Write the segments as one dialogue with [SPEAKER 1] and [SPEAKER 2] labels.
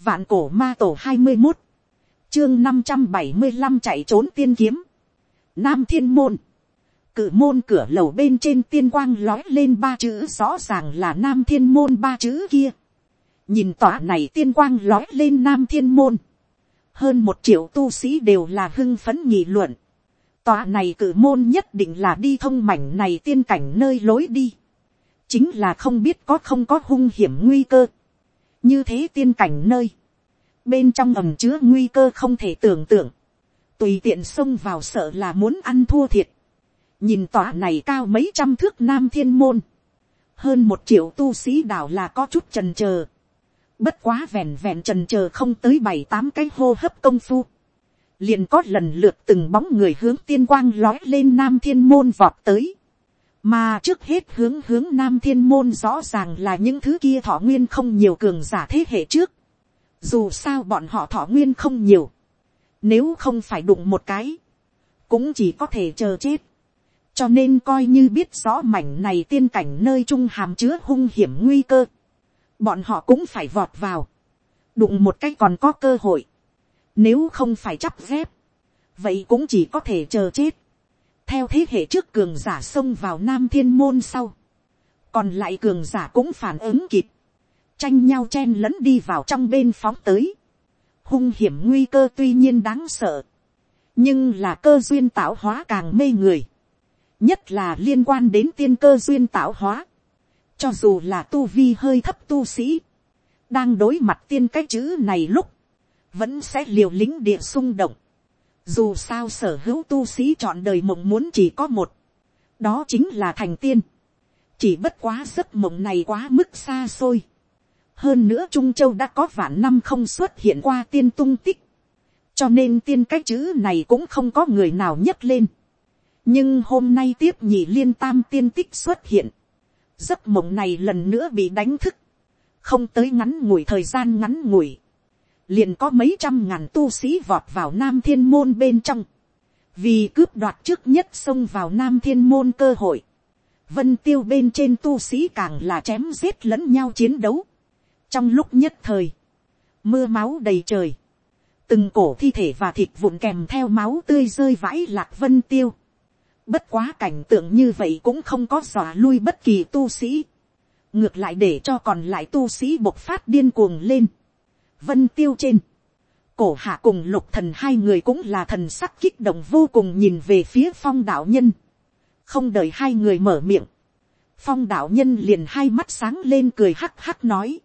[SPEAKER 1] Vạn cổ ma tổ hai mươi một. Chương năm trăm bảy mươi 575 chạy trốn tiên kiếm. Nam thiên môn. Cử môn cửa lầu bên trên tiên quang lói lên ba chữ rõ ràng là nam thiên môn ba chữ kia. Nhìn tòa này tiên quang lói lên nam thiên môn. Hơn một triệu tu sĩ đều là hưng phấn nghị luận. Tòa này cử môn nhất định là đi thông mảnh này tiên cảnh nơi lối đi. Chính là không biết có không có hung hiểm nguy cơ. Như thế tiên cảnh nơi. Bên trong ẩm chứa nguy cơ không thể tưởng tượng. Tùy tiện xông vào sợ là muốn ăn thua thiệt. Nhìn tòa này cao mấy trăm thước nam thiên môn. Hơn một triệu tu sĩ đảo là có chút trần chờ Bất quá vẹn vẹn trần chờ không tới bảy tám cái hô hấp công phu. Liền có lần lượt từng bóng người hướng tiên quang lói lên nam thiên môn vọt tới. Mà trước hết hướng hướng nam thiên môn rõ ràng là những thứ kia thọ nguyên không nhiều cường giả thế hệ trước. Dù sao bọn họ thọ nguyên không nhiều. Nếu không phải đụng một cái. Cũng chỉ có thể chờ chết. Cho nên coi như biết rõ mảnh này tiên cảnh nơi trung hàm chứa hung hiểm nguy cơ bọn họ cũng phải vọt vào, đụng một cái còn có cơ hội, nếu không phải chắp dép, vậy cũng chỉ có thể chờ chết, theo thế hệ trước cường giả xông vào nam thiên môn sau, còn lại cường giả cũng phản ứng kịp, tranh nhau chen lẫn đi vào trong bên phóng tới, hung hiểm nguy cơ tuy nhiên đáng sợ, nhưng là cơ duyên tạo hóa càng mê người, nhất là liên quan đến tiên cơ duyên tạo hóa, cho dù là tu vi hơi thấp tu sĩ. Đang đối mặt tiên cái chữ này lúc. Vẫn sẽ liều lính địa xung động. Dù sao sở hữu tu sĩ chọn đời mộng muốn chỉ có một. Đó chính là thành tiên. Chỉ bất quá giấc mộng này quá mức xa xôi. Hơn nữa Trung Châu đã có vạn năm không xuất hiện qua tiên tung tích. Cho nên tiên cái chữ này cũng không có người nào nhấc lên. Nhưng hôm nay tiếp nhị liên tam tiên tích xuất hiện giấc mộng này lần nữa bị đánh thức, không tới ngắn ngủi thời gian ngắn ngủi, liền có mấy trăm ngàn tu sĩ vọt vào nam thiên môn bên trong, vì cướp đoạt trước nhất xông vào nam thiên môn cơ hội, vân tiêu bên trên tu sĩ càng là chém giết lẫn nhau chiến đấu, trong lúc nhất thời, mưa máu đầy trời, từng cổ thi thể và thịt vụn kèm theo máu tươi rơi vãi lạc vân tiêu, Bất quá cảnh tượng như vậy cũng không có dọa lui bất kỳ tu sĩ. Ngược lại để cho còn lại tu sĩ bộc phát điên cuồng lên. Vân tiêu trên. Cổ hạ cùng lục thần hai người cũng là thần sắc kích động vô cùng nhìn về phía phong đạo nhân. Không đợi hai người mở miệng. Phong đạo nhân liền hai mắt sáng lên cười hắc hắc nói.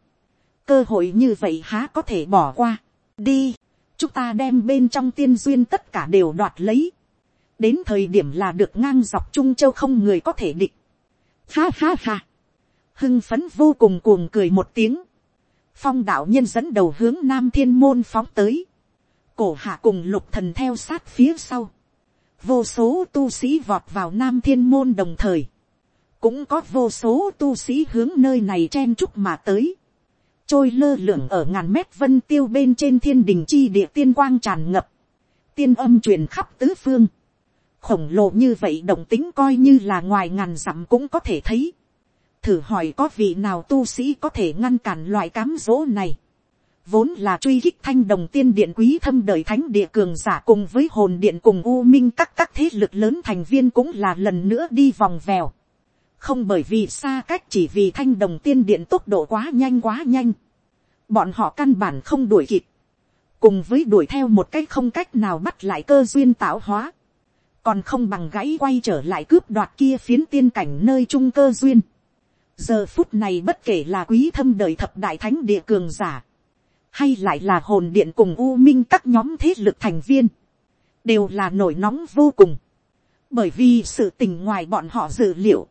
[SPEAKER 1] Cơ hội như vậy há có thể bỏ qua. Đi. Chúng ta đem bên trong tiên duyên tất cả đều đoạt lấy đến thời điểm là được ngang dọc trung châu không người có thể địch. Ha ha ha. Hưng phấn vô cùng cuồng cười một tiếng. Phong đạo nhân dẫn đầu hướng nam thiên môn phóng tới. Cổ hạ cùng lục thần theo sát phía sau. Vô số tu sĩ vọt vào nam thiên môn đồng thời. Cũng có vô số tu sĩ hướng nơi này chen chúc mà tới. Trôi lơ lửng ở ngàn mét vân tiêu bên trên thiên đình chi địa tiên quang tràn ngập. Tiên âm truyền khắp tứ phương khổng lồ như vậy động tính coi như là ngoài ngàn dặm cũng có thể thấy thử hỏi có vị nào tu sĩ có thể ngăn cản loại cám dỗ này. vốn là truy kích thanh đồng tiên điện quý thâm đời thánh địa cường giả cùng với hồn điện cùng u minh các các thế lực lớn thành viên cũng là lần nữa đi vòng vèo. không bởi vì xa cách chỉ vì thanh đồng tiên điện tốc độ quá nhanh quá nhanh. bọn họ căn bản không đuổi kịp. cùng với đuổi theo một cách không cách nào bắt lại cơ duyên tạo hóa còn không bằng gãy quay trở lại cướp đoạt kia phiến tiên cảnh nơi trung cơ duyên giờ phút này bất kể là quý thâm đời thập đại thánh địa cường giả, hay lại là hồn điện cùng u minh các nhóm thế lực thành viên, đều là nổi nóng vô cùng, bởi vì sự tình ngoài bọn họ dự liệu,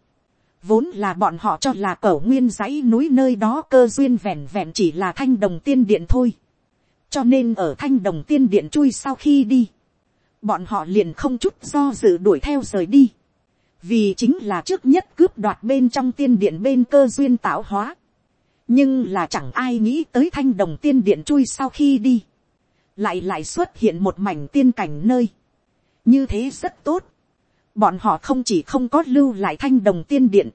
[SPEAKER 1] vốn là bọn họ cho là cẩu nguyên dãy núi nơi đó cơ duyên vẹn vẹn chỉ là thanh đồng tiên điện thôi, cho nên ở thanh đồng tiên điện chui sau khi đi, bọn họ liền không chút do dự đuổi theo rời đi, vì chính là trước nhất cướp đoạt bên trong tiên điện bên cơ duyên tạo hóa, nhưng là chẳng ai nghĩ tới thanh đồng tiên điện chui sau khi đi, lại lại xuất hiện một mảnh tiên cảnh nơi, như thế rất tốt, bọn họ không chỉ không có lưu lại thanh đồng tiên điện,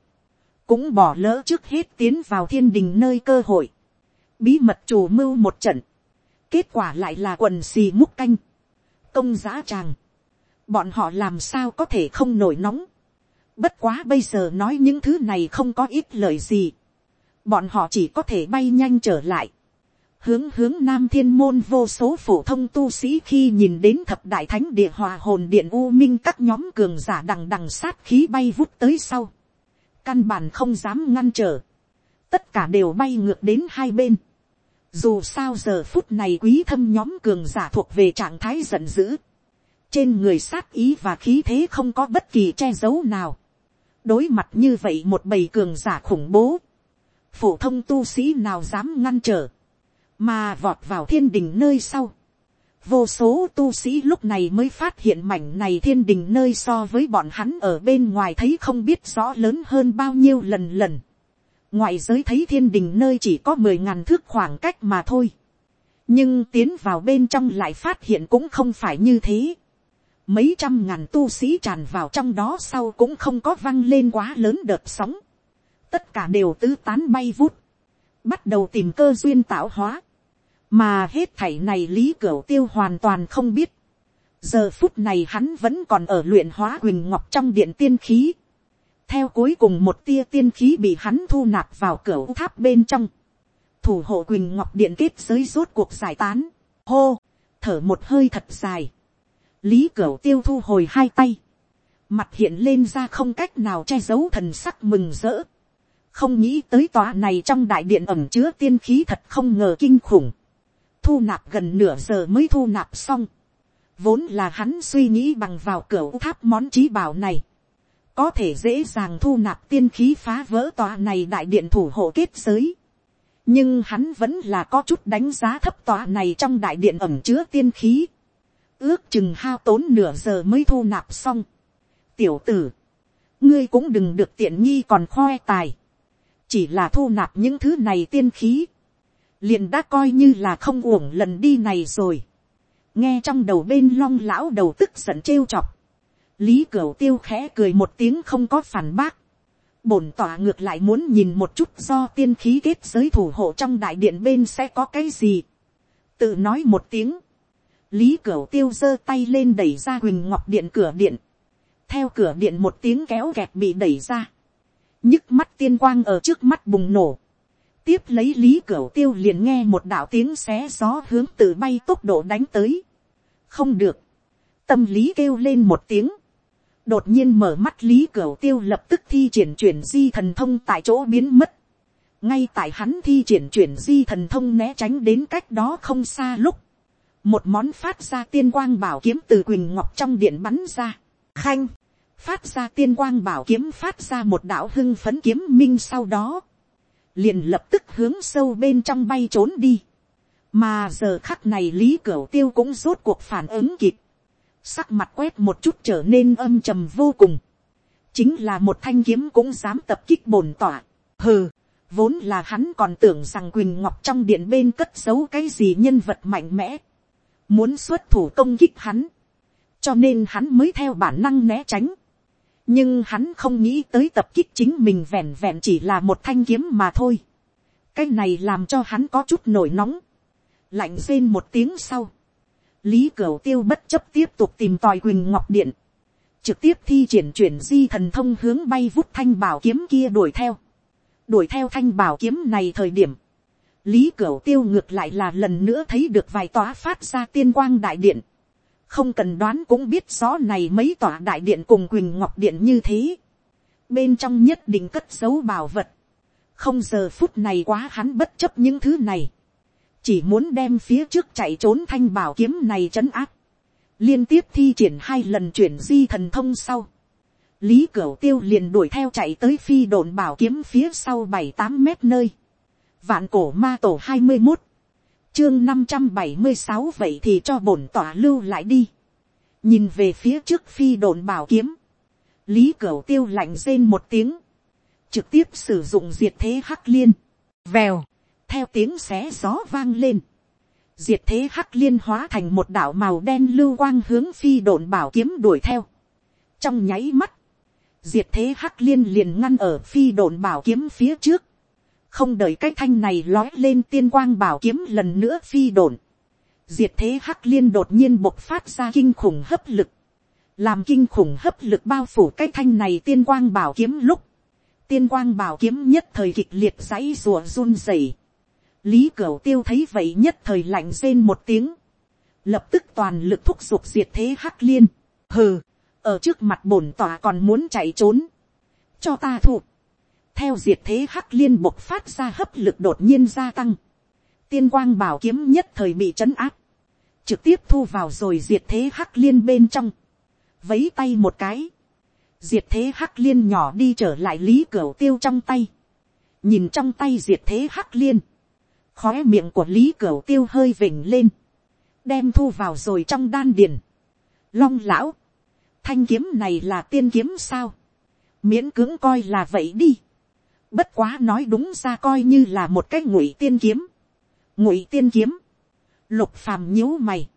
[SPEAKER 1] cũng bỏ lỡ trước hết tiến vào thiên đình nơi cơ hội, bí mật chủ mưu một trận, kết quả lại là quần xì múc canh, công giá tràng, bọn họ làm sao có thể không nổi nóng, bất quá bây giờ nói những thứ này không có ít lời gì, bọn họ chỉ có thể bay nhanh trở lại, hướng hướng nam thiên môn vô số phổ thông tu sĩ khi nhìn đến thập đại thánh địa hòa hồn điện u minh các nhóm cường giả đằng đằng sát khí bay vút tới sau, căn bản không dám ngăn trở, tất cả đều bay ngược đến hai bên, dù sao giờ phút này quý thâm nhóm cường giả thuộc về trạng thái giận dữ. Trên người sát ý và khí thế không có bất kỳ che giấu nào. Đối mặt như vậy một bầy cường giả khủng bố. Phổ thông tu sĩ nào dám ngăn trở. Mà vọt vào thiên đình nơi sau. Vô số tu sĩ lúc này mới phát hiện mảnh này thiên đình nơi so với bọn hắn ở bên ngoài thấy không biết rõ lớn hơn bao nhiêu lần lần ngoại giới thấy thiên đình nơi chỉ có mười ngàn thước khoảng cách mà thôi. nhưng tiến vào bên trong lại phát hiện cũng không phải như thế mấy trăm ngàn tu sĩ tràn vào trong đó sau cũng không có văng lên quá lớn đợt sóng. tất cả đều tứ tán bay vút. bắt đầu tìm cơ duyên tạo hóa. mà hết thảy này lý cửu tiêu hoàn toàn không biết. giờ phút này hắn vẫn còn ở luyện hóa huỳnh ngọc trong điện tiên khí theo cuối cùng một tia tiên khí bị hắn thu nạp vào cửa tháp bên trong, thủ hộ quỳnh ngọc điện kết giới rốt cuộc giải tán, hô, thở một hơi thật dài, lý cửa tiêu thu hồi hai tay, mặt hiện lên ra không cách nào che giấu thần sắc mừng rỡ, không nghĩ tới tòa này trong đại điện ẩm chứa tiên khí thật không ngờ kinh khủng, thu nạp gần nửa giờ mới thu nạp xong, vốn là hắn suy nghĩ bằng vào cửa tháp món trí bảo này, có thể dễ dàng thu nạp tiên khí phá vỡ tòa này đại điện thủ hộ kết giới. nhưng hắn vẫn là có chút đánh giá thấp tòa này trong đại điện ẩm chứa tiên khí ước chừng hao tốn nửa giờ mới thu nạp xong. tiểu tử, ngươi cũng đừng được tiện nghi còn khoe tài. chỉ là thu nạp những thứ này tiên khí. liền đã coi như là không uổng lần đi này rồi. nghe trong đầu bên long lão đầu tức giận trêu chọc lý cửu tiêu khẽ cười một tiếng không có phản bác. bổn tỏa ngược lại muốn nhìn một chút do tiên khí kết giới thủ hộ trong đại điện bên sẽ có cái gì. tự nói một tiếng lý cửu tiêu giơ tay lên đẩy ra huỳnh ngọc điện cửa điện. theo cửa điện một tiếng kéo kẹt bị đẩy ra. nhức mắt tiên quang ở trước mắt bùng nổ. tiếp lấy lý cửu tiêu liền nghe một đạo tiếng xé gió hướng từ bay tốc độ đánh tới. không được. tâm lý kêu lên một tiếng đột nhiên mở mắt lý cửu tiêu lập tức thi triển chuyển di thần thông tại chỗ biến mất. ngay tại hắn thi triển chuyển di thần thông né tránh đến cách đó không xa lúc, một món phát ra tiên quang bảo kiếm từ quỳnh ngọc trong điện bắn ra. khanh, phát ra tiên quang bảo kiếm phát ra một đạo hưng phấn kiếm minh sau đó, liền lập tức hướng sâu bên trong bay trốn đi. mà giờ khắc này lý cửu tiêu cũng rốt cuộc phản ứng kịp. Sắc mặt quét một chút trở nên âm trầm vô cùng, chính là một thanh kiếm cũng dám tập kích bồn tỏa, hừ, vốn là hắn còn tưởng rằng quỳnh ngọc trong điện bên cất giấu cái gì nhân vật mạnh mẽ, muốn xuất thủ công kích hắn, cho nên hắn mới theo bản năng né tránh, nhưng hắn không nghĩ tới tập kích chính mình vẹn vẹn chỉ là một thanh kiếm mà thôi, cái này làm cho hắn có chút nổi nóng, lạnh rên một tiếng sau, lý cửu tiêu bất chấp tiếp tục tìm tòi quỳnh ngọc điện, trực tiếp thi triển chuyển di thần thông hướng bay vút thanh bảo kiếm kia đuổi theo, đuổi theo thanh bảo kiếm này thời điểm, lý cửu tiêu ngược lại là lần nữa thấy được vài tòa phát ra tiên quang đại điện, không cần đoán cũng biết rõ này mấy tòa đại điện cùng quỳnh ngọc điện như thế, bên trong nhất định cất giấu bảo vật, không giờ phút này quá hắn bất chấp những thứ này, chỉ muốn đem phía trước chạy trốn thanh bảo kiếm này trấn áp, liên tiếp thi triển hai lần chuyển di thần thông sau, lý cửu tiêu liền đuổi theo chạy tới phi đồn bảo kiếm phía sau bảy tám mét nơi, vạn cổ ma tổ hai mươi một, chương năm trăm bảy mươi sáu vậy thì cho bổn tỏa lưu lại đi, nhìn về phía trước phi đồn bảo kiếm, lý cửu tiêu lạnh rên một tiếng, trực tiếp sử dụng diệt thế hắc liên, vèo, theo tiếng xé gió vang lên, diệt thế hắc liên hóa thành một đảo màu đen lưu quang hướng phi đồn bảo kiếm đuổi theo. trong nháy mắt, diệt thế hắc liên liền ngăn ở phi đồn bảo kiếm phía trước, không đợi cái thanh này lói lên tiên quang bảo kiếm lần nữa phi đồn. Diệt thế hắc liên đột nhiên bộc phát ra kinh khủng hấp lực, làm kinh khủng hấp lực bao phủ cái thanh này tiên quang bảo kiếm lúc, tiên quang bảo kiếm nhất thời kịch liệt giấy rùa run rẩy, lý cửu tiêu thấy vậy nhất thời lạnh rên một tiếng, lập tức toàn lực thúc giục diệt thế hắc liên, hừ, ở trước mặt bổn tòa còn muốn chạy trốn, cho ta thụ, theo diệt thế hắc liên bộc phát ra hấp lực đột nhiên gia tăng, tiên quang bảo kiếm nhất thời bị trấn áp, trực tiếp thu vào rồi diệt thế hắc liên bên trong, vấy tay một cái, diệt thế hắc liên nhỏ đi trở lại lý cửa tiêu trong tay, nhìn trong tay diệt thế hắc liên, khóe miệng của lý cửa tiêu hơi vỉnh lên, đem thu vào rồi trong đan điền. Long lão, thanh kiếm này là tiên kiếm sao, miễn cưỡng coi là vậy đi. Bất quá nói đúng ra coi như là một cái ngụy tiên kiếm. Ngụy tiên kiếm. Lục phàm nhíu mày.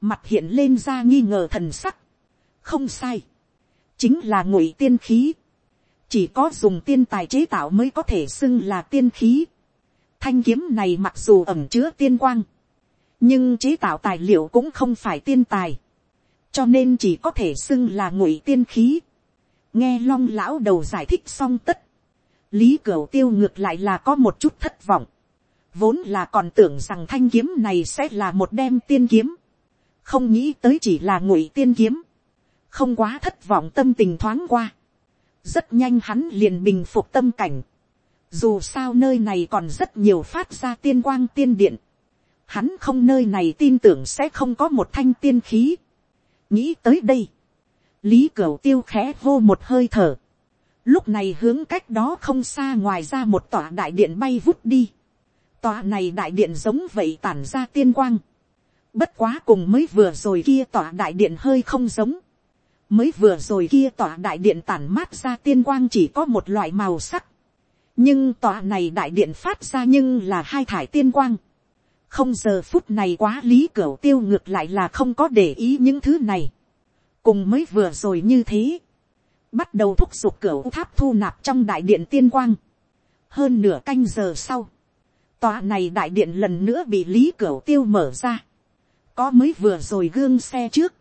[SPEAKER 1] Mặt hiện lên ra nghi ngờ thần sắc. Không sai. Chính là ngụy tiên khí. Chỉ có dùng tiên tài chế tạo mới có thể xưng là tiên khí. Thanh kiếm này mặc dù ẩm chứa tiên quang. Nhưng chế tạo tài liệu cũng không phải tiên tài. Cho nên chỉ có thể xưng là ngụy tiên khí. Nghe long lão đầu giải thích xong tất lý cửu tiêu ngược lại là có một chút thất vọng, vốn là còn tưởng rằng thanh kiếm này sẽ là một đem tiên kiếm, không nghĩ tới chỉ là ngụy tiên kiếm, không quá thất vọng tâm tình thoáng qua, rất nhanh hắn liền bình phục tâm cảnh, dù sao nơi này còn rất nhiều phát ra tiên quang tiên điện, hắn không nơi này tin tưởng sẽ không có một thanh tiên khí, nghĩ tới đây, lý cửu tiêu khẽ hô một hơi thở, lúc này hướng cách đó không xa ngoài ra một tòa đại điện bay vút đi. tòa này đại điện giống vậy tản ra tiên quang. bất quá cùng mới vừa rồi kia tòa đại điện hơi không giống. mới vừa rồi kia tòa đại điện tản mát ra tiên quang chỉ có một loại màu sắc. nhưng tòa này đại điện phát ra nhưng là hai thải tiên quang. không giờ phút này quá lý cửa tiêu ngược lại là không có để ý những thứ này. cùng mới vừa rồi như thế bắt đầu thúc giục cửa tháp thu nạp trong đại điện tiên quang. hơn nửa canh giờ sau, tòa này đại điện lần nữa bị lý cửa tiêu mở ra. có mới vừa rồi gương xe trước.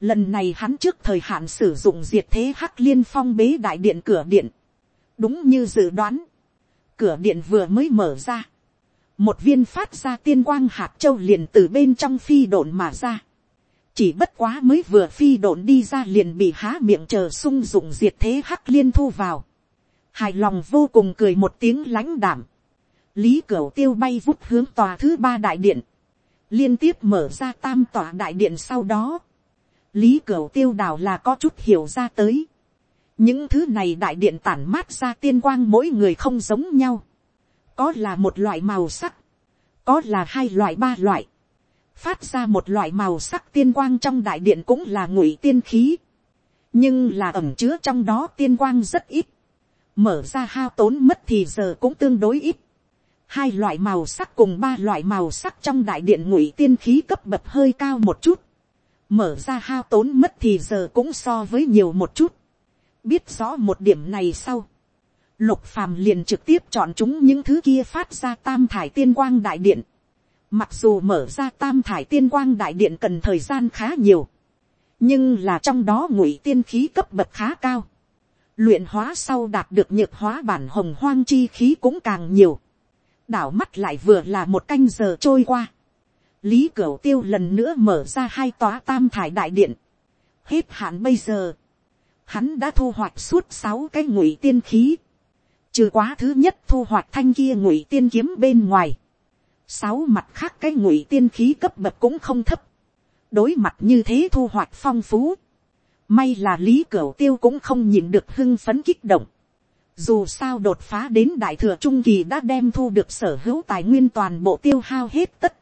[SPEAKER 1] lần này hắn trước thời hạn sử dụng diệt thế hắc liên phong bế đại điện cửa điện. đúng như dự đoán, cửa điện vừa mới mở ra. một viên phát ra tiên quang hạt châu liền từ bên trong phi độn mà ra chỉ bất quá mới vừa phi độn đi ra liền bị há miệng chờ sung dụng diệt thế hắc liên thu vào. hài lòng vô cùng cười một tiếng lãnh đảm. lý cửu tiêu bay vút hướng tòa thứ ba đại điện. liên tiếp mở ra tam tòa đại điện sau đó. lý cửu tiêu đào là có chút hiểu ra tới. những thứ này đại điện tản mát ra tiên quang mỗi người không giống nhau. có là một loại màu sắc. có là hai loại ba loại phát ra một loại màu sắc tiên quang trong đại điện cũng là ngụy tiên khí, nhưng là ẩm chứa trong đó tiên quang rất ít, mở ra hao tốn mất thì giờ cũng tương đối ít, hai loại màu sắc cùng ba loại màu sắc trong đại điện ngụy tiên khí cấp bậc hơi cao một chút, mở ra hao tốn mất thì giờ cũng so với nhiều một chút, biết rõ một điểm này sau, lục phàm liền trực tiếp chọn chúng những thứ kia phát ra tam thải tiên quang đại điện, Mặc dù mở ra tam thải tiên quang đại điện cần thời gian khá nhiều. Nhưng là trong đó ngụy tiên khí cấp bậc khá cao. Luyện hóa sau đạt được nhược hóa bản hồng hoang chi khí cũng càng nhiều. Đảo mắt lại vừa là một canh giờ trôi qua. Lý Cửu Tiêu lần nữa mở ra hai tóa tam thải đại điện. Hết hạn bây giờ. Hắn đã thu hoạch suốt sáu cái ngụy tiên khí. Trừ quá thứ nhất thu hoạch thanh kia ngụy tiên kiếm bên ngoài sáu mặt khác cái ngụy tiên khí cấp bậc cũng không thấp, đối mặt như thế thu hoạch phong phú, may là lý cửu tiêu cũng không nhìn được hưng phấn kích động, dù sao đột phá đến đại thừa trung kỳ đã đem thu được sở hữu tài nguyên toàn bộ tiêu hao hết tất,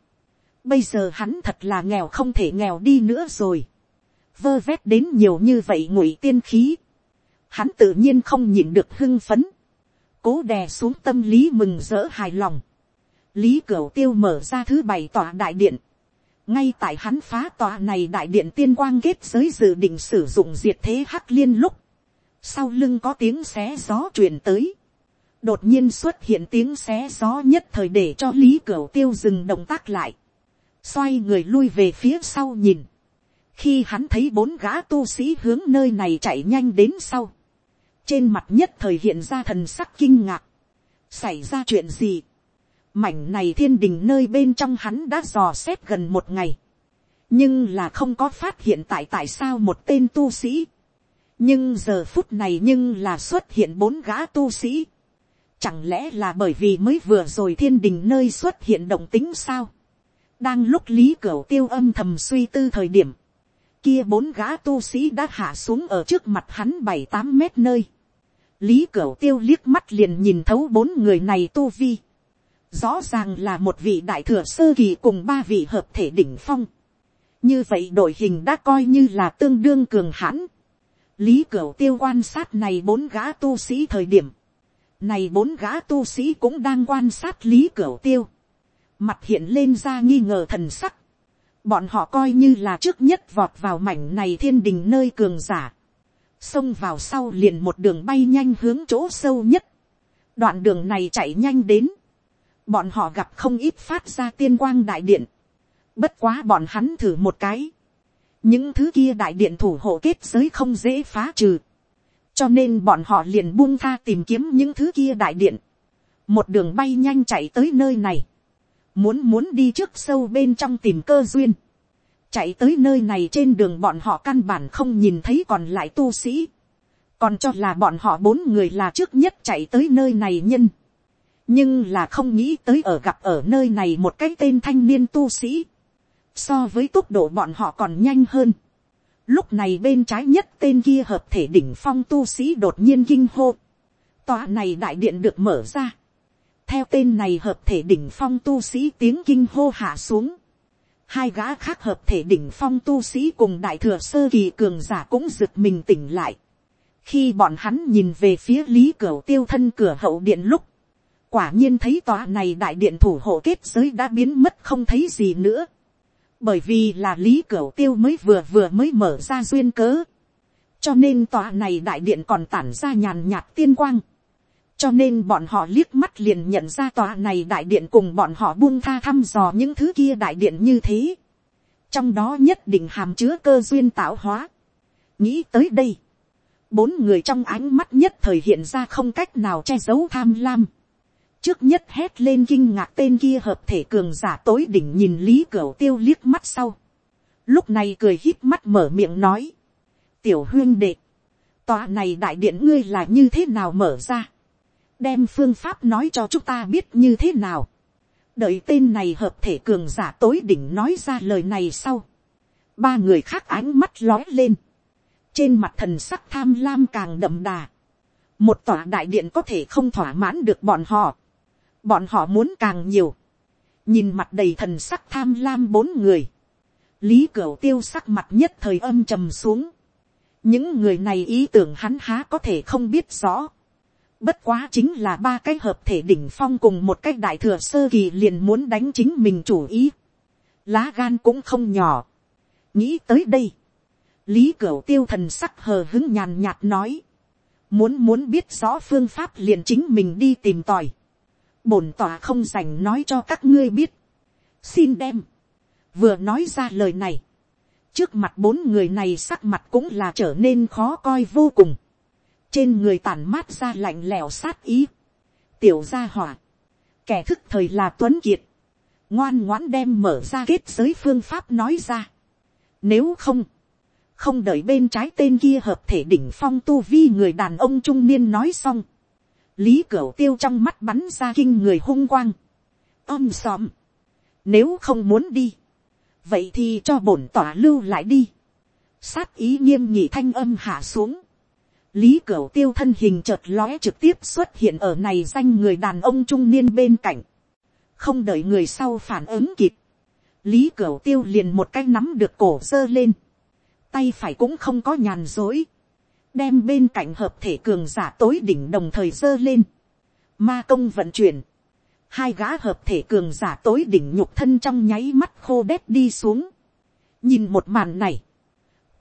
[SPEAKER 1] bây giờ hắn thật là nghèo không thể nghèo đi nữa rồi, vơ vét đến nhiều như vậy ngụy tiên khí, hắn tự nhiên không nhìn được hưng phấn, cố đè xuống tâm lý mừng rỡ hài lòng, lý cửu tiêu mở ra thứ bảy tòa đại điện. ngay tại hắn phá tòa này đại điện tiên quang kết giới dự định sử dụng diệt thế hắc liên lúc. sau lưng có tiếng xé gió truyền tới. đột nhiên xuất hiện tiếng xé gió nhất thời để cho lý cửu tiêu dừng động tác lại. xoay người lui về phía sau nhìn, khi hắn thấy bốn gã tu sĩ hướng nơi này chạy nhanh đến sau, trên mặt nhất thời hiện ra thần sắc kinh ngạc, xảy ra chuyện gì, mảnh này thiên đình nơi bên trong hắn đã dò xét gần một ngày, nhưng là không có phát hiện tại tại sao một tên tu sĩ, nhưng giờ phút này nhưng là xuất hiện bốn gã tu sĩ, chẳng lẽ là bởi vì mới vừa rồi thiên đình nơi xuất hiện động tính sao, đang lúc lý cửa tiêu âm thầm suy tư thời điểm, kia bốn gã tu sĩ đã hạ xuống ở trước mặt hắn bảy tám mét nơi. lý cửa tiêu liếc mắt liền nhìn thấu bốn người này tu vi rõ ràng là một vị đại thừa sơ kỳ cùng ba vị hợp thể đỉnh phong. như vậy đội hình đã coi như là tương đương cường hãn. lý cửu tiêu quan sát này bốn gã tu sĩ thời điểm. này bốn gã tu sĩ cũng đang quan sát lý cửu tiêu. mặt hiện lên ra nghi ngờ thần sắc Bọn họ coi như là trước nhất vọt vào mảnh này thiên đình nơi cường giả. Xông vào sau liền một đường bay nhanh hướng chỗ sâu nhất. Đoạn đường này chạy nhanh đến. Bọn họ gặp không ít phát ra tiên quang đại điện. Bất quá bọn hắn thử một cái. Những thứ kia đại điện thủ hộ kết giới không dễ phá trừ. Cho nên bọn họ liền buông tha tìm kiếm những thứ kia đại điện. Một đường bay nhanh chạy tới nơi này muốn muốn đi trước sâu bên trong tìm cơ duyên, chạy tới nơi này trên đường bọn họ căn bản không nhìn thấy còn lại tu sĩ, còn cho là bọn họ bốn người là trước nhất chạy tới nơi này nhân, nhưng là không nghĩ tới ở gặp ở nơi này một cái tên thanh niên tu sĩ, so với tốc độ bọn họ còn nhanh hơn. Lúc này bên trái nhất tên kia hợp thể đỉnh phong tu sĩ đột nhiên kinh hô. Tòa này đại điện được mở ra theo tên này hợp thể đỉnh phong tu sĩ tiếng kinh hô hạ xuống. Hai gã khác hợp thể đỉnh phong tu sĩ cùng đại thừa sơ kỳ cường giả cũng giựt mình tỉnh lại. Khi bọn hắn nhìn về phía lý cửa tiêu thân cửa hậu điện lúc. Quả nhiên thấy tòa này đại điện thủ hộ kết giới đã biến mất không thấy gì nữa. Bởi vì là lý cửu tiêu mới vừa vừa mới mở ra duyên cớ. Cho nên tòa này đại điện còn tản ra nhàn nhạt tiên quang cho nên bọn họ liếc mắt liền nhận ra tòa này đại điện cùng bọn họ buông tha thăm dò những thứ kia đại điện như thế. trong đó nhất định hàm chứa cơ duyên tạo hóa. nghĩ tới đây, bốn người trong ánh mắt nhất thời hiện ra không cách nào che giấu tham lam trước nhất hét lên kinh ngạc tên kia hợp thể cường giả tối đỉnh nhìn lý cửu tiêu liếc mắt sau. lúc này cười hít mắt mở miệng nói. tiểu huyên đệ, tòa này đại điện ngươi là như thế nào mở ra đem phương pháp nói cho chúng ta biết như thế nào. đợi tên này hợp thể cường giả tối đỉnh nói ra lời này sau. ba người khác ánh mắt lói lên. trên mặt thần sắc tham lam càng đậm đà. một tòa đại điện có thể không thỏa mãn được bọn họ bọn họ muốn càng nhiều. nhìn mặt đầy thần sắc tham lam bốn người. lý cửu tiêu sắc mặt nhất thời âm trầm xuống. những người này ý tưởng hắn há có thể không biết rõ Bất quá chính là ba cái hợp thể đỉnh phong cùng một cái đại thừa sơ kỳ liền muốn đánh chính mình chủ ý. Lá gan cũng không nhỏ. Nghĩ tới đây. Lý Cửu tiêu thần sắc hờ hứng nhàn nhạt nói. Muốn muốn biết rõ phương pháp liền chính mình đi tìm tòi. Bổn tòa không dành nói cho các ngươi biết. Xin đem. Vừa nói ra lời này. Trước mặt bốn người này sắc mặt cũng là trở nên khó coi vô cùng trên người tàn mát ra lạnh lẽo sát ý, tiểu gia hỏa, kẻ thức thời là tuấn kiệt, ngoan ngoãn đem mở ra kết giới phương pháp nói ra. Nếu không, không đợi bên trái tên kia hợp thể đỉnh phong tu vi người đàn ông trung niên nói xong, lý cửu tiêu trong mắt bắn ra kinh người hung quang, om xòm, nếu không muốn đi, vậy thì cho bổn tỏa lưu lại đi, sát ý nghiêm nhị thanh âm hạ xuống, Lý Cửu Tiêu thân hình chợt lóe trực tiếp xuất hiện ở này danh người đàn ông trung niên bên cạnh. Không đợi người sau phản ứng kịp. Lý Cửu Tiêu liền một cái nắm được cổ dơ lên. Tay phải cũng không có nhàn dối. Đem bên cạnh hợp thể cường giả tối đỉnh đồng thời dơ lên. Ma công vận chuyển. Hai gã hợp thể cường giả tối đỉnh nhục thân trong nháy mắt khô đét đi xuống. Nhìn một màn này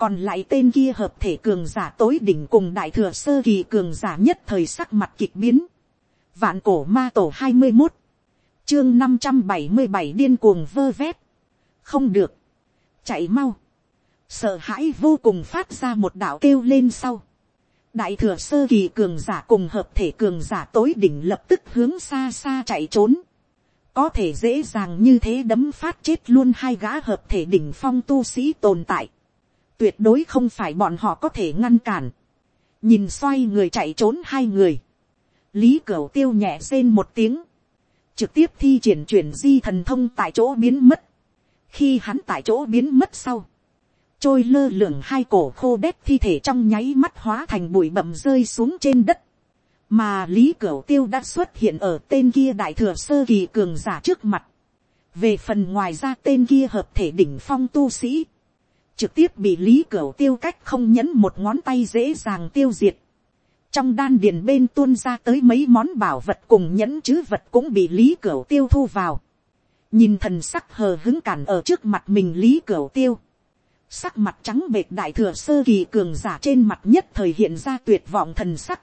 [SPEAKER 1] còn lại tên kia hợp thể cường giả tối đỉnh cùng đại thừa sơ kỳ cường giả nhất thời sắc mặt kịch biến. vạn cổ ma tổ hai mươi một, chương năm trăm bảy mươi bảy điên cuồng vơ vét, không được, chạy mau, sợ hãi vô cùng phát ra một đạo kêu lên sau, đại thừa sơ kỳ cường giả cùng hợp thể cường giả tối đỉnh lập tức hướng xa xa chạy trốn, có thể dễ dàng như thế đấm phát chết luôn hai gã hợp thể đỉnh phong tu sĩ tồn tại, tuyệt đối không phải bọn họ có thể ngăn cản, nhìn xoay người chạy trốn hai người, lý cửu tiêu nhẹ rên một tiếng, trực tiếp thi triển chuyển di thần thông tại chỗ biến mất, khi hắn tại chỗ biến mất sau, trôi lơ lửng hai cổ khô đét thi thể trong nháy mắt hóa thành bụi bậm rơi xuống trên đất, mà lý cửu tiêu đã xuất hiện ở tên kia đại thừa sơ kỳ cường giả trước mặt, về phần ngoài ra tên kia hợp thể đỉnh phong tu sĩ, trực tiếp bị lý cửu tiêu cách không nhấn một ngón tay dễ dàng tiêu diệt, trong đan điền bên tuôn ra tới mấy món bảo vật cùng nhẫn chứ vật cũng bị lý cửu tiêu thu vào, nhìn thần sắc hờ hứng cản ở trước mặt mình lý cửu tiêu, sắc mặt trắng bệt đại thừa sơ kỳ cường giả trên mặt nhất thời hiện ra tuyệt vọng thần sắc,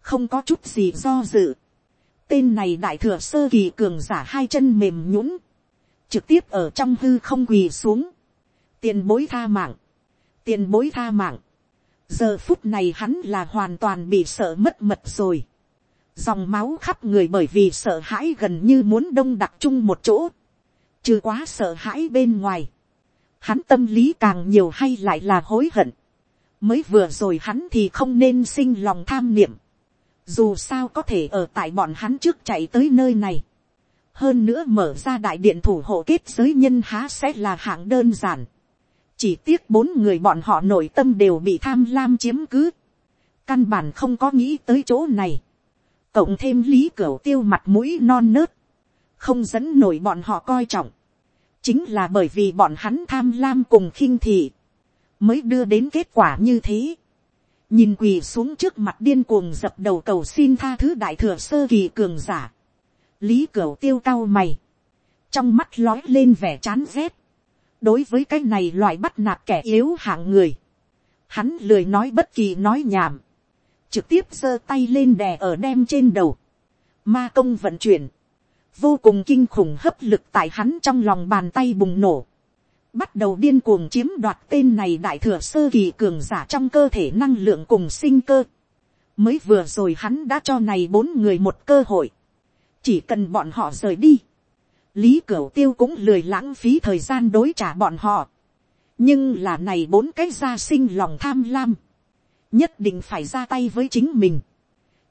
[SPEAKER 1] không có chút gì do dự. Tên này đại thừa sơ kỳ cường giả hai chân mềm nhũng, trực tiếp ở trong hư không quỳ xuống, tiền bối tha mạng, tiền bối tha mạng. giờ phút này hắn là hoàn toàn bị sợ mất mật rồi. dòng máu khắp người bởi vì sợ hãi gần như muốn đông đặc chung một chỗ, trừ quá sợ hãi bên ngoài hắn tâm lý càng nhiều hay lại là hối hận. mới vừa rồi hắn thì không nên sinh lòng tham niệm. dù sao có thể ở tại bọn hắn trước chạy tới nơi này. hơn nữa mở ra đại điện thủ hộ kết giới nhân há sẽ là hạng đơn giản. chỉ tiếc bốn người bọn họ nội tâm đều bị tham lam chiếm cứ. căn bản không có nghĩ tới chỗ này. cộng thêm lý cửa tiêu mặt mũi non nớt. không dẫn nổi bọn họ coi trọng chính là bởi vì bọn hắn tham lam cùng khinh thị, mới đưa đến kết quả như thế. nhìn quỳ xuống trước mặt điên cuồng dập đầu cầu xin tha thứ đại thừa sơ kỳ cường giả. lý cửu tiêu cao mày, trong mắt lói lên vẻ chán rét. đối với cái này loại bắt nạt kẻ yếu hạng người, hắn lười nói bất kỳ nói nhảm, trực tiếp giơ tay lên đè ở đem trên đầu, ma công vận chuyển, vô cùng kinh khủng hấp lực tại hắn trong lòng bàn tay bùng nổ, bắt đầu điên cuồng chiếm đoạt tên này đại thừa sơ kỳ cường giả trong cơ thể năng lượng cùng sinh cơ. mới vừa rồi hắn đã cho này bốn người một cơ hội, chỉ cần bọn họ rời đi, lý cửu tiêu cũng lười lãng phí thời gian đối trả bọn họ. nhưng là này bốn cái gia sinh lòng tham lam, nhất định phải ra tay với chính mình,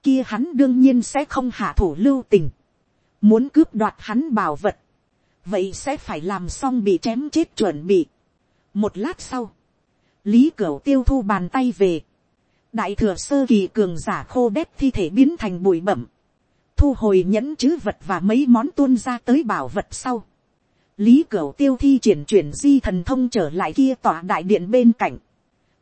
[SPEAKER 1] kia hắn đương nhiên sẽ không hạ thủ lưu tình muốn cướp đoạt hắn bảo vật, vậy sẽ phải làm xong bị chém chết chuẩn bị. một lát sau, lý cửu tiêu thu bàn tay về, đại thừa sơ kỳ cường giả khô đét thi thể biến thành bụi bẩm, thu hồi nhẫn chữ vật và mấy món tuôn ra tới bảo vật sau. lý cửu tiêu thi triển chuyển di thần thông trở lại kia tòa đại điện bên cạnh,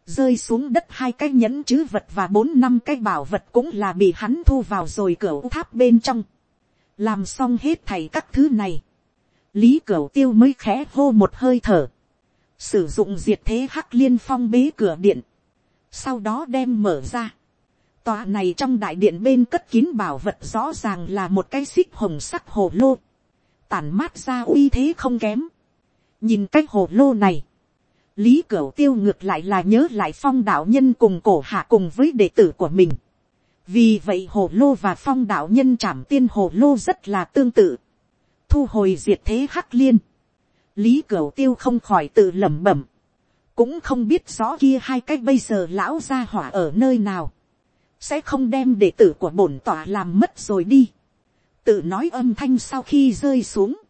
[SPEAKER 1] rơi xuống đất hai cái nhẫn chữ vật và bốn năm cái bảo vật cũng là bị hắn thu vào rồi cửu tháp bên trong làm xong hết thầy các thứ này, lý cửu tiêu mới khẽ hô một hơi thở, sử dụng diệt thế hắc liên phong bế cửa điện, sau đó đem mở ra. Tòa này trong đại điện bên cất kín bảo vật rõ ràng là một cái xích hồng sắc hồ lô, tản mát ra uy thế không kém. nhìn cái hồ lô này, lý cửu tiêu ngược lại là nhớ lại phong đạo nhân cùng cổ hạ cùng với đệ tử của mình vì vậy hồ lô và phong đạo nhân trảm tiên hồ lô rất là tương tự, thu hồi diệt thế hắc liên, lý cửu tiêu không khỏi tự lẩm bẩm, cũng không biết rõ kia hai cách bây giờ lão gia hỏa ở nơi nào, sẽ không đem đệ tử của bổn tỏa làm mất rồi đi, tự nói âm thanh sau khi rơi xuống,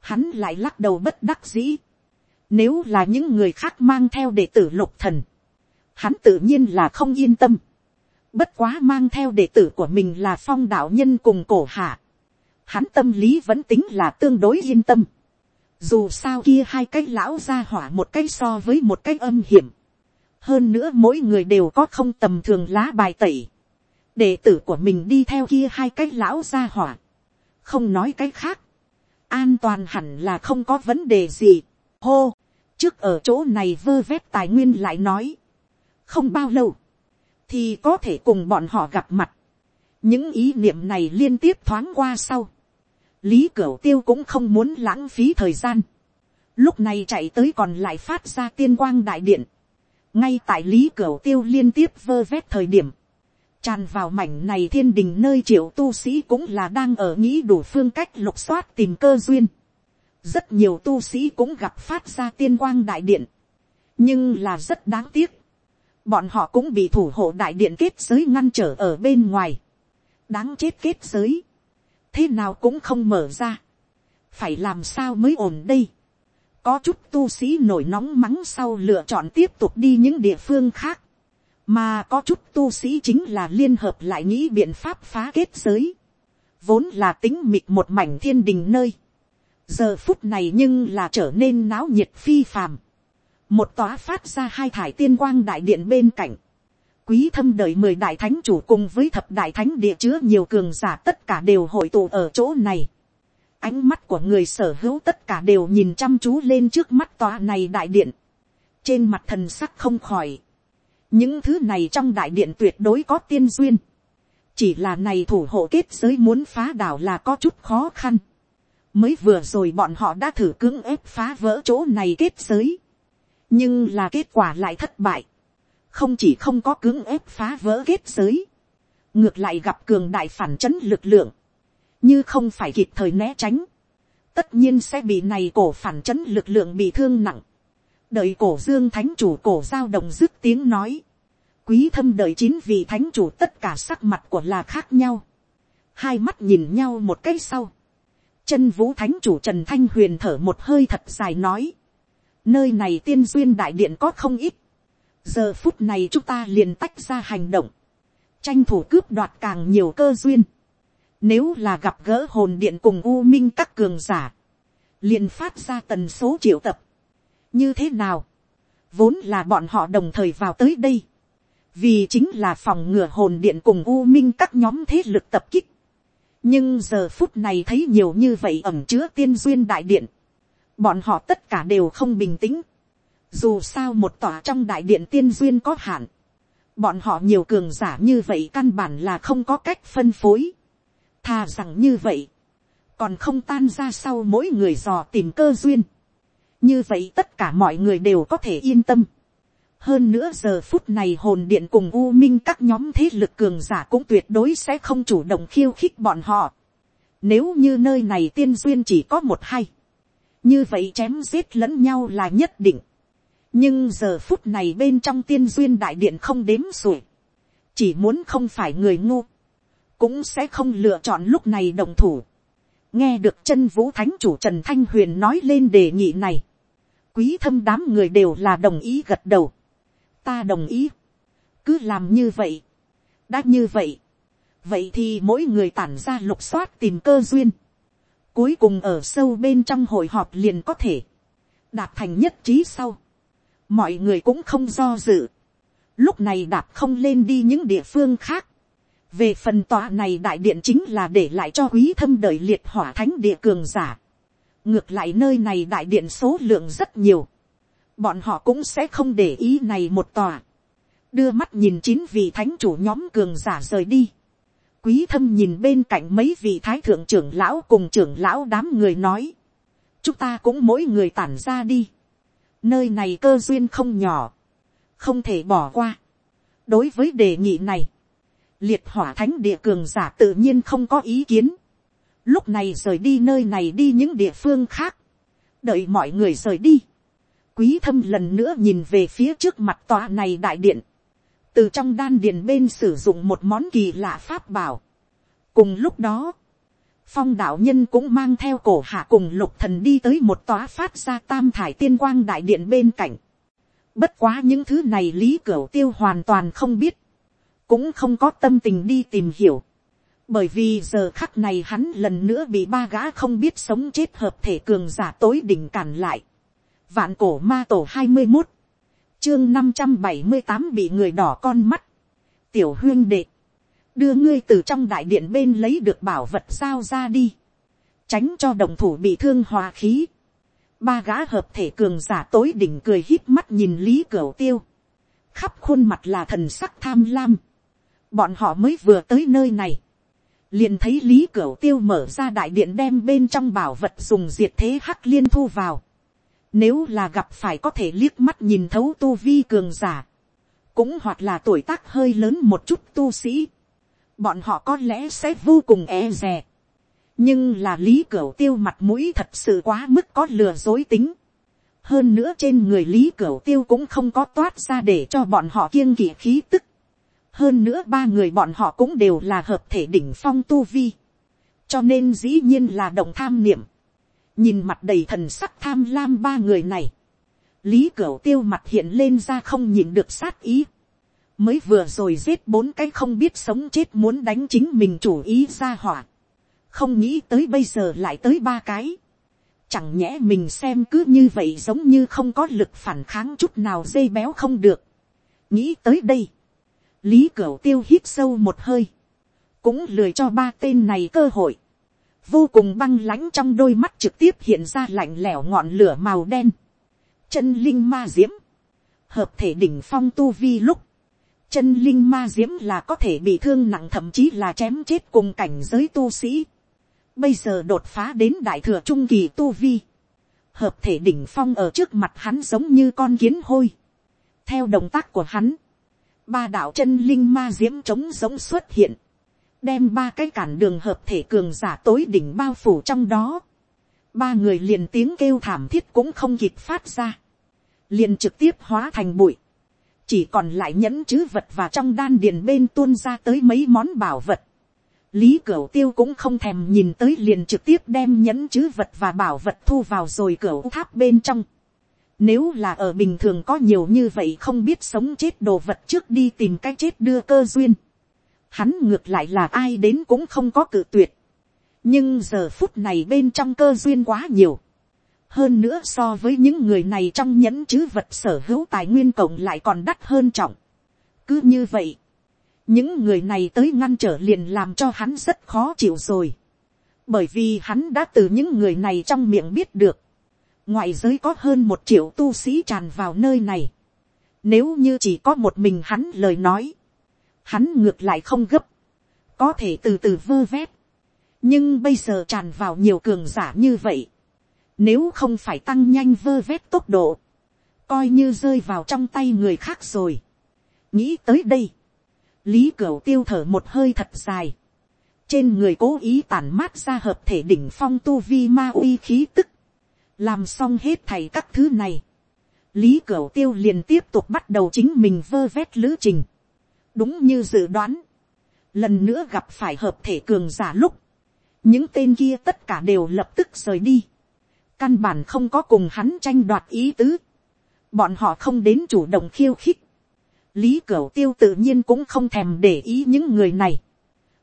[SPEAKER 1] hắn lại lắc đầu bất đắc dĩ, nếu là những người khác mang theo đệ tử lục thần, hắn tự nhiên là không yên tâm, Bất quá mang theo đệ tử của mình là phong đạo nhân cùng cổ hạ. Hắn tâm lý vẫn tính là tương đối yên tâm. Dù sao kia hai cái lão ra hỏa một cái so với một cái âm hiểm. Hơn nữa mỗi người đều có không tầm thường lá bài tẩy. Đệ tử của mình đi theo kia hai cái lão ra hỏa. Không nói cái khác. An toàn hẳn là không có vấn đề gì. Hô, trước ở chỗ này vơ vét tài nguyên lại nói. Không bao lâu thì có thể cùng bọn họ gặp mặt. những ý niệm này liên tiếp thoáng qua sau. lý cửu tiêu cũng không muốn lãng phí thời gian. lúc này chạy tới còn lại phát ra tiên quang đại điện, ngay tại lý cửu tiêu liên tiếp vơ vét thời điểm, tràn vào mảnh này thiên đình nơi triệu tu sĩ cũng là đang ở nghĩ đủ phương cách lục soát tìm cơ duyên. rất nhiều tu sĩ cũng gặp phát ra tiên quang đại điện, nhưng là rất đáng tiếc bọn họ cũng bị thủ hộ đại điện kết giới ngăn trở ở bên ngoài. đáng chết kết giới. thế nào cũng không mở ra. phải làm sao mới ổn đây có chút tu sĩ nổi nóng mắng sau lựa chọn tiếp tục đi những địa phương khác, mà có chút tu sĩ chính là liên hợp lại nghĩ biện pháp phá kết giới, vốn là tính mịt một mảnh thiên đình nơi, giờ phút này nhưng là trở nên náo nhiệt phi phàm, một tòa phát ra hai thải tiên quang đại điện bên cạnh, quý thâm đời mười đại thánh chủ cùng với thập đại thánh địa chứa nhiều cường giả tất cả đều hội tụ ở chỗ này. Ánh mắt của người sở hữu tất cả đều nhìn chăm chú lên trước mắt tòa này đại điện, trên mặt thần sắc không khỏi, những thứ này trong đại điện tuyệt đối có tiên duyên, chỉ là này thủ hộ kết giới muốn phá đảo là có chút khó khăn, mới vừa rồi bọn họ đã thử cưỡng ép phá vỡ chỗ này kết giới, nhưng là kết quả lại thất bại, không chỉ không có cưỡng ép phá vỡ kết giới, ngược lại gặp cường đại phản chấn lực lượng, như không phải kịp thời né tránh, tất nhiên sẽ bị này cổ phản chấn lực lượng bị thương nặng. đợi cổ dương thánh chủ cổ giao đồng dứt tiếng nói, quý thâm đợi chín vị thánh chủ tất cả sắc mặt của là khác nhau, hai mắt nhìn nhau một cái sau, chân vũ thánh chủ trần thanh huyền thở một hơi thật dài nói, nơi này tiên duyên đại điện có không ít, giờ phút này chúng ta liền tách ra hành động, tranh thủ cướp đoạt càng nhiều cơ duyên, nếu là gặp gỡ hồn điện cùng U Minh các cường giả. liền phát ra tần số triệu tập. Như thế nào? Vốn là bọn họ đồng thời vào tới đây. Vì chính là phòng ngừa hồn điện cùng U Minh các nhóm thế lực tập kích. Nhưng giờ phút này thấy nhiều như vậy ẩm chứa tiên duyên đại điện. Bọn họ tất cả đều không bình tĩnh. Dù sao một tòa trong đại điện tiên duyên có hạn. Bọn họ nhiều cường giả như vậy căn bản là không có cách phân phối Thà rằng như vậy. Còn không tan ra sau mỗi người dò tìm cơ duyên. Như vậy tất cả mọi người đều có thể yên tâm. Hơn nữa giờ phút này hồn điện cùng U Minh các nhóm thế lực cường giả cũng tuyệt đối sẽ không chủ động khiêu khích bọn họ. Nếu như nơi này tiên duyên chỉ có một hay. Như vậy chém giết lẫn nhau là nhất định. Nhưng giờ phút này bên trong tiên duyên đại điện không đếm xuể. Chỉ muốn không phải người ngu cũng sẽ không lựa chọn lúc này đồng thủ. nghe được chân vũ thánh chủ trần thanh huyền nói lên đề nghị này. quý thâm đám người đều là đồng ý gật đầu. ta đồng ý. cứ làm như vậy. đã như vậy. vậy thì mỗi người tản ra lục soát tìm cơ duyên cuối cùng ở sâu bên trong hội họp liền có thể. đạt thành nhất trí sau. mọi người cũng không do dự. lúc này đạp không lên đi những địa phương khác về phần tòa này đại điện chính là để lại cho quý thâm đời liệt hỏa thánh địa cường giả. ngược lại nơi này đại điện số lượng rất nhiều. bọn họ cũng sẽ không để ý này một tòa. đưa mắt nhìn chín vị thánh chủ nhóm cường giả rời đi quý thâm nhìn bên cạnh mấy vị thái thượng trưởng lão cùng trưởng lão đám người nói. chúng ta cũng mỗi người tản ra đi. nơi này cơ duyên không nhỏ. không thể bỏ qua. đối với đề nghị này, liệt hỏa thánh địa cường giả tự nhiên không có ý kiến. lúc này rời đi nơi này đi những địa phương khác. đợi mọi người rời đi. quý thâm lần nữa nhìn về phía trước mặt tòa này đại điện từ trong đan điền bên sử dụng một món kỳ lạ pháp bảo. cùng lúc đó, phong đạo nhân cũng mang theo cổ hạ cùng lục thần đi tới một tòa phát ra tam thải tiên quang đại điện bên cạnh. Bất quá những thứ này lý cửu tiêu hoàn toàn không biết cũng không có tâm tình đi tìm hiểu. Bởi vì giờ khắc này hắn lần nữa bị ba gã không biết sống chết hợp thể cường giả tối đỉnh cản lại. Vạn cổ ma tổ hai mươi một Chương năm trăm bảy mươi tám bị người đỏ con mắt. Tiểu huyên đệ. Đưa ngươi từ trong đại điện bên lấy được bảo vật sao ra đi. Tránh cho đồng thủ bị thương hòa khí. Ba gã hợp thể cường giả tối đỉnh cười hít mắt nhìn Lý Cửu Tiêu. Khắp khuôn mặt là thần sắc tham lam bọn họ mới vừa tới nơi này, liền thấy lý cửu tiêu mở ra đại điện đem bên trong bảo vật dùng diệt thế hắc liên thu vào, nếu là gặp phải có thể liếc mắt nhìn thấu tu vi cường giả. Cũng hoặc là tuổi tác hơi lớn một chút tu sĩ. Bọn họ có lẽ sẽ vô cùng e rè. Nhưng là lý cửu tiêu mặt mũi thật sự quá mức có lừa dối tính. Hơn nữa trên người lý cửu tiêu cũng không có toát ra để cho bọn họ kiêng kỵ khí tức. Hơn nữa ba người bọn họ cũng đều là hợp thể đỉnh phong tu vi. Cho nên dĩ nhiên là động tham niệm nhìn mặt đầy thần sắc tham lam ba người này, lý cửu tiêu mặt hiện lên ra không nhìn được sát ý, mới vừa rồi giết bốn cái không biết sống chết muốn đánh chính mình chủ ý ra hỏa, không nghĩ tới bây giờ lại tới ba cái, chẳng nhẽ mình xem cứ như vậy giống như không có lực phản kháng chút nào dây béo không được, nghĩ tới đây, lý cửu tiêu hít sâu một hơi, cũng lười cho ba tên này cơ hội, vô cùng băng lãnh trong đôi mắt trực tiếp hiện ra lạnh lẽo ngọn lửa màu đen, chân linh ma diễm, hợp thể đỉnh phong tu vi lúc, chân linh ma diễm là có thể bị thương nặng thậm chí là chém chết cùng cảnh giới tu sĩ, bây giờ đột phá đến đại thừa trung kỳ tu vi, hợp thể đỉnh phong ở trước mặt hắn giống như con kiến hôi, theo động tác của hắn, ba đạo chân linh ma diễm trống giống xuất hiện, đem ba cái cản đường hợp thể cường giả tối đỉnh bao phủ trong đó. Ba người liền tiếng kêu thảm thiết cũng không kịp phát ra. Liền trực tiếp hóa thành bụi. Chỉ còn lại nhẫn chứ vật và trong đan điền bên tuôn ra tới mấy món bảo vật. Lý Cửu Tiêu cũng không thèm nhìn tới liền trực tiếp đem nhẫn chứ vật và bảo vật thu vào rồi cửu tháp bên trong. Nếu là ở bình thường có nhiều như vậy không biết sống chết đồ vật trước đi tìm cách chết đưa cơ duyên hắn ngược lại là ai đến cũng không có cự tuyệt. nhưng giờ phút này bên trong cơ duyên quá nhiều. hơn nữa so với những người này trong nhẫn chữ vật sở hữu tài nguyên cộng lại còn đắt hơn trọng. cứ như vậy, những người này tới ngăn trở liền làm cho hắn rất khó chịu rồi. bởi vì hắn đã từ những người này trong miệng biết được. ngoại giới có hơn một triệu tu sĩ tràn vào nơi này. nếu như chỉ có một mình hắn lời nói, hắn ngược lại không gấp, có thể từ từ vơ vét, nhưng bây giờ tràn vào nhiều cường giả như vậy, nếu không phải tăng nhanh vơ vét tốc độ, coi như rơi vào trong tay người khác rồi. nghĩ tới đây, lý cửu tiêu thở một hơi thật dài, trên người cố ý tản mát ra hợp thể đỉnh phong tu vi ma uy khí tức, làm xong hết thầy các thứ này, lý cửu tiêu liền tiếp tục bắt đầu chính mình vơ vét lữ trình đúng như dự đoán, lần nữa gặp phải hợp thể cường giả lúc, những tên kia tất cả đều lập tức rời đi, căn bản không có cùng hắn tranh đoạt ý tứ, bọn họ không đến chủ động khiêu khích, lý cửu tiêu tự nhiên cũng không thèm để ý những người này,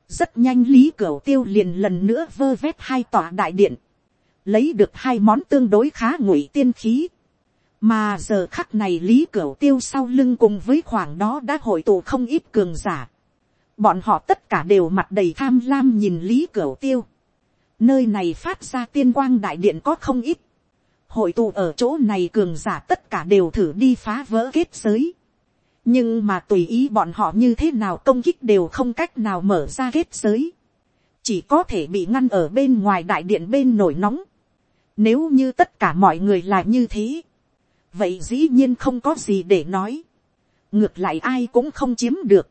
[SPEAKER 1] rất nhanh lý cửu tiêu liền lần nữa vơ vét hai tòa đại điện, lấy được hai món tương đối khá ngụy tiên khí, mà giờ khắc này lý cửu tiêu sau lưng cùng với khoảng đó đã hội tụ không ít cường giả. bọn họ tất cả đều mặt đầy tham lam nhìn lý cửu tiêu. nơi này phát ra tiên quang đại điện có không ít. hội tụ ở chỗ này cường giả tất cả đều thử đi phá vỡ kết giới. nhưng mà tùy ý bọn họ như thế nào công kích đều không cách nào mở ra kết giới. chỉ có thể bị ngăn ở bên ngoài đại điện bên nổi nóng. nếu như tất cả mọi người là như thế vậy dĩ nhiên không có gì để nói. ngược lại ai cũng không chiếm được.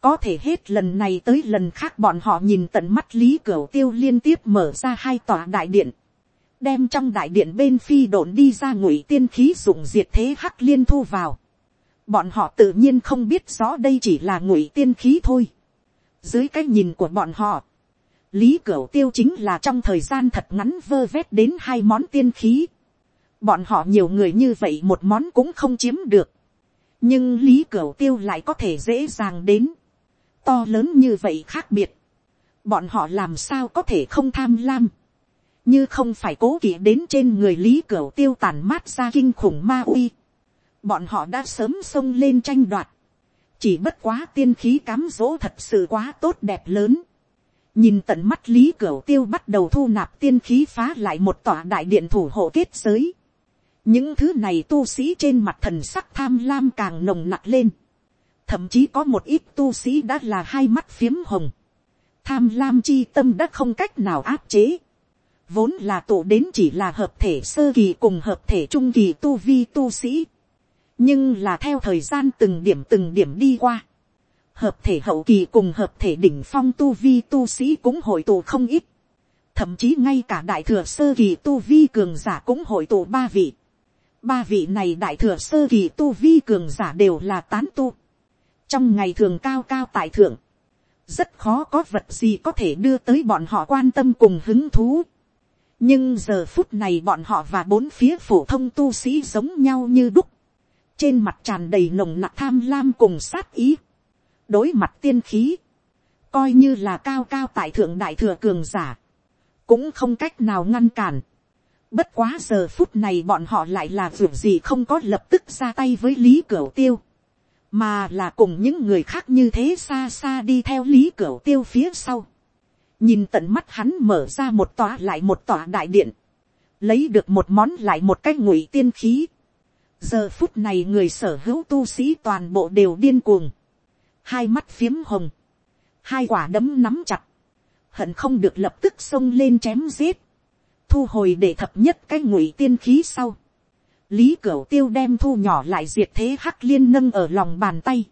[SPEAKER 1] có thể hết lần này tới lần khác bọn họ nhìn tận mắt lý cửu tiêu liên tiếp mở ra hai tòa đại điện. đem trong đại điện bên phi đồn đi ra ngụy tiên khí dụng diệt thế hắc liên thu vào. bọn họ tự nhiên không biết rõ đây chỉ là ngụy tiên khí thôi. dưới cái nhìn của bọn họ, lý cửu tiêu chính là trong thời gian thật ngắn vơ vét đến hai món tiên khí bọn họ nhiều người như vậy một món cũng không chiếm được, nhưng lý cửu tiêu lại có thể dễ dàng đến, to lớn như vậy khác biệt, bọn họ làm sao có thể không tham lam, như không phải cố kỵ đến trên người lý cửu tiêu tàn mát ra kinh khủng ma uy, bọn họ đã sớm xông lên tranh đoạt, chỉ bất quá tiên khí cám dỗ thật sự quá tốt đẹp lớn, nhìn tận mắt lý cửu tiêu bắt đầu thu nạp tiên khí phá lại một tòa đại điện thủ hộ kết giới, những thứ này tu sĩ trên mặt thần sắc tham lam càng nồng nặc lên. thậm chí có một ít tu sĩ đã là hai mắt phiếm hồng. tham lam chi tâm đã không cách nào áp chế. vốn là tụ đến chỉ là hợp thể sơ kỳ cùng hợp thể trung kỳ tu vi tu sĩ, nhưng là theo thời gian từng điểm từng điểm đi qua, hợp thể hậu kỳ cùng hợp thể đỉnh phong tu vi tu sĩ cũng hội tụ không ít, thậm chí ngay cả đại thừa sơ kỳ tu vi cường giả cũng hội tụ ba vị, ba vị này đại thừa sơ kỳ tu vi cường giả đều là tán tu, trong ngày thường cao cao tại thượng, rất khó có vật gì có thể đưa tới bọn họ quan tâm cùng hứng thú. nhưng giờ phút này bọn họ và bốn phía phổ thông tu sĩ giống nhau như đúc, trên mặt tràn đầy nồng nặc tham lam cùng sát ý, đối mặt tiên khí, coi như là cao cao tại thượng đại thừa cường giả, cũng không cách nào ngăn cản. Bất quá giờ phút này bọn họ lại là việc gì không có lập tức ra tay với lý cửu tiêu. Mà là cùng những người khác như thế xa xa đi theo lý Cửu tiêu phía sau. nhìn tận mắt hắn mở ra một tòa lại một tòa đại điện, lấy được một món lại một cái ngụy tiên khí. giờ phút này người sở hữu tu sĩ toàn bộ đều điên cuồng, hai mắt phiếm hồng, hai quả đấm nắm chặt, hận không được lập tức xông lên chém giết, thu hồi để thập nhất cái ngụy tiên khí sau, lý cửu tiêu đem thu nhỏ lại diệt thế hắc liên nâng ở lòng bàn tay,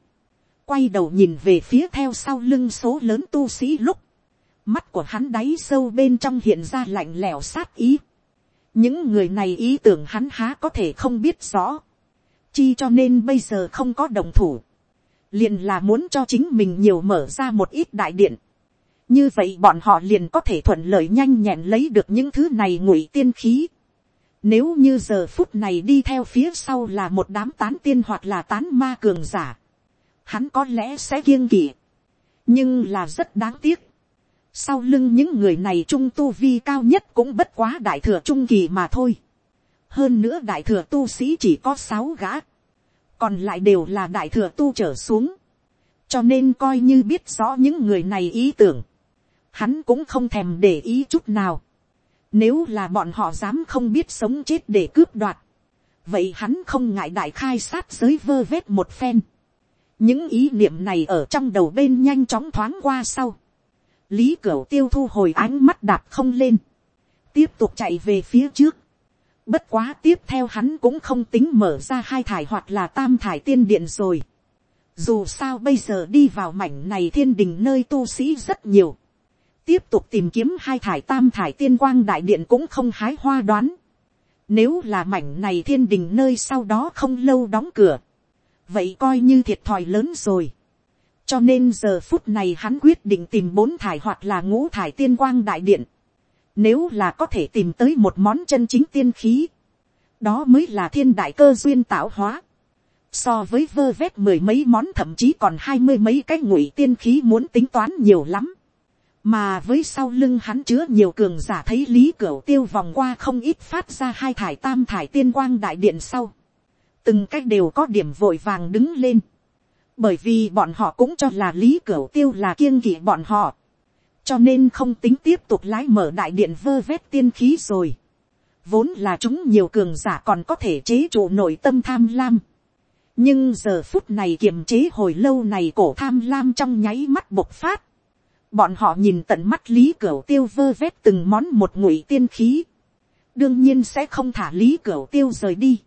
[SPEAKER 1] quay đầu nhìn về phía theo sau lưng số lớn tu sĩ lúc, mắt của hắn đáy sâu bên trong hiện ra lạnh lẽo sát ý, những người này ý tưởng hắn há có thể không biết rõ, chi cho nên bây giờ không có đồng thủ, liền là muốn cho chính mình nhiều mở ra một ít đại điện, như vậy bọn họ liền có thể thuận lợi nhanh nhẹn lấy được những thứ này ngụy tiên khí, nếu như giờ phút này đi theo phía sau là một đám tán tiên hoặc là tán ma cường giả. Hắn có lẽ sẽ kiêng kỵ. Nhưng là rất đáng tiếc. Sau lưng những người này trung tu vi cao nhất cũng bất quá đại thừa trung kỳ mà thôi. Hơn nữa đại thừa tu sĩ chỉ có sáu gã. Còn lại đều là đại thừa tu trở xuống. Cho nên coi như biết rõ những người này ý tưởng. Hắn cũng không thèm để ý chút nào nếu là bọn họ dám không biết sống chết để cướp đoạt. Vậy hắn không ngại đại khai sát giới vơ vét một phen. Những ý niệm này ở trong đầu bên nhanh chóng thoáng qua sau. Lý Cửu tiêu thu hồi ánh mắt đạp không lên. Tiếp tục chạy về phía trước. Bất quá tiếp theo hắn cũng không tính mở ra hai thải hoặc là tam thải tiên điện rồi. Dù sao bây giờ đi vào mảnh này thiên đình nơi tu sĩ rất nhiều tiếp tục tìm kiếm hai thải tam thải tiên quang đại điện cũng không hái hoa đoán. Nếu là mảnh này thiên đình nơi sau đó không lâu đóng cửa. Vậy coi như thiệt thòi lớn rồi. Cho nên giờ phút này hắn quyết định tìm bốn thải hoặc là ngũ thải tiên quang đại điện. Nếu là có thể tìm tới một món chân chính tiên khí. Đó mới là thiên đại cơ duyên tạo hóa. So với vơ vét mười mấy món thậm chí còn hai mươi mấy cái ngụy tiên khí muốn tính toán nhiều lắm mà với sau lưng hắn chứa nhiều cường giả thấy lý cửu tiêu vòng qua không ít phát ra hai thải tam thải tiên quang đại điện sau, từng cách đều có điểm vội vàng đứng lên, bởi vì bọn họ cũng cho là lý cửu tiêu là kiêng kỵ bọn họ, cho nên không tính tiếp tục lái mở đại điện vơ vét tiên khí rồi, vốn là chúng nhiều cường giả còn có thể chế trụ nội tâm tham lam, nhưng giờ phút này kiềm chế hồi lâu này cổ tham lam trong nháy mắt bộc phát, Bọn họ nhìn tận mắt lý cửa tiêu vơ vét từng món một ngụy tiên khí. Đương nhiên sẽ không thả lý cửa tiêu rời đi.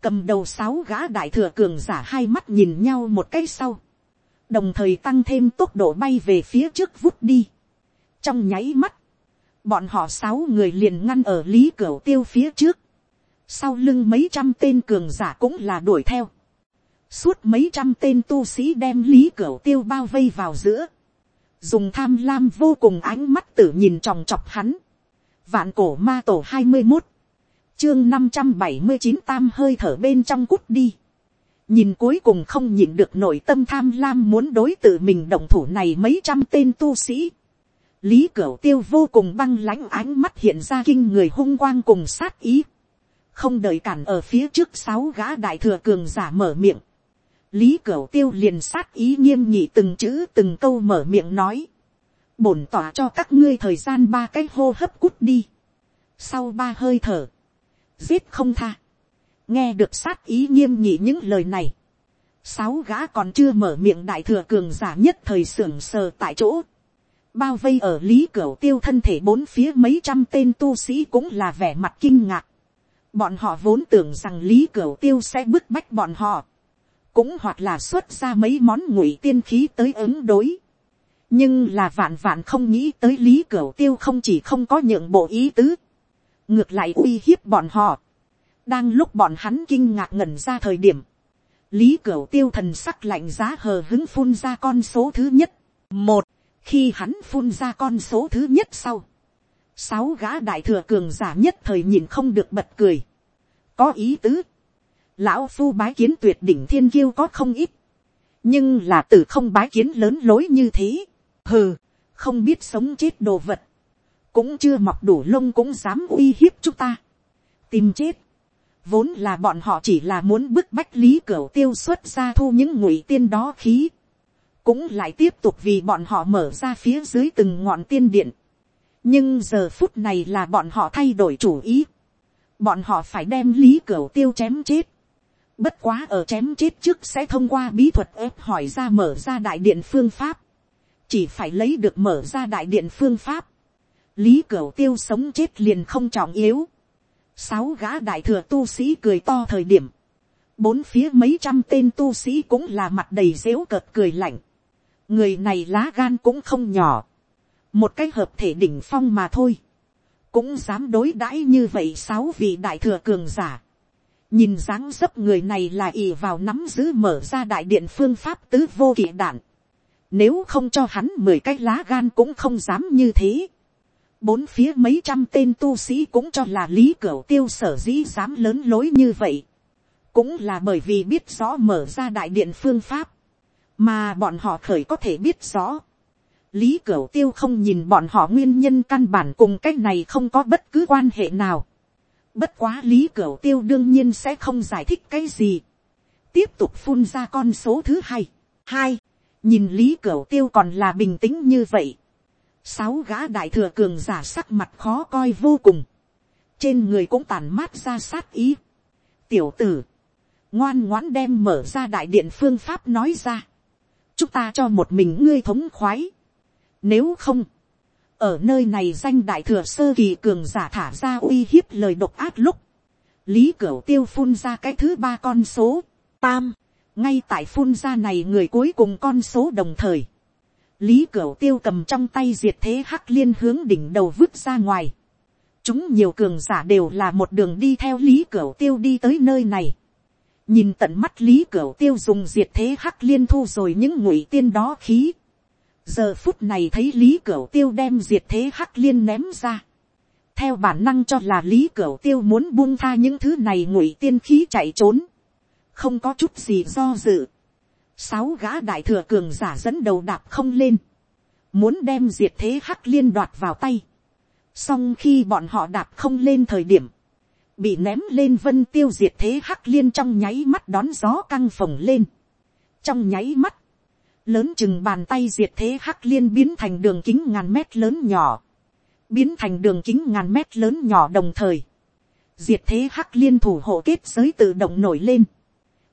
[SPEAKER 1] Cầm đầu sáu gã đại thừa cường giả hai mắt nhìn nhau một cái sau. Đồng thời tăng thêm tốc độ bay về phía trước vút đi. Trong nháy mắt. Bọn họ sáu người liền ngăn ở lý cửa tiêu phía trước. Sau lưng mấy trăm tên cường giả cũng là đuổi theo. Suốt mấy trăm tên tu sĩ đem lý cửa tiêu bao vây vào giữa dùng tham lam vô cùng ánh mắt tử nhìn tròng trọc hắn. vạn cổ ma tổ hai mươi một, chương năm trăm bảy mươi chín tam hơi thở bên trong cút đi. nhìn cuối cùng không nhìn được nội tâm tham lam muốn đối tự mình động thủ này mấy trăm tên tu sĩ. lý cửu tiêu vô cùng băng lãnh ánh mắt hiện ra kinh người hung quang cùng sát ý. không đợi cản ở phía trước sáu gã đại thừa cường giả mở miệng lý cửu tiêu liền sát ý nghiêm nhị từng chữ từng câu mở miệng nói. bổn tỏa cho các ngươi thời gian ba cái hô hấp cút đi. sau ba hơi thở, giết không tha. nghe được sát ý nghiêm nhị những lời này. sáu gã còn chưa mở miệng đại thừa cường giả nhất thời sưởng sờ tại chỗ. bao vây ở lý Cửu tiêu thân thể bốn phía mấy trăm tên tu sĩ cũng là vẻ mặt kinh ngạc. bọn họ vốn tưởng rằng lý Cửu tiêu sẽ bức bách bọn họ, cũng hoặc là xuất ra mấy món ngụy tiên khí tới ứng đối. nhưng là vạn vạn không nghĩ tới lý cửu tiêu không chỉ không có nhượng bộ ý tứ, ngược lại uy hiếp bọn họ. đang lúc bọn hắn kinh ngạc ngẩn ra thời điểm, lý cửu tiêu thần sắc lạnh giá hờ hứng phun ra con số thứ nhất. một, khi hắn phun ra con số thứ nhất sau, sáu gã đại thừa cường giả nhất thời nhìn không được bật cười. có ý tứ, lão phu bái kiến tuyệt đỉnh thiên kiêu có không ít, nhưng là từ không bái kiến lớn lối như thế, hừ, không biết sống chết đồ vật, cũng chưa mọc đủ lông cũng dám uy hiếp chúng ta, tìm chết, vốn là bọn họ chỉ là muốn bức bách lý cửa tiêu xuất ra thu những ngụy tiên đó khí, cũng lại tiếp tục vì bọn họ mở ra phía dưới từng ngọn tiên điện. nhưng giờ phút này là bọn họ thay đổi chủ ý. bọn họ phải đem lý cửa tiêu chém chết bất quá ở chém chết trước sẽ thông qua bí thuật ép hỏi ra mở ra đại điện phương pháp. chỉ phải lấy được mở ra đại điện phương pháp. lý cửu tiêu sống chết liền không trọng yếu. sáu gã đại thừa tu sĩ cười to thời điểm bốn phía mấy trăm tên tu sĩ cũng là mặt đầy dễu cợt cười lạnh người này lá gan cũng không nhỏ, một cái hợp thể đỉnh phong mà thôi, cũng dám đối đãi như vậy sáu vị đại thừa cường giả, nhìn dáng dấp người này là ì vào nắm giữ mở ra đại điện phương pháp tứ vô kỵ đạn, nếu không cho hắn mười cái lá gan cũng không dám như thế, bốn phía mấy trăm tên tu sĩ cũng cho là lý cửa tiêu sở dĩ dám lớn lối như vậy, cũng là bởi vì biết rõ mở ra đại điện phương pháp, mà bọn họ khởi có thể biết rõ. lý cửa tiêu không nhìn bọn họ nguyên nhân căn bản cùng cách này không có bất cứ quan hệ nào bất quá lý cửu tiêu đương nhiên sẽ không giải thích cái gì. tiếp tục phun ra con số thứ hai. hai, nhìn lý cửu tiêu còn là bình tĩnh như vậy. sáu gã đại thừa cường giả sắc mặt khó coi vô cùng. trên người cũng tàn mát ra sát ý. tiểu tử, ngoan ngoãn đem mở ra đại điện phương pháp nói ra chúng ta cho một mình ngươi thống khoái. Nếu không, ở nơi này danh đại thừa sơ kỳ cường giả thả ra uy hiếp lời độc ác lúc, lý cửu tiêu phun ra cái thứ ba con số, tam, ngay tại phun ra này người cuối cùng con số đồng thời. Lý cửu tiêu cầm trong tay diệt thế hắc liên hướng đỉnh đầu vứt ra ngoài. Chúng nhiều cường giả đều là một đường đi theo lý cửu tiêu đi tới nơi này nhìn tận mắt lý cửu tiêu dùng diệt thế hắc liên thu rồi những ngụy tiên đó khí giờ phút này thấy lý cửu tiêu đem diệt thế hắc liên ném ra. theo bản năng cho là lý cửu tiêu muốn buông tha những thứ này ngụy tiên khí chạy trốn. không có chút gì do dự. sáu gã đại thừa cường giả dẫn đầu đạp không lên. muốn đem diệt thế hắc liên đoạt vào tay. song khi bọn họ đạp không lên thời điểm bị ném lên vân tiêu diệt thế hắc liên trong nháy mắt đón gió căng phồng lên. trong nháy mắt, lớn chừng bàn tay diệt thế hắc liên biến thành đường kính ngàn mét lớn nhỏ, biến thành đường kính ngàn mét lớn nhỏ đồng thời, diệt thế hắc liên thủ hộ kết giới tự động nổi lên,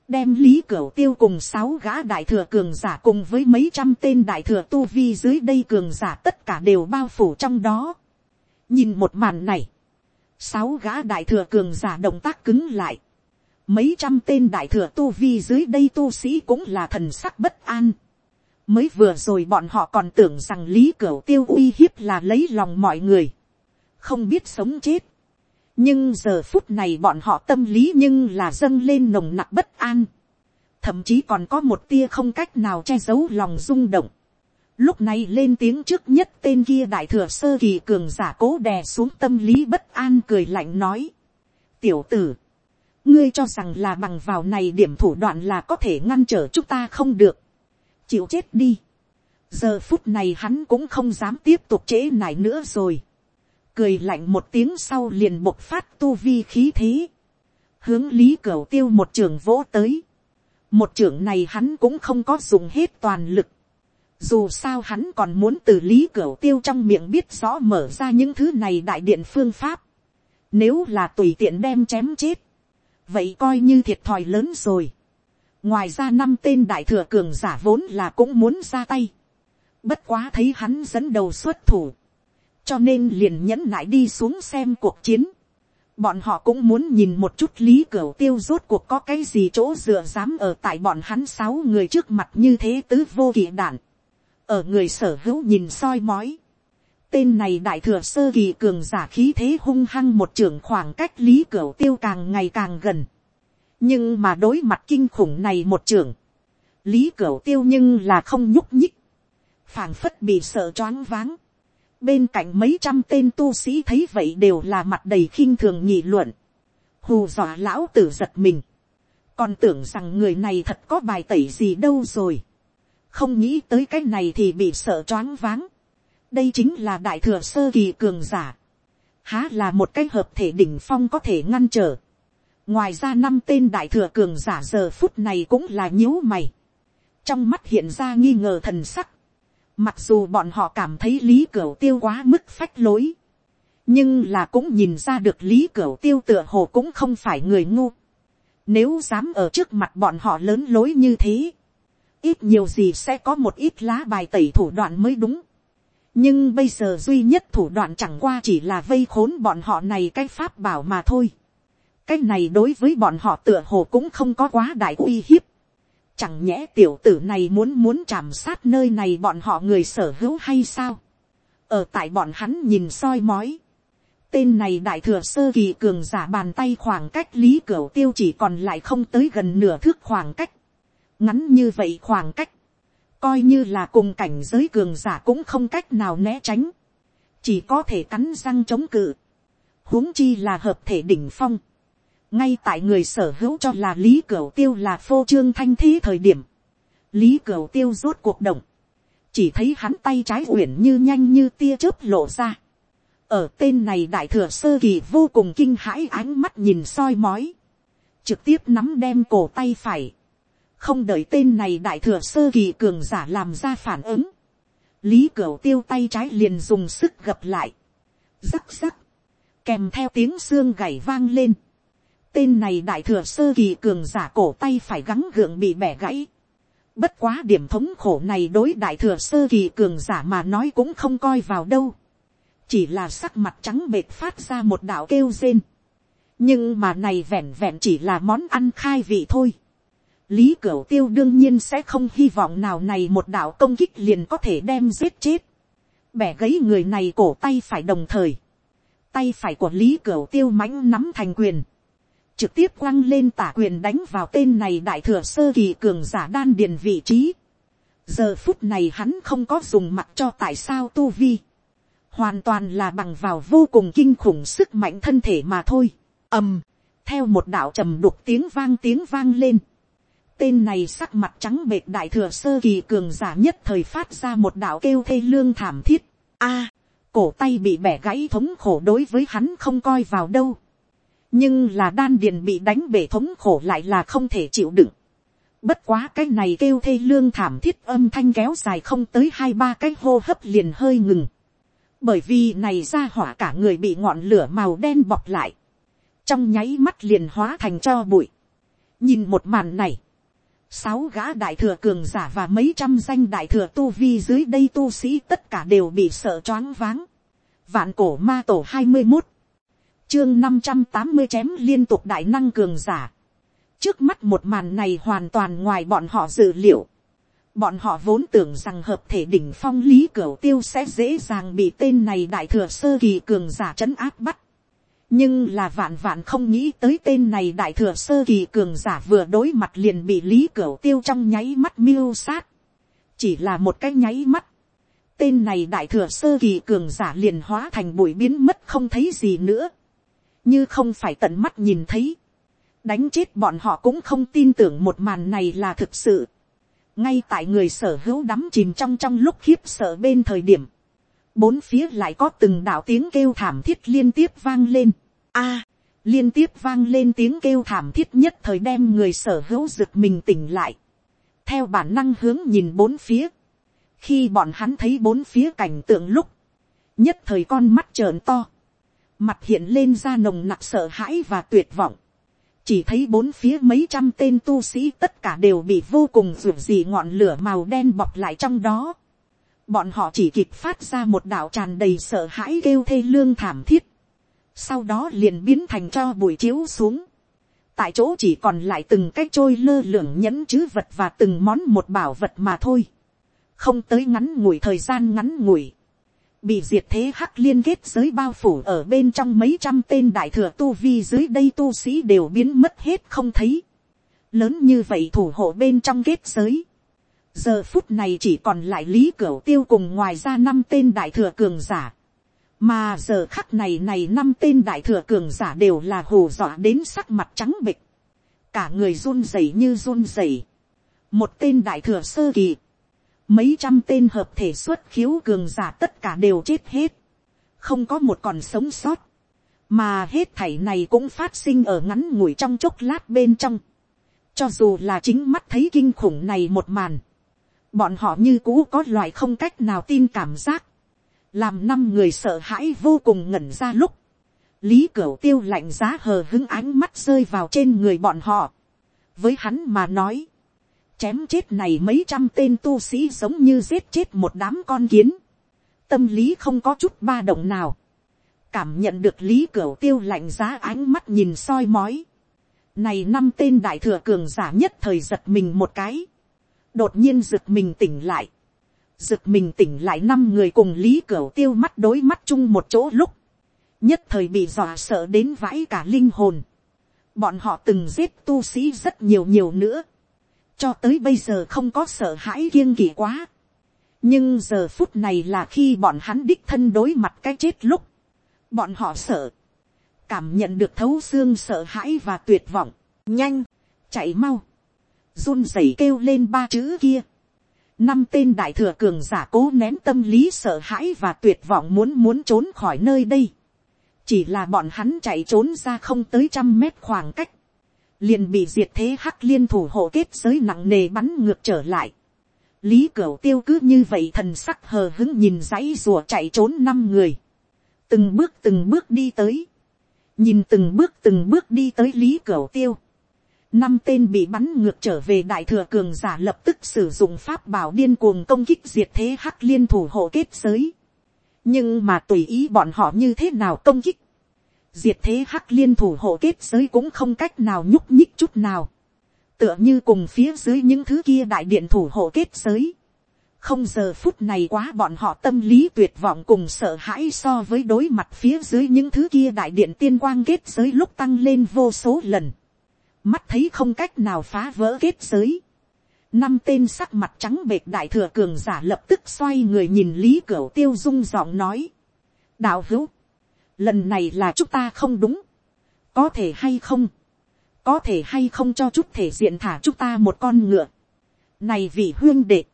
[SPEAKER 1] đem lý cửu tiêu cùng sáu gã đại thừa cường giả cùng với mấy trăm tên đại thừa tu vi dưới đây cường giả tất cả đều bao phủ trong đó. nhìn một màn này, sáu gã đại thừa cường giả động tác cứng lại. Mấy trăm tên đại thừa tu vi dưới đây tu sĩ cũng là thần sắc bất an. Mới vừa rồi bọn họ còn tưởng rằng lý cửu tiêu uy hiếp là lấy lòng mọi người. Không biết sống chết. Nhưng giờ phút này bọn họ tâm lý nhưng là dâng lên nồng nặc bất an. Thậm chí còn có một tia không cách nào che giấu lòng rung động Lúc này lên tiếng trước nhất tên kia đại thừa sơ kỳ cường giả cố đè xuống tâm lý bất an cười lạnh nói. Tiểu tử, ngươi cho rằng là bằng vào này điểm thủ đoạn là có thể ngăn trở chúng ta không được. Chịu chết đi. Giờ phút này hắn cũng không dám tiếp tục chế nải nữa rồi. Cười lạnh một tiếng sau liền bộc phát tu vi khí thế. Hướng lý cửu tiêu một trường vỗ tới. Một trường này hắn cũng không có dùng hết toàn lực dù sao hắn còn muốn từ lý cửa tiêu trong miệng biết rõ mở ra những thứ này đại điện phương pháp. Nếu là tùy tiện đem chém chết. Vậy coi như thiệt thòi lớn rồi. Ngoài ra năm tên đại thừa cường giả vốn là cũng muốn ra tay. Bất quá thấy hắn dẫn đầu xuất thủ. Cho nên liền nhẫn nại đi xuống xem cuộc chiến. Bọn họ cũng muốn nhìn một chút lý cửa tiêu rốt cuộc có cái gì chỗ dựa dám ở tại bọn hắn sáu người trước mặt như thế tứ vô kỵ đạn. Ở người sở hữu nhìn soi mói. Tên này đại thừa sơ kỳ cường giả khí thế hung hăng một trưởng khoảng cách lý cửa tiêu càng ngày càng gần. Nhưng mà đối mặt kinh khủng này một trường, Lý cửu tiêu nhưng là không nhúc nhích phảng phất bị sợ choáng váng. Bên cạnh mấy trăm tên tu sĩ thấy vậy đều là mặt đầy khinh thường nhị luận. Hù dọa lão tử giật mình. Còn tưởng rằng người này thật có bài tẩy gì đâu rồi. Không nghĩ tới cái này thì bị sợ choáng váng. Đây chính là đại thừa sơ kỳ cường giả. Há là một cái hợp thể đỉnh phong có thể ngăn trở. Ngoài ra năm tên đại thừa cường giả giờ phút này cũng là nhíu mày. Trong mắt hiện ra nghi ngờ thần sắc Mặc dù bọn họ cảm thấy lý cửu tiêu quá mức phách lối. Nhưng là cũng nhìn ra được lý cửu tiêu tựa hồ cũng không phải người ngu. Nếu dám ở trước mặt bọn họ lớn lối như thế. Ít nhiều gì sẽ có một ít lá bài tẩy thủ đoạn mới đúng. Nhưng bây giờ duy nhất thủ đoạn chẳng qua chỉ là vây khốn bọn họ này cái pháp bảo mà thôi. Cái này đối với bọn họ tựa hồ cũng không có quá đại uy hiếp Chẳng nhẽ tiểu tử này muốn muốn chạm sát nơi này bọn họ người sở hữu hay sao? Ở tại bọn hắn nhìn soi mói. Tên này đại thừa sơ kỳ cường giả bàn tay khoảng cách lý cửu tiêu chỉ còn lại không tới gần nửa thước khoảng cách. Ngắn như vậy khoảng cách. Coi như là cùng cảnh giới cường giả cũng không cách nào né tránh. Chỉ có thể cắn răng chống cự. huống chi là hợp thể đỉnh phong ngay tại người sở hữu cho là lý cửu tiêu là phô trương thanh thế thời điểm, lý cửu tiêu rốt cuộc động, chỉ thấy hắn tay trái uyển như nhanh như tia chớp lộ ra. ở tên này đại thừa sơ kỳ vô cùng kinh hãi ánh mắt nhìn soi mói, trực tiếp nắm đem cổ tay phải, không đợi tên này đại thừa sơ kỳ cường giả làm ra phản ứng, lý cửu tiêu tay trái liền dùng sức gập lại, rắc rắc, kèm theo tiếng xương gảy vang lên, Tên này đại thừa sơ kỳ cường giả cổ tay phải gắng gượng bị bẻ gãy. Bất quá điểm thống khổ này đối đại thừa sơ kỳ cường giả mà nói cũng không coi vào đâu. Chỉ là sắc mặt trắng bệt phát ra một đạo kêu rên. Nhưng mà này vẹn vẹn chỉ là món ăn khai vị thôi. Lý Cửu Tiêu đương nhiên sẽ không hy vọng nào này một đạo công kích liền có thể đem giết chết. Bẻ gãy người này cổ tay phải đồng thời. Tay phải của Lý Cửu Tiêu mãnh nắm thành quyền trực tiếp quăng lên tả quyền đánh vào tên này đại thừa sơ kỳ cường giả đan điền vị trí. giờ phút này hắn không có dùng mặt cho tại sao tu vi. hoàn toàn là bằng vào vô cùng kinh khủng sức mạnh thân thể mà thôi. ầm, theo một đạo trầm đục tiếng vang tiếng vang lên. tên này sắc mặt trắng bệt đại thừa sơ kỳ cường giả nhất thời phát ra một đạo kêu thê lương thảm thiết. a, cổ tay bị bẻ gãy thống khổ đối với hắn không coi vào đâu nhưng là đan điền bị đánh bể thống khổ lại là không thể chịu đựng. Bất quá cái này kêu thê lương thảm thiết âm thanh kéo dài không tới hai ba cái hô hấp liền hơi ngừng. Bởi vì này ra hỏa cả người bị ngọn lửa màu đen bọc lại. Trong nháy mắt liền hóa thành cho bụi. Nhìn một màn này. Sáu gã đại thừa cường giả và mấy trăm danh đại thừa tu vi dưới đây tu sĩ tất cả đều bị sợ choáng váng. Vạn cổ ma tổ hai mươi một chương năm trăm tám mươi chém liên tục đại năng cường giả. trước mắt một màn này hoàn toàn ngoài bọn họ dự liệu. bọn họ vốn tưởng rằng hợp thể đỉnh phong lý cửu tiêu sẽ dễ dàng bị tên này đại thừa sơ kỳ cường giả trấn áp bắt. nhưng là vạn vạn không nghĩ tới tên này đại thừa sơ kỳ cường giả vừa đối mặt liền bị lý cửu tiêu trong nháy mắt miêu sát. chỉ là một cái nháy mắt. tên này đại thừa sơ kỳ cường giả liền hóa thành bụi biến mất không thấy gì nữa như không phải tận mắt nhìn thấy, đánh chết bọn họ cũng không tin tưởng một màn này là thực sự. ngay tại người sở hữu đắm chìm trong trong lúc khiếp sợ bên thời điểm, bốn phía lại có từng đạo tiếng kêu thảm thiết liên tiếp vang lên. a, liên tiếp vang lên tiếng kêu thảm thiết nhất thời đem người sở hữu rực mình tỉnh lại. theo bản năng hướng nhìn bốn phía, khi bọn hắn thấy bốn phía cảnh tượng lúc, nhất thời con mắt trợn to, mặt hiện lên ra nồng nặc sợ hãi và tuyệt vọng. chỉ thấy bốn phía mấy trăm tên tu sĩ tất cả đều bị vô cùng ruột gì ngọn lửa màu đen bọc lại trong đó. bọn họ chỉ kịp phát ra một đạo tràn đầy sợ hãi kêu thê lương thảm thiết, sau đó liền biến thành cho bụi chiếu xuống, tại chỗ chỉ còn lại từng cái trôi lơ lửng nhẫn chữ vật và từng món một bảo vật mà thôi, không tới ngắn ngủi thời gian ngắn ngủi, bị diệt thế hắc liên kết giới bao phủ ở bên trong mấy trăm tên đại thừa tu vi dưới đây tu sĩ đều biến mất hết không thấy, lớn như vậy thủ hộ bên trong kết giới, giờ phút này chỉ còn lại lý cửu tiêu cùng ngoài ra năm tên đại thừa cường giả, mà giờ khắc này này năm tên đại thừa cường giả đều là hồ dọa đến sắc mặt trắng bịch, cả người run rẩy như run rẩy, một tên đại thừa sơ kỳ, mấy trăm tên hợp thể xuất khiếu cường giả tất cả đều chết hết, không có một còn sống sót, mà hết thảy này cũng phát sinh ở ngắn ngủi trong chốc lát bên trong, cho dù là chính mắt thấy kinh khủng này một màn, bọn họ như cũ có loại không cách nào tin cảm giác, làm năm người sợ hãi vô cùng ngẩn ra lúc, lý cửu tiêu lạnh giá hờ hứng ánh mắt rơi vào trên người bọn họ, với hắn mà nói, chém chết này mấy trăm tên tu sĩ giống như giết chết một đám con kiến, tâm lý không có chút ba động nào, cảm nhận được lý cửu tiêu lạnh giá ánh mắt nhìn soi mói, này năm tên đại thừa cường giả nhất thời giật mình một cái, đột nhiên giật mình tỉnh lại, giật mình tỉnh lại năm người cùng lý cửu tiêu mắt đối mắt chung một chỗ lúc, nhất thời bị dọa sợ đến vãi cả linh hồn. Bọn họ từng giết tu sĩ rất nhiều nhiều nữa, cho tới bây giờ không có sợ hãi kiêng kỵ quá. nhưng giờ phút này là khi bọn hắn đích thân đối mặt cái chết lúc, bọn họ sợ, cảm nhận được thấu xương sợ hãi và tuyệt vọng, nhanh, chạy mau, run rẩy kêu lên ba chữ kia, năm tên đại thừa cường giả cố nén tâm lý sợ hãi và tuyệt vọng muốn muốn trốn khỏi nơi đây. chỉ là bọn hắn chạy trốn ra không tới trăm mét khoảng cách liền bị diệt thế hắc liên thủ hộ kết giới nặng nề bắn ngược trở lại. lý cửu tiêu cứ như vậy thần sắc hờ hứng nhìn dãy rùa chạy trốn năm người. từng bước từng bước đi tới. nhìn từng bước từng bước đi tới lý cửu tiêu năm tên bị bắn ngược trở về đại thừa cường giả lập tức sử dụng pháp bảo điên cuồng công kích diệt thế hắc liên thủ hộ kết giới. nhưng mà tùy ý bọn họ như thế nào công kích diệt thế hắc liên thủ hộ kết giới cũng không cách nào nhúc nhích chút nào. tựa như cùng phía dưới những thứ kia đại điện thủ hộ kết giới. không giờ phút này quá bọn họ tâm lý tuyệt vọng cùng sợ hãi so với đối mặt phía dưới những thứ kia đại điện tiên quang kết giới lúc tăng lên vô số lần mắt thấy không cách nào phá vỡ kết giới, năm tên sắc mặt trắng bệt đại thừa cường giả lập tức xoay người nhìn lý cửa tiêu dung giọng nói, đạo hữu, lần này là chúng ta không đúng, có thể hay không, có thể hay không cho chút thể diện thả chúng ta một con ngựa, này vì huyên đệ,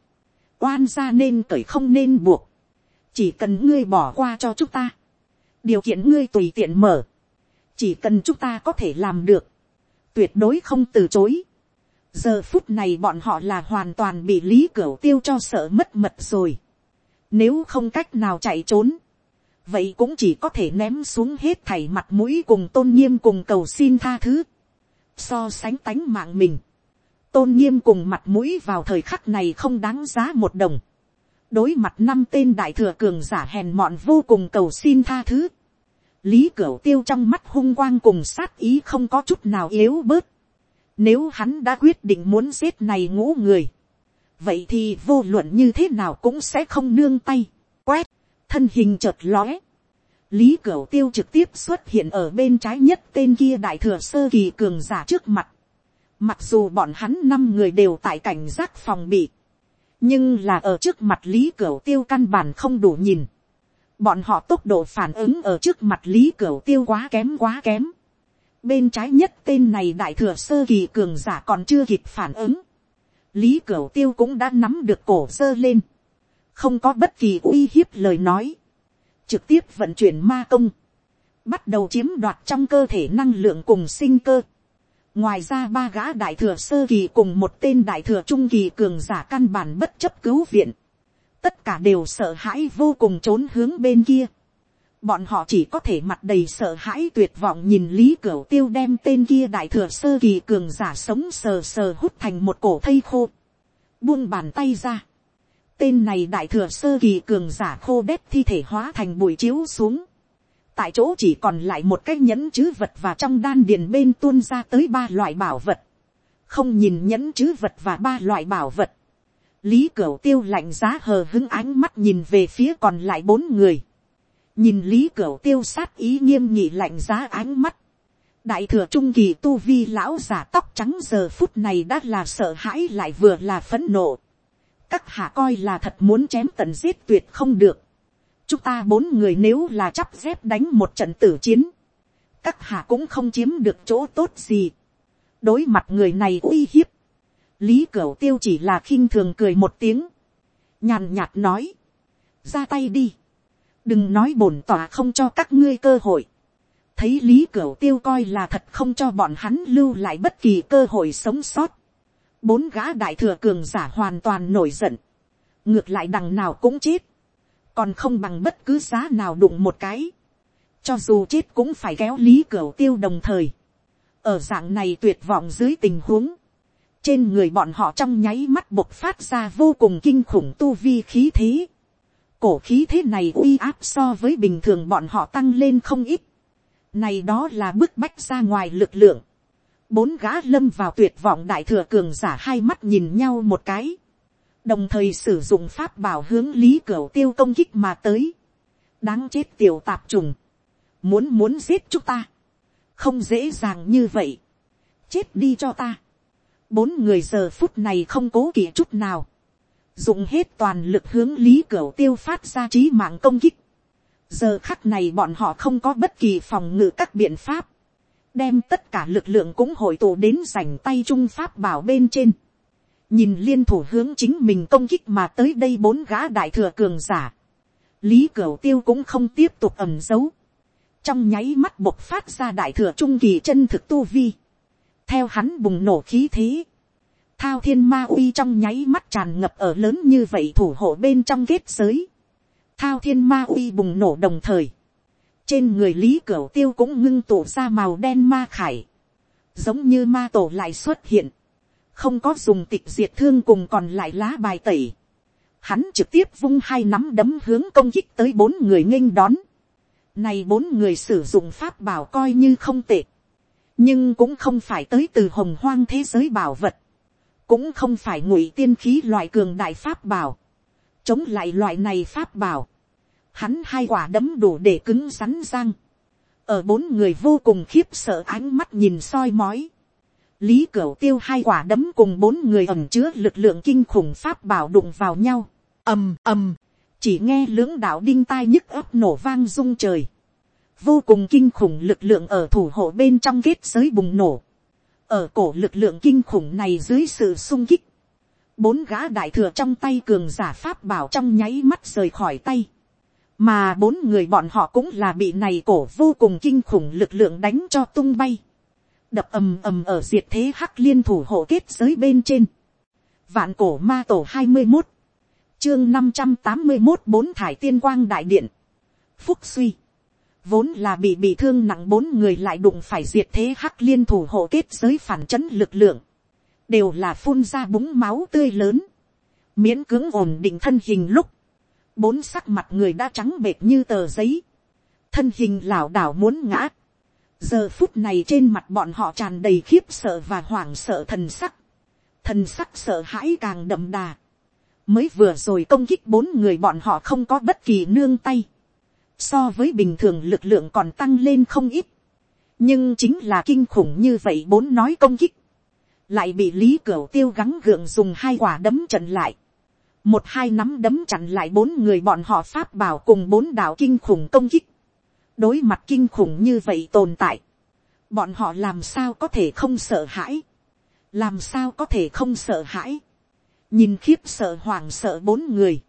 [SPEAKER 1] oan ra nên cởi không nên buộc, chỉ cần ngươi bỏ qua cho chúng ta, điều kiện ngươi tùy tiện mở, chỉ cần chúng ta có thể làm được, tuyệt đối không từ chối. giờ phút này bọn họ là hoàn toàn bị lý cửu tiêu cho sợ mất mật rồi. nếu không cách nào chạy trốn, vậy cũng chỉ có thể ném xuống hết thảy mặt mũi cùng tôn nghiêm cùng cầu xin tha thứ. so sánh tánh mạng mình, tôn nghiêm cùng mặt mũi vào thời khắc này không đáng giá một đồng. đối mặt năm tên đại thừa cường giả hèn mọn vô cùng cầu xin tha thứ lý cửu tiêu trong mắt hung quang cùng sát ý không có chút nào yếu bớt. Nếu hắn đã quyết định muốn giết này ngũ người. Vậy thì vô luận như thế nào cũng sẽ không nương tay. Quét, thân hình chợt lóe. Lý cửu tiêu trực tiếp xuất hiện ở bên trái nhất tên kia đại thừa sơ kỳ cường giả trước mặt. Mặc dù bọn hắn năm người đều tại cảnh giác phòng bị. Nhưng là ở trước mặt Lý cửu tiêu căn bản không đủ nhìn bọn họ tốc độ phản ứng ở trước mặt lý cửu tiêu quá kém quá kém. bên trái nhất tên này đại thừa sơ kỳ cường giả còn chưa kịp phản ứng. lý cửu tiêu cũng đã nắm được cổ sơ lên không có bất kỳ uy hiếp lời nói. trực tiếp vận chuyển ma công. bắt đầu chiếm đoạt trong cơ thể năng lượng cùng sinh cơ. ngoài ra ba gã đại thừa sơ kỳ cùng một tên đại thừa trung kỳ cường giả căn bản bất chấp cứu viện tất cả đều sợ hãi vô cùng trốn hướng bên kia. Bọn họ chỉ có thể mặt đầy sợ hãi tuyệt vọng nhìn Lý Cửu Tiêu đem tên kia đại thừa sơ kỳ cường giả sống sờ sờ hút thành một cổ thây khô. Buông bàn tay ra. Tên này đại thừa sơ kỳ cường giả khô đét thi thể hóa thành bụi chiếu xuống. Tại chỗ chỉ còn lại một cái nhẫn chữ vật và trong đan điền bên tuôn ra tới ba loại bảo vật. Không nhìn nhẫn chữ vật và ba loại bảo vật. Lý Cửu tiêu lạnh giá hờ hứng ánh mắt nhìn về phía còn lại bốn người. Nhìn Lý Cửu tiêu sát ý nghiêm nghị lạnh giá ánh mắt. Đại thừa trung kỳ tu vi lão giả tóc trắng giờ phút này đã là sợ hãi lại vừa là phẫn nộ các hạ coi là thật muốn chém tận giết tuyệt không được. chúng ta bốn người nếu là chắp dép đánh một trận tử chiến, các hạ cũng không chiếm được chỗ tốt gì. đối mặt người này uy hiếp, lý cửu tiêu chỉ là khinh thường cười một tiếng, nhàn nhạt nói, ra tay đi, đừng nói bổn tỏa không cho các ngươi cơ hội. thấy lý cửu tiêu coi là thật không cho bọn hắn lưu lại bất kỳ cơ hội sống sót bốn gã đại thừa cường giả hoàn toàn nổi giận, ngược lại đằng nào cũng chết, còn không bằng bất cứ giá nào đụng một cái, cho dù chết cũng phải kéo lý cửa tiêu đồng thời, ở dạng này tuyệt vọng dưới tình huống, trên người bọn họ trong nháy mắt bộc phát ra vô cùng kinh khủng tu vi khí thế, cổ khí thế này uy áp so với bình thường bọn họ tăng lên không ít, này đó là bức bách ra ngoài lực lượng, bốn gã lâm vào tuyệt vọng đại thừa cường giả hai mắt nhìn nhau một cái, đồng thời sử dụng pháp bảo hướng lý cửa tiêu công kích mà tới, đáng chết tiểu tạp trùng, muốn muốn giết chúng ta, không dễ dàng như vậy, chết đi cho ta, bốn người giờ phút này không cố kỵ chút nào, dùng hết toàn lực hướng lý cửa tiêu phát ra trí mạng công kích, giờ khắc này bọn họ không có bất kỳ phòng ngự các biện pháp, đem tất cả lực lượng cũng hội tụ đến sảnh tay trung pháp bảo bên trên. nhìn liên thủ hướng chính mình công kích mà tới đây bốn gã đại thừa cường giả. lý cửu tiêu cũng không tiếp tục ẩm giấu. trong nháy mắt bộc phát ra đại thừa trung kỳ chân thực tu vi. theo hắn bùng nổ khí thế. thao thiên ma uy trong nháy mắt tràn ngập ở lớn như vậy thủ hộ bên trong kết giới. thao thiên ma uy bùng nổ đồng thời trên người lý cửu tiêu cũng ngưng tụ ra màu đen ma khải, giống như ma tổ lại xuất hiện, không có dùng tịch diệt thương cùng còn lại lá bài tẩy, hắn trực tiếp vung hai nắm đấm hướng công kích tới bốn người nghênh đón, này bốn người sử dụng pháp bảo coi như không tệ, nhưng cũng không phải tới từ hồng hoang thế giới bảo vật, cũng không phải ngụy tiên khí loại cường đại pháp bảo, chống lại loại này pháp bảo, hắn hai quả đấm đủ để cứng rắn răng, ở bốn người vô cùng khiếp sợ ánh mắt nhìn soi mói, lý cửu tiêu hai quả đấm cùng bốn người ẩm chứa lực lượng kinh khủng pháp bảo đụng vào nhau, ầm ầm, chỉ nghe lưỡng đạo đinh tai nhức ấp nổ vang rung trời, vô cùng kinh khủng lực lượng ở thủ hộ bên trong kết giới bùng nổ, ở cổ lực lượng kinh khủng này dưới sự sung kích, bốn gã đại thừa trong tay cường giả pháp bảo trong nháy mắt rời khỏi tay, mà bốn người bọn họ cũng là bị này cổ vô cùng kinh khủng lực lượng đánh cho tung bay, đập ầm ầm ở diệt thế hắc liên thủ hộ kết giới bên trên, vạn cổ ma tổ hai mươi một, chương năm trăm tám mươi một bốn thải tiên quang đại điện, phúc suy, vốn là bị bị thương nặng bốn người lại đụng phải diệt thế hắc liên thủ hộ kết giới phản chấn lực lượng, đều là phun ra búng máu tươi lớn, miễn cưỡng ổn định thân hình lúc, bốn sắc mặt người đã trắng bệt như tờ giấy, thân hình lảo đảo muốn ngã, giờ phút này trên mặt bọn họ tràn đầy khiếp sợ và hoảng sợ thần sắc, thần sắc sợ hãi càng đậm đà, mới vừa rồi công kích bốn người bọn họ không có bất kỳ nương tay, so với bình thường lực lượng còn tăng lên không ít, nhưng chính là kinh khủng như vậy bốn nói công kích, lại bị lý cửu tiêu gắng gượng dùng hai quả đấm trận lại, một hai nắm đấm chặn lại bốn người bọn họ pháp bảo cùng bốn đạo kinh khủng công kích. đối mặt kinh khủng như vậy tồn tại. bọn họ làm sao có thể không sợ hãi. làm sao có thể không sợ hãi. nhìn khiếp sợ hoảng sợ bốn người.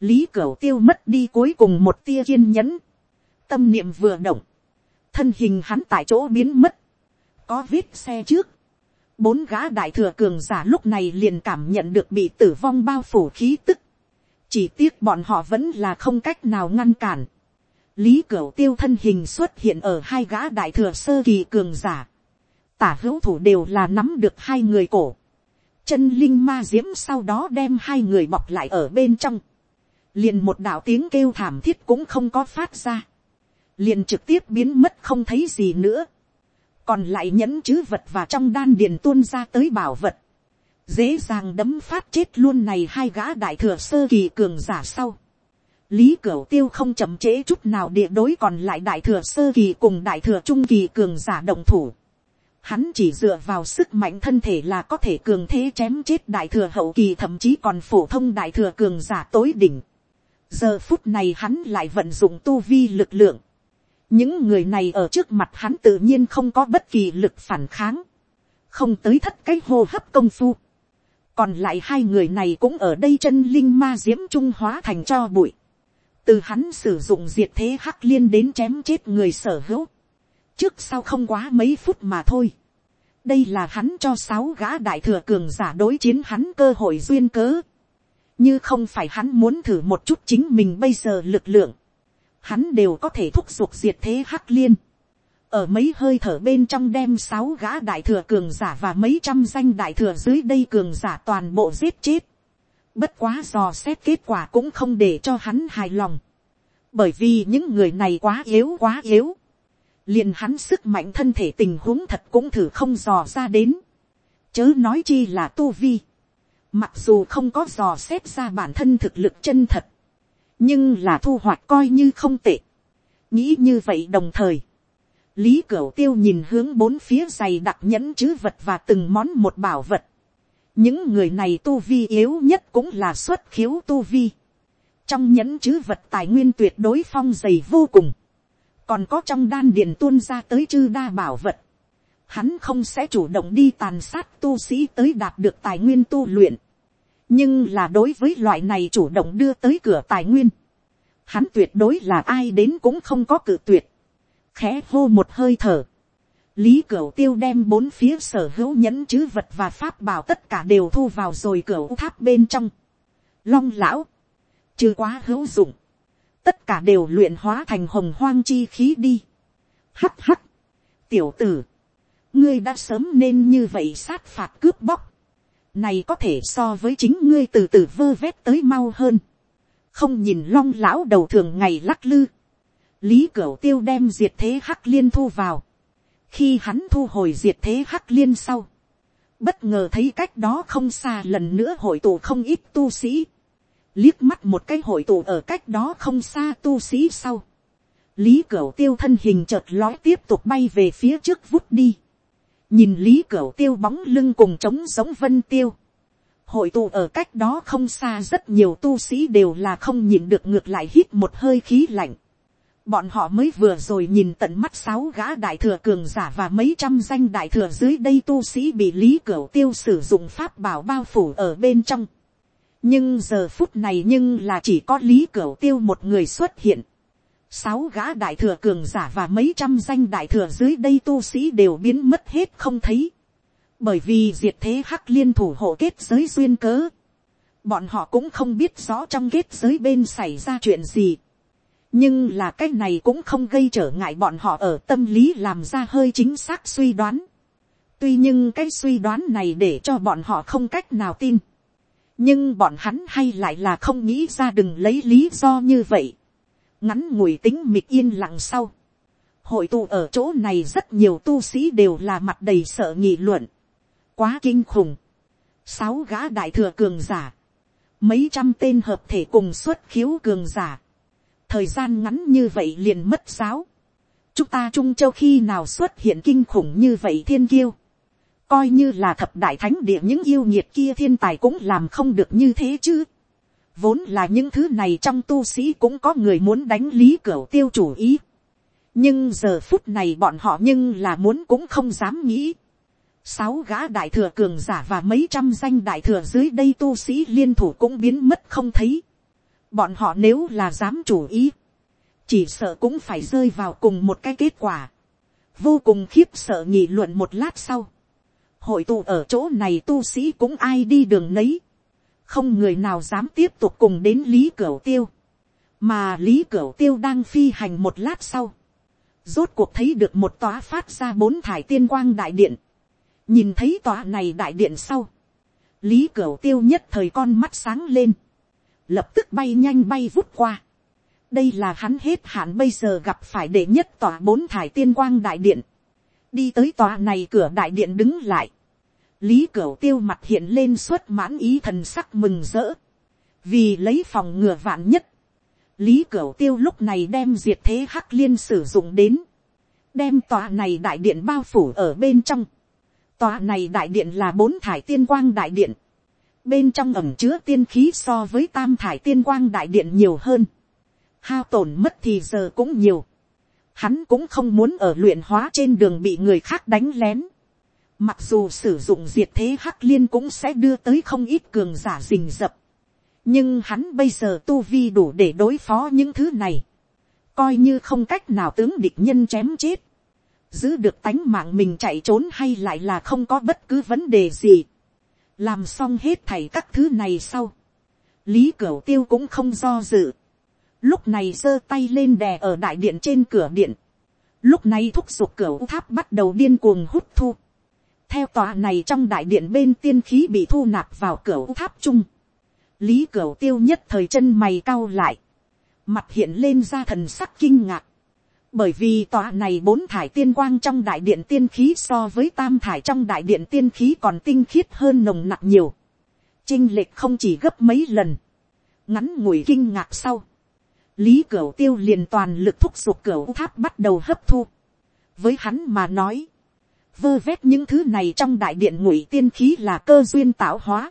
[SPEAKER 1] lý cửu tiêu mất đi cuối cùng một tia kiên nhẫn. tâm niệm vừa động. thân hình hắn tại chỗ biến mất. có vết xe trước bốn gã đại thừa cường giả lúc này liền cảm nhận được bị tử vong bao phủ khí tức. chỉ tiếc bọn họ vẫn là không cách nào ngăn cản. lý cửu tiêu thân hình xuất hiện ở hai gã đại thừa sơ kỳ cường giả. tả hữu thủ đều là nắm được hai người cổ. chân linh ma diễm sau đó đem hai người bọc lại ở bên trong, liền một đạo tiếng kêu thảm thiết cũng không có phát ra, liền trực tiếp biến mất không thấy gì nữa, còn lại nhẫn chứ vật và trong đan điền tuôn ra tới bảo vật, dễ dàng đấm phát chết luôn này hai gã đại thừa sơ kỳ cường giả sau. Lý Cửu Tiêu không chậm trễ chút nào địa đối còn lại đại thừa sơ kỳ cùng đại thừa trung kỳ cường giả đồng thủ. Hắn chỉ dựa vào sức mạnh thân thể là có thể cường thế chém chết đại thừa hậu kỳ thậm chí còn phổ thông đại thừa cường giả tối đỉnh. Giờ phút này hắn lại vận dụng tu vi lực lượng. Những người này ở trước mặt hắn tự nhiên không có bất kỳ lực phản kháng. Không tới thất cái hô hấp công phu còn lại hai người này cũng ở đây chân linh ma diễm trung hóa thành cho bụi. từ hắn sử dụng diệt thế hắc liên đến chém chết người sở hữu. trước sau không quá mấy phút mà thôi. đây là hắn cho sáu gã đại thừa cường giả đối chiến hắn cơ hội duyên cớ. như không phải hắn muốn thử một chút chính mình bây giờ lực lượng hắn đều có thể thúc giục diệt thế hắc liên ở mấy hơi thở bên trong đem sáu gã đại thừa cường giả và mấy trăm danh đại thừa dưới đây cường giả toàn bộ giết chết. Bất quá dò xét kết quả cũng không để cho hắn hài lòng. Bởi vì những người này quá yếu quá yếu. liền hắn sức mạnh thân thể tình huống thật cũng thử không dò ra đến. Chớ nói chi là tu vi. Mặc dù không có dò xét ra bản thân thực lực chân thật. Nhưng là thu hoạch coi như không tệ. Nghĩ như vậy đồng thời Lý Cửu Tiêu nhìn hướng bốn phía dày đặc nhẫn chữ vật và từng món một bảo vật. Những người này tu vi yếu nhất cũng là xuất khiếu tu vi. Trong nhẫn chữ vật tài nguyên tuyệt đối phong dày vô cùng. Còn có trong đan điền tuôn ra tới chư đa bảo vật. Hắn không sẽ chủ động đi tàn sát tu sĩ tới đạt được tài nguyên tu luyện. Nhưng là đối với loại này chủ động đưa tới cửa tài nguyên. Hắn tuyệt đối là ai đến cũng không có cự tuyệt khẽ hô một hơi thở, lý cửu tiêu đem bốn phía sở hữu nhẫn chứ vật và pháp bảo tất cả đều thu vào rồi cửu tháp bên trong. long lão, chưa quá hữu dụng, tất cả đều luyện hóa thành hồng hoang chi khí đi. hắt hắt, tiểu tử, ngươi đã sớm nên như vậy sát phạt cướp bóc, này có thể so với chính ngươi từ từ vơ vét tới mau hơn, không nhìn long lão đầu thường ngày lắc lư, lý cửu tiêu đem diệt thế hắc liên thu vào. khi hắn thu hồi diệt thế hắc liên sau, bất ngờ thấy cách đó không xa lần nữa hội tụ không ít tu sĩ. liếc mắt một cái hội tụ ở cách đó không xa tu sĩ sau. lý cửu tiêu thân hình chợt lói tiếp tục bay về phía trước vút đi nhìn lý cửu tiêu bóng lưng cùng trống giống vân tiêu. hội tụ ở cách đó không xa rất nhiều tu sĩ đều là không nhìn được ngược lại hít một hơi khí lạnh Bọn họ mới vừa rồi nhìn tận mắt sáu gã đại thừa cường giả và mấy trăm danh đại thừa dưới đây tu sĩ bị Lý Cửu Tiêu sử dụng pháp bảo bao phủ ở bên trong. Nhưng giờ phút này nhưng là chỉ có Lý Cửu Tiêu một người xuất hiện. Sáu gã đại thừa cường giả và mấy trăm danh đại thừa dưới đây tu sĩ đều biến mất hết không thấy. Bởi vì diệt thế hắc liên thủ hộ kết giới duyên cớ. Bọn họ cũng không biết rõ trong kết giới bên xảy ra chuyện gì nhưng là cái này cũng không gây trở ngại bọn họ ở tâm lý làm ra hơi chính xác suy đoán. tuy nhưng cái suy đoán này để cho bọn họ không cách nào tin. nhưng bọn hắn hay lại là không nghĩ ra đừng lấy lý do như vậy ngắn ngủi tính mịt yên lặng sau. hội tụ ở chỗ này rất nhiều tu sĩ đều là mặt đầy sợ nghị luận. quá kinh khủng. sáu gã đại thừa cường giả. mấy trăm tên hợp thể cùng xuất khiếu cường giả thời gian ngắn như vậy liền mất giáo. chúng ta trung châu khi nào xuất hiện kinh khủng như vậy thiên kiêu. coi như là thập đại thánh địa những yêu nhiệt kia thiên tài cũng làm không được như thế chứ vốn là những thứ này trong tu sĩ cũng có người muốn đánh lý cửa tiêu chủ ý. nhưng giờ phút này bọn họ nhưng là muốn cũng không dám nghĩ. sáu gã đại thừa cường giả và mấy trăm danh đại thừa dưới đây tu sĩ liên thủ cũng biến mất không thấy Bọn họ nếu là dám chủ ý. Chỉ sợ cũng phải rơi vào cùng một cái kết quả. Vô cùng khiếp sợ nghị luận một lát sau. Hội tụ ở chỗ này tu sĩ cũng ai đi đường nấy. Không người nào dám tiếp tục cùng đến Lý Cửu Tiêu. Mà Lý Cửu Tiêu đang phi hành một lát sau. Rốt cuộc thấy được một tòa phát ra bốn thải tiên quang đại điện. Nhìn thấy tòa này đại điện sau lý cửu tiêu nhất thời con mắt sáng lên, lập tức bay nhanh bay vút qua. đây là hắn hết hạn bây giờ gặp phải đệ nhất tòa bốn thải tiên quang đại điện, đi tới tòa này cửa đại điện đứng lại, lý cửu tiêu mặt hiện lên suốt mãn ý thần sắc mừng rỡ, vì lấy phòng ngừa vạn nhất, lý cửu tiêu lúc này đem diệt thế hắc liên sử dụng đến, đem tòa này đại điện bao phủ ở bên trong, tòa này đại điện là bốn thải tiên quang đại điện, bên trong ẩm chứa tiên khí so với tam thải tiên quang đại điện nhiều hơn, hao tổn mất thì giờ cũng nhiều, hắn cũng không muốn ở luyện hóa trên đường bị người khác đánh lén, mặc dù sử dụng diệt thế hắc liên cũng sẽ đưa tới không ít cường giả rình rập, nhưng hắn bây giờ tu vi đủ để đối phó những thứ này, coi như không cách nào tướng địch nhân chém chết, giữ được tánh mạng mình chạy trốn hay lại là không có bất cứ vấn đề gì, làm xong hết thảy các thứ này sau, lý cửu tiêu cũng không do dự, lúc này giơ tay lên đè ở đại điện trên cửa điện, lúc này thúc giục cửa tháp bắt đầu điên cuồng hút thu, theo tòa này trong đại điện bên tiên khí bị thu nạp vào cửa tháp trung. Lý cửa tiêu nhất thời chân mày cau lại, mặt hiện lên ra thần sắc kinh ngạc, bởi vì tòa này bốn thải tiên quang trong đại điện tiên khí so với tam thải trong đại điện tiên khí còn tinh khiết hơn nồng nặc nhiều, chinh lệch không chỉ gấp mấy lần, ngắn ngủi kinh ngạc sau, lý cửa tiêu liền toàn lực thúc giục cửa tháp bắt đầu hấp thu, với hắn mà nói, vơ vét những thứ này trong đại điện ngụy tiên khí là cơ duyên tạo hóa,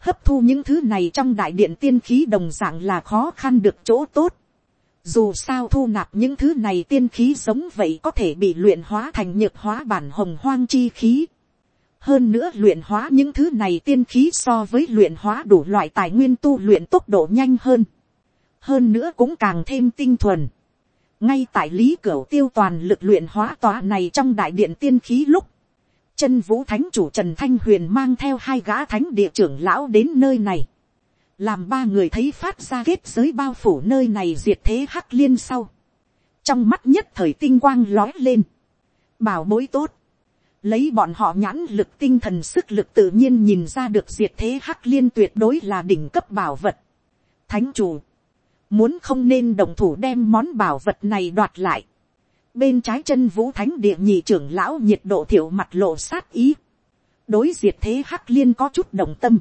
[SPEAKER 1] hấp thu những thứ này trong đại điện tiên khí đồng dạng là khó khăn được chỗ tốt. Dù sao thu nạp những thứ này tiên khí giống vậy có thể bị luyện hóa thành nhược hóa bản hồng hoang chi khí. Hơn nữa luyện hóa những thứ này tiên khí so với luyện hóa đủ loại tài nguyên tu luyện tốc độ nhanh hơn. Hơn nữa cũng càng thêm tinh thuần. Ngay tại lý cửu tiêu toàn lực luyện hóa tòa này trong đại điện tiên khí lúc chân vũ thánh chủ trần thanh huyền mang theo hai gã thánh địa trưởng lão đến nơi này, làm ba người thấy phát ra kết giới bao phủ nơi này diệt thế hắc liên sau, trong mắt nhất thời tinh quang lói lên, bảo bối tốt, lấy bọn họ nhãn lực tinh thần sức lực tự nhiên nhìn ra được diệt thế hắc liên tuyệt đối là đỉnh cấp bảo vật. Thánh chủ, muốn không nên đồng thủ đem món bảo vật này đoạt lại. Bên trái chân vũ thánh địa nhị trưởng lão nhiệt độ thiểu mặt lộ sát ý, đối diệt thế hắc liên có chút đồng tâm,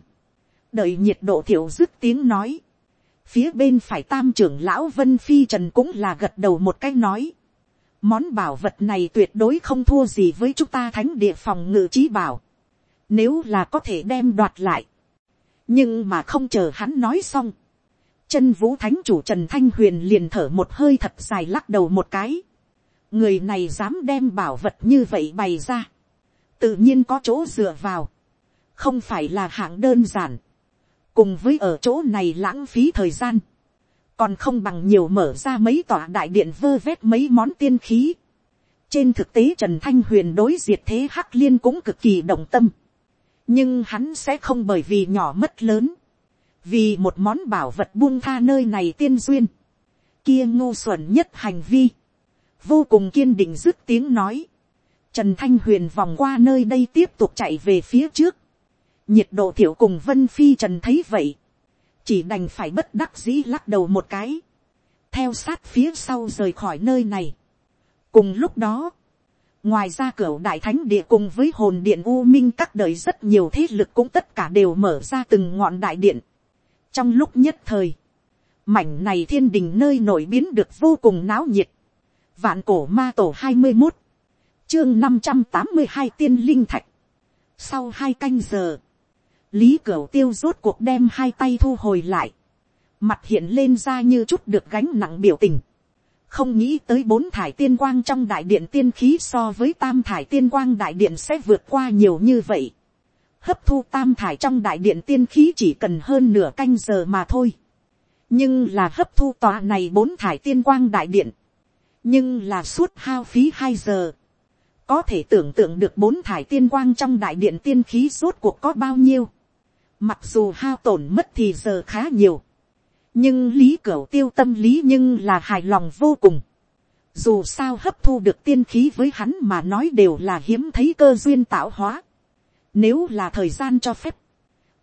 [SPEAKER 1] đợi nhiệt độ thiểu dứt tiếng nói, phía bên phải tam trưởng lão vân phi trần cũng là gật đầu một cách nói, món bảo vật này tuyệt đối không thua gì với chúng ta thánh địa phòng ngự trí bảo, nếu là có thể đem đoạt lại, nhưng mà không chờ hắn nói xong, chân vũ thánh chủ trần thanh huyền liền thở một hơi thật dài lắc đầu một cái, người này dám đem bảo vật như vậy bày ra, tự nhiên có chỗ dựa vào, không phải là hạng đơn giản, cùng với ở chỗ này lãng phí thời gian, còn không bằng nhiều mở ra mấy tòa đại điện vơ vét mấy món tiên khí. trên thực tế trần thanh huyền đối diệt thế hắc liên cũng cực kỳ động tâm, nhưng hắn sẽ không bởi vì nhỏ mất lớn, vì một món bảo vật buông tha nơi này tiên duyên, kia ngu xuẩn nhất hành vi, vô cùng kiên định dứt tiếng nói. Trần Thanh Huyền vòng qua nơi đây tiếp tục chạy về phía trước. Nhiệt độ thiểu cùng Vân Phi Trần thấy vậy. Chỉ đành phải bất đắc dĩ lắc đầu một cái. Theo sát phía sau rời khỏi nơi này. Cùng lúc đó. Ngoài ra cửa đại thánh địa cùng với hồn điện U Minh các đời rất nhiều thế lực cũng tất cả đều mở ra từng ngọn đại điện. Trong lúc nhất thời. Mảnh này thiên đình nơi nổi biến được vô cùng náo nhiệt Vạn cổ ma tổ hai mươi một. Chương năm trăm tám mươi hai tiên linh thạch. Sau hai canh giờ. Lý Cửu tiêu rốt cuộc đem hai tay thu hồi lại. Mặt hiện lên ra như chút được gánh nặng biểu tình. Không nghĩ tới bốn thải tiên quang trong đại điện tiên khí so với tam thải tiên quang đại điện sẽ vượt qua nhiều như vậy. Hấp thu tam thải trong đại điện tiên khí chỉ cần hơn nửa canh giờ mà thôi. Nhưng là hấp thu tòa này bốn thải tiên quang đại điện. Nhưng là suốt hao phí hai giờ, có thể tưởng tượng được bốn thải tiên quang trong đại điện tiên khí rốt cuộc có bao nhiêu, mặc dù hao tổn mất thì giờ khá nhiều, nhưng lý cửu tiêu tâm lý nhưng là hài lòng vô cùng, dù sao hấp thu được tiên khí với hắn mà nói đều là hiếm thấy cơ duyên tạo hóa, nếu là thời gian cho phép,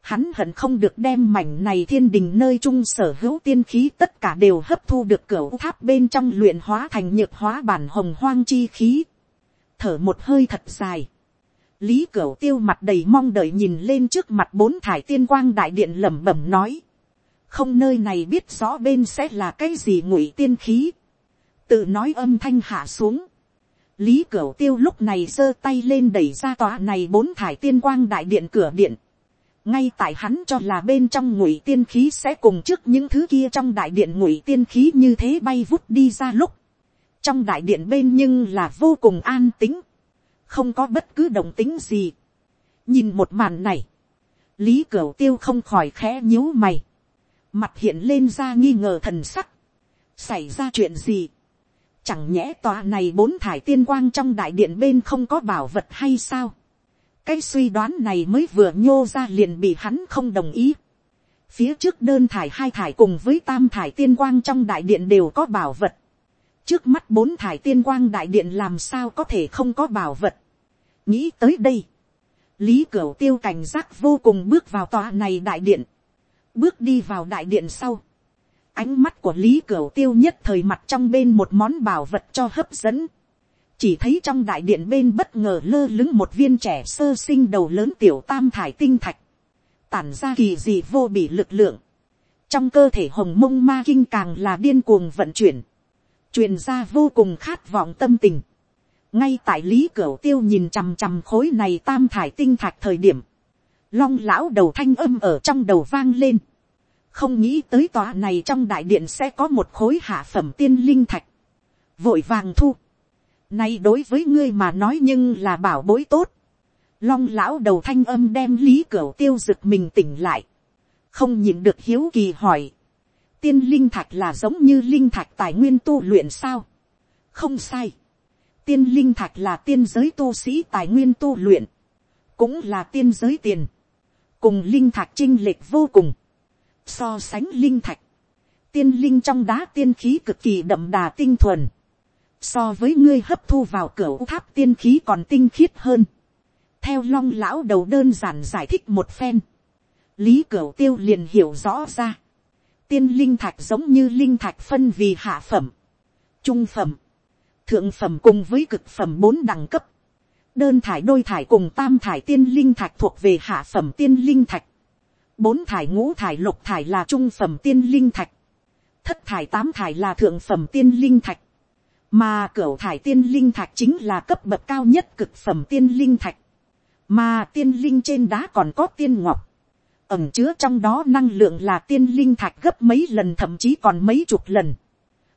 [SPEAKER 1] hắn hận không được đem mảnh này thiên đình nơi trung sở hữu tiên khí tất cả đều hấp thu được cửa tháp bên trong luyện hóa thành nhược hóa bản hồng hoang chi khí. Thở một hơi thật dài. Lý Cửu tiêu mặt đầy mong đợi nhìn lên trước mặt bốn thải tiên quang đại điện lẩm bẩm nói. Không nơi này biết rõ bên sẽ là cái gì ngụy tiên khí. Tự nói âm thanh hạ xuống. Lý Cửu tiêu lúc này giơ tay lên đẩy ra tòa này bốn thải tiên quang đại điện cửa điện. Ngay tại hắn cho là bên trong ngụy tiên khí sẽ cùng trước những thứ kia trong đại điện ngụy tiên khí như thế bay vút đi ra lúc, trong đại điện bên nhưng là vô cùng an tính, không có bất cứ động tính gì. nhìn một màn này, lý cửu tiêu không khỏi khẽ nhíu mày, mặt hiện lên ra nghi ngờ thần sắc, xảy ra chuyện gì, chẳng nhẽ tòa này bốn thải tiên quang trong đại điện bên không có bảo vật hay sao, cái suy đoán này mới vừa nhô ra liền bị hắn không đồng ý. phía trước đơn thải hai thải cùng với tam thải tiên quang trong đại điện đều có bảo vật. trước mắt bốn thải tiên quang đại điện làm sao có thể không có bảo vật. nghĩ tới đây. lý cửu tiêu cảnh giác vô cùng bước vào tòa này đại điện. bước đi vào đại điện sau ánh mắt của lý cửu tiêu nhất thời mặt trong bên một món bảo vật cho hấp dẫn. Chỉ thấy trong đại điện bên bất ngờ lơ lứng một viên trẻ sơ sinh đầu lớn tiểu tam thải tinh thạch, tản ra kỳ dị vô bị lực lượng, trong cơ thể hồng mông ma kinh càng là điên cuồng vận chuyển, truyền ra vô cùng khát vọng tâm tình, ngay tại lý cửu tiêu nhìn chằm chằm khối này tam thải tinh thạch thời điểm, long lão đầu thanh âm ở trong đầu vang lên, không nghĩ tới tòa này trong đại điện sẽ có một khối hạ phẩm tiên linh thạch, vội vàng thu, Nay đối với ngươi mà nói nhưng là bảo bối tốt. Long lão đầu thanh âm đem lý cửa tiêu rực mình tỉnh lại. Không nhìn được hiếu kỳ hỏi. Tiên linh thạch là giống như linh thạch tài nguyên tu luyện sao? Không sai. Tiên linh thạch là tiên giới tu sĩ tài nguyên tu luyện. Cũng là tiên giới tiền. Cùng linh thạch trinh lệch vô cùng. So sánh linh thạch. Tiên linh trong đá tiên khí cực kỳ đậm đà tinh thuần so với ngươi hấp thu vào cửa tháp tiên khí còn tinh khiết hơn. theo long lão đầu đơn giản giải thích một phen, lý cửa tiêu liền hiểu rõ ra. tiên linh thạch giống như linh thạch phân vì hạ phẩm, trung phẩm, thượng phẩm cùng với cực phẩm bốn đẳng cấp. đơn thải đôi thải cùng tam thải tiên linh thạch thuộc về hạ phẩm tiên linh thạch bốn thải ngũ thải lục thải là trung phẩm tiên linh thạch. thất thải tám thải là thượng phẩm tiên linh thạch mà cửa thải tiên linh thạch chính là cấp bậc cao nhất cực phẩm tiên linh thạch, mà tiên linh trên đá còn có tiên ngọc, ẩm chứa trong đó năng lượng là tiên linh thạch gấp mấy lần thậm chí còn mấy chục lần.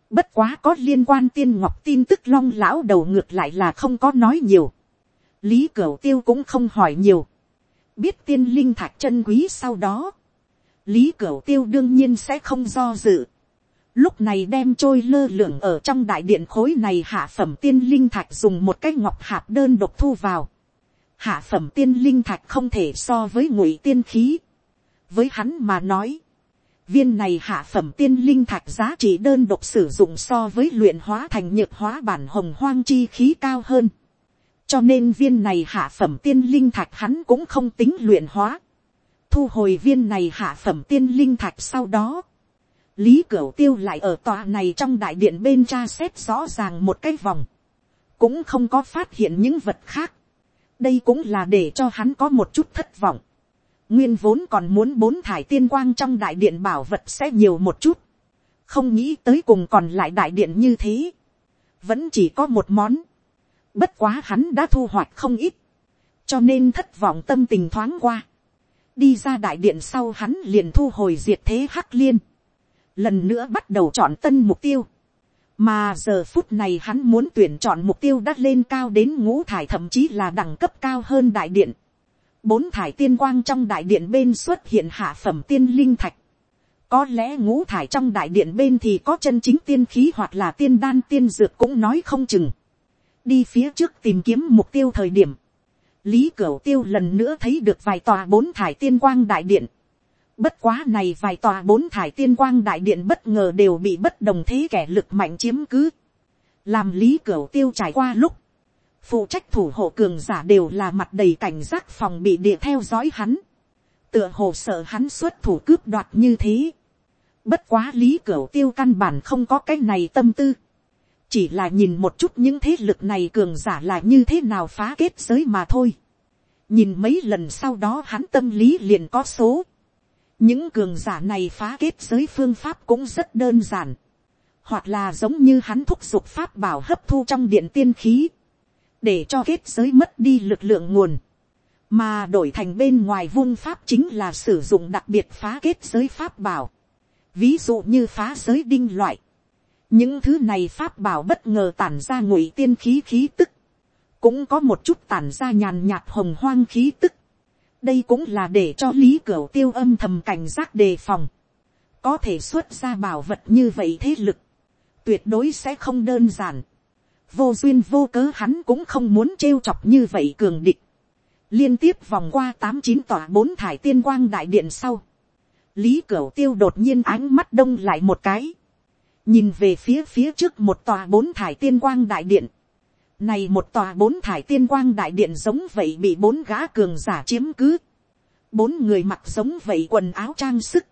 [SPEAKER 1] Bất quá có liên quan tiên ngọc tin tức long lão đầu ngược lại là không có nói nhiều. Lý Cửu tiêu cũng không hỏi nhiều. Biết tiên linh thạch chân quý sau đó. Lý Cửu tiêu đương nhiên sẽ không do dự lúc này đem trôi lơ lửng ở trong đại điện khối này hạ phẩm tiên linh thạch dùng một cái ngọc hạt đơn độc thu vào. hạ phẩm tiên linh thạch không thể so với ngụy tiên khí. với hắn mà nói, viên này hạ phẩm tiên linh thạch giá trị đơn độc sử dụng so với luyện hóa thành nhược hóa bản hồng hoang chi khí cao hơn cho nên viên này hạ phẩm tiên linh thạch hắn cũng không tính luyện hóa. thu hồi viên này hạ phẩm tiên linh thạch sau đó lý cửu tiêu lại ở tòa này trong đại điện bên tra xét rõ ràng một cái vòng, cũng không có phát hiện những vật khác. đây cũng là để cho hắn có một chút thất vọng. nguyên vốn còn muốn bốn thải tiên quang trong đại điện bảo vật sẽ nhiều một chút, không nghĩ tới cùng còn lại đại điện như thế, vẫn chỉ có một món bất quá hắn đã thu hoạch không ít, cho nên thất vọng tâm tình thoáng qua. đi ra đại điện sau hắn liền thu hồi diệt thế hắc liên lần nữa bắt đầu chọn tân mục tiêu. Mà giờ phút này hắn muốn tuyển chọn mục tiêu đắt lên cao đến ngũ thải thậm chí là đẳng cấp cao hơn đại điện. Bốn thải tiên quang trong đại điện bên xuất hiện hạ phẩm tiên linh thạch. Có lẽ ngũ thải trong đại điện bên thì có chân chính tiên khí hoặc là tiên đan tiên dược cũng nói không chừng. Đi phía trước tìm kiếm mục tiêu thời điểm. Lý Cửu Tiêu lần nữa thấy được vài tòa bốn thải tiên quang đại điện Bất quá này vài tòa bốn thải tiên quang đại điện bất ngờ đều bị bất đồng thế kẻ lực mạnh chiếm cứ. Làm lý Cửu tiêu trải qua lúc. Phụ trách thủ hộ cường giả đều là mặt đầy cảnh giác phòng bị địa theo dõi hắn. tựa hồ sợ hắn xuất thủ cướp đoạt như thế. Bất quá lý cửu tiêu căn bản không có cái này tâm tư. Chỉ là nhìn một chút những thế lực này cường giả là như thế nào phá kết giới mà thôi. Nhìn mấy lần sau đó hắn tâm lý liền có số. Những cường giả này phá kết giới phương pháp cũng rất đơn giản. Hoặc là giống như hắn thúc giục pháp bảo hấp thu trong điện tiên khí. Để cho kết giới mất đi lực lượng nguồn mà đổi thành bên ngoài vung pháp chính là sử dụng đặc biệt phá kết giới pháp bảo, ví dụ như phá giới đinh loại, những thứ này pháp bảo bất ngờ tản ra ngụy tiên khí khí tức, cũng có một chút tản ra nhàn nhạt hồng hoang khí tức, đây cũng là để cho lý cửu tiêu âm thầm cảnh giác đề phòng, có thể xuất ra bảo vật như vậy thế lực, tuyệt đối sẽ không đơn giản, vô duyên vô cớ hắn cũng không muốn trêu chọc như vậy cường địch, liên tiếp vòng qua tám chín tòa bốn thải tiên quang đại điện sau, lý cửu tiêu đột nhiên ánh mắt đông lại một cái, nhìn về phía phía trước một tòa bốn thải tiên quang đại điện, này một tòa bốn thải tiên quang đại điện giống vậy bị bốn gã cường giả chiếm cứ, bốn người mặc giống vậy quần áo trang sức,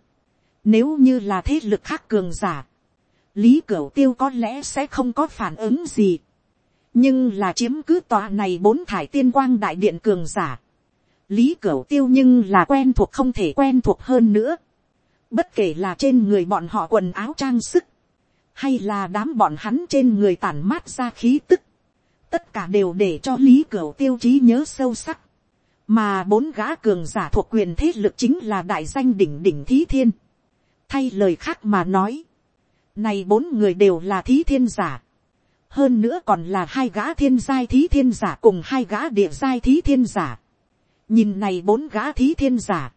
[SPEAKER 1] nếu như là thế lực khác cường giả, lý cửu tiêu có lẽ sẽ không có phản ứng gì, nhưng là chiếm cứ tòa này bốn thải tiên quang đại điện cường giả. lý cửu tiêu nhưng là quen thuộc không thể quen thuộc hơn nữa. bất kể là trên người bọn họ quần áo trang sức, hay là đám bọn hắn trên người tản mát ra khí tức, tất cả đều để cho lý cửu tiêu chí nhớ sâu sắc. mà bốn gã cường giả thuộc quyền thế lực chính là đại danh đỉnh đỉnh thí thiên. thay lời khác mà nói, này bốn người đều là thí thiên giả hơn nữa còn là hai gã thiên giai thí thiên giả cùng hai gã địa giai thí thiên giả. nhìn này bốn gã thí thiên giả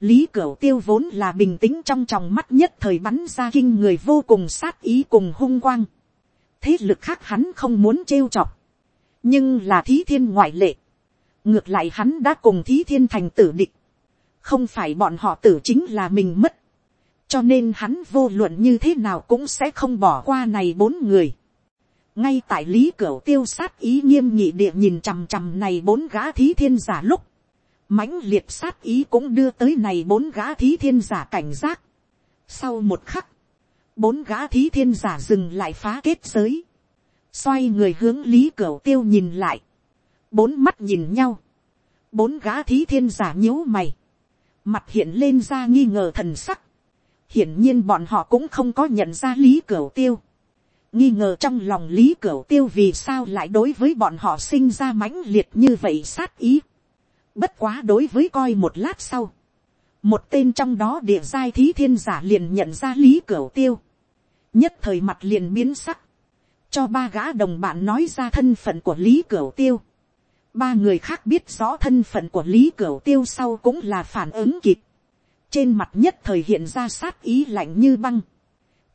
[SPEAKER 1] lý cửu tiêu vốn là bình tĩnh trong tròng mắt nhất thời bắn ra kinh người vô cùng sát ý cùng hung quang. thế lực khác hắn không muốn trêu chọc. nhưng là thí thiên ngoại lệ. ngược lại hắn đã cùng thí thiên thành tử địch. không phải bọn họ tử chính là mình mất. cho nên hắn vô luận như thế nào cũng sẽ không bỏ qua này bốn người ngay tại lý cửu tiêu sát ý nghiêm nhị địa nhìn chằm chằm này bốn gã thí thiên giả lúc, mãnh liệt sát ý cũng đưa tới này bốn gã thí thiên giả cảnh giác. Sau một khắc, bốn gã thí thiên giả dừng lại phá kết giới, xoay người hướng lý cửu tiêu nhìn lại, bốn mắt nhìn nhau, bốn gã thí thiên giả nhíu mày, mặt hiện lên ra nghi ngờ thần sắc, hiển nhiên bọn họ cũng không có nhận ra lý cửu tiêu, nghi ngờ trong lòng lý cửu tiêu vì sao lại đối với bọn họ sinh ra mãnh liệt như vậy sát ý. Bất quá đối với coi một lát sau. Một tên trong đó địa giai thí thiên giả liền nhận ra lý cửu tiêu. Nhất thời mặt liền biến sắc. Cho ba gã đồng bạn nói ra thân phận của lý cửu tiêu. Ba người khác biết rõ thân phận của lý cửu tiêu sau cũng là phản ứng kịp. Trên mặt nhất thời hiện ra sát ý lạnh như băng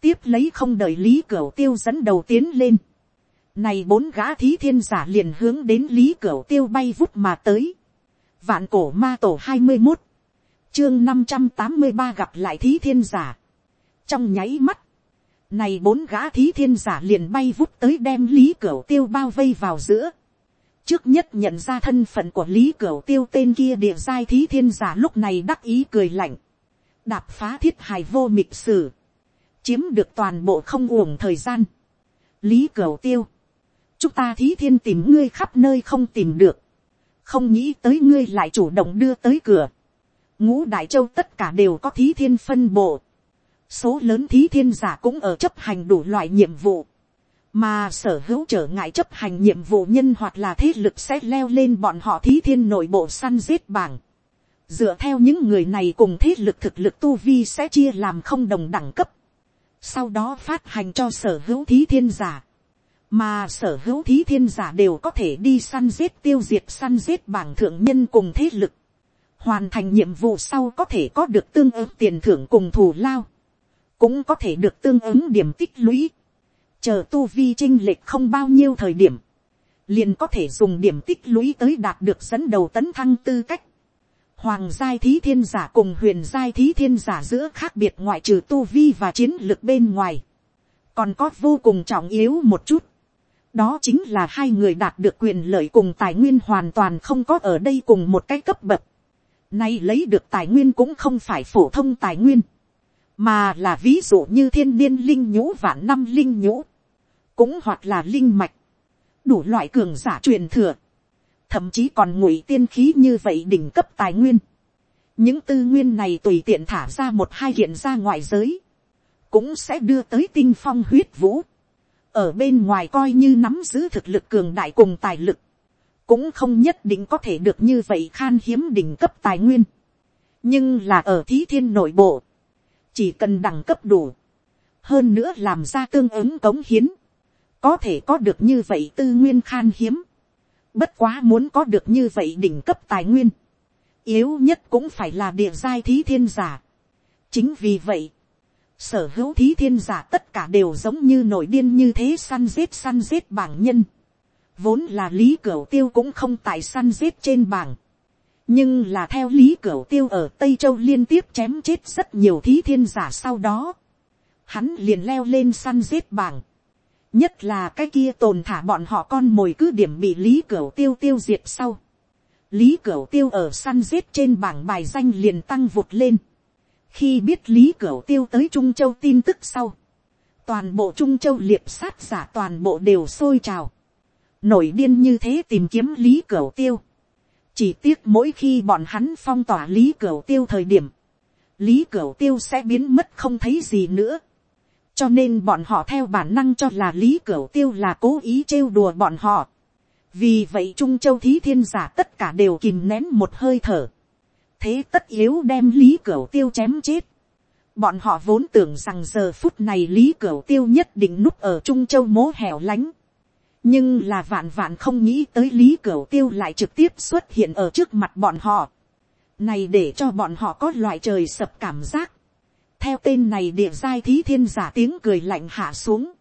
[SPEAKER 1] tiếp lấy không đợi lý cửu tiêu dẫn đầu tiến lên. Này bốn gã thí thiên giả liền hướng đến lý cửu tiêu bay vút mà tới. Vạn cổ ma tổ hai mươi một chương năm trăm tám mươi ba gặp lại thí thiên giả. Trong nháy mắt, này bốn gã thí thiên giả liền bay vút tới đem lý cửu tiêu bao vây vào giữa. Trước nhất nhận ra thân phận của lý cửu tiêu tên kia địa giai thí thiên giả lúc này đắc ý cười lạnh. Đạp phá thiết hài vô mịch sử chiếm được toàn bộ không uổng thời gian. lý cửu tiêu, chúng ta thí thiên tìm ngươi khắp nơi không tìm được, không nghĩ tới ngươi lại chủ động đưa tới cửa. ngũ đại châu tất cả đều có thí thiên phân bộ, số lớn thí thiên giả cũng ở chấp hành đủ loại nhiệm vụ, mà sở hữu trở ngại chấp hành nhiệm vụ nhân hoặc là thế lực sẽ leo lên bọn họ thí thiên nội bộ săn giết bảng. dựa theo những người này cùng thế lực thực lực tu vi sẽ chia làm không đồng đẳng cấp sau đó phát hành cho sở hữu thí thiên giả, mà sở hữu thí thiên giả đều có thể đi săn giết tiêu diệt săn giết bảng thượng nhân cùng thế lực, hoàn thành nhiệm vụ sau có thể có được tương ứng tiền thưởng cùng thù lao, cũng có thể được tương ứng điểm tích lũy, chờ tu vi chinh lệch không bao nhiêu thời điểm, liền có thể dùng điểm tích lũy tới đạt được dẫn đầu tấn thăng tư cách, Hoàng giai thí thiên giả cùng huyền giai thí thiên giả giữa khác biệt ngoại trừ tu vi và chiến lược bên ngoài. Còn có vô cùng trọng yếu một chút. Đó chính là hai người đạt được quyền lợi cùng tài nguyên hoàn toàn không có ở đây cùng một cái cấp bậc. Nay lấy được tài nguyên cũng không phải phổ thông tài nguyên. Mà là ví dụ như thiên niên linh nhũ vạn năm linh nhũ. Cũng hoặc là linh mạch. Đủ loại cường giả truyền thừa. Thậm chí còn ngụy tiên khí như vậy đỉnh cấp tài nguyên. Những tư nguyên này tùy tiện thả ra một hai hiện ra ngoài giới. Cũng sẽ đưa tới tinh phong huyết vũ. Ở bên ngoài coi như nắm giữ thực lực cường đại cùng tài lực cũng không nhất định có thể được như vậy khan hiếm đỉnh cấp tài nguyên. nhưng là ở thí thiên nội bộ, chỉ cần đẳng cấp đủ, hơn nữa làm ra tương ứng cống hiến, có thể có được như vậy tư nguyên khan hiếm. bất quá muốn có được như vậy đỉnh cấp tài nguyên, yếu nhất cũng phải là địa giai thí thiên giả. chính vì vậy, sở hữu thí thiên giả tất cả đều giống như nổi điên như thế săn giết săn giết bảng nhân Vốn là lý cửu tiêu cũng không tại săn giết trên bảng. Nhưng là theo lý cửu tiêu ở Tây Châu liên tiếp chém chết rất nhiều thí thiên giả sau đó. Hắn liền leo lên săn giết bảng. Nhất là cái kia tồn thả bọn họ con mồi cứ điểm bị lý cửu tiêu tiêu diệt sau. Lý Cửu Tiêu ở săn giết trên bảng bài danh liền tăng vụt lên. Khi biết Lý Cửu Tiêu tới Trung Châu tin tức sau. Toàn bộ Trung Châu liệp sát giả toàn bộ đều sôi trào nổi điên như thế tìm kiếm lý cửu tiêu. chỉ tiếc mỗi khi bọn hắn phong tỏa lý cửu tiêu thời điểm, lý cửu tiêu sẽ biến mất không thấy gì nữa. cho nên bọn họ theo bản năng cho là lý cửu tiêu là cố ý trêu đùa bọn họ. vì vậy trung châu thí thiên giả tất cả đều kìm nén một hơi thở thế tất yếu đem lý cửu tiêu chém chết. bọn họ vốn tưởng rằng giờ phút này lý cửu tiêu nhất định núp ở trung châu mố hẻo lánh nhưng là vạn vạn không nghĩ tới lý cửu tiêu lại trực tiếp xuất hiện ở trước mặt bọn họ. này để cho bọn họ có loại trời sập cảm giác. theo tên này địa giai thí thiên giả tiếng cười lạnh hạ xuống.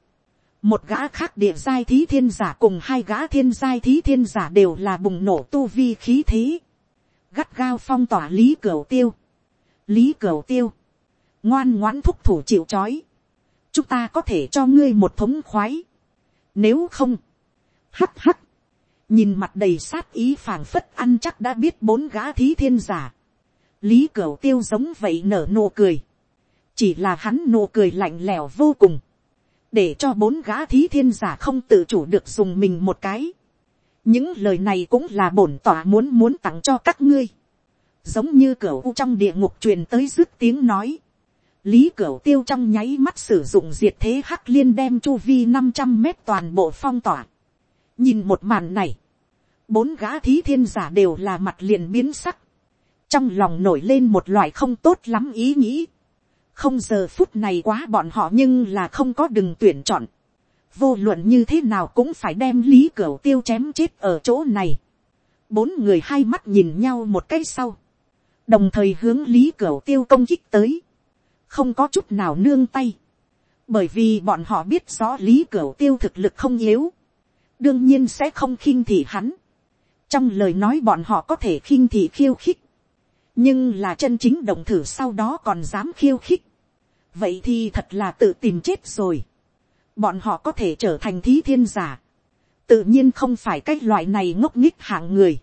[SPEAKER 1] một gã khác địa giai thí thiên giả cùng hai gã thiên giai thí thiên giả đều là bùng nổ tu vi khí thế gắt gao phong tỏa lý cửu tiêu. lý cửu tiêu. ngoan ngoãn thúc thủ chịu c chúng ta có thể cho ngươi một thống khoái. nếu không, Hắt hắt. Nhìn mặt đầy sát ý phảng phất ăn chắc đã biết bốn gã thí thiên giả. Lý Cửu tiêu giống vậy nở nụ cười. Chỉ là hắn nụ cười lạnh lẽo vô cùng. Để cho bốn gã thí thiên giả không tự chủ được dùng mình một cái. Những lời này cũng là bổn tỏa muốn muốn tặng cho các ngươi. Giống như cửu trong địa ngục truyền tới dứt tiếng nói. Lý cửa Tiêu trong nháy mắt sử dụng diệt thế hắc liên đem chu vi năm trăm mét toàn bộ phong tỏa. Nhìn một màn này, bốn gã thí thiên giả đều là mặt liền biến sắc, trong lòng nổi lên một loại không tốt lắm ý nghĩ, không giờ phút này quá bọn họ nhưng là không có đừng tuyển chọn, vô luận như thế nào cũng phải đem lý cửu tiêu chém chết ở chỗ này, bốn người hai mắt nhìn nhau một cái sau, đồng thời hướng lý cửu tiêu công kích tới, không có chút nào nương tay, bởi vì bọn họ biết rõ lý cửu tiêu thực lực không yếu, đương nhiên sẽ không khinh thị hắn. trong lời nói bọn họ có thể khinh thị khiêu khích, nhưng là chân chính động thử sau đó còn dám khiêu khích. vậy thì thật là tự tìm chết rồi bọn họ có thể trở thành thí thiên giả. tự nhiên không phải cái loại này ngốc nghích hạng người.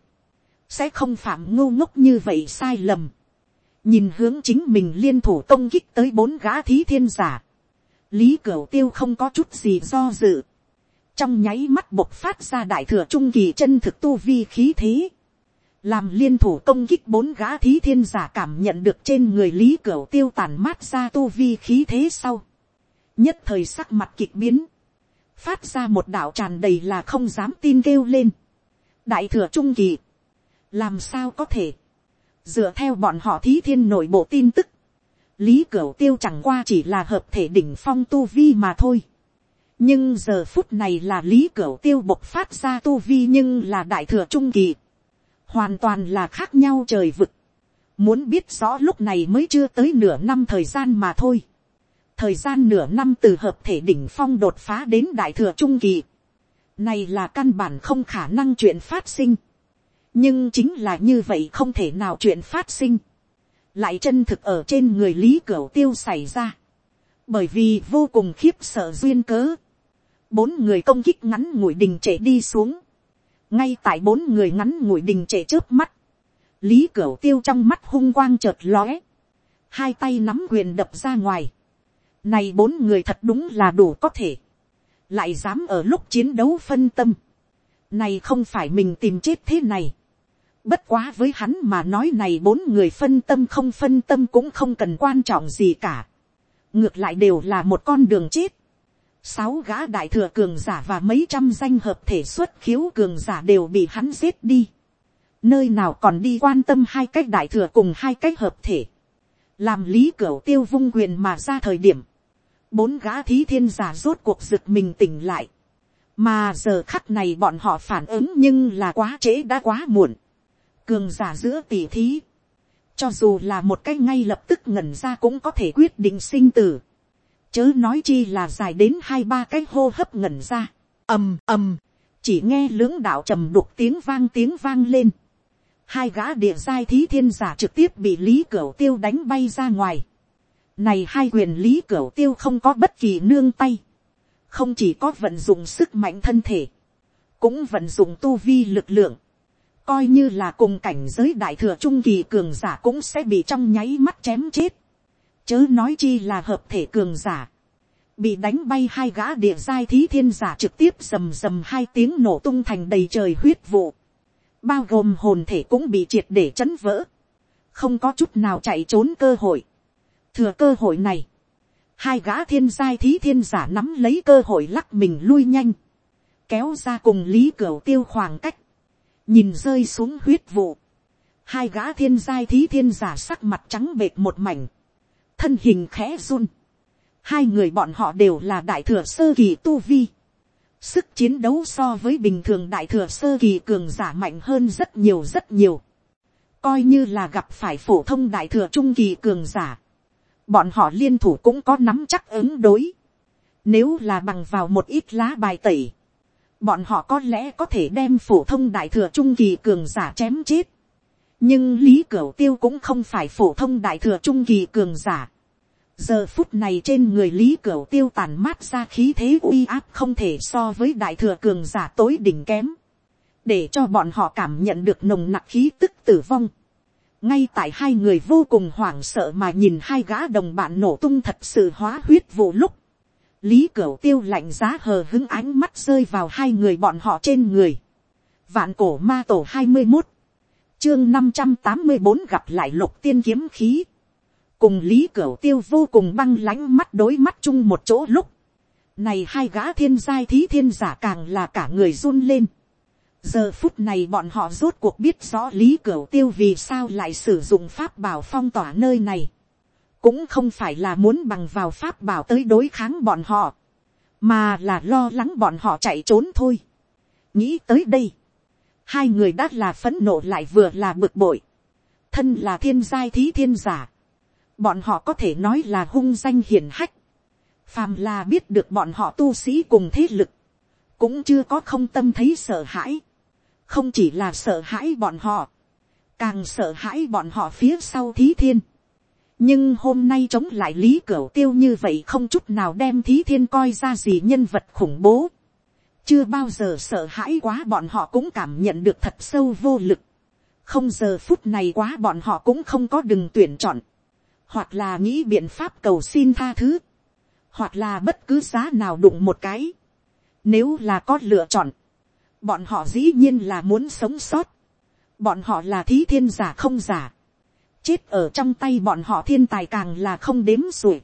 [SPEAKER 1] sẽ không phạm ngu ngốc như vậy sai lầm. nhìn hướng chính mình liên thủ công kích tới bốn gã thí thiên giả. lý cửu tiêu không có chút gì do dự trong nháy mắt bộc phát ra đại thừa trung kỳ chân thực tu vi khí thế, làm liên thủ công kích bốn gã thí thiên giả cảm nhận được trên người lý cửu tiêu tàn mát ra tu vi khí thế sau, nhất thời sắc mặt kịch biến, phát ra một đạo tràn đầy là không dám tin kêu lên, đại thừa trung kỳ, làm sao có thể, dựa theo bọn họ thí thiên nội bộ tin tức, lý cửu tiêu chẳng qua chỉ là hợp thể đỉnh phong tu vi mà thôi, nhưng giờ phút này là lý cửu tiêu bộc phát ra tu vi nhưng là đại thừa trung kỳ, hoàn toàn là khác nhau trời vực, muốn biết rõ lúc này mới chưa tới nửa năm thời gian mà thôi, thời gian nửa năm từ hợp thể đỉnh phong đột phá đến đại thừa trung kỳ, này là căn bản không khả năng chuyện phát sinh, nhưng chính là như vậy không thể nào chuyện phát sinh, lại chân thực ở trên người lý cửu tiêu xảy ra, bởi vì vô cùng khiếp sợ duyên cớ, bốn người công kích ngắn ngủi đình trệ đi xuống, ngay tại bốn người ngắn ngủi đình trệ trước mắt, lý cửu tiêu trong mắt hung quang chợt lóe, hai tay nắm quyền đập ra ngoài, này bốn người thật đúng là đủ có thể, lại dám ở lúc chiến đấu phân tâm, này không phải mình tìm chết thế này, bất quá với hắn mà nói này bốn người phân tâm không phân tâm cũng không cần quan trọng gì cả, ngược lại đều là một con đường chết, sáu gã đại thừa cường giả và mấy trăm danh hợp thể xuất khiếu cường giả đều bị hắn giết đi. Nơi nào còn đi quan tâm hai cách đại thừa cùng hai cách hợp thể. Làm lý cửa tiêu vung quyền mà ra thời điểm. Bốn gã thí thiên giả rốt cuộc rực mình tỉnh lại. Mà giờ khắc này bọn họ phản ứng nhưng là quá trễ đã quá muộn. Cường giả giữa tỷ thí. Cho dù là một cái ngay lập tức ngẩn ra cũng có thể quyết định sinh tử chớ nói chi là dài đến hai ba cái hô hấp ngẩn ra, ầm ầm, chỉ nghe lưỡng đạo trầm đục tiếng vang tiếng vang lên, hai gã địa giai thí thiên giả trực tiếp bị lý cửu tiêu đánh bay ra ngoài, này hai quyền lý cửu tiêu không có bất kỳ nương tay, không chỉ có vận dụng sức mạnh thân thể, cũng vận dụng tu vi lực lượng, coi như là cùng cảnh giới đại thừa trung kỳ cường giả cũng sẽ bị trong nháy mắt chém chết. Chớ nói chi là hợp thể cường giả, bị đánh bay hai gã địa giai thí thiên giả trực tiếp rầm rầm hai tiếng nổ tung thành đầy trời huyết vụ, bao gồm hồn thể cũng bị triệt để chấn vỡ, không có chút nào chạy trốn cơ hội. thừa cơ hội này, hai gã thiên giai thí thiên giả nắm lấy cơ hội lắc mình lui nhanh, kéo ra cùng lý cửa tiêu khoảng cách, nhìn rơi xuống huyết vụ, hai gã thiên giai thí thiên giả sắc mặt trắng bệt một mảnh, thân hình khẽ run. Hai người bọn họ đều là đại thừa sơ kỳ tu vi. Sức chiến đấu so với bình thường đại thừa sơ kỳ cường giả mạnh hơn rất nhiều rất nhiều. Coi như là gặp phải phổ thông đại thừa trung kỳ cường giả. Bọn họ liên thủ cũng có nắm chắc ứng đối. Nếu là bằng vào một ít lá bài tẩy. Bọn họ có lẽ có thể đem phổ thông đại thừa trung kỳ cường giả chém chết nhưng lý cửu tiêu cũng không phải phổ thông đại thừa trung kỳ cường giả giờ phút này trên người lý cửu tiêu tàn mát ra khí thế uy áp không thể so với đại thừa cường giả tối đỉnh kém. để cho bọn họ cảm nhận được nồng nặc khí tức tử vong. ngay tại hai người vô cùng hoảng sợ mà nhìn hai gã đồng bạn nổ tung thật sự hóa huyết vụ lúc. lý cửu tiêu lạnh giá hờ hứng ánh mắt rơi vào hai người bọn họ trên người. vạn cổ ma tổ hai mươi một chương năm trăm tám mươi bốn gặp lại lục tiên kiếm khí cùng lý cửu tiêu vô cùng băng lãnh mắt đối mắt chung một chỗ lúc. này hai gã thiên giai thí thiên giả càng là cả người run lên. giờ phút này bọn họ rốt cuộc biết rõ lý cửu tiêu vì sao lại sử dụng pháp bảo phong tỏa nơi này. cũng không phải là muốn bằng vào pháp bảo tới đối kháng bọn họ. mà là lo lắng bọn họ chạy trốn thôi. nghĩ tới đây hai người đã là phấn nộ lại vừa là bực bội, thân là thiên giai thí thiên giả, bọn họ có thể nói là hung danh hiền hách, phàm là biết được bọn họ tu sĩ cùng thế lực, cũng chưa có không tâm thấy sợ hãi, không chỉ là sợ hãi bọn họ, càng sợ hãi bọn họ phía sau thí thiên. nhưng hôm nay chống lại lý cửa tiêu như vậy không chút nào đem thí thiên coi ra gì nhân vật khủng bố chưa bao giờ sợ hãi quá bọn họ cũng cảm nhận được thật sâu vô lực. không giờ phút này quá bọn họ cũng không có đừng tuyển chọn, hoặc là nghĩ biện pháp cầu xin tha thứ, hoặc là bất cứ giá nào đụng một cái. nếu là có lựa chọn, bọn họ dĩ nhiên là muốn sống sót, bọn họ là thí thiên giả không giả, chết ở trong tay bọn họ thiên tài càng là không đếm xuể.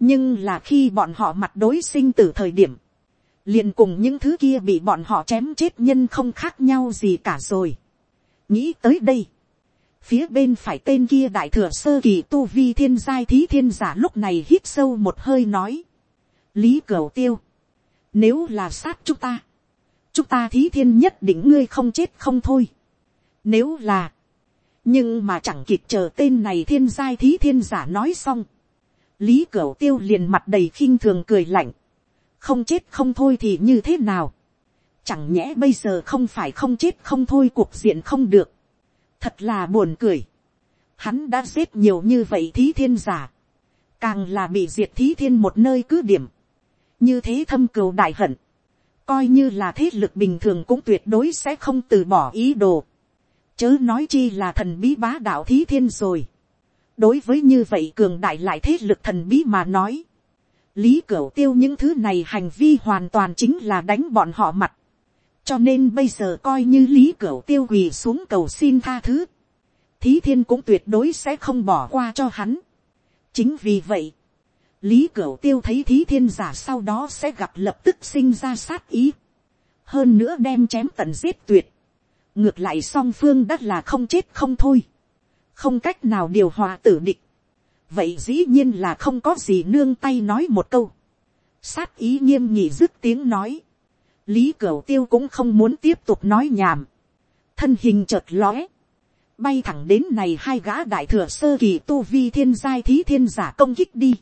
[SPEAKER 1] nhưng là khi bọn họ mặt đối sinh từ thời điểm, liền cùng những thứ kia bị bọn họ chém chết nhân không khác nhau gì cả rồi. nghĩ tới đây, phía bên phải tên kia đại thừa sơ kỳ tu vi thiên giai thí thiên giả lúc này hít sâu một hơi nói. lý cửu tiêu, nếu là sát chúng ta, chúng ta thí thiên nhất định ngươi không chết không thôi. nếu là, nhưng mà chẳng kịp chờ tên này thiên giai thí thiên giả nói xong, lý cửu tiêu liền mặt đầy khinh thường cười lạnh không chết không thôi thì như thế nào. chẳng nhẽ bây giờ không phải không chết không thôi cuộc diện không được thật là buồn cười. hắn đã giết nhiều như vậy thí thiên giả. càng là bị diệt thí thiên một nơi cứ điểm. như thế thâm cừu đại hận. coi như là thế lực bình thường cũng tuyệt đối sẽ không từ bỏ ý đồ. chớ nói chi là thần bí bá đạo thí thiên rồi. đối với như vậy cường đại lại thế lực thần bí mà nói, lý cổ tiêu những thứ này hành vi hoàn toàn chính là đánh bọn họ mặt, cho nên bây giờ coi như lý cửu tiêu quỳ xuống cầu xin tha thứ, thí thiên cũng tuyệt đối sẽ không bỏ qua cho hắn. chính vì vậy, lý cửu tiêu thấy thí thiên giả sau đó sẽ gặp lập tức sinh ra sát ý, hơn nữa đem chém tận giết tuyệt, ngược lại song phương đã là không chết không thôi, không cách nào điều hòa tử địch, vậy dĩ nhiên là không có gì nương tay nói một câu, sát ý nghiêm nhị dứt tiếng nói, lý cửu tiêu cũng không muốn tiếp tục nói nhảm, thân hình chợt lóe, bay thẳng đến này hai gã đại thừa sơ kỳ tu vi thiên giai thí thiên giả công kích đi.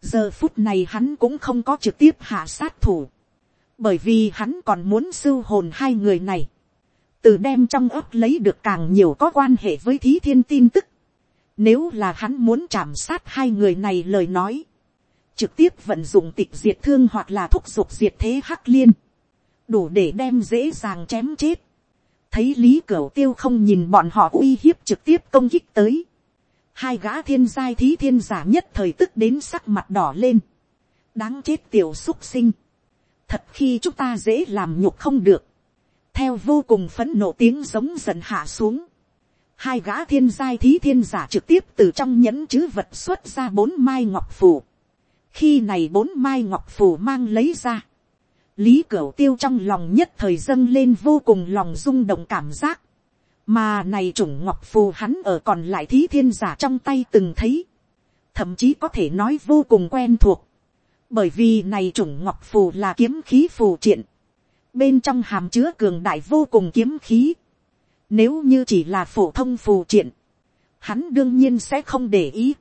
[SPEAKER 1] giờ phút này hắn cũng không có trực tiếp hạ sát thủ, bởi vì hắn còn muốn sưu hồn hai người này, từ đem trong ấp lấy được càng nhiều có quan hệ với thí thiên tin tức. Nếu là hắn muốn chạm sát hai người này lời nói, trực tiếp vận dụng tịch diệt thương hoặc là thúc giục diệt thế hắc liên, đủ để đem dễ dàng chém chết thấy lý cửu tiêu không nhìn bọn họ uy hiếp trực tiếp công kích tới. hai gã thiên giai thí thiên giả nhất thời tức đến sắc mặt đỏ lên. đáng chết tiểu xúc sinh. thật khi chúng ta dễ làm nhục không được. theo vô cùng phấn nộ tiếng giống dần hạ xuống. hai gã thiên giai thí thiên giả trực tiếp từ trong nhẫn chữ vật xuất ra bốn mai ngọc phù. khi này bốn mai ngọc phù mang lấy ra lý cửu tiêu trong lòng nhất thời dâng lên vô cùng lòng rung động cảm giác, mà này chủng ngọc phù hắn ở còn lại thí thiên giả trong tay từng thấy, thậm chí có thể nói vô cùng quen thuộc, bởi vì này chủng ngọc phù là kiếm khí phù triện, bên trong hàm chứa cường đại vô cùng kiếm khí, nếu như chỉ là phổ thông phù triện, hắn đương nhiên sẽ không để ý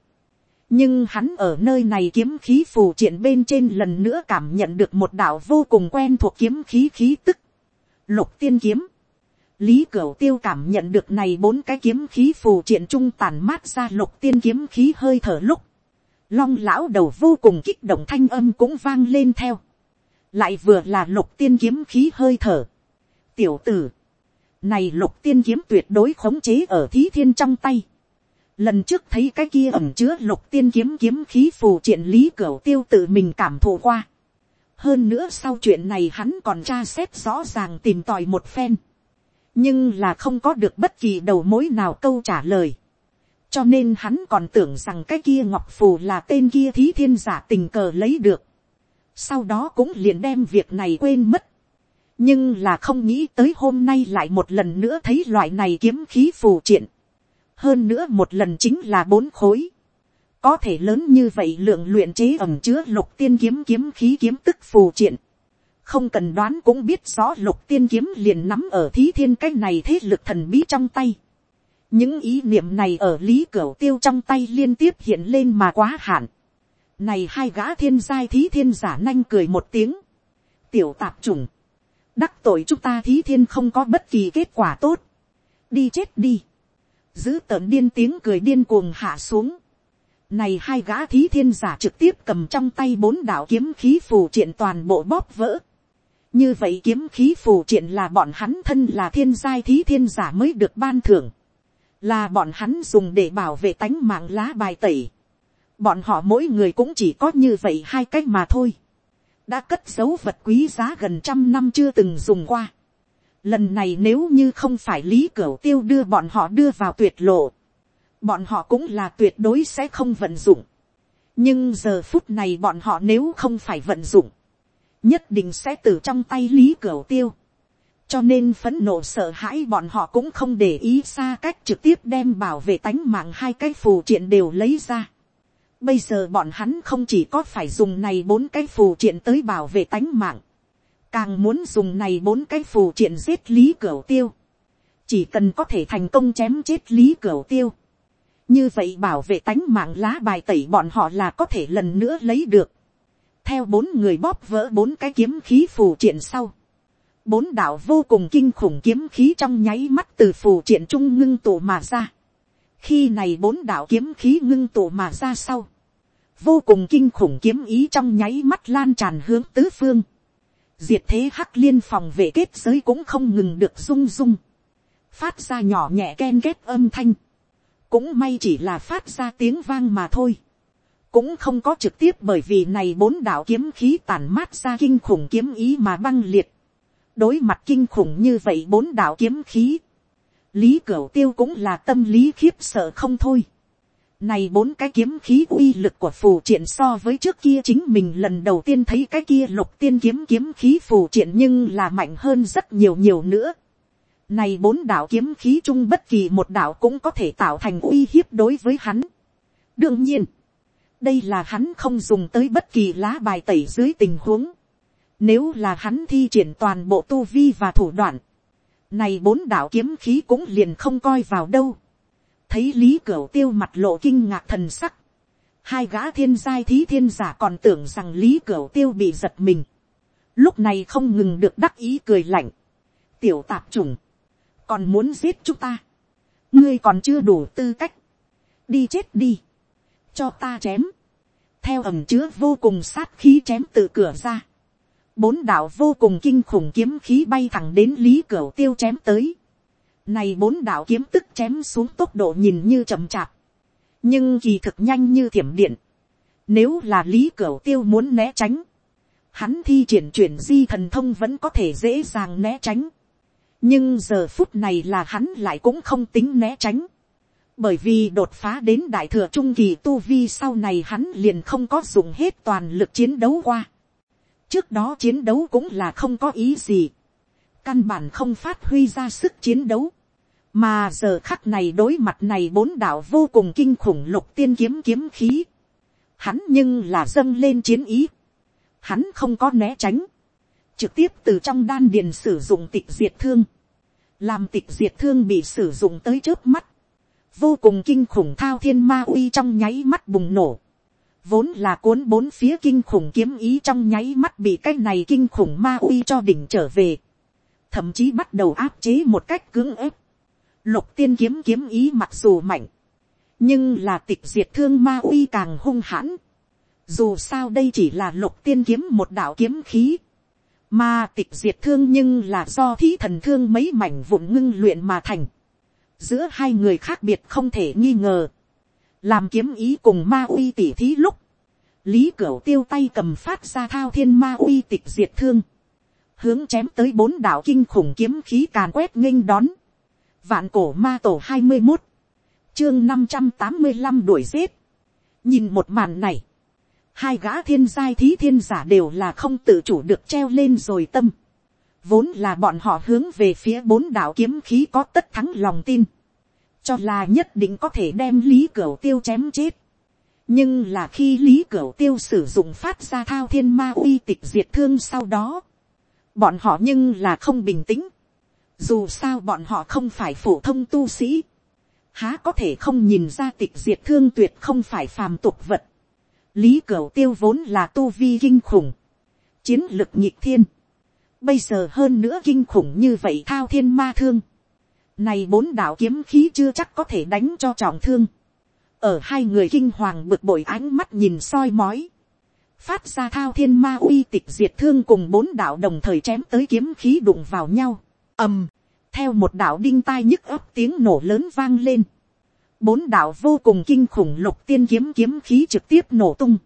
[SPEAKER 1] nhưng hắn ở nơi này kiếm khí phù triển bên trên lần nữa cảm nhận được một đạo vô cùng quen thuộc kiếm khí khí tức. Lục tiên kiếm. Lý Cửu Tiêu cảm nhận được này bốn cái kiếm khí phù triển trung tàn mát ra lục tiên kiếm khí hơi thở lúc. Long lão đầu vô cùng kích động thanh âm cũng vang lên theo. Lại vừa là lục tiên kiếm khí hơi thở. Tiểu tử. Này lục tiên kiếm tuyệt đối khống chế ở thí thiên trong tay lần trước thấy cái kia ẩm chứa lục tiên kiếm kiếm khí phù triện lý cửu tiêu tự mình cảm thụ qua. hơn nữa sau chuyện này hắn còn tra xét rõ ràng tìm tòi một phen. nhưng là không có được bất kỳ đầu mối nào câu trả lời. cho nên hắn còn tưởng rằng cái kia ngọc phù là tên kia thí thiên giả tình cờ lấy được. sau đó cũng liền đem việc này quên mất. nhưng là không nghĩ tới hôm nay lại một lần nữa thấy loại này kiếm khí phù triện hơn nữa một lần chính là bốn khối, có thể lớn như vậy lượng luyện chế ẩm chứa lục tiên kiếm kiếm khí kiếm tức phù triện, không cần đoán cũng biết rõ lục tiên kiếm liền nắm ở thí thiên cái này thế lực thần bí trong tay. những ý niệm này ở lý cửu tiêu trong tay liên tiếp hiện lên mà quá hạn. này hai gã thiên giai thí thiên giả nanh cười một tiếng. tiểu tạp trùng, đắc tội chúng ta thí thiên không có bất kỳ kết quả tốt. đi chết đi giữ tợn điên tiếng cười điên cuồng hạ xuống. Này hai gã thí thiên giả trực tiếp cầm trong tay bốn đạo kiếm khí phù triện toàn bộ bóp vỡ. Như vậy kiếm khí phù triện là bọn hắn thân là thiên giai thí thiên giả mới được ban thưởng. Là bọn hắn dùng để bảo vệ tánh mạng lá bài tẩy. Bọn họ mỗi người cũng chỉ có như vậy hai cách mà thôi. Đã cất dấu vật quý giá gần trăm năm chưa từng dùng qua Lần này nếu như không phải lý cửu tiêu đưa bọn họ đưa vào tuyệt lộ. Bọn họ cũng là tuyệt đối sẽ không vận dụng. Nhưng giờ phút này bọn họ nếu không phải vận dụng. Nhất định sẽ từ trong tay lý cửu tiêu. Cho nên phấn nộ sợ hãi bọn họ cũng không để ý xa cách trực tiếp đem bảo vệ tánh mạng hai cái phù triện đều lấy ra. Bây giờ bọn hắn không chỉ có phải dùng này bốn cái phù triện tới bảo vệ tánh mạng càng muốn dùng này bốn cái phù triện giết lý cửa tiêu, chỉ cần có thể thành công chém chết lý cửa tiêu, như vậy bảo vệ tánh mạng lá bài tẩy bọn họ là có thể lần nữa lấy được, theo bốn người bóp vỡ bốn cái kiếm khí phù triện sau, bốn đạo vô cùng kinh khủng kiếm khí trong nháy mắt từ phù triện trung ngưng tụ mà ra, khi này bốn đạo kiếm khí ngưng tụ mà ra sau, vô cùng kinh khủng kiếm ý trong nháy mắt lan tràn hướng tứ phương, diệt thế hắc liên phòng vệ kết giới cũng không ngừng được rung rung. phát ra nhỏ nhẹ ken ghép âm thanh, cũng may chỉ là phát ra tiếng vang mà thôi, cũng không có trực tiếp bởi vì này bốn đạo kiếm khí tàn mát ra kinh khủng kiếm ý mà băng liệt, đối mặt kinh khủng như vậy bốn đạo kiếm khí, lý cửu tiêu cũng là tâm lý khiếp sợ không thôi, này bốn cái kiếm khí uy lực của phù triện so với trước kia chính mình lần đầu tiên thấy cái kia lục tiên kiếm kiếm khí phù triện nhưng là mạnh hơn rất nhiều nhiều nữa. Này bốn đạo kiếm khí chung bất kỳ một đạo cũng có thể tạo thành uy hiếp đối với hắn. Đương nhiên, đây là hắn không dùng tới bất kỳ lá bài tẩy dưới tình huống. Nếu là hắn thi triển toàn bộ tu vi và thủ đoạn, này bốn đạo kiếm khí cũng liền không coi vào đâu thấy lý cửu tiêu mặt lộ kinh ngạc thần sắc, hai gã thiên giai thí thiên giả còn tưởng rằng lý cửu tiêu bị giật mình, lúc này không ngừng được đắc ý cười lạnh, tiểu tạp trùng, còn muốn giết chúng ta, ngươi còn chưa đủ tư cách, đi chết đi, cho ta chém, theo ẩm chứa vô cùng sát khí chém từ cửa ra, bốn đạo vô cùng kinh khủng kiếm khí bay thẳng đến lý cửu tiêu chém tới, này bốn đạo kiếm tức chém xuống tốc độ nhìn như chậm chạp. Nhưng kỳ thực nhanh như thiểm điện. Nếu là lý cửu tiêu muốn né tránh. Hắn thi triển chuyển di thần thông vẫn có thể dễ dàng né tránh. Nhưng giờ phút này là hắn lại cũng không tính né tránh. Bởi vì đột phá đến đại thừa trung kỳ tu vi sau này hắn liền không có dùng hết toàn lực chiến đấu qua. Trước đó chiến đấu cũng là không có ý gì căn bản không phát huy ra sức chiến đấu. Mà giờ khắc này đối mặt này bốn đạo vô cùng kinh khủng lục tiên kiếm kiếm khí. Hắn nhưng là dâng lên chiến ý. Hắn không có né tránh. Trực tiếp từ trong đan điền sử dụng tịch diệt thương. Làm tịch diệt thương bị sử dụng tới trước mắt. Vô cùng kinh khủng thao thiên ma uy trong nháy mắt bùng nổ. Vốn là cuốn bốn phía kinh khủng kiếm ý trong nháy mắt bị cái này kinh khủng ma uy cho đỉnh trở về thậm chí bắt đầu áp chế một cách cưỡng ép. Lục tiên kiếm kiếm ý mặc dù mạnh, nhưng là tịch diệt thương ma uy càng hung hãn. Dù sao đây chỉ là lục tiên kiếm một đạo kiếm khí, mà tịch diệt thương nhưng là do thí thần thương mấy mảnh vụn ngưng luyện mà thành. Giữa hai người khác biệt không thể nghi ngờ. Làm kiếm ý cùng ma uy tỉ thí lúc. Lý Cửu tiêu tay cầm phát ra thao thiên ma uy tịch diệt thương hướng chém tới bốn đạo kinh khủng kiếm khí càn quét nghênh đón. Vạn cổ ma tổ hai mươi một, chương năm trăm tám mươi năm đuổi giết. Nhìn một màn này, hai gã thiên giai thí thiên giả đều là không tự chủ được treo lên rồi tâm. Vốn là bọn họ hướng về phía bốn đạo kiếm khí có tất thắng lòng tin. Cho là nhất định có thể đem lý cửa tiêu chém chết. Nhưng là khi lý cửa tiêu sử dụng phát ra thao thiên ma uy tịch diệt thương sau đó bọn họ nhưng là không bình tĩnh dù sao bọn họ không phải phổ thông tu sĩ. há có thể không nhìn ra tịch diệt thương tuyệt không phải phàm tục vật. lý cửu tiêu vốn là tu vi kinh khủng. chiến lực nhịp thiên. bây giờ hơn nữa kinh khủng như vậy thao thiên ma thương. này bốn đạo kiếm khí chưa chắc có thể đánh cho trọng thương. ở hai người kinh hoàng bực bội ánh mắt nhìn soi mói phát ra thao thiên ma uy tịch diệt thương cùng bốn đạo đồng thời chém tới kiếm khí đụng vào nhau, ầm, theo một đạo đinh tai nhức ấp tiếng nổ lớn vang lên, bốn đạo vô cùng kinh khủng lục tiên kiếm kiếm khí trực tiếp nổ tung,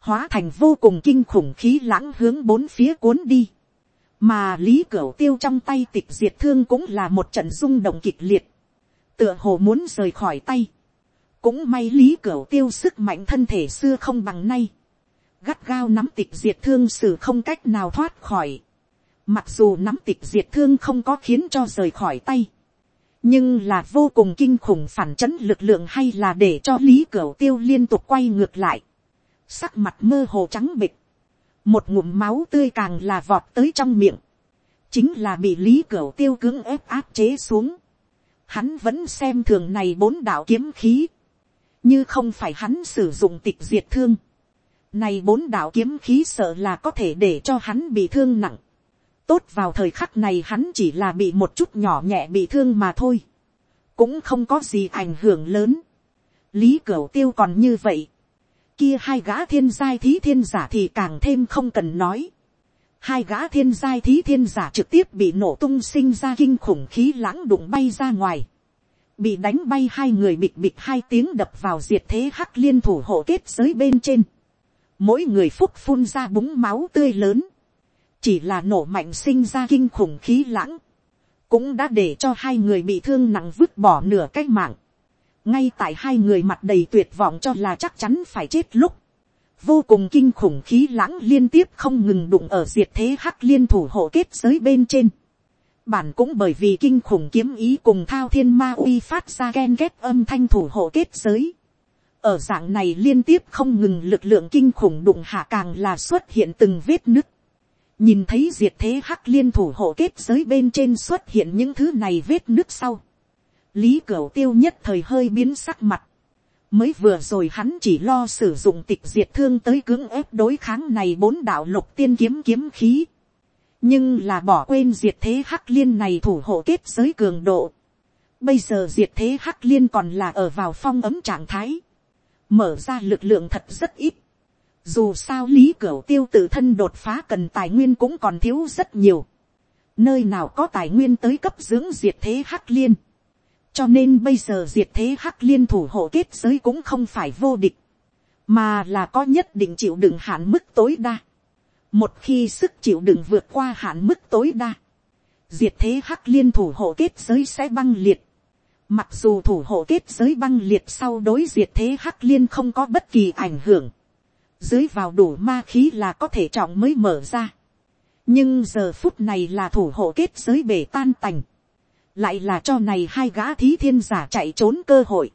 [SPEAKER 1] hóa thành vô cùng kinh khủng khí lãng hướng bốn phía cuốn đi, mà lý cửu tiêu trong tay tịch diệt thương cũng là một trận rung động kịch liệt, tựa hồ muốn rời khỏi tay, cũng may lý cửu tiêu sức mạnh thân thể xưa không bằng nay, gắt gao nắm tịch diệt thương xử không cách nào thoát khỏi. Mặc dù nắm tịch diệt thương không có khiến cho rời khỏi tay. Nhưng là vô cùng kinh khủng phản chấn lực lượng hay là để cho Lý Cửu Tiêu liên tục quay ngược lại. Sắc mặt mơ hồ trắng bịch. Một ngụm máu tươi càng là vọt tới trong miệng. Chính là bị Lý Cửu Tiêu cứng ép áp chế xuống. Hắn vẫn xem thường này bốn đạo kiếm khí. Như không phải hắn sử dụng tịch diệt thương này bốn đạo kiếm khí sợ là có thể để cho hắn bị thương nặng. Tốt vào thời khắc này hắn chỉ là bị một chút nhỏ nhẹ bị thương mà thôi. Cũng không có gì ảnh hưởng lớn. Lý Cửu Tiêu còn như vậy. Kia hai gã thiên giai thí thiên giả thì càng thêm không cần nói. hai gã thiên giai thí thiên giả trực tiếp bị nổ tung sinh ra kinh khủng khí lãng đụng bay ra ngoài. Bị đánh bay hai người bịt bịt hai tiếng đập vào diệt thế hắc liên thủ hộ kết giới bên trên. Mỗi người phúc phun ra búng máu tươi lớn. Chỉ là nổ mạnh sinh ra kinh khủng khí lãng. Cũng đã để cho hai người bị thương nặng vứt bỏ nửa cái mạng. Ngay tại hai người mặt đầy tuyệt vọng cho là chắc chắn phải chết lúc vô cùng kinh khủng khí lãng liên tiếp không ngừng đụng ở diệt thế hắc liên thủ hộ kết giới bên trên. Bản cũng bởi vì kinh khủng kiếm ý cùng thao thiên ma uy phát ra ghen ghét âm thanh thủ hộ kết giới. Ở dạng này liên tiếp không ngừng lực lượng kinh khủng đụng hạ càng là xuất hiện từng vết nứt. Nhìn thấy diệt thế hắc liên thủ hộ kết giới bên trên xuất hiện những thứ này vết nước sau. Lý Cửu tiêu nhất thời hơi biến sắc mặt mới vừa rồi hắn chỉ lo sử dụng tịch diệt thương tới cưỡng ép đối kháng này bốn đạo lục tiên kiếm kiếm khí. nhưng là bỏ quên diệt thế hắc liên này thủ hộ kết giới cường độ. bây giờ diệt thế hắc liên còn là ở vào phong ấm trạng thái. mở ra lực lượng thật rất ít dù sao lý cửu tiêu tự thân đột phá cần tài nguyên cũng còn thiếu rất nhiều. nơi nào có tài nguyên tới cấp dưỡng diệt thế hắc liên cho nên bây giờ diệt thế hắc liên thủ hộ kết giới cũng không phải vô địch, mà là có nhất định chịu đựng hạn mức tối đa. một khi sức chịu đựng vượt qua hạn mức tối đa, diệt thế hắc liên thủ hộ kết giới sẽ băng liệt. mặc dù thủ hộ kết giới băng liệt sau đối diệt thế hắc liên không có bất kỳ ảnh hưởng, dưới vào đủ ma khí là có thể trọng mới mở ra. nhưng giờ phút này là thủ hộ kết giới bể tan tành. Lại là cho này hai gã thí thiên giả chạy trốn cơ hội.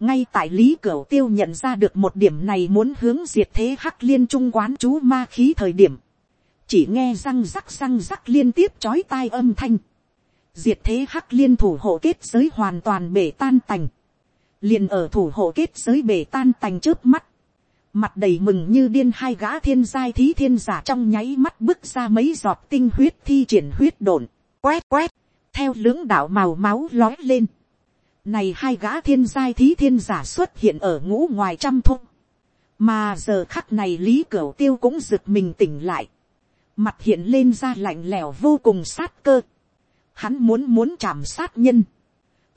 [SPEAKER 1] ngay tại lý cửu tiêu nhận ra được một điểm này muốn hướng diệt thế hắc liên trung quán chú ma khí thời điểm, chỉ nghe răng rắc răng rắc liên tiếp chói tai âm thanh, diệt thế hắc liên thủ hộ kết giới hoàn toàn bể tan tành, liền ở thủ hộ kết giới bể tan tành trước mắt, mặt đầy mừng như điên hai gã thiên giai thí thiên giả trong nháy mắt bước ra mấy giọt tinh huyết thi triển huyết đồn, quét quét, theo lưỡng đạo màu máu lói lên. Này hai gã thiên giai thí thiên giả xuất hiện ở ngũ ngoài trăm thôn. Mà giờ khắc này Lý Cửu Tiêu cũng giựt mình tỉnh lại. Mặt hiện lên ra lạnh lẽo vô cùng sát cơ. Hắn muốn muốn chạm sát nhân.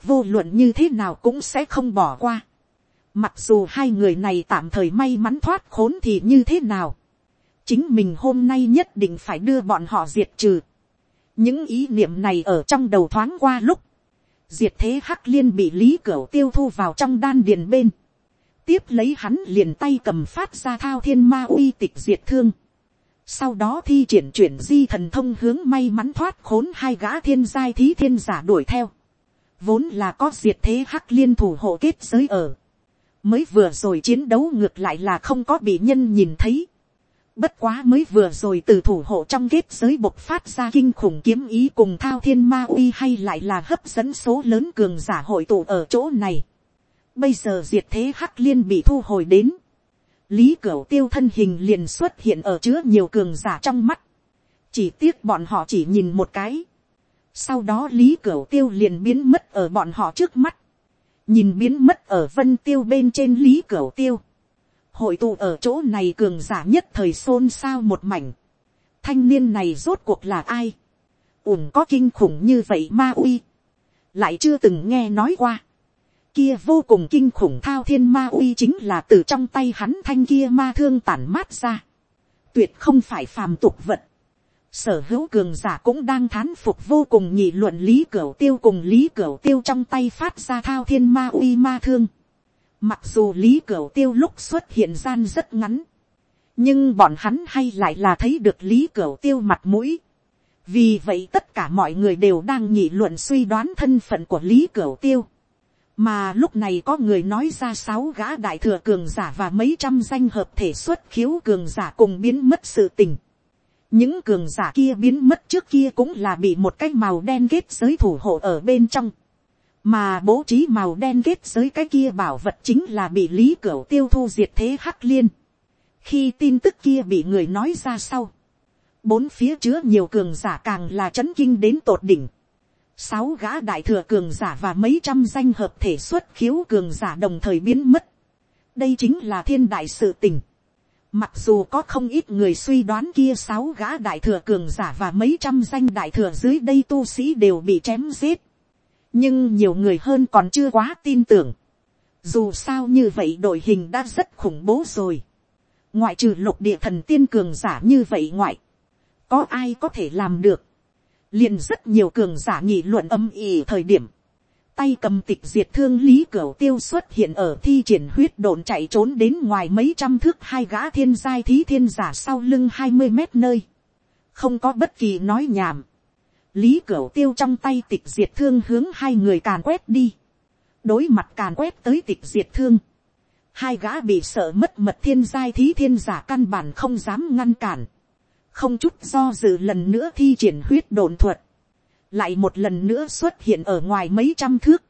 [SPEAKER 1] Vô luận như thế nào cũng sẽ không bỏ qua. Mặc dù hai người này tạm thời may mắn thoát khốn thì như thế nào. Chính mình hôm nay nhất định phải đưa bọn họ diệt trừ. Những ý niệm này ở trong đầu thoáng qua lúc, diệt thế hắc liên bị lý cửu tiêu thu vào trong đan điền bên, tiếp lấy hắn liền tay cầm phát ra thao thiên ma uy tịch diệt thương, sau đó thi triển chuyển di thần thông hướng may mắn thoát khốn hai gã thiên giai thí thiên giả đuổi theo, vốn là có diệt thế hắc liên thủ hộ kết giới ở, mới vừa rồi chiến đấu ngược lại là không có bị nhân nhìn thấy, Bất quá mới vừa rồi từ thủ hộ trong kết giới bộc phát ra kinh khủng kiếm ý cùng thao thiên ma uy hay lại là hấp dẫn số lớn cường giả hội tụ ở chỗ này. Bây giờ diệt thế hắc liên bị thu hồi đến. Lý Cửu tiêu thân hình liền xuất hiện ở chứa nhiều cường giả trong mắt. Chỉ tiếc bọn họ chỉ nhìn một cái. Sau đó Lý Cửu tiêu liền biến mất ở bọn họ trước mắt. Nhìn biến mất ở vân tiêu bên trên Lý Cửu tiêu hội tụ ở chỗ này cường giả nhất thời xôn xao một mảnh. thanh niên này rốt cuộc là ai. ủng có kinh khủng như vậy ma uy. lại chưa từng nghe nói qua. kia vô cùng kinh khủng thao thiên ma uy chính là từ trong tay hắn thanh kia ma thương tản mát ra. tuyệt không phải phàm tục vật sở hữu cường giả cũng đang thán phục vô cùng nhị luận lý cửa tiêu cùng lý cửa tiêu trong tay phát ra thao thiên ma uy ma thương Mặc dù lý cửa tiêu lúc xuất hiện gian rất ngắn. Nhưng bọn hắn hay lại là thấy được lý cửa tiêu mặt mũi. Vì vậy tất cả mọi người đều đang nhị luận suy đoán thân phận của lý cửa tiêu. Mà lúc này có người nói ra sáu gã đại thừa cường giả và mấy trăm danh hợp thể xuất khiếu cường giả cùng biến mất sự tình. Những cường giả kia biến mất trước kia cũng là bị một cái màu đen kết giới thủ hộ ở bên trong mà bố trí màu đen kết giới cái kia bảo vật chính là bị lý cửu tiêu thu diệt thế hắc liên. khi tin tức kia bị người nói ra sau, bốn phía chứa nhiều cường giả càng là chấn kinh đến tột đỉnh. sáu gã đại thừa cường giả và mấy trăm danh hợp thể xuất khiếu cường giả đồng thời biến mất. đây chính là thiên đại sự tình. Mặc dù có không ít người suy đoán kia sáu gã đại thừa cường giả và mấy trăm danh đại thừa dưới đây tu sĩ đều bị chém giết. Nhưng nhiều người hơn còn chưa quá tin tưởng. Dù sao như vậy đội hình đã rất khủng bố rồi. Ngoại trừ lục địa thần tiên cường giả như vậy ngoại. Có ai có thể làm được. liền rất nhiều cường giả nghị luận âm ỉ thời điểm tay cầm tịch diệt thương lý cửu tiêu xuất hiện ở thi triển huyết đồn chạy trốn đến ngoài mấy trăm thước hai gã thiên giai thí thiên giả sau lưng hai mươi mét nơi. Không có bất kỳ nói nhảm. Lý cửu tiêu trong tay tịch diệt thương hướng hai người càn quét đi. Đối mặt càn quét tới tịch diệt thương. Hai gã bị sợ mất mật thiên giai thí thiên giả căn bản không dám ngăn cản. Không chút do dự lần nữa thi triển huyết đồn thuật lại một lần nữa xuất hiện ở ngoài mấy trăm thước.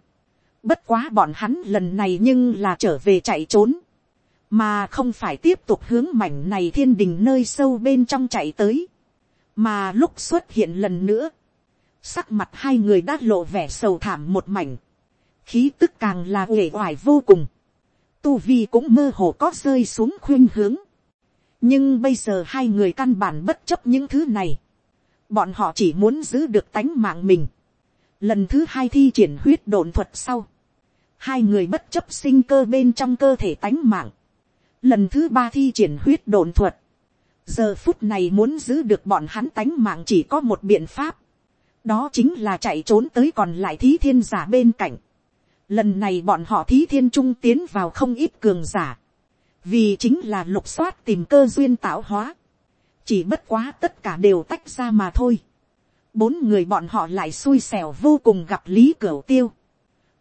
[SPEAKER 1] Bất quá bọn hắn lần này nhưng là trở về chạy trốn, mà không phải tiếp tục hướng mảnh này thiên đình nơi sâu bên trong chạy tới, mà lúc xuất hiện lần nữa, sắc mặt hai người đã lộ vẻ sầu thảm một mảnh, khí tức càng là uể oải vô cùng, tu vi cũng mơ hồ có rơi xuống khuyên hướng, nhưng bây giờ hai người căn bản bất chấp những thứ này, bọn họ chỉ muốn giữ được tánh mạng mình. Lần thứ hai thi triển huyết đồn thuật sau, hai người bất chấp sinh cơ bên trong cơ thể tánh mạng. Lần thứ ba thi triển huyết đồn thuật, giờ phút này muốn giữ được bọn hắn tánh mạng chỉ có một biện pháp, đó chính là chạy trốn tới còn lại thí thiên giả bên cạnh. Lần này bọn họ thí thiên trung tiến vào không ít cường giả, vì chính là lục soát tìm cơ duyên tạo hóa chỉ bất quá tất cả đều tách ra mà thôi. bốn người bọn họ lại xui xẻo vô cùng gặp lý cửu tiêu.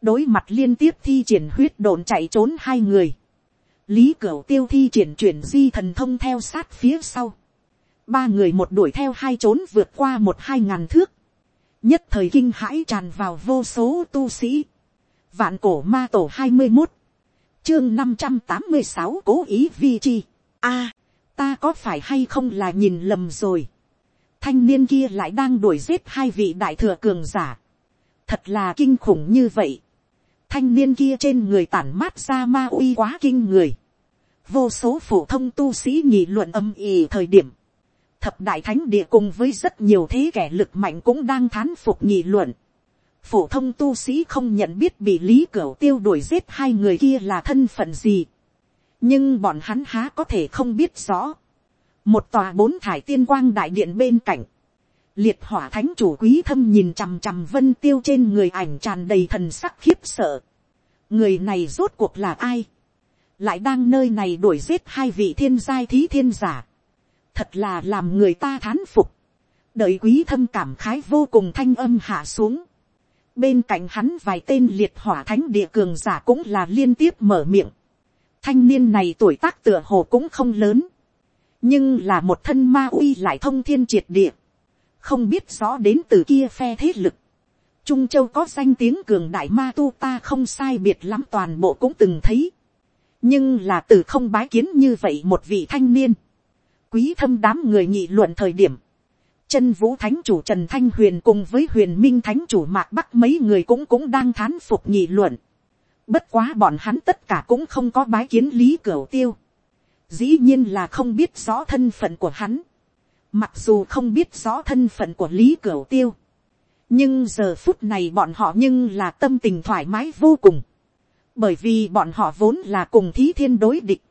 [SPEAKER 1] đối mặt liên tiếp thi triển huyết đồn chạy trốn hai người. lý cửu tiêu thi triển chuyển di thần thông theo sát phía sau. ba người một đuổi theo hai trốn vượt qua một hai ngàn thước. nhất thời kinh hãi tràn vào vô số tu sĩ. vạn cổ ma tổ hai mươi một chương năm trăm tám mươi sáu cố ý vi chi. a ta có phải hay không là nhìn lầm rồi. thanh niên kia lại đang đuổi giết hai vị đại thừa cường giả. thật là kinh khủng như vậy. thanh niên kia trên người tản mát ra ma uy quá kinh người. vô số phổ thông tu sĩ nhị luận âm ỉ thời điểm. thập đại thánh địa cùng với rất nhiều thế kẻ lực mạnh cũng đang thán phục nhị luận. phổ thông tu sĩ không nhận biết bị lý cửu tiêu đuổi giết hai người kia là thân phận gì nhưng bọn hắn há có thể không biết rõ. một tòa bốn thải tiên quang đại điện bên cạnh, liệt hỏa thánh chủ quý thâm nhìn chằm chằm vân tiêu trên người ảnh tràn đầy thần sắc khiếp sợ. người này rốt cuộc là ai, lại đang nơi này đuổi giết hai vị thiên giai thí thiên giả, thật là làm người ta thán phục, đợi quý thâm cảm khái vô cùng thanh âm hạ xuống, bên cạnh hắn vài tên liệt hỏa thánh địa cường giả cũng là liên tiếp mở miệng, Thanh niên này tuổi tác tựa hồ cũng không lớn. Nhưng là một thân ma uy lại thông thiên triệt địa. Không biết rõ đến từ kia phe thế lực. Trung Châu có danh tiếng cường đại ma tu ta không sai biệt lắm toàn bộ cũng từng thấy. Nhưng là từ không bái kiến như vậy một vị thanh niên. Quý thâm đám người nghị luận thời điểm. Chân vũ thánh chủ Trần Thanh Huyền cùng với huyền minh thánh chủ Mạc Bắc mấy người cũng cũng đang thán phục nghị luận. Bất quá bọn hắn tất cả cũng không có bái kiến lý cửu tiêu. Dĩ nhiên là không biết rõ thân phận của hắn. Mặc dù không biết rõ thân phận của lý cửu tiêu. Nhưng giờ phút này bọn họ nhưng là tâm tình thoải mái vô cùng. Bởi vì bọn họ vốn là cùng thí thiên đối địch.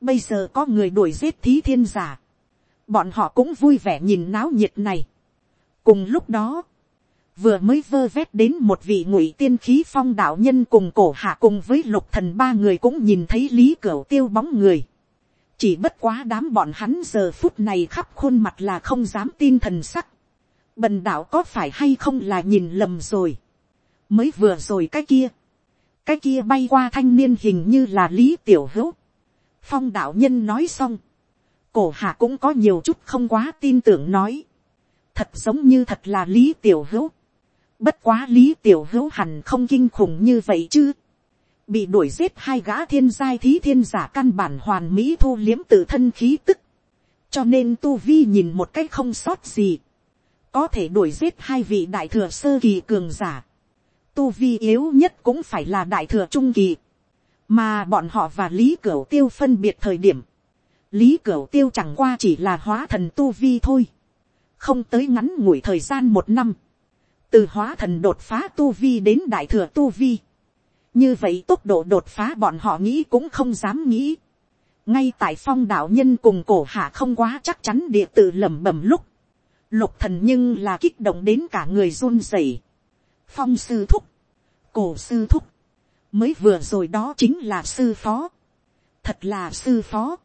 [SPEAKER 1] Bây giờ có người đuổi giết thí thiên giả. Bọn họ cũng vui vẻ nhìn náo nhiệt này. Cùng lúc đó vừa mới vơ vét đến một vị ngụy tiên khí phong đạo nhân cùng cổ hạ cùng với lục thần ba người cũng nhìn thấy lý cửu tiêu bóng người. chỉ bất quá đám bọn hắn giờ phút này khắp khuôn mặt là không dám tin thần sắc. bần đạo có phải hay không là nhìn lầm rồi. mới vừa rồi cái kia. cái kia bay qua thanh niên hình như là lý tiểu hữu. phong đạo nhân nói xong. cổ hạ cũng có nhiều chút không quá tin tưởng nói. thật giống như thật là lý tiểu hữu Bất quá lý tiểu hữu hẳn không kinh khủng như vậy chứ. Bị đuổi giết hai gã thiên giai thí thiên giả căn bản hoàn mỹ thu liếm tự thân khí tức. Cho nên tu vi nhìn một cách không sót gì. Có thể đuổi giết hai vị đại thừa sơ kỳ cường giả. Tu vi yếu nhất cũng phải là đại thừa trung kỳ. Mà bọn họ và lý cửu tiêu phân biệt thời điểm. lý cửu tiêu chẳng qua chỉ là hóa thần tu vi thôi, không tới ngắn ngủi thời gian một năm, từ hóa thần đột phá tu vi đến đại thừa tu vi, như vậy tốc độ đột phá bọn họ nghĩ cũng không dám nghĩ, ngay tại phong đạo nhân cùng cổ hạ không quá chắc chắn địa tự lẩm bẩm lúc, lục thần nhưng là kích động đến cả người run rẩy, phong sư thúc, cổ sư thúc, mới vừa rồi đó chính là sư phó, thật là sư phó,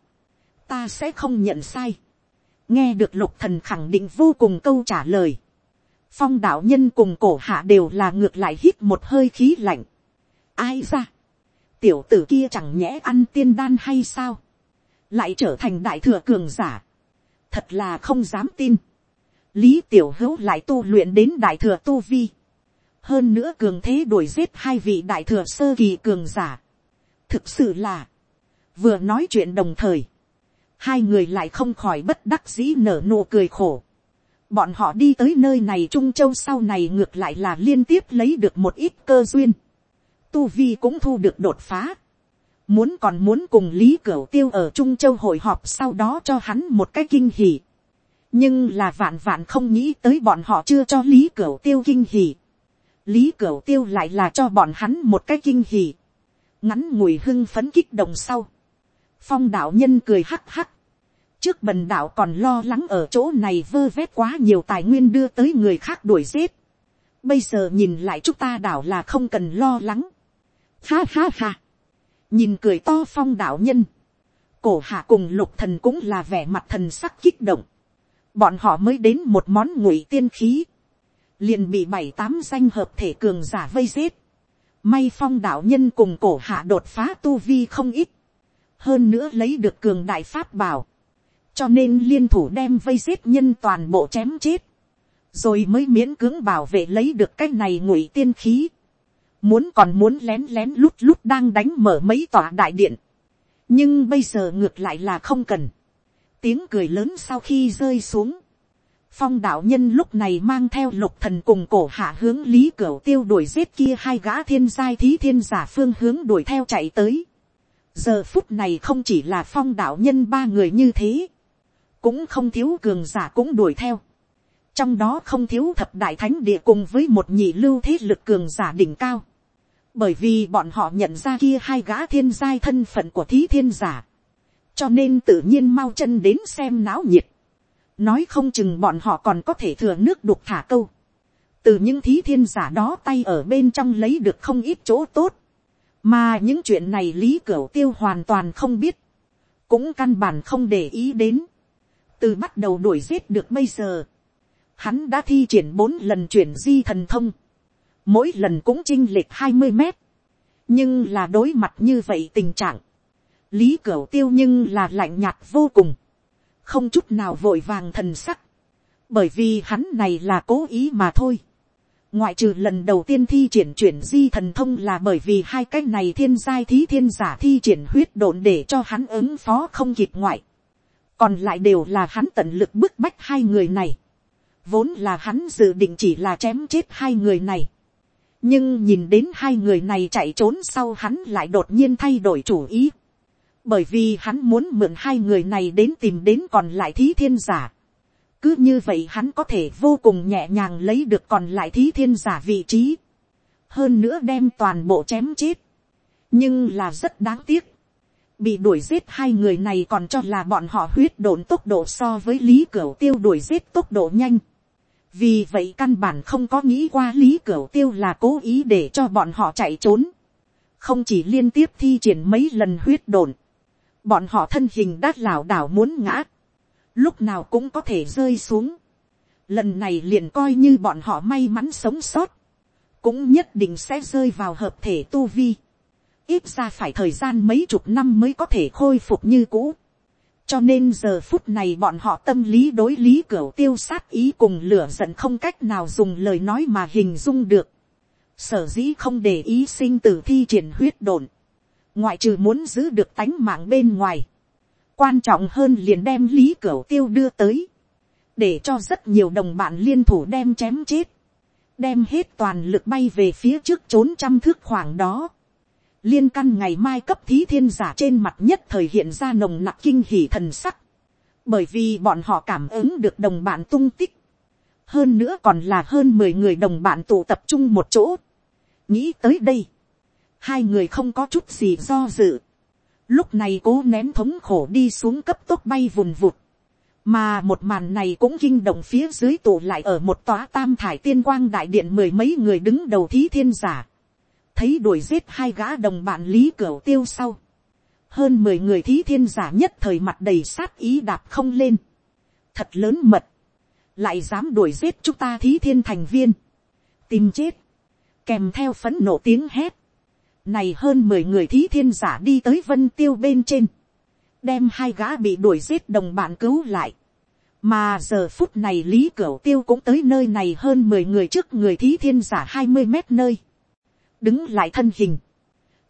[SPEAKER 1] ta sẽ không nhận sai, nghe được lục thần khẳng định vô cùng câu trả lời, phong đạo nhân cùng cổ hạ đều là ngược lại hít một hơi khí lạnh, ai ra, tiểu tử kia chẳng nhẽ ăn tiên đan hay sao, lại trở thành đại thừa cường giả, thật là không dám tin, lý tiểu hữu lại tu luyện đến đại thừa tu vi, hơn nữa cường thế đuổi giết hai vị đại thừa sơ kỳ cường giả, thực sự là, vừa nói chuyện đồng thời, hai người lại không khỏi bất đắc dĩ nở nụ cười khổ. Bọn họ đi tới nơi này Trung Châu sau này ngược lại là liên tiếp lấy được một ít cơ duyên. Tu Vi cũng thu được đột phá. Muốn còn muốn cùng Lý Cửu Tiêu ở Trung Châu hội họp sau đó cho hắn một cái kinh hỉ. Nhưng là vạn vạn không nghĩ tới bọn họ chưa cho Lý Cửu Tiêu kinh hỉ. Lý Cửu Tiêu lại là cho bọn hắn một cái kinh hỉ. Ngắn ngủi hưng phấn kích động sau phong đạo nhân cười hắc hắc trước bần đạo còn lo lắng ở chỗ này vơ vét quá nhiều tài nguyên đưa tới người khác đuổi giết. bây giờ nhìn lại chúng ta đảo là không cần lo lắng. ha ha ha. nhìn cười to phong đạo nhân. cổ hạ cùng lục thần cũng là vẻ mặt thần sắc kích động. bọn họ mới đến một món ngụy tiên khí. liền bị bảy tám danh hợp thể cường giả vây giết. May phong đạo nhân cùng cổ hạ đột phá tu vi không ít hơn nữa lấy được cường đại pháp bảo, cho nên liên thủ đem vây giết nhân toàn bộ chém chết, rồi mới miễn cưỡng bảo vệ lấy được cái này ngụy tiên khí, muốn còn muốn lén lén lút lút đang đánh mở mấy tòa đại điện, nhưng bây giờ ngược lại là không cần, tiếng cười lớn sau khi rơi xuống, phong đạo nhân lúc này mang theo lục thần cùng cổ hạ hướng lý cửu tiêu đuổi giết kia hai gã thiên giai thí thiên giả phương hướng đuổi theo chạy tới. Giờ phút này không chỉ là phong đạo nhân ba người như thế, cũng không thiếu cường giả cũng đuổi theo. trong đó không thiếu thập đại thánh địa cùng với một nhị lưu thế lực cường giả đỉnh cao. bởi vì bọn họ nhận ra kia hai gã thiên giai thân phận của thí thiên giả. cho nên tự nhiên mau chân đến xem náo nhiệt. nói không chừng bọn họ còn có thể thừa nước đục thả câu. từ những thí thiên giả đó tay ở bên trong lấy được không ít chỗ tốt mà những chuyện này lý cửu tiêu hoàn toàn không biết, cũng căn bản không để ý đến, từ bắt đầu đuổi giết được bây giờ, hắn đã thi triển bốn lần chuyển di thần thông, mỗi lần cũng chinh lệch hai mươi mét, nhưng là đối mặt như vậy tình trạng, lý cửu tiêu nhưng là lạnh nhạt vô cùng, không chút nào vội vàng thần sắc, bởi vì hắn này là cố ý mà thôi. Ngoại trừ lần đầu tiên thi triển chuyển di thần thông là bởi vì hai cái này thiên giai thí thiên giả thi triển huyết độn để cho hắn ứng phó không kịp ngoại còn lại đều là hắn tận lực bức bách hai người này. vốn là hắn dự định chỉ là chém chết hai người này. nhưng nhìn đến hai người này chạy trốn sau hắn lại đột nhiên thay đổi chủ ý. bởi vì hắn muốn mượn hai người này đến tìm đến còn lại thí thiên giả cứ như vậy hắn có thể vô cùng nhẹ nhàng lấy được còn lại thí thiên giả vị trí. hơn nữa đem toàn bộ chém chết. nhưng là rất đáng tiếc bị đuổi giết hai người này còn cho là bọn họ huyết độn tốc độ so với lý cửu tiêu đuổi giết tốc độ nhanh. vì vậy căn bản không có nghĩ qua lý cửu tiêu là cố ý để cho bọn họ chạy trốn. không chỉ liên tiếp thi triển mấy lần huyết độn. bọn họ thân hình đát lảo đảo muốn ngã lúc nào cũng có thể rơi xuống. Lần này liền coi như bọn họ may mắn sống sót, cũng nhất định sẽ rơi vào hợp thể tu vi. Ít ra phải thời gian mấy chục năm mới có thể khôi phục như cũ. Cho nên giờ phút này bọn họ tâm lý đối lý cửa tiêu sát ý cùng lửa giận không cách nào dùng lời nói mà hình dung được. Sở dĩ không để ý sinh tử thi triển huyết đồn. Ngoại trừ muốn giữ được tánh mạng bên ngoài quan trọng hơn liền đem lý cửa tiêu đưa tới, để cho rất nhiều đồng bạn liên thủ đem chém chết, đem hết toàn lực bay về phía trước trốn trăm thước khoảng đó liên căn ngày mai cấp thí thiên giả trên mặt nhất thời hiện ra nồng nặc kinh hỉ thần sắc, bởi vì bọn họ cảm ứng được đồng bạn tung tích, hơn nữa còn là hơn mười người đồng bạn tụ tập trung một chỗ. nghĩ tới đây, hai người không có chút gì do dự, lúc này cố nén thống khổ đi xuống cấp tốc bay vùn vụt, mà một màn này cũng kinh động phía dưới tụ lại ở một tòa tam thải tiên quang đại điện mười mấy người đứng đầu thí thiên giả, thấy đuổi giết hai gã đồng bạn lý cửu tiêu sau, hơn mười người thí thiên giả nhất thời mặt đầy sát ý đạp không lên, thật lớn mật, lại dám đuổi giết chúng ta thí thiên thành viên, tìm chết, kèm theo phấn nộ tiếng hét, này hơn mười người thí thiên giả đi tới vân tiêu bên trên, đem hai gã bị đuổi giết đồng bạn cứu lại, mà giờ phút này lý cửu tiêu cũng tới nơi này hơn mười người trước người thí thiên giả hai mươi mét nơi, đứng lại thân hình,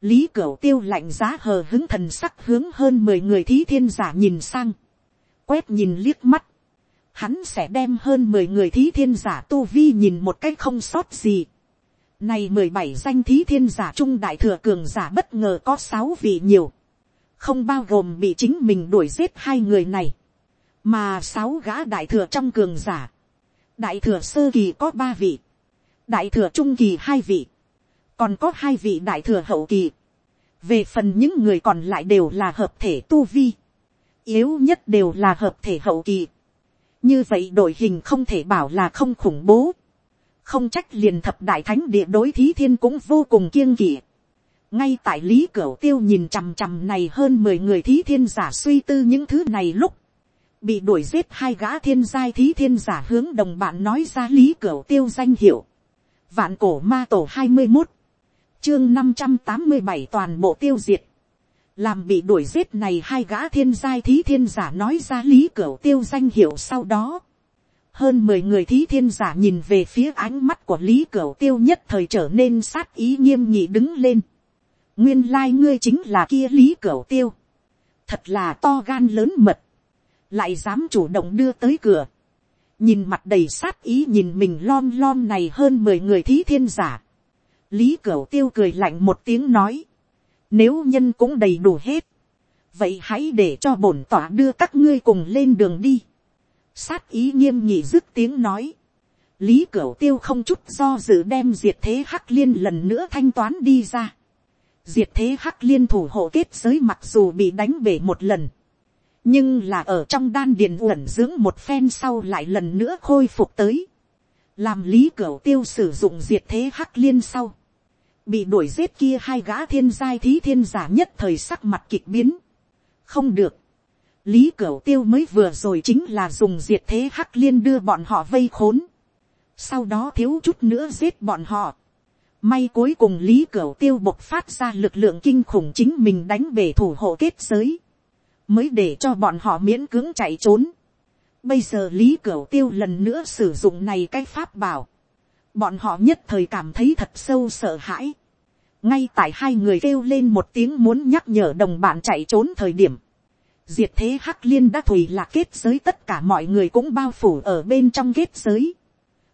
[SPEAKER 1] lý cửu tiêu lạnh giá hờ hứng thần sắc hướng hơn mười người thí thiên giả nhìn sang, quét nhìn liếc mắt, hắn sẽ đem hơn mười người thí thiên giả tu vi nhìn một cách không sót gì. Này mười bảy danh thí thiên giả trung đại thừa cường giả bất ngờ có sáu vị nhiều. Không bao gồm bị chính mình đuổi giết hai người này. Mà sáu gã đại thừa trong cường giả. Đại thừa sơ kỳ có ba vị. Đại thừa trung kỳ hai vị. Còn có hai vị đại thừa hậu kỳ. Về phần những người còn lại đều là hợp thể tu vi. Yếu nhất đều là hợp thể hậu kỳ như vậy đội hình không thể bảo là không khủng bố. không trách liền thập đại thánh địa đối thí thiên cũng vô cùng kiêng kỵ. ngay tại lý cửu tiêu nhìn chằm chằm này hơn mười người thí thiên giả suy tư những thứ này lúc, bị đuổi giết hai gã thiên giai thí thiên giả hướng đồng bạn nói ra lý cửu tiêu danh hiệu. vạn cổ ma tổ hai mươi một, chương năm trăm tám mươi bảy toàn bộ tiêu diệt làm bị đuổi giết này hai gã thiên giai thí thiên giả nói ra lý cửa tiêu danh hiệu sau đó. hơn mười người thí thiên giả nhìn về phía ánh mắt của lý cửa tiêu nhất thời trở nên sát ý nghiêm nhị đứng lên. nguyên lai ngươi chính là kia lý cửa tiêu. thật là to gan lớn mật. lại dám chủ động đưa tới cửa. nhìn mặt đầy sát ý nhìn mình lom lom này hơn mười người thí thiên giả lý cửu tiêu cười lạnh một tiếng nói nếu nhân cũng đầy đủ hết. Vậy hãy để cho bổn tỏa đưa các ngươi cùng lên đường đi. Sát ý nghiêm nhị dứt tiếng nói. Lý Cửu Tiêu không chút do dự đem diệt thế Hắc Liên lần nữa thanh toán đi ra. Diệt thế Hắc Liên thủ hộ kết giới mặc dù bị đánh bể một lần. Nhưng là ở trong đan điền uẩn dưỡng một phen sau lại lần nữa khôi phục tới. Làm Lý Cửu Tiêu sử dụng diệt thế Hắc Liên sau bị đuổi giết kia hai gã thiên giai thí thiên giả nhất thời sắc mặt kịch biến. không được. lý cửu tiêu mới vừa rồi chính là dùng diệt thế hắc liên đưa bọn họ vây khốn. sau đó thiếu chút nữa giết bọn họ. may cuối cùng lý cửu tiêu bộc phát ra lực lượng kinh khủng chính mình đánh bể thủ hộ kết giới. mới để cho bọn họ miễn cưỡng chạy trốn. bây giờ lý cửu tiêu lần nữa sử dụng này cái pháp bảo bọn họ nhất thời cảm thấy thật sâu sợ hãi. ngay tại hai người kêu lên một tiếng muốn nhắc nhở đồng bạn chạy trốn thời điểm, diệt thế hắc liên đã thùy là kết giới tất cả mọi người cũng bao phủ ở bên trong kết giới.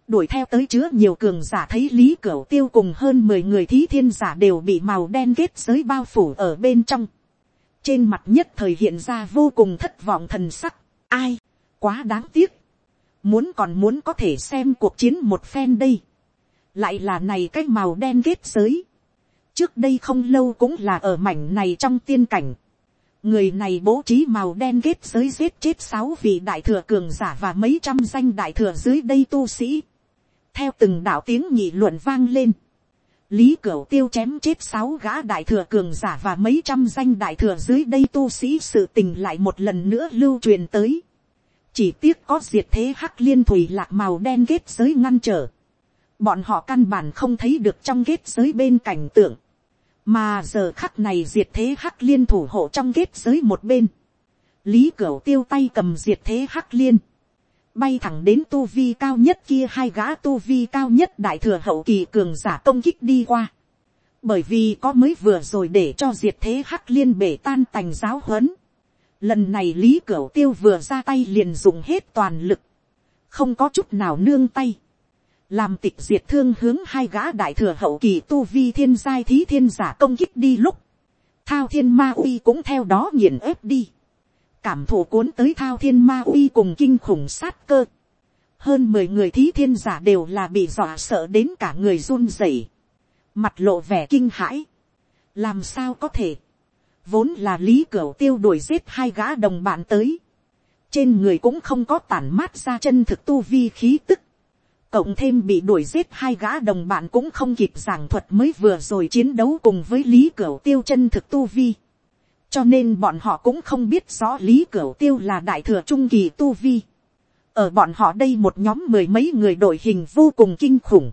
[SPEAKER 1] đuổi theo tới chứa nhiều cường giả thấy lý cửa tiêu cùng hơn mười người thí thiên giả đều bị màu đen kết giới bao phủ ở bên trong. trên mặt nhất thời hiện ra vô cùng thất vọng thần sắc. ai, quá đáng tiếc muốn còn muốn có thể xem cuộc chiến một phen đây lại là này cái màu đen kết giới. trước đây không lâu cũng là ở mảnh này trong tiên cảnh. người này bố trí màu đen kết giới giết chết sáu vị đại thừa cường giả và mấy trăm danh đại thừa dưới đây tu sĩ. theo từng đạo tiếng nhị luận vang lên. Lý Cửu Tiêu chém chết sáu gã đại thừa cường giả và mấy trăm danh đại thừa dưới đây tu sĩ sự tình lại một lần nữa lưu truyền tới. Chỉ tiếc có diệt thế hắc liên thủy lạc màu đen kết giới ngăn trở. Bọn họ căn bản không thấy được trong kết giới bên cảnh tượng, mà giờ khắc này diệt thế hắc liên thủ hộ trong kết giới một bên, lý cửu tiêu tay cầm diệt thế hắc liên, bay thẳng đến tu vi cao nhất kia hai gã tu vi cao nhất đại thừa hậu kỳ cường giả công kích đi qua, bởi vì có mới vừa rồi để cho diệt thế hắc liên bể tan tành giáo huấn, lần này lý cửu tiêu vừa ra tay liền dùng hết toàn lực, không có chút nào nương tay, làm tịch diệt thương hướng hai gã đại thừa hậu kỳ tu vi thiên giai thí thiên giả công kích đi lúc, thao thiên ma uy cũng theo đó nghiền ép đi, cảm thụ cuốn tới thao thiên ma uy cùng kinh khủng sát cơ, hơn mười người thí thiên giả đều là bị dọa sợ đến cả người run rẩy, mặt lộ vẻ kinh hãi, làm sao có thể, vốn là lý cửu tiêu đuổi giết hai gã đồng bạn tới, trên người cũng không có tản mát ra chân thực tu vi khí tức, cộng thêm bị đuổi giết hai gã đồng bạn cũng không kịp giảng thuật mới vừa rồi chiến đấu cùng với lý cửu tiêu chân thực tu vi, cho nên bọn họ cũng không biết rõ lý cửu tiêu là đại thừa trung kỳ tu vi, ở bọn họ đây một nhóm mười mấy người đội hình vô cùng kinh khủng,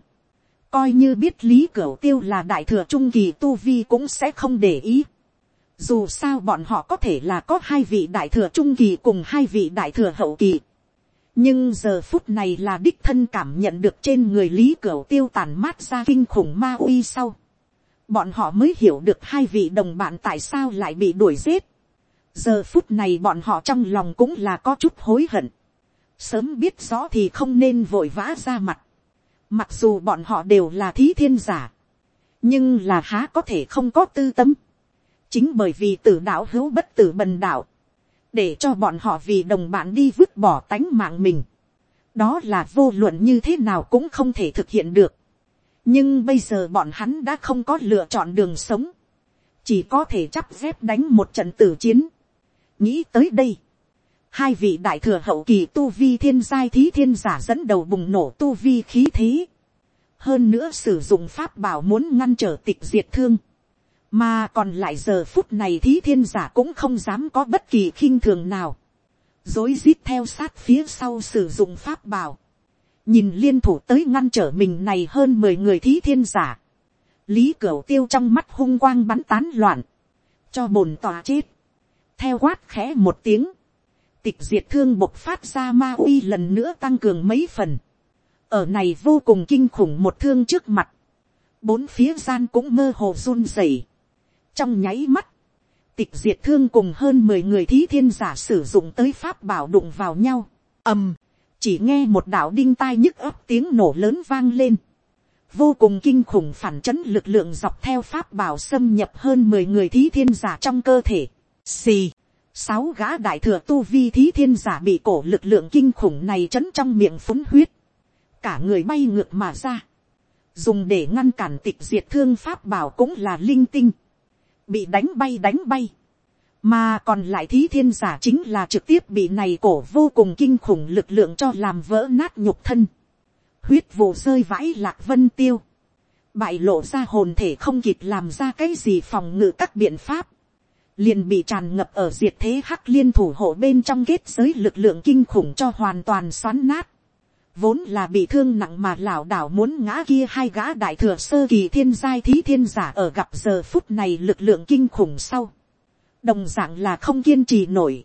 [SPEAKER 1] coi như biết lý cửu tiêu là đại thừa trung kỳ tu vi cũng sẽ không để ý. Dù sao bọn họ có thể là có hai vị đại thừa trung kỳ cùng hai vị đại thừa hậu kỳ. Nhưng giờ phút này là đích thân cảm nhận được trên người lý cửu tiêu tàn mát ra kinh khủng ma uy sau. Bọn họ mới hiểu được hai vị đồng bạn tại sao lại bị đuổi giết. Giờ phút này bọn họ trong lòng cũng là có chút hối hận. Sớm biết rõ thì không nên vội vã ra mặt Mặc dù bọn họ đều là thí thiên giả. Nhưng là há có thể không có tư tâm. Chính bởi vì tử đạo hữu bất tử bần đạo. Để cho bọn họ vì đồng bạn đi vứt bỏ tánh mạng mình. Đó là vô luận như thế nào cũng không thể thực hiện được. Nhưng bây giờ bọn hắn đã không có lựa chọn đường sống. Chỉ có thể chắp dép đánh một trận tử chiến. Nghĩ tới đây hai vị đại thừa hậu kỳ tu vi thiên giai thí thiên giả dẫn đầu bùng nổ tu vi khí thế. hơn nữa sử dụng pháp bảo muốn ngăn trở tịch diệt thương mà còn lại giờ phút này thí thiên giả cũng không dám có bất kỳ khinh thường nào. dối rít theo sát phía sau sử dụng pháp bảo. nhìn liên thủ tới ngăn trở mình này hơn mười người thí thiên giả. lý cửu tiêu trong mắt hung quang bắn tán loạn. cho bồn tòa chết. theo quát khẽ một tiếng tịch diệt thương bộc phát ra ma uy lần nữa tăng cường mấy phần. ở này vô cùng kinh khủng một thương trước mặt. bốn phía gian cũng mơ hồ run rẩy trong nháy mắt, tịch diệt thương cùng hơn mười người thí thiên giả sử dụng tới pháp bảo đụng vào nhau. ầm, chỉ nghe một đạo đinh tai nhức ấp tiếng nổ lớn vang lên. vô cùng kinh khủng phản chấn lực lượng dọc theo pháp bảo xâm nhập hơn mười người thí thiên giả trong cơ thể. xì sáu gã đại thừa tu vi thí thiên giả bị cổ lực lượng kinh khủng này chấn trong miệng phúng huyết, cả người bay ngược mà ra, dùng để ngăn cản tịch diệt thương pháp bảo cũng là linh tinh, bị đánh bay đánh bay, mà còn lại thí thiên giả chính là trực tiếp bị này cổ vô cùng kinh khủng lực lượng cho làm vỡ nát nhục thân, huyết vụ rơi vãi lạc vân tiêu, bại lộ ra hồn thể không kịp làm ra cái gì phòng ngự các biện pháp, liền bị tràn ngập ở diệt thế hắc liên thủ hộ bên trong kết giới lực lượng kinh khủng cho hoàn toàn xoắn nát. Vốn là bị thương nặng mà lảo đảo muốn ngã kia hai gã đại thừa sơ kỳ thiên giai thí thiên giả ở gặp giờ phút này lực lượng kinh khủng sau. Đồng dạng là không kiên trì nổi.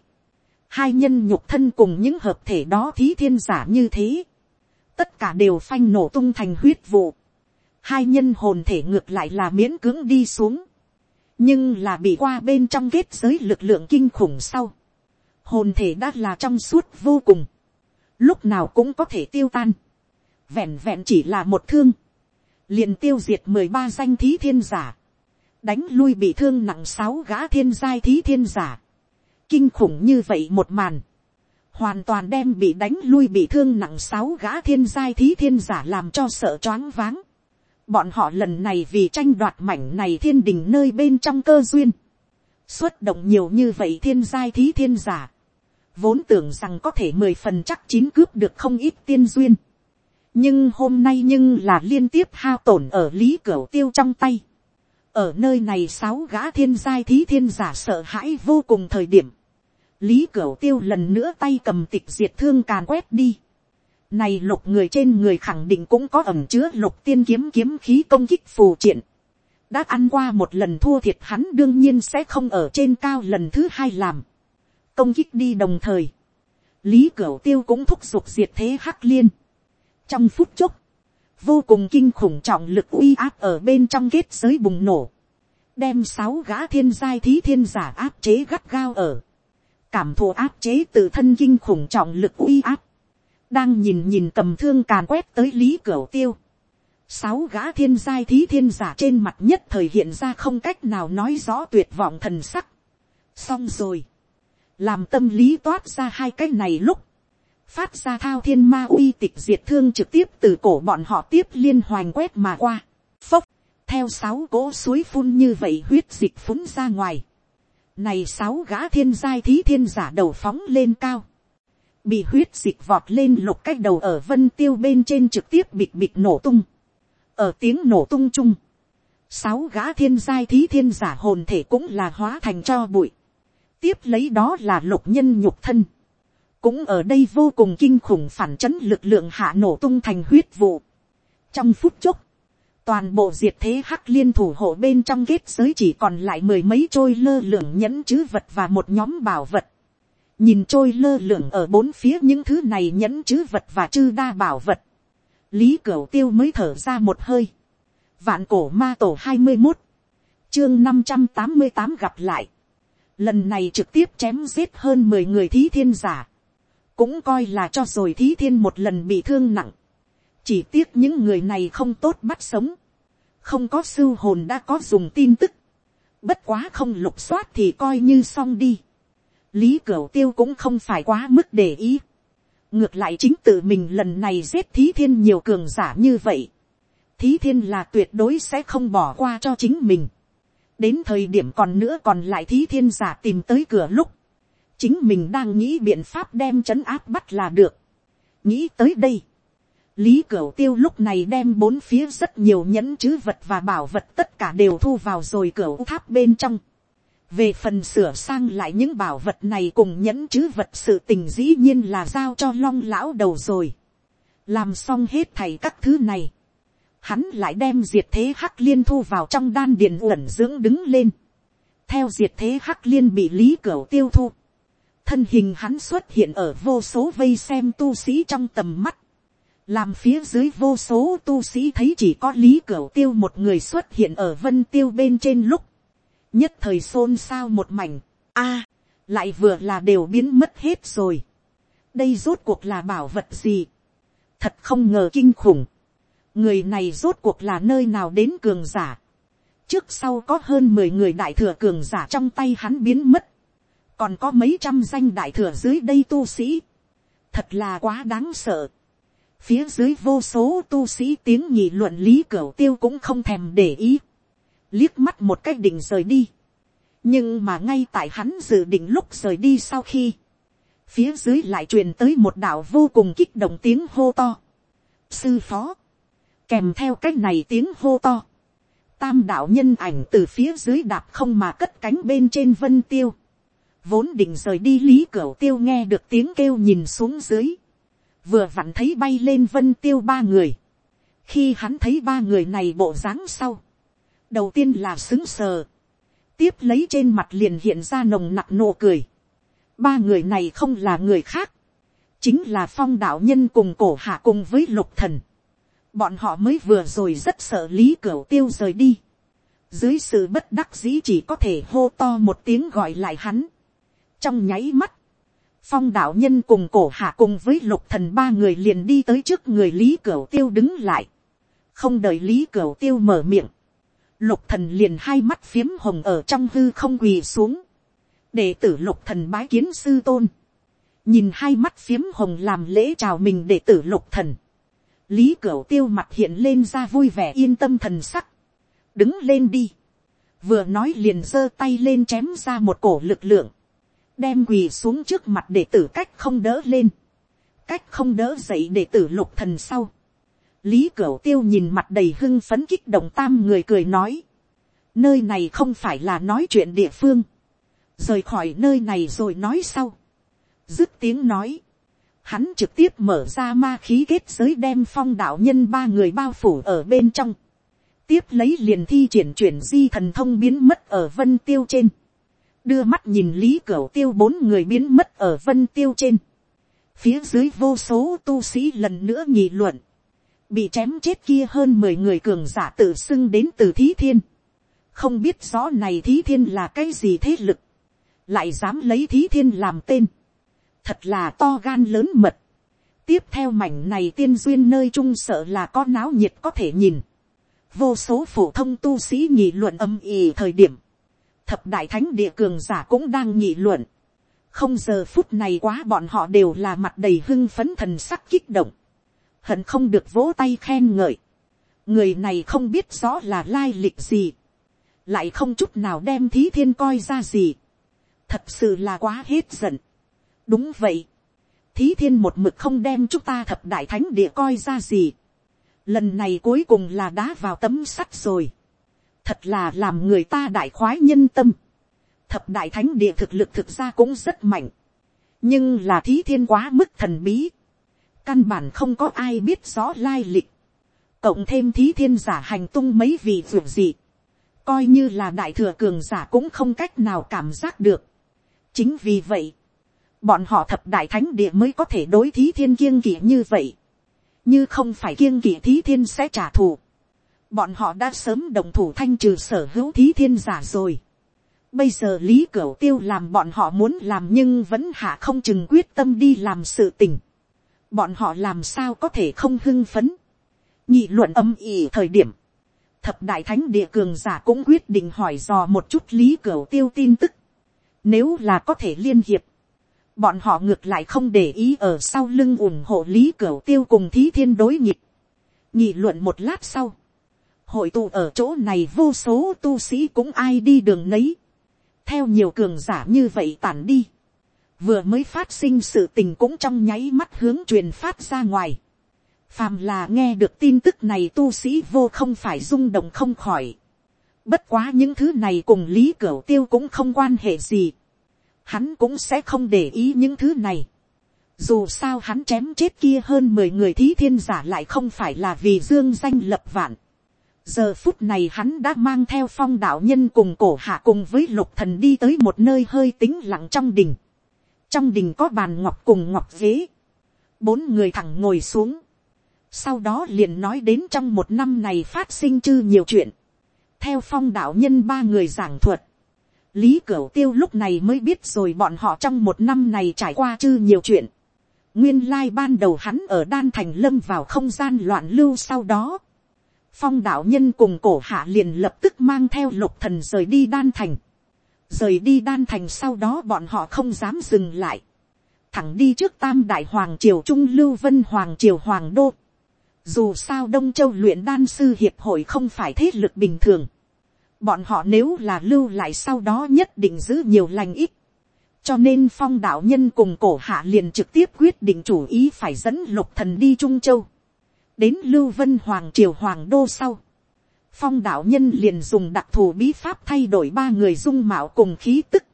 [SPEAKER 1] Hai nhân nhục thân cùng những hợp thể đó thí thiên giả như thế. Tất cả đều phanh nổ tung thành huyết vụ. Hai nhân hồn thể ngược lại là miễn cưỡng đi xuống nhưng là bị qua bên trong kết giới lực lượng kinh khủng sau, hồn thể đã là trong suốt vô cùng, lúc nào cũng có thể tiêu tan, vẹn vẹn chỉ là một thương, liền tiêu diệt mười ba danh thí thiên giả, đánh lui bị thương nặng sáu gã thiên giai thí thiên giả, kinh khủng như vậy một màn, hoàn toàn đem bị đánh lui bị thương nặng sáu gã thiên giai thí thiên giả làm cho sợ choáng váng. Bọn họ lần này vì tranh đoạt mảnh này thiên đình nơi bên trong cơ duyên. Xuất động nhiều như vậy thiên giai thí thiên giả. Vốn tưởng rằng có thể mười phần chắc chín cướp được không ít tiên duyên. Nhưng hôm nay nhưng là liên tiếp hao tổn ở lý cửa tiêu trong tay. Ở nơi này sáu gã thiên giai thí thiên giả sợ hãi vô cùng thời điểm. Lý cửa Tiêu lần nữa tay cầm tịch diệt thương càn quét đi. Này lục người trên người khẳng định cũng có ẩm chứa lục tiên kiếm kiếm khí công kích phù triện. Đã ăn qua một lần thua thiệt hắn đương nhiên sẽ không ở trên cao lần thứ hai làm. Công kích đi đồng thời. Lý Cửu Tiêu cũng thúc giục diệt thế hắc liên. Trong phút chốc. Vô cùng kinh khủng trọng lực uy áp ở bên trong kết giới bùng nổ. Đem sáu gã thiên giai thí thiên giả áp chế gắt gao ở. Cảm thụ áp chế từ thân kinh khủng trọng lực uy áp đang nhìn nhìn cầm thương càn quét tới lý cửu tiêu, sáu gã thiên giai thí thiên giả trên mặt nhất thời hiện ra không cách nào nói rõ tuyệt vọng thần sắc. xong rồi, làm tâm lý toát ra hai cái này lúc, phát ra thao thiên ma uy tịch diệt thương trực tiếp từ cổ bọn họ tiếp liên hoành quét mà qua, phốc, theo sáu cỗ suối phun như vậy huyết dịch phúng ra ngoài, này sáu gã thiên giai thí thiên giả đầu phóng lên cao, bị huyết dịch vọt lên lục cách đầu ở vân tiêu bên trên trực tiếp bịt bịt nổ tung, ở tiếng nổ tung chung, sáu gã thiên giai thí thiên giả hồn thể cũng là hóa thành cho bụi, tiếp lấy đó là lục nhân nhục thân, cũng ở đây vô cùng kinh khủng phản chấn lực lượng hạ nổ tung thành huyết vụ. trong phút chốc, toàn bộ diệt thế hắc liên thủ hộ bên trong kết giới chỉ còn lại mười mấy trôi lơ lửng nhẫn chữ vật và một nhóm bảo vật. nhìn trôi lơ lửng ở bốn phía những thứ này nhẫn chữ vật và chư đa bảo vật. lý cửu tiêu mới thở ra một hơi. vạn cổ ma tổ hai mươi một, chương năm trăm tám mươi tám gặp lại lần này trực tiếp chém giết hơn mười người thí thiên giả. cũng coi là cho rồi thí thiên một lần bị thương nặng chỉ tiếc những người này không tốt bắt sống, không có sưu hồn đã có dùng tin tức, bất quá không lục soát thì coi như xong đi. lý cửu tiêu cũng không phải quá mức để ý, ngược lại chính tự mình lần này giết thí thiên nhiều cường giả như vậy, thí thiên là tuyệt đối sẽ không bỏ qua cho chính mình đến thời điểm còn nữa còn lại thí thiên giả tìm tới cửa lúc, chính mình đang nghĩ biện pháp đem trấn áp bắt là được. nghĩ tới đây, Lý cửa Tiêu lúc này đem bốn phía rất nhiều nhẫn chứ vật và bảo vật tất cả đều thu vào rồi cửa tháp bên trong. Về phần sửa sang lại những bảo vật này cùng nhẫn chứ vật sự tình dĩ nhiên là giao cho long lão đầu rồi. Làm xong hết thầy các thứ này. Hắn lại đem diệt thế hắc liên thu vào trong đan điền uẩn dưỡng đứng lên. Theo diệt thế hắc liên bị Lý Cửu Tiêu thu. Thân hình hắn xuất hiện ở vô số vây xem tu sĩ trong tầm mắt. Làm phía dưới vô số tu sĩ thấy chỉ có lý cửu tiêu một người xuất hiện ở vân tiêu bên trên lúc, nhất thời xôn xao một mảnh, a, lại vừa là đều biến mất hết rồi, đây rốt cuộc là bảo vật gì, thật không ngờ kinh khủng, người này rốt cuộc là nơi nào đến cường giả, trước sau có hơn mười người đại thừa cường giả trong tay hắn biến mất, còn có mấy trăm danh đại thừa dưới đây tu sĩ, thật là quá đáng sợ, phía dưới vô số tu sĩ tiếng nhị luận lý cửu tiêu cũng không thèm để ý, liếc mắt một cách định rời đi, nhưng mà ngay tại hắn dự định lúc rời đi sau khi, phía dưới lại truyền tới một đạo vô cùng kích động tiếng hô to, sư phó, kèm theo cách này tiếng hô to, tam đạo nhân ảnh từ phía dưới đạp không mà cất cánh bên trên vân tiêu, vốn định rời đi lý cửa tiêu nghe được tiếng kêu nhìn xuống dưới, vừa vặn thấy bay lên vân tiêu ba người, khi hắn thấy ba người này bộ dáng sau, đầu tiên là xứng sờ, tiếp lấy trên mặt liền hiện ra nồng nặc nụ cười, ba người này không là người khác, chính là phong đạo nhân cùng cổ hạ cùng với lục thần, bọn họ mới vừa rồi rất sợ lý cửu tiêu rời đi, dưới sự bất đắc dĩ chỉ có thể hô to một tiếng gọi lại hắn, trong nháy mắt, phong đạo nhân cùng cổ hạ cùng với lục thần ba người liền đi tới trước người lý cửu tiêu đứng lại. không đợi lý cửu tiêu mở miệng. lục thần liền hai mắt phiếm hồng ở trong hư không quỳ xuống. đệ tử lục thần bái kiến sư tôn. nhìn hai mắt phiếm hồng làm lễ chào mình đệ tử lục thần lý cửu tiêu mặt hiện lên ra vui vẻ yên tâm thần sắc. đứng lên đi. vừa nói liền giơ tay lên chém ra một cổ lực lượng đem quỳ xuống trước mặt để tử cách không đỡ lên, cách không đỡ dậy để tử lục thần sau. lý cửu tiêu nhìn mặt đầy hưng phấn kích động tam người cười nói, nơi này không phải là nói chuyện địa phương, rời khỏi nơi này rồi nói sau, dứt tiếng nói, hắn trực tiếp mở ra ma khí kết giới đem phong đạo nhân ba người bao phủ ở bên trong, tiếp lấy liền thi triển chuyển di thần thông biến mất ở vân tiêu trên, đưa mắt nhìn lý cửu tiêu bốn người biến mất ở vân tiêu trên, phía dưới vô số tu sĩ lần nữa nhị luận, bị chém chết kia hơn mười người cường giả tự xưng đến từ thí thiên, không biết rõ này thí thiên là cái gì thế lực, lại dám lấy thí thiên làm tên, thật là to gan lớn mật, tiếp theo mảnh này tiên duyên nơi trung sợ là có náo nhiệt có thể nhìn. vô số phổ thông tu sĩ nhị luận âm ỉ thời điểm. thập đại thánh địa cường giả cũng đang nhị luận. không giờ phút này quá bọn họ đều là mặt đầy hưng phấn thần sắc kích động. hận không được vỗ tay khen ngợi. người này không biết rõ là lai lịch gì. lại không chút nào đem thí thiên coi ra gì. thật sự là quá hết giận đúng vậy thí thiên một mực không đem chúng ta thập đại thánh địa coi ra gì. lần này cuối cùng là đá vào tấm sắt rồi. thật là làm người ta đại khoái nhân tâm. thập đại thánh địa thực lực thực ra cũng rất mạnh. nhưng là thí thiên quá mức thần bí. căn bản không có ai biết rõ lai lịch. cộng thêm thí thiên giả hành tung mấy vị vượt gì. coi như là đại thừa cường giả cũng không cách nào cảm giác được. chính vì vậy, bọn họ thập đại thánh địa mới có thể đối thí thiên kiêng kỵ như vậy, như không phải kiêng kỵ thí thiên sẽ trả thù, bọn họ đã sớm đồng thủ thanh trừ sở hữu thí thiên giả rồi. Bây giờ lý cửu tiêu làm bọn họ muốn làm nhưng vẫn hạ không chừng quyết tâm đi làm sự tình. Bọn họ làm sao có thể không hưng phấn. Nhị luận âm ỉ thời điểm. Thập đại thánh địa cường giả cũng quyết định hỏi dò một chút lý cửu tiêu tin tức. Nếu là có thể liên hiệp bọn họ ngược lại không để ý ở sau lưng ủng hộ lý cửu tiêu cùng thí thiên đối nhịp. nhị luận một lát sau, hội tụ ở chỗ này vô số tu sĩ cũng ai đi đường nấy, theo nhiều cường giả như vậy tản đi, vừa mới phát sinh sự tình cũng trong nháy mắt hướng truyền phát ra ngoài. phàm là nghe được tin tức này tu sĩ vô không phải rung động không khỏi. bất quá những thứ này cùng lý cửu tiêu cũng không quan hệ gì hắn cũng sẽ không để ý những thứ này. Dù sao hắn chém chết kia hơn mười người thí thiên giả lại không phải là vì dương danh lập vạn. Giờ phút này hắn đã mang theo phong đạo nhân cùng cổ hạ cùng với lục thần đi tới một nơi hơi tĩnh lặng trong đình. Trong đình có bàn ngọc cùng ngọc ghế. Bốn người thẳng ngồi xuống. Sau đó liền nói đến trong một năm này phát sinh chư nhiều chuyện. Theo phong đạo nhân ba người giảng thuật Lý Cửu Tiêu lúc này mới biết rồi bọn họ trong một năm này trải qua chư nhiều chuyện. Nguyên lai ban đầu hắn ở đan thành lâm vào không gian loạn lưu sau đó. Phong đạo nhân cùng cổ hạ liền lập tức mang theo lục thần rời đi đan thành. Rời đi đan thành sau đó bọn họ không dám dừng lại. Thẳng đi trước tam đại hoàng triều trung lưu vân hoàng triều hoàng đô. Dù sao Đông Châu luyện đan sư hiệp hội không phải thế lực bình thường bọn họ nếu là lưu lại sau đó nhất định giữ nhiều lành ít. cho nên phong đạo nhân cùng cổ hạ liền trực tiếp quyết định chủ ý phải dẫn lục thần đi trung châu. đến lưu vân hoàng triều hoàng đô sau. phong đạo nhân liền dùng đặc thù bí pháp thay đổi ba người dung mạo cùng khí tức.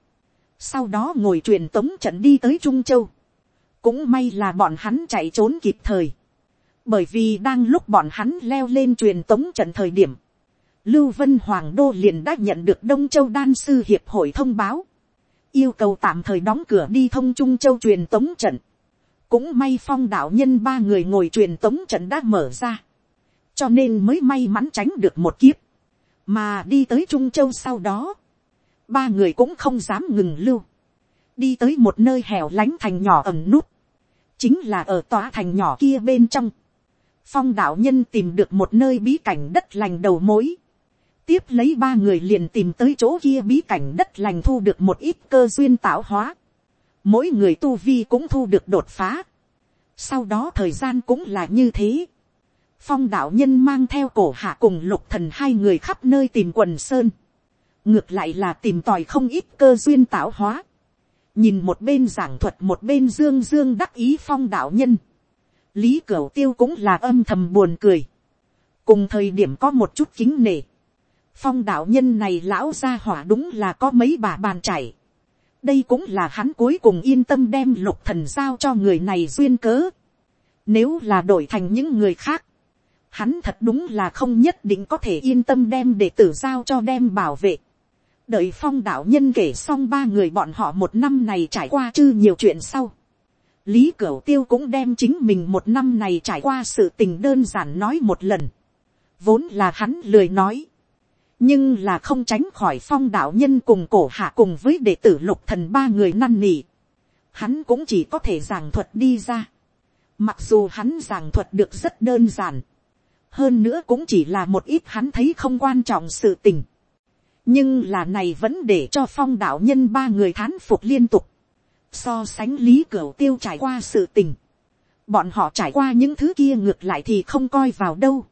[SPEAKER 1] sau đó ngồi truyền tống trận đi tới trung châu. cũng may là bọn hắn chạy trốn kịp thời. bởi vì đang lúc bọn hắn leo lên truyền tống trận thời điểm Lưu Vân Hoàng Đô liền đã nhận được Đông Châu Đan Sư Hiệp hội thông báo. Yêu cầu tạm thời đóng cửa đi thông Trung Châu truyền tống trận. Cũng may phong đạo nhân ba người ngồi truyền tống trận đã mở ra. Cho nên mới may mắn tránh được một kiếp. Mà đi tới Trung Châu sau đó. Ba người cũng không dám ngừng lưu. Đi tới một nơi hẻo lánh thành nhỏ ẩm nút. Chính là ở tòa thành nhỏ kia bên trong. Phong đạo nhân tìm được một nơi bí cảnh đất lành đầu mối tiếp lấy ba người liền tìm tới chỗ kia bí cảnh đất lành thu được một ít cơ duyên tạo hóa. Mỗi người tu vi cũng thu được đột phá. Sau đó thời gian cũng là như thế. Phong đạo nhân mang theo cổ hạ cùng lục thần hai người khắp nơi tìm quần sơn. Ngược lại là tìm tòi không ít cơ duyên tạo hóa. Nhìn một bên giảng thuật một bên dương dương đắc ý phong đạo nhân. Lý Cửu Tiêu cũng là âm thầm buồn cười. Cùng thời điểm có một chút kính nể phong đạo nhân này lão gia hỏa đúng là có mấy bà bàn chảy. đây cũng là hắn cuối cùng yên tâm đem lục thần giao cho người này duyên cớ. nếu là đổi thành những người khác, hắn thật đúng là không nhất định có thể yên tâm đem để tử giao cho đem bảo vệ. đợi phong đạo nhân kể xong ba người bọn họ một năm này trải qua chư nhiều chuyện sau. lý cửu tiêu cũng đem chính mình một năm này trải qua sự tình đơn giản nói một lần. vốn là hắn lười nói nhưng là không tránh khỏi phong đạo nhân cùng cổ hạ cùng với đệ tử lục thần ba người năn nỉ. Hắn cũng chỉ có thể giảng thuật đi ra. Mặc dù hắn giảng thuật được rất đơn giản. Hơn nữa cũng chỉ là một ít hắn thấy không quan trọng sự tình. Nhưng là này vẫn để cho phong đạo nhân ba người thán phục liên tục. So sánh lý cửu tiêu trải qua sự tình. Bọn họ trải qua những thứ kia ngược lại thì không coi vào đâu.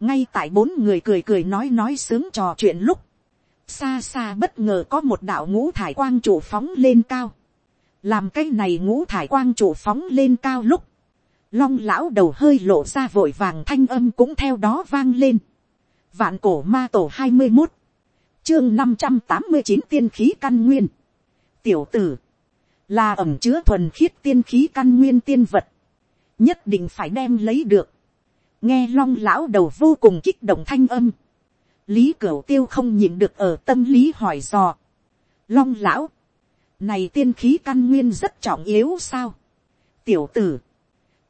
[SPEAKER 1] Ngay tại bốn người cười cười nói nói sướng trò chuyện lúc. Xa xa bất ngờ có một đạo ngũ thải quang chủ phóng lên cao. Làm cái này ngũ thải quang chủ phóng lên cao lúc long lão đầu hơi lộ ra vội vàng thanh âm cũng theo đó vang lên. vạn cổ ma tổ hai mươi một, chương năm trăm tám mươi chín tiên khí căn nguyên. tiểu tử, là ẩm chứa thuần khiết tiên khí căn nguyên tiên vật, nhất định phải đem lấy được nghe long lão đầu vô cùng kích động thanh âm. lý cửu tiêu không nhìn được ở tâm lý hỏi dò. long lão, này tiên khí căn nguyên rất trọng yếu sao. tiểu tử,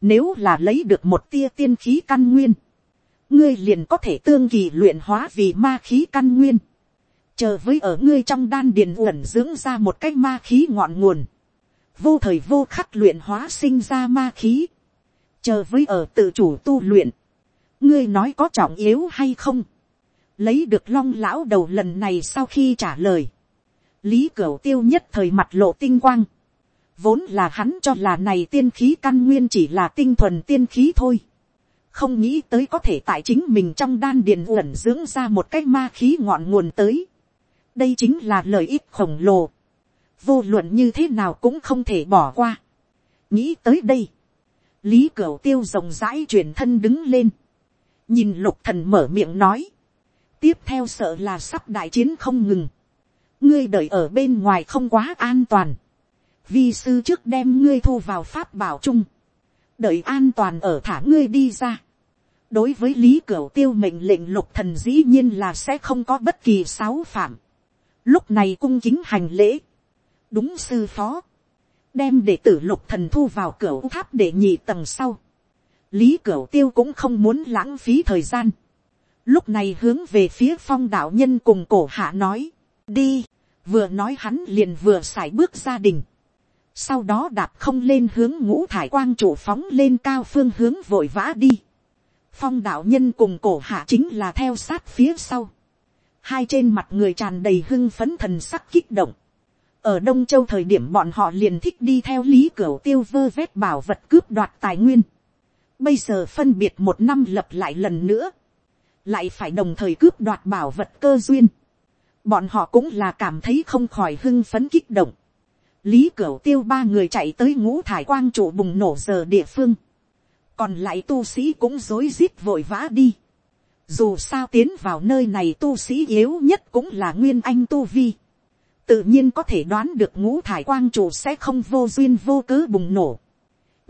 [SPEAKER 1] nếu là lấy được một tia tiên khí căn nguyên, ngươi liền có thể tương kỳ luyện hóa vì ma khí căn nguyên. Chờ với ở ngươi trong đan điền uẩn dưỡng ra một cái ma khí ngọn nguồn. Vô thời vô khắc luyện hóa sinh ra ma khí. Chờ với ở tự chủ tu luyện. Ngươi nói có trọng yếu hay không? Lấy được long lão đầu lần này sau khi trả lời. Lý Cửu tiêu nhất thời mặt lộ tinh quang Vốn là hắn cho là này tiên khí căn nguyên chỉ là tinh thuần tiên khí thôi. Không nghĩ tới có thể tại chính mình trong đan điền uẩn dưỡng ra một cái ma khí ngọn nguồn tới. Đây chính là lợi ích khổng lồ. Vô luận như thế nào cũng không thể bỏ qua. Nghĩ tới đây. Lý Cửu tiêu rộng rãi chuyển thân đứng lên. Nhìn lục thần mở miệng nói. Tiếp theo sợ là sắp đại chiến không ngừng. Ngươi đợi ở bên ngoài không quá an toàn vi sư trước đem ngươi thu vào pháp bảo chung, đợi an toàn ở thả ngươi đi ra. đối với lý cửu tiêu mệnh lệnh lục thần dĩ nhiên là sẽ không có bất kỳ sáu phạm. lúc này cung kính hành lễ, đúng sư phó, đem đệ tử lục thần thu vào cửa tháp để nhị tầng sau lý cửu tiêu cũng không muốn lãng phí thời gian. lúc này hướng về phía phong đạo nhân cùng cổ hạ nói, đi, vừa nói hắn liền vừa sải bước gia đình sau đó đạp không lên hướng ngũ thải quang chủ phóng lên cao phương hướng vội vã đi. phong đạo nhân cùng cổ hạ chính là theo sát phía sau. hai trên mặt người tràn đầy hưng phấn thần sắc kích động. ở đông châu thời điểm bọn họ liền thích đi theo lý cửu tiêu vơ vét bảo vật cướp đoạt tài nguyên bây giờ phân biệt một năm lập lại lần nữa. lại phải đồng thời cướp đoạt bảo vật cơ duyên. bọn họ cũng là cảm thấy không khỏi hưng phấn kích động lý cửu tiêu ba người chạy tới ngũ thải quang trụ bùng nổ giờ địa phương, còn lại tu sĩ cũng rối rít vội vã đi. dù sao tiến vào nơi này tu sĩ yếu nhất cũng là nguyên anh tu vi. tự nhiên có thể đoán được ngũ thải quang trụ sẽ không vô duyên vô cớ bùng nổ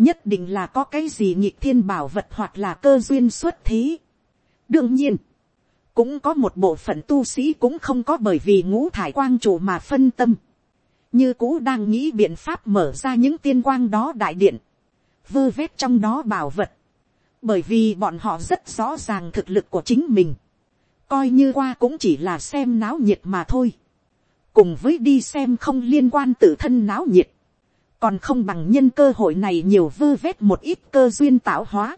[SPEAKER 1] nhất định là có cái gì nhịp thiên bảo vật hoặc là cơ duyên xuất thế. đương nhiên, cũng có một bộ phận tu sĩ cũng không có bởi vì ngũ thải quang chủ mà phân tâm. Như cũ đang nghĩ biện pháp mở ra những tiên quang đó đại điện, vơ vét trong đó bảo vật, bởi vì bọn họ rất rõ ràng thực lực của chính mình, coi như qua cũng chỉ là xem náo nhiệt mà thôi, cùng với đi xem không liên quan tự thân náo nhiệt, còn không bằng nhân cơ hội này nhiều vơ vét một ít cơ duyên tạo hóa,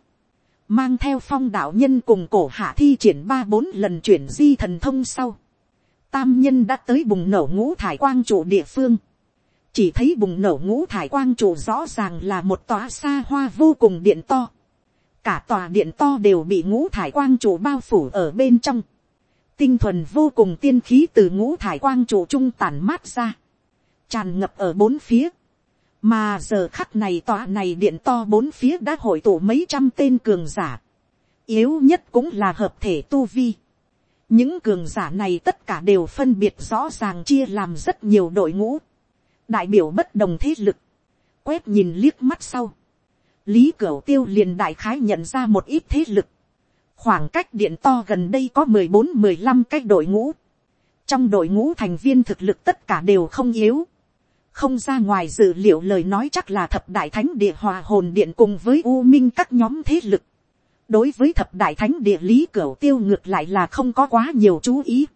[SPEAKER 1] mang theo phong đạo nhân cùng cổ hạ thi triển ba bốn lần chuyển di thần thông sau, tam nhân đã tới bùng nổ ngũ thải quang trụ địa phương. chỉ thấy bùng nổ ngũ thải quang trụ rõ ràng là một tòa xa hoa vô cùng điện to. cả tòa điện to đều bị ngũ thải quang trụ bao phủ ở bên trong. tinh thuần vô cùng tiên khí từ ngũ thải quang trụ trung tàn mát ra. tràn ngập ở bốn phía mà giờ khắc này tòa này điện to bốn phía đã hội tụ mấy trăm tên cường giả. yếu nhất cũng là hợp thể tu vi. Những cường giả này tất cả đều phân biệt rõ ràng chia làm rất nhiều đội ngũ, đại biểu bất đồng thế lực, quét nhìn liếc mắt sau, lý cửu tiêu liền đại khái nhận ra một ít thế lực, khoảng cách điện to gần đây có mười bốn mười lăm cái đội ngũ, trong đội ngũ thành viên thực lực tất cả đều không yếu, không ra ngoài dự liệu lời nói chắc là thập đại thánh địa hòa hồn điện cùng với u minh các nhóm thế lực, đối với thập đại thánh địa lý cửa tiêu ngược lại là không có quá nhiều chú ý.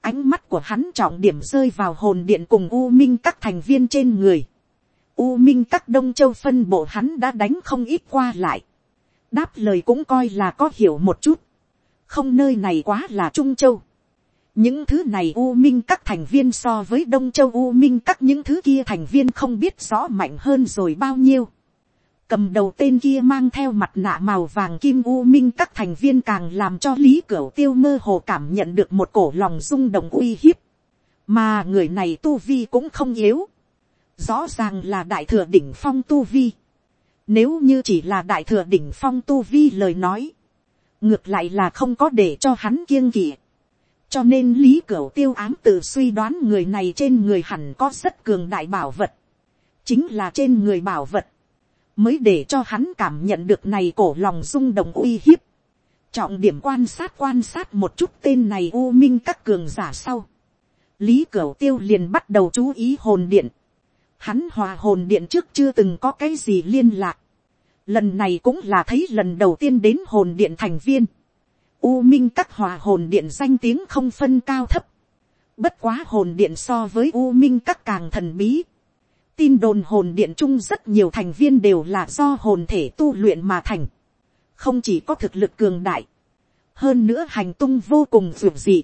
[SPEAKER 1] Ánh mắt của hắn trọng điểm rơi vào hồn điện cùng u minh các thành viên trên người. U minh các đông châu phân bộ hắn đã đánh không ít qua lại. Đáp lời cũng coi là có hiểu một chút. Không nơi này quá là Trung Châu. Những thứ này U Minh các thành viên so với Đông Châu U Minh các những thứ kia thành viên không biết rõ mạnh hơn rồi bao nhiêu. Cầm đầu tên kia mang theo mặt nạ màu vàng kim U Minh các thành viên càng làm cho Lý Cửu Tiêu mơ hồ cảm nhận được một cổ lòng rung động uy hiếp. Mà người này tu vi cũng không yếu. Rõ ràng là đại thừa đỉnh phong tu vi. Nếu như chỉ là đại thừa đỉnh phong tu vi lời nói. Ngược lại là không có để cho hắn kiêng kỵ cho nên lý cửu tiêu ám tự suy đoán người này trên người hẳn có rất cường đại bảo vật, chính là trên người bảo vật, mới để cho hắn cảm nhận được này cổ lòng rung động uy hiếp, trọng điểm quan sát quan sát một chút tên này u minh các cường giả sau, lý cửu tiêu liền bắt đầu chú ý hồn điện, hắn hòa hồn điện trước chưa từng có cái gì liên lạc, lần này cũng là thấy lần đầu tiên đến hồn điện thành viên, U minh các hòa hồn điện danh tiếng không phân cao thấp. Bất quá hồn điện so với U minh các càng thần bí. Tin đồn hồn điện chung rất nhiều thành viên đều là do hồn thể tu luyện mà thành. Không chỉ có thực lực cường đại. Hơn nữa hành tung vô cùng dường dị.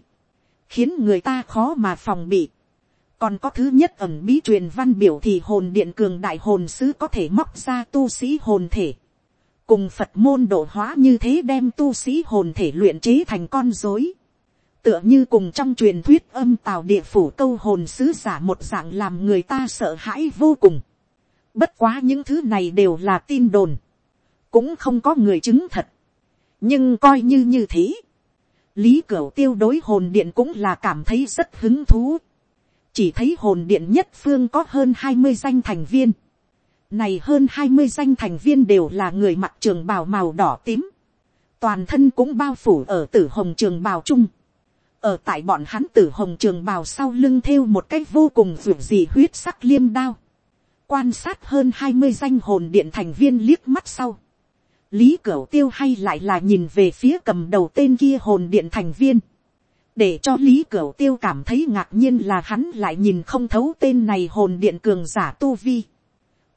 [SPEAKER 1] Khiến người ta khó mà phòng bị. Còn có thứ nhất ẩn bí truyền văn biểu thì hồn điện cường đại hồn sứ có thể móc ra tu sĩ hồn thể cùng phật môn độ hóa như thế đem tu sĩ hồn thể luyện chế thành con dối, tựa như cùng trong truyền thuyết âm tào địa phủ câu hồn sứ giả một dạng làm người ta sợ hãi vô cùng. Bất quá những thứ này đều là tin đồn, cũng không có người chứng thật, nhưng coi như như thế, lý cửu tiêu đối hồn điện cũng là cảm thấy rất hứng thú, chỉ thấy hồn điện nhất phương có hơn hai mươi danh thành viên, này hơn hai mươi danh thành viên đều là người mặc trường bào màu đỏ tím. Toàn thân cũng bao phủ ở tử hồng trường bào chung. Ở tại bọn hắn tử hồng trường bào sau lưng thêu một cách vô cùng vượt dị huyết sắc liêm đao. Quan sát hơn hai mươi danh hồn điện thành viên liếc mắt sau. Lý Cửu Tiêu hay lại là nhìn về phía cầm đầu tên kia hồn điện thành viên. Để cho Lý Cửu Tiêu cảm thấy ngạc nhiên là hắn lại nhìn không thấu tên này hồn điện cường giả tu vi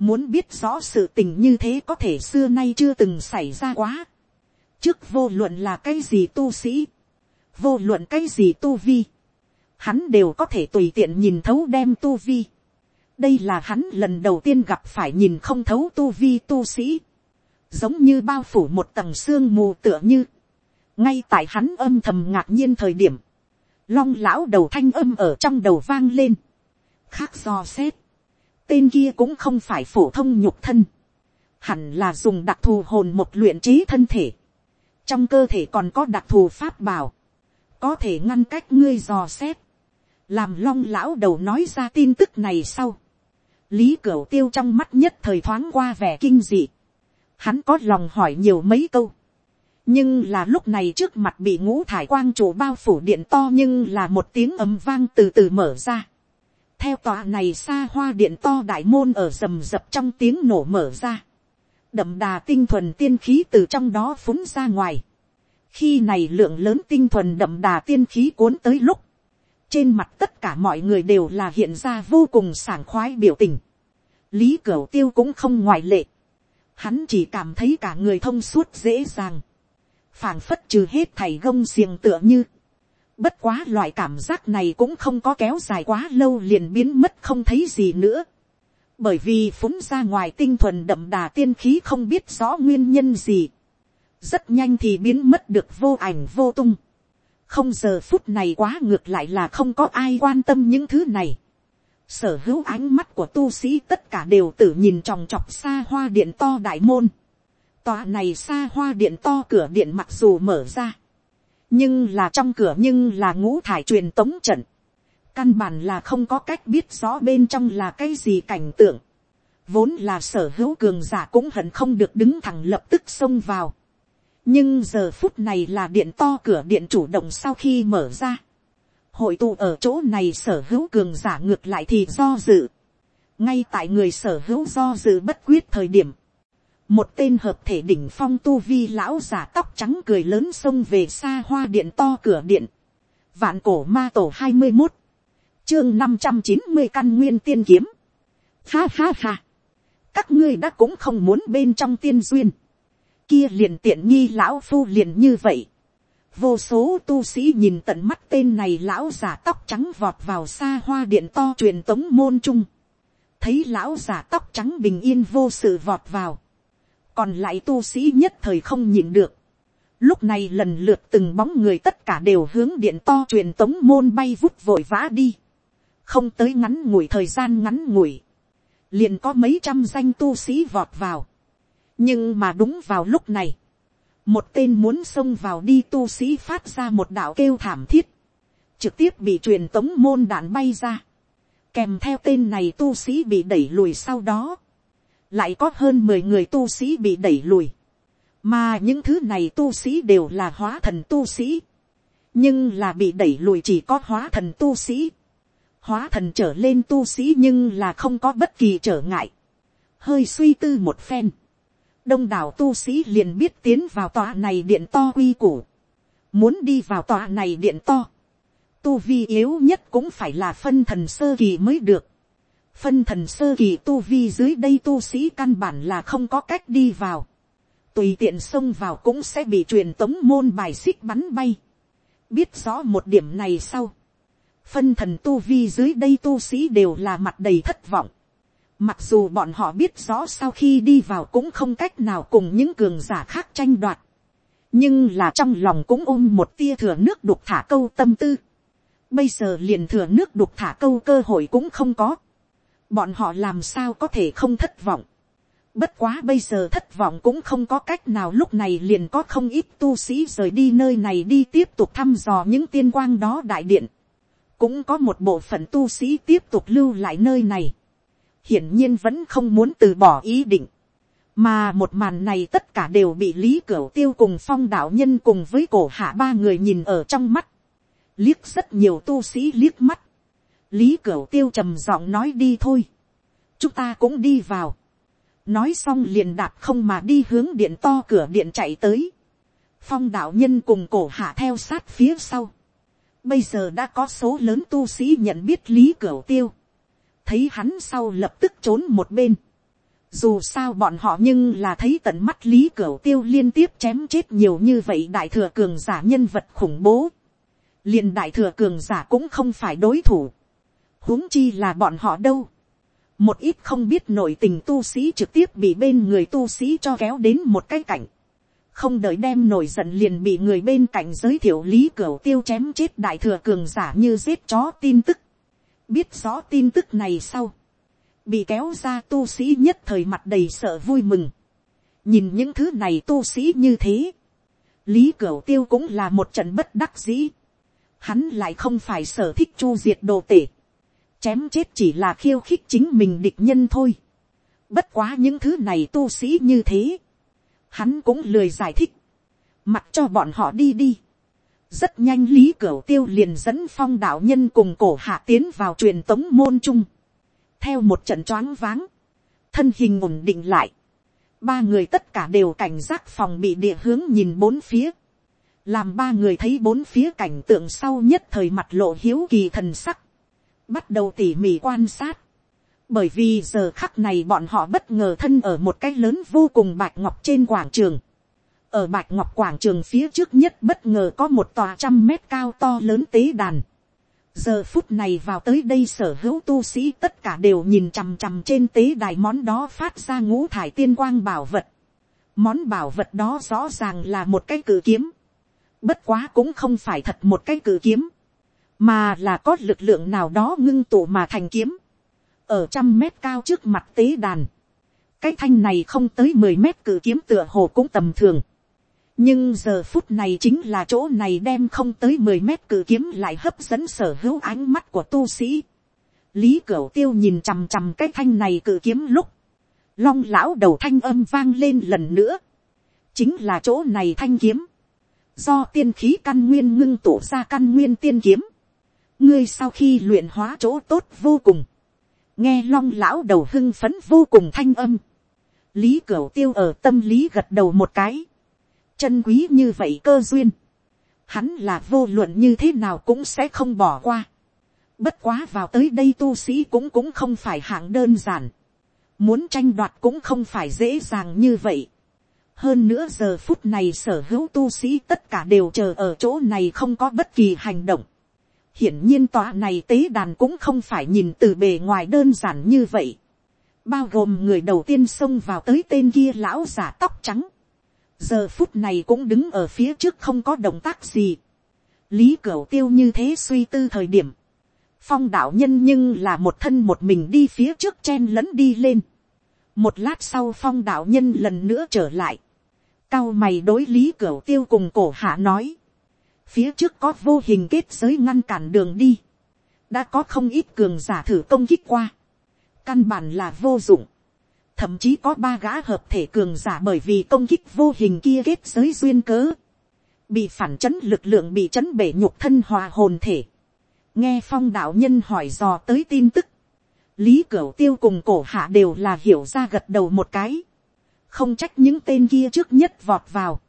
[SPEAKER 1] Muốn biết rõ sự tình như thế có thể xưa nay chưa từng xảy ra quá. Trước vô luận là cái gì tu sĩ. Vô luận cái gì tu vi. Hắn đều có thể tùy tiện nhìn thấu đem tu vi. Đây là hắn lần đầu tiên gặp phải nhìn không thấu tu vi tu sĩ. Giống như bao phủ một tầng xương mù tựa như. Ngay tại hắn âm thầm ngạc nhiên thời điểm. Long lão đầu thanh âm ở trong đầu vang lên. Khác do xét tên kia cũng không phải phổ thông nhục thân, hẳn là dùng đặc thù hồn một luyện trí thân thể, trong cơ thể còn có đặc thù pháp bảo, có thể ngăn cách ngươi dò xét, làm long lão đầu nói ra tin tức này sau, lý cửu tiêu trong mắt nhất thời thoáng qua vẻ kinh dị, hắn có lòng hỏi nhiều mấy câu, nhưng là lúc này trước mặt bị ngũ thải quang chủ bao phủ điện to nhưng là một tiếng ấm vang từ từ mở ra theo tòa này xa hoa điện to đại môn ở rầm rập trong tiếng nổ mở ra. đậm đà tinh thuần tiên khí từ trong đó phúng ra ngoài. khi này lượng lớn tinh thuần đậm đà tiên khí cuốn tới lúc, trên mặt tất cả mọi người đều là hiện ra vô cùng sảng khoái biểu tình. lý cửu tiêu cũng không ngoại lệ. hắn chỉ cảm thấy cả người thông suốt dễ dàng. phảng phất trừ hết thầy gông xiềng tựa như Bất quá loại cảm giác này cũng không có kéo dài quá lâu liền biến mất không thấy gì nữa. Bởi vì phúng ra ngoài tinh thuần đậm đà tiên khí không biết rõ nguyên nhân gì. Rất nhanh thì biến mất được vô ảnh vô tung. Không giờ phút này quá ngược lại là không có ai quan tâm những thứ này. Sở hữu ánh mắt của tu sĩ tất cả đều tự nhìn tròng trọc xa hoa điện to đại môn. Tòa này xa hoa điện to cửa điện mặc dù mở ra nhưng là trong cửa nhưng là ngũ thải truyền tống trận, căn bản là không có cách biết rõ bên trong là cái gì cảnh tượng, vốn là sở hữu cường giả cũng hận không được đứng thẳng lập tức xông vào, nhưng giờ phút này là điện to cửa điện chủ động sau khi mở ra, hội tụ ở chỗ này sở hữu cường giả ngược lại thì do dự, ngay tại người sở hữu do dự bất quyết thời điểm, một tên hợp thể đỉnh phong tu vi lão giả tóc trắng cười lớn xông về xa hoa điện to cửa điện. Vạn cổ ma tổ hai mươi một chương năm trăm chín mươi căn nguyên tiên kiếm. Ha ha ha. các ngươi đã cũng không muốn bên trong tiên duyên, kia liền tiện nghi lão phu liền như vậy, vô số tu sĩ nhìn tận mắt tên này lão giả tóc trắng vọt vào xa hoa điện to truyền tống môn trung, thấy lão giả tóc trắng bình yên vô sự vọt vào, còn lại tu sĩ nhất thời không nhịn được, lúc này lần lượt từng bóng người tất cả đều hướng điện to truyền tống môn bay vút vội vã đi, không tới ngắn ngủi thời gian ngắn ngủi, liền có mấy trăm danh tu sĩ vọt vào, nhưng mà đúng vào lúc này, một tên muốn xông vào đi tu sĩ phát ra một đạo kêu thảm thiết, trực tiếp bị truyền tống môn đạn bay ra, kèm theo tên này tu sĩ bị đẩy lùi sau đó, lại có hơn mười người tu sĩ bị đẩy lùi, mà những thứ này tu sĩ đều là hóa thần tu sĩ, nhưng là bị đẩy lùi chỉ có hóa thần tu sĩ, hóa thần trở lên tu sĩ nhưng là không có bất kỳ trở ngại, hơi suy tư một phen, đông đảo tu sĩ liền biết tiến vào tòa này điện to quy củ, muốn đi vào tòa này điện to, tu vi yếu nhất cũng phải là phân thần sơ kỳ mới được, phân thần sơ kỳ tu vi dưới đây tu sĩ căn bản là không có cách đi vào, tùy tiện xông vào cũng sẽ bị truyền tống môn bài xích bắn bay, biết rõ một điểm này sau, phân thần tu vi dưới đây tu sĩ đều là mặt đầy thất vọng, Mặc dù bọn họ biết rõ sau khi đi vào cũng không cách nào cùng những cường giả khác tranh đoạt. Nhưng là trong lòng cũng ôm một tia thừa nước đục thả câu tâm tư. Bây giờ liền thừa nước đục thả câu cơ hội cũng không có. Bọn họ làm sao có thể không thất vọng. Bất quá bây giờ thất vọng cũng không có cách nào lúc này liền có không ít tu sĩ rời đi nơi này đi tiếp tục thăm dò những tiên quang đó đại điện. Cũng có một bộ phận tu sĩ tiếp tục lưu lại nơi này hiển nhiên vẫn không muốn từ bỏ ý định. Mà một màn này tất cả đều bị Lý Cửu Tiêu cùng phong đạo nhân cùng với cổ hạ ba người nhìn ở trong mắt. Liếc rất nhiều tu sĩ liếc mắt. Lý Cửu Tiêu trầm giọng nói đi thôi. Chúng ta cũng đi vào. Nói xong liền đạp không mà đi hướng điện to cửa điện chạy tới. Phong đạo nhân cùng cổ hạ theo sát phía sau. Bây giờ đã có số lớn tu sĩ nhận biết Lý Cửu Tiêu thấy hắn sau lập tức trốn một bên. Dù sao bọn họ nhưng là thấy tận mắt lý cửu tiêu liên tiếp chém chết nhiều như vậy đại thừa cường giả nhân vật khủng bố. liền đại thừa cường giả cũng không phải đối thủ huống chi là bọn họ đâu. một ít không biết nội tình tu sĩ trực tiếp bị bên người tu sĩ cho kéo đến một cái cảnh. không đợi đem nổi giận liền bị người bên cạnh giới thiệu lý cửu tiêu chém chết đại thừa cường giả như giết chó tin tức. Biết rõ tin tức này sau, bị kéo ra tu sĩ nhất thời mặt đầy sợ vui mừng, nhìn những thứ này tu sĩ như thế, lý cửu tiêu cũng là một trận bất đắc dĩ, hắn lại không phải sở thích chu diệt đồ tể, chém chết chỉ là khiêu khích chính mình địch nhân thôi, bất quá những thứ này tu sĩ như thế, hắn cũng lười giải thích, mặc cho bọn họ đi đi, rất nhanh lý cửu tiêu liền dẫn phong đạo nhân cùng cổ hạ tiến vào truyền tống môn trung. theo một trận choáng váng, thân hình ổn định lại. ba người tất cả đều cảnh giác phòng bị địa hướng nhìn bốn phía. làm ba người thấy bốn phía cảnh tượng sau nhất thời mặt lộ hiếu kỳ thần sắc bắt đầu tỉ mỉ quan sát. bởi vì giờ khắc này bọn họ bất ngờ thân ở một cái lớn vô cùng bạch ngọc trên quảng trường ở bạch ngọc quảng trường phía trước nhất bất ngờ có một tòa trăm mét cao to lớn tế đàn. giờ phút này vào tới đây sở hữu tu sĩ tất cả đều nhìn chằm chằm trên tế đài món đó phát ra ngũ thải tiên quang bảo vật. món bảo vật đó rõ ràng là một cái cử kiếm. bất quá cũng không phải thật một cái cử kiếm, mà là có lực lượng nào đó ngưng tụ mà thành kiếm. ở trăm mét cao trước mặt tế đàn cái thanh này không tới mười mét cử kiếm tựa hồ cũng tầm thường nhưng giờ phút này chính là chỗ này đem không tới mười mét cử kiếm lại hấp dẫn sở hữu ánh mắt của tu sĩ. lý cửu tiêu nhìn chằm chằm cái thanh này cử kiếm lúc, long lão đầu thanh âm vang lên lần nữa, chính là chỗ này thanh kiếm, do tiên khí căn nguyên ngưng tụ ra căn nguyên tiên kiếm, ngươi sau khi luyện hóa chỗ tốt vô cùng, nghe long lão đầu hưng phấn vô cùng thanh âm, lý cửu tiêu ở tâm lý gật đầu một cái, chân quý như vậy cơ duyên, hắn là vô luận như thế nào cũng sẽ không bỏ qua. Bất quá vào tới đây tu sĩ cũng cũng không phải hạng đơn giản. muốn tranh đoạt cũng không phải dễ dàng như vậy. hơn nữa giờ phút này sở hữu tu sĩ tất cả đều chờ ở chỗ này không có bất kỳ hành động hiển nhiên tòa này tế đàn cũng không phải nhìn từ bề ngoài đơn giản như vậy. bao gồm người đầu tiên xông vào tới tên kia lão giả tóc trắng. giờ phút này cũng đứng ở phía trước không có động tác gì. lý cửu tiêu như thế suy tư thời điểm phong đạo nhân nhưng là một thân một mình đi phía trước chen lẫn đi lên. một lát sau phong đạo nhân lần nữa trở lại. cao mày đối lý cửa tiêu cùng cổ hạ nói phía trước có vô hình kết giới ngăn cản đường đi. đã có không ít cường giả thử công kích qua. căn bản là vô dụng. thậm chí có ba gã hợp thể cường giả bởi vì công kích vô hình kia kết giới duyên cớ. bị phản chấn lực lượng bị chấn bể nhục thân hòa hồn thể nghe phong đạo nhân hỏi dò tới tin tức, lý cửu tiêu cùng cổ hạ đều là hiểu ra gật đầu một cái, không trách những tên kia trước nhất vọt vào,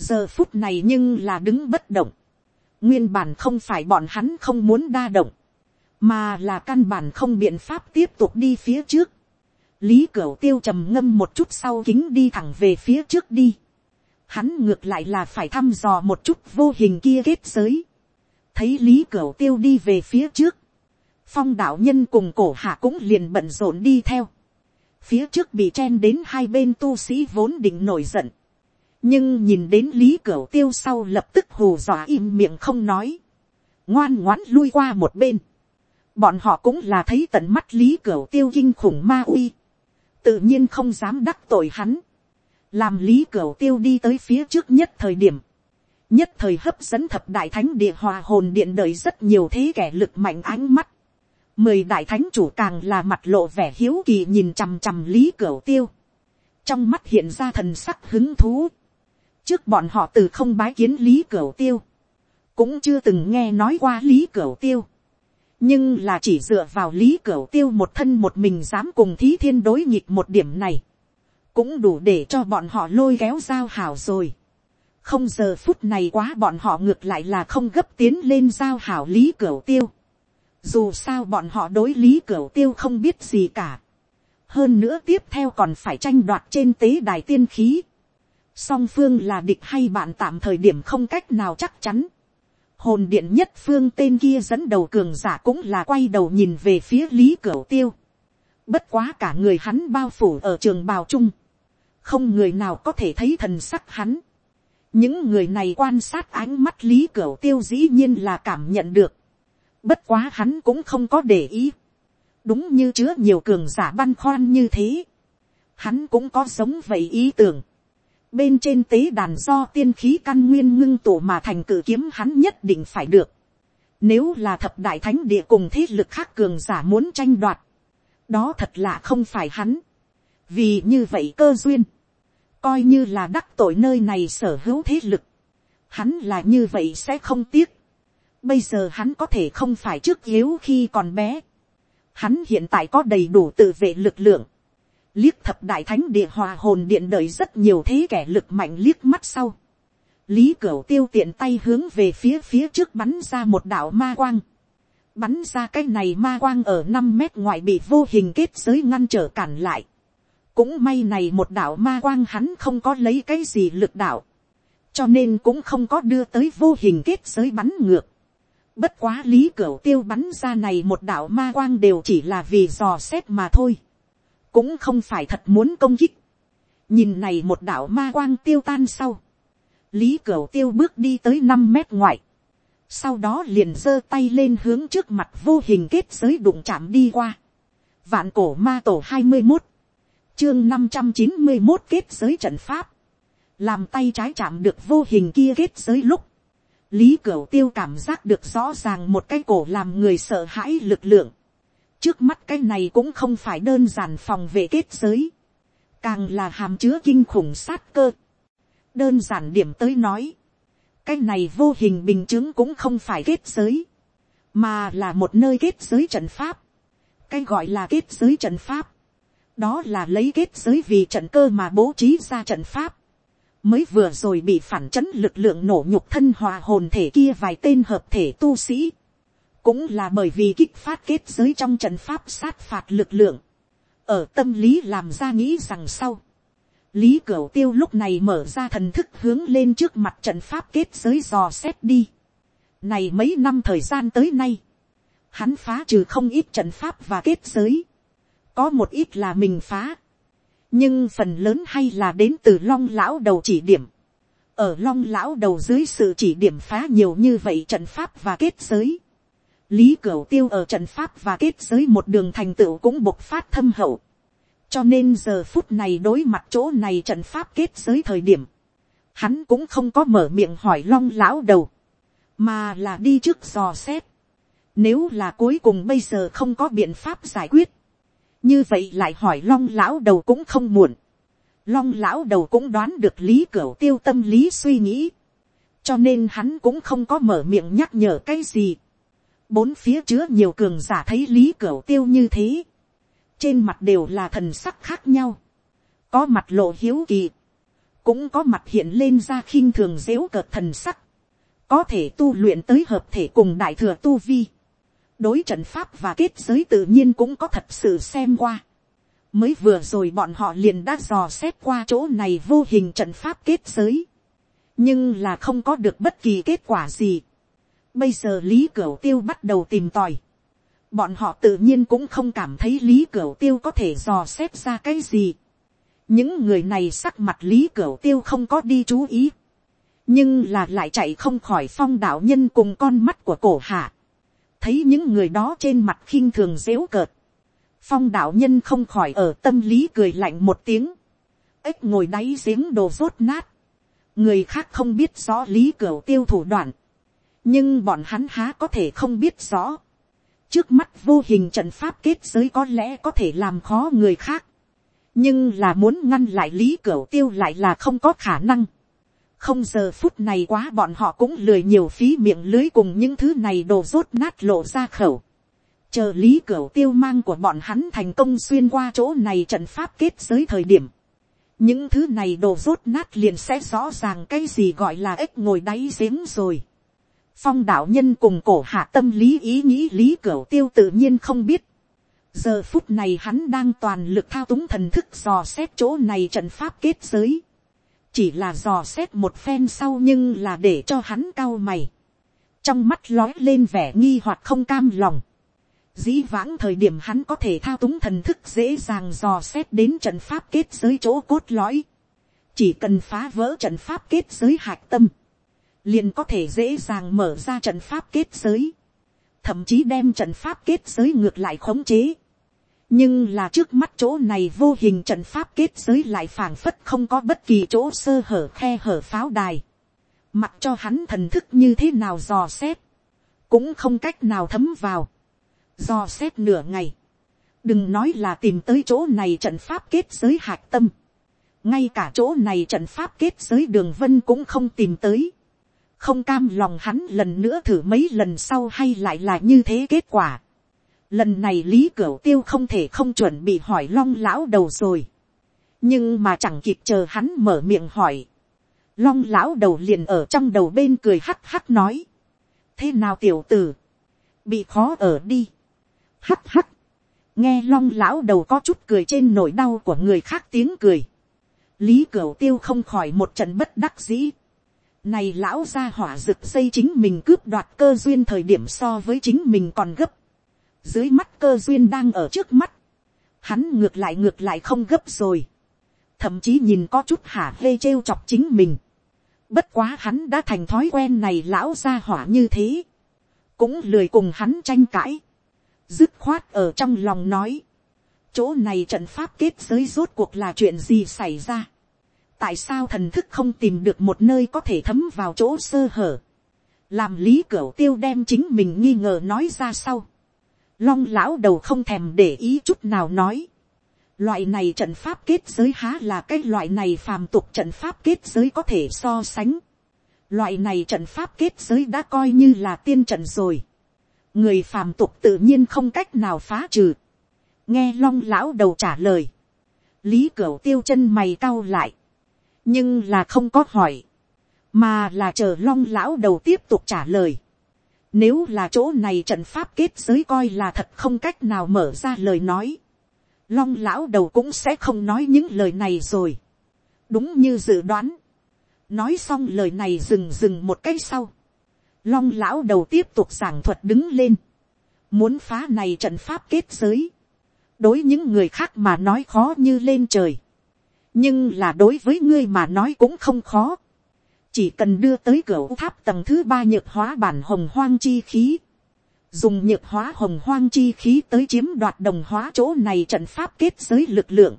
[SPEAKER 1] giờ phút này nhưng là đứng bất động, nguyên bản không phải bọn hắn không muốn đa động, mà là căn bản không biện pháp tiếp tục đi phía trước, lý cửu tiêu trầm ngâm một chút sau kính đi thẳng về phía trước đi, hắn ngược lại là phải thăm dò một chút vô hình kia kết giới, thấy lý cửu tiêu đi về phía trước, phong đạo nhân cùng cổ hạ cũng liền bận rộn đi theo, phía trước bị chen đến hai bên tu sĩ vốn định nổi giận, nhưng nhìn đến lý cửu tiêu sau lập tức hù dọa im miệng không nói, ngoan ngoãn lui qua một bên, bọn họ cũng là thấy tận mắt lý cửu tiêu kinh khủng ma uy, tự nhiên không dám đắc tội hắn, làm lý cửu tiêu đi tới phía trước nhất thời điểm, nhất thời hấp dẫn thập đại thánh địa hòa hồn điện đời rất nhiều thế kẻ lực mạnh ánh mắt. Mười đại thánh chủ càng là mặt lộ vẻ hiếu kỳ nhìn chằm chằm lý cửu tiêu. Trong mắt hiện ra thần sắc hứng thú. Trước bọn họ từ không bái kiến lý cửu tiêu. Cũng chưa từng nghe nói qua lý cửu tiêu. Nhưng là chỉ dựa vào lý cửu tiêu một thân một mình dám cùng thí thiên đối nhịp một điểm này. Cũng đủ để cho bọn họ lôi kéo giao hảo rồi không giờ phút này quá bọn họ ngược lại là không gấp tiến lên giao hảo lý cửu tiêu. dù sao bọn họ đối lý cửu tiêu không biết gì cả. hơn nữa tiếp theo còn phải tranh đoạt trên tế đài tiên khí song phương là địch hay bạn tạm thời điểm không cách nào chắc chắn. hồn điện nhất phương tên kia dẫn đầu cường giả cũng là quay đầu nhìn về phía lý cửu tiêu. bất quá cả người hắn bao phủ ở trường bào trung. không người nào có thể thấy thần sắc hắn những người này quan sát ánh mắt lý cửu tiêu dĩ nhiên là cảm nhận được. bất quá hắn cũng không có để ý. đúng như chứa nhiều cường giả băn khoăn như thế. hắn cũng có sống vậy ý tưởng bên trên tế đàn do tiên khí căn nguyên ngưng tụ mà thành cử kiếm hắn nhất định phải được. nếu là thập đại thánh địa cùng thế lực khác cường giả muốn tranh đoạt, đó thật là không phải hắn. vì như vậy cơ duyên coi như là đắc tội nơi này sở hữu thế lực, hắn là như vậy sẽ không tiếc. Bây giờ hắn có thể không phải trước yếu khi còn bé. Hắn hiện tại có đầy đủ tự vệ lực lượng. Liếc thập đại thánh địa hòa hồn điện đợi rất nhiều thế kẻ lực mạnh liếc mắt sau. Lý Cửu tiêu tiện tay hướng về phía phía trước bắn ra một đạo ma quang. Bắn ra cái này ma quang ở năm mét ngoài bị vô hình kết giới ngăn trở cản lại cũng may này một đạo ma quang hắn không có lấy cái gì lực đạo, cho nên cũng không có đưa tới vô hình kết giới bắn ngược. Bất quá lý cửu tiêu bắn ra này một đạo ma quang đều chỉ là vì dò xét mà thôi, cũng không phải thật muốn công kích. nhìn này một đạo ma quang tiêu tan sau, lý cửu tiêu bước đi tới năm mét ngoài, sau đó liền giơ tay lên hướng trước mặt vô hình kết giới đụng chạm đi qua. vạn cổ ma tổ hai mươi một chương năm trăm chín mươi một kết giới trận pháp, làm tay trái chạm được vô hình kia kết giới lúc, lý cửu tiêu cảm giác được rõ ràng một cái cổ làm người sợ hãi lực lượng trước mắt cái này cũng không phải đơn giản phòng vệ kết giới, càng là hàm chứa kinh khủng sát cơ. đơn giản điểm tới nói, cái này vô hình bình chứng cũng không phải kết giới, mà là một nơi kết giới trận pháp. cái gọi là kết giới trận pháp, đó là lấy kết giới vì trận cơ mà bố trí ra trận pháp, mới vừa rồi bị phản chấn lực lượng nổ nhục thân hòa hồn thể kia vài tên hợp thể tu sĩ, cũng là bởi vì kích phát kết giới trong trận pháp sát phạt lực lượng, ở tâm lý làm ra nghĩ rằng sau, lý cửu tiêu lúc này mở ra thần thức hướng lên trước mặt trận pháp kết giới dò xét đi. này mấy năm thời gian tới nay, hắn phá trừ không ít trận pháp và kết giới, có một ít là mình phá, nhưng phần lớn hay là đến từ long lão đầu chỉ điểm, ở long lão đầu dưới sự chỉ điểm phá nhiều như vậy trận pháp và kết giới, lý cửu tiêu ở trận pháp và kết giới một đường thành tựu cũng bộc phát thâm hậu, cho nên giờ phút này đối mặt chỗ này trận pháp kết giới thời điểm, hắn cũng không có mở miệng hỏi long lão đầu, mà là đi trước dò xét, nếu là cuối cùng bây giờ không có biện pháp giải quyết, như vậy lại hỏi long lão đầu cũng không muộn, long lão đầu cũng đoán được lý cửu tiêu tâm lý suy nghĩ, cho nên hắn cũng không có mở miệng nhắc nhở cái gì bốn phía chứa nhiều cường giả thấy lý cửa tiêu như thế, trên mặt đều là thần sắc khác nhau, có mặt lộ hiếu kỳ, cũng có mặt hiện lên ra khinh thường dếu cợt thần sắc, có thể tu luyện tới hợp thể cùng đại thừa tu vi, đối trận pháp và kết giới tự nhiên cũng có thật sự xem qua, mới vừa rồi bọn họ liền đã dò xét qua chỗ này vô hình trận pháp kết giới, nhưng là không có được bất kỳ kết quả gì. Bây giờ lý cửu tiêu bắt đầu tìm tòi, bọn họ tự nhiên cũng không cảm thấy lý cửu tiêu có thể dò xét ra cái gì. những người này sắc mặt lý cửu tiêu không có đi chú ý, nhưng là lại chạy không khỏi phong đạo nhân cùng con mắt của cổ hạ. thấy những người đó trên mặt khinh thường dễu cợt, phong đạo nhân không khỏi ở tâm lý cười lạnh một tiếng, ếch ngồi đáy giếng đồ rốt nát, người khác không biết rõ lý cửa tiêu thủ đoạn, nhưng bọn hắn há có thể không biết rõ. trước mắt vô hình trận pháp kết giới có lẽ có thể làm khó người khác, nhưng là muốn ngăn lại lý cửa tiêu lại là không có khả năng. không giờ phút này quá bọn họ cũng lười nhiều phí miệng lưới cùng những thứ này đồ rốt nát lộ ra khẩu chờ lý cửa tiêu mang của bọn hắn thành công xuyên qua chỗ này trận pháp kết giới thời điểm, những thứ này đồ rốt nát liền sẽ rõ ràng cái gì gọi là ếch ngồi đáy giếng rồi phong đạo nhân cùng cổ hạ tâm lý ý nghĩ lý cửa tiêu tự nhiên không biết. giờ phút này hắn đang toàn lực thao túng thần thức dò xét chỗ này trận pháp kết giới. chỉ là dò xét một phen sau nhưng là để cho hắn cao mày. trong mắt lói lên vẻ nghi hoặc không cam lòng Dĩ vãng thời điểm hắn có thể thao túng thần thức dễ dàng dò xét đến trận pháp kết giới chỗ cốt lõi. Chỉ cần phá vỡ trận pháp kết giới hạch tâm. Liền có thể dễ dàng mở ra trận pháp kết giới. Thậm chí đem trận pháp kết giới ngược lại khống chế. Nhưng là trước mắt chỗ này vô hình trận pháp kết giới lại phảng phất không có bất kỳ chỗ sơ hở khe hở pháo đài. Mặc cho hắn thần thức như thế nào dò xét. Cũng không cách nào thấm vào dò xét nửa ngày, đừng nói là tìm tới chỗ này trận pháp kết giới hạc tâm, ngay cả chỗ này trận pháp kết giới đường vân cũng không tìm tới, không cam lòng hắn lần nữa thử mấy lần sau hay lại là như thế kết quả. Lần này lý cửu tiêu không thể không chuẩn bị hỏi long lão đầu rồi. nhưng mà chẳng kịp chờ hắn mở miệng hỏi. long lão đầu liền ở trong đầu bên cười hắc hắc nói. thế nào tiểu tử, bị khó ở đi hắt hắt, nghe long lão đầu có chút cười trên nỗi đau của người khác tiếng cười, lý cửu tiêu không khỏi một trận bất đắc dĩ, này lão ra hỏa rực xây chính mình cướp đoạt cơ duyên thời điểm so với chính mình còn gấp, dưới mắt cơ duyên đang ở trước mắt, hắn ngược lại ngược lại không gấp rồi, thậm chí nhìn có chút hả hê trêu chọc chính mình, bất quá hắn đã thành thói quen này lão ra hỏa như thế, cũng lười cùng hắn tranh cãi, dứt khoát ở trong lòng nói, chỗ này trận pháp kết giới rốt cuộc là chuyện gì xảy ra, tại sao thần thức không tìm được một nơi có thể thấm vào chỗ sơ hở, làm lý cửa tiêu đem chính mình nghi ngờ nói ra sau, long lão đầu không thèm để ý chút nào nói, loại này trận pháp kết giới há là cái loại này phàm tục trận pháp kết giới có thể so sánh, loại này trận pháp kết giới đã coi như là tiên trận rồi, người phàm tục tự nhiên không cách nào phá trừ. nghe long lão đầu trả lời, lý cửa tiêu chân mày cau lại, nhưng là không có hỏi, mà là chờ long lão đầu tiếp tục trả lời. nếu là chỗ này trận pháp kết giới coi là thật không cách nào mở ra lời nói, long lão đầu cũng sẽ không nói những lời này rồi. đúng như dự đoán. nói xong lời này dừng dừng một cái sau. long lão đầu tiếp tục giảng thuật đứng lên. muốn phá này trận pháp kết giới. đối những người khác mà nói khó như lên trời nhưng là đối với ngươi mà nói cũng không khó. chỉ cần đưa tới cửa tháp tầng thứ ba nhược hóa bản hồng hoang chi khí dùng nhược hóa hồng hoang chi khí tới chiếm đoạt đồng hóa chỗ này trận pháp kết giới lực lượng.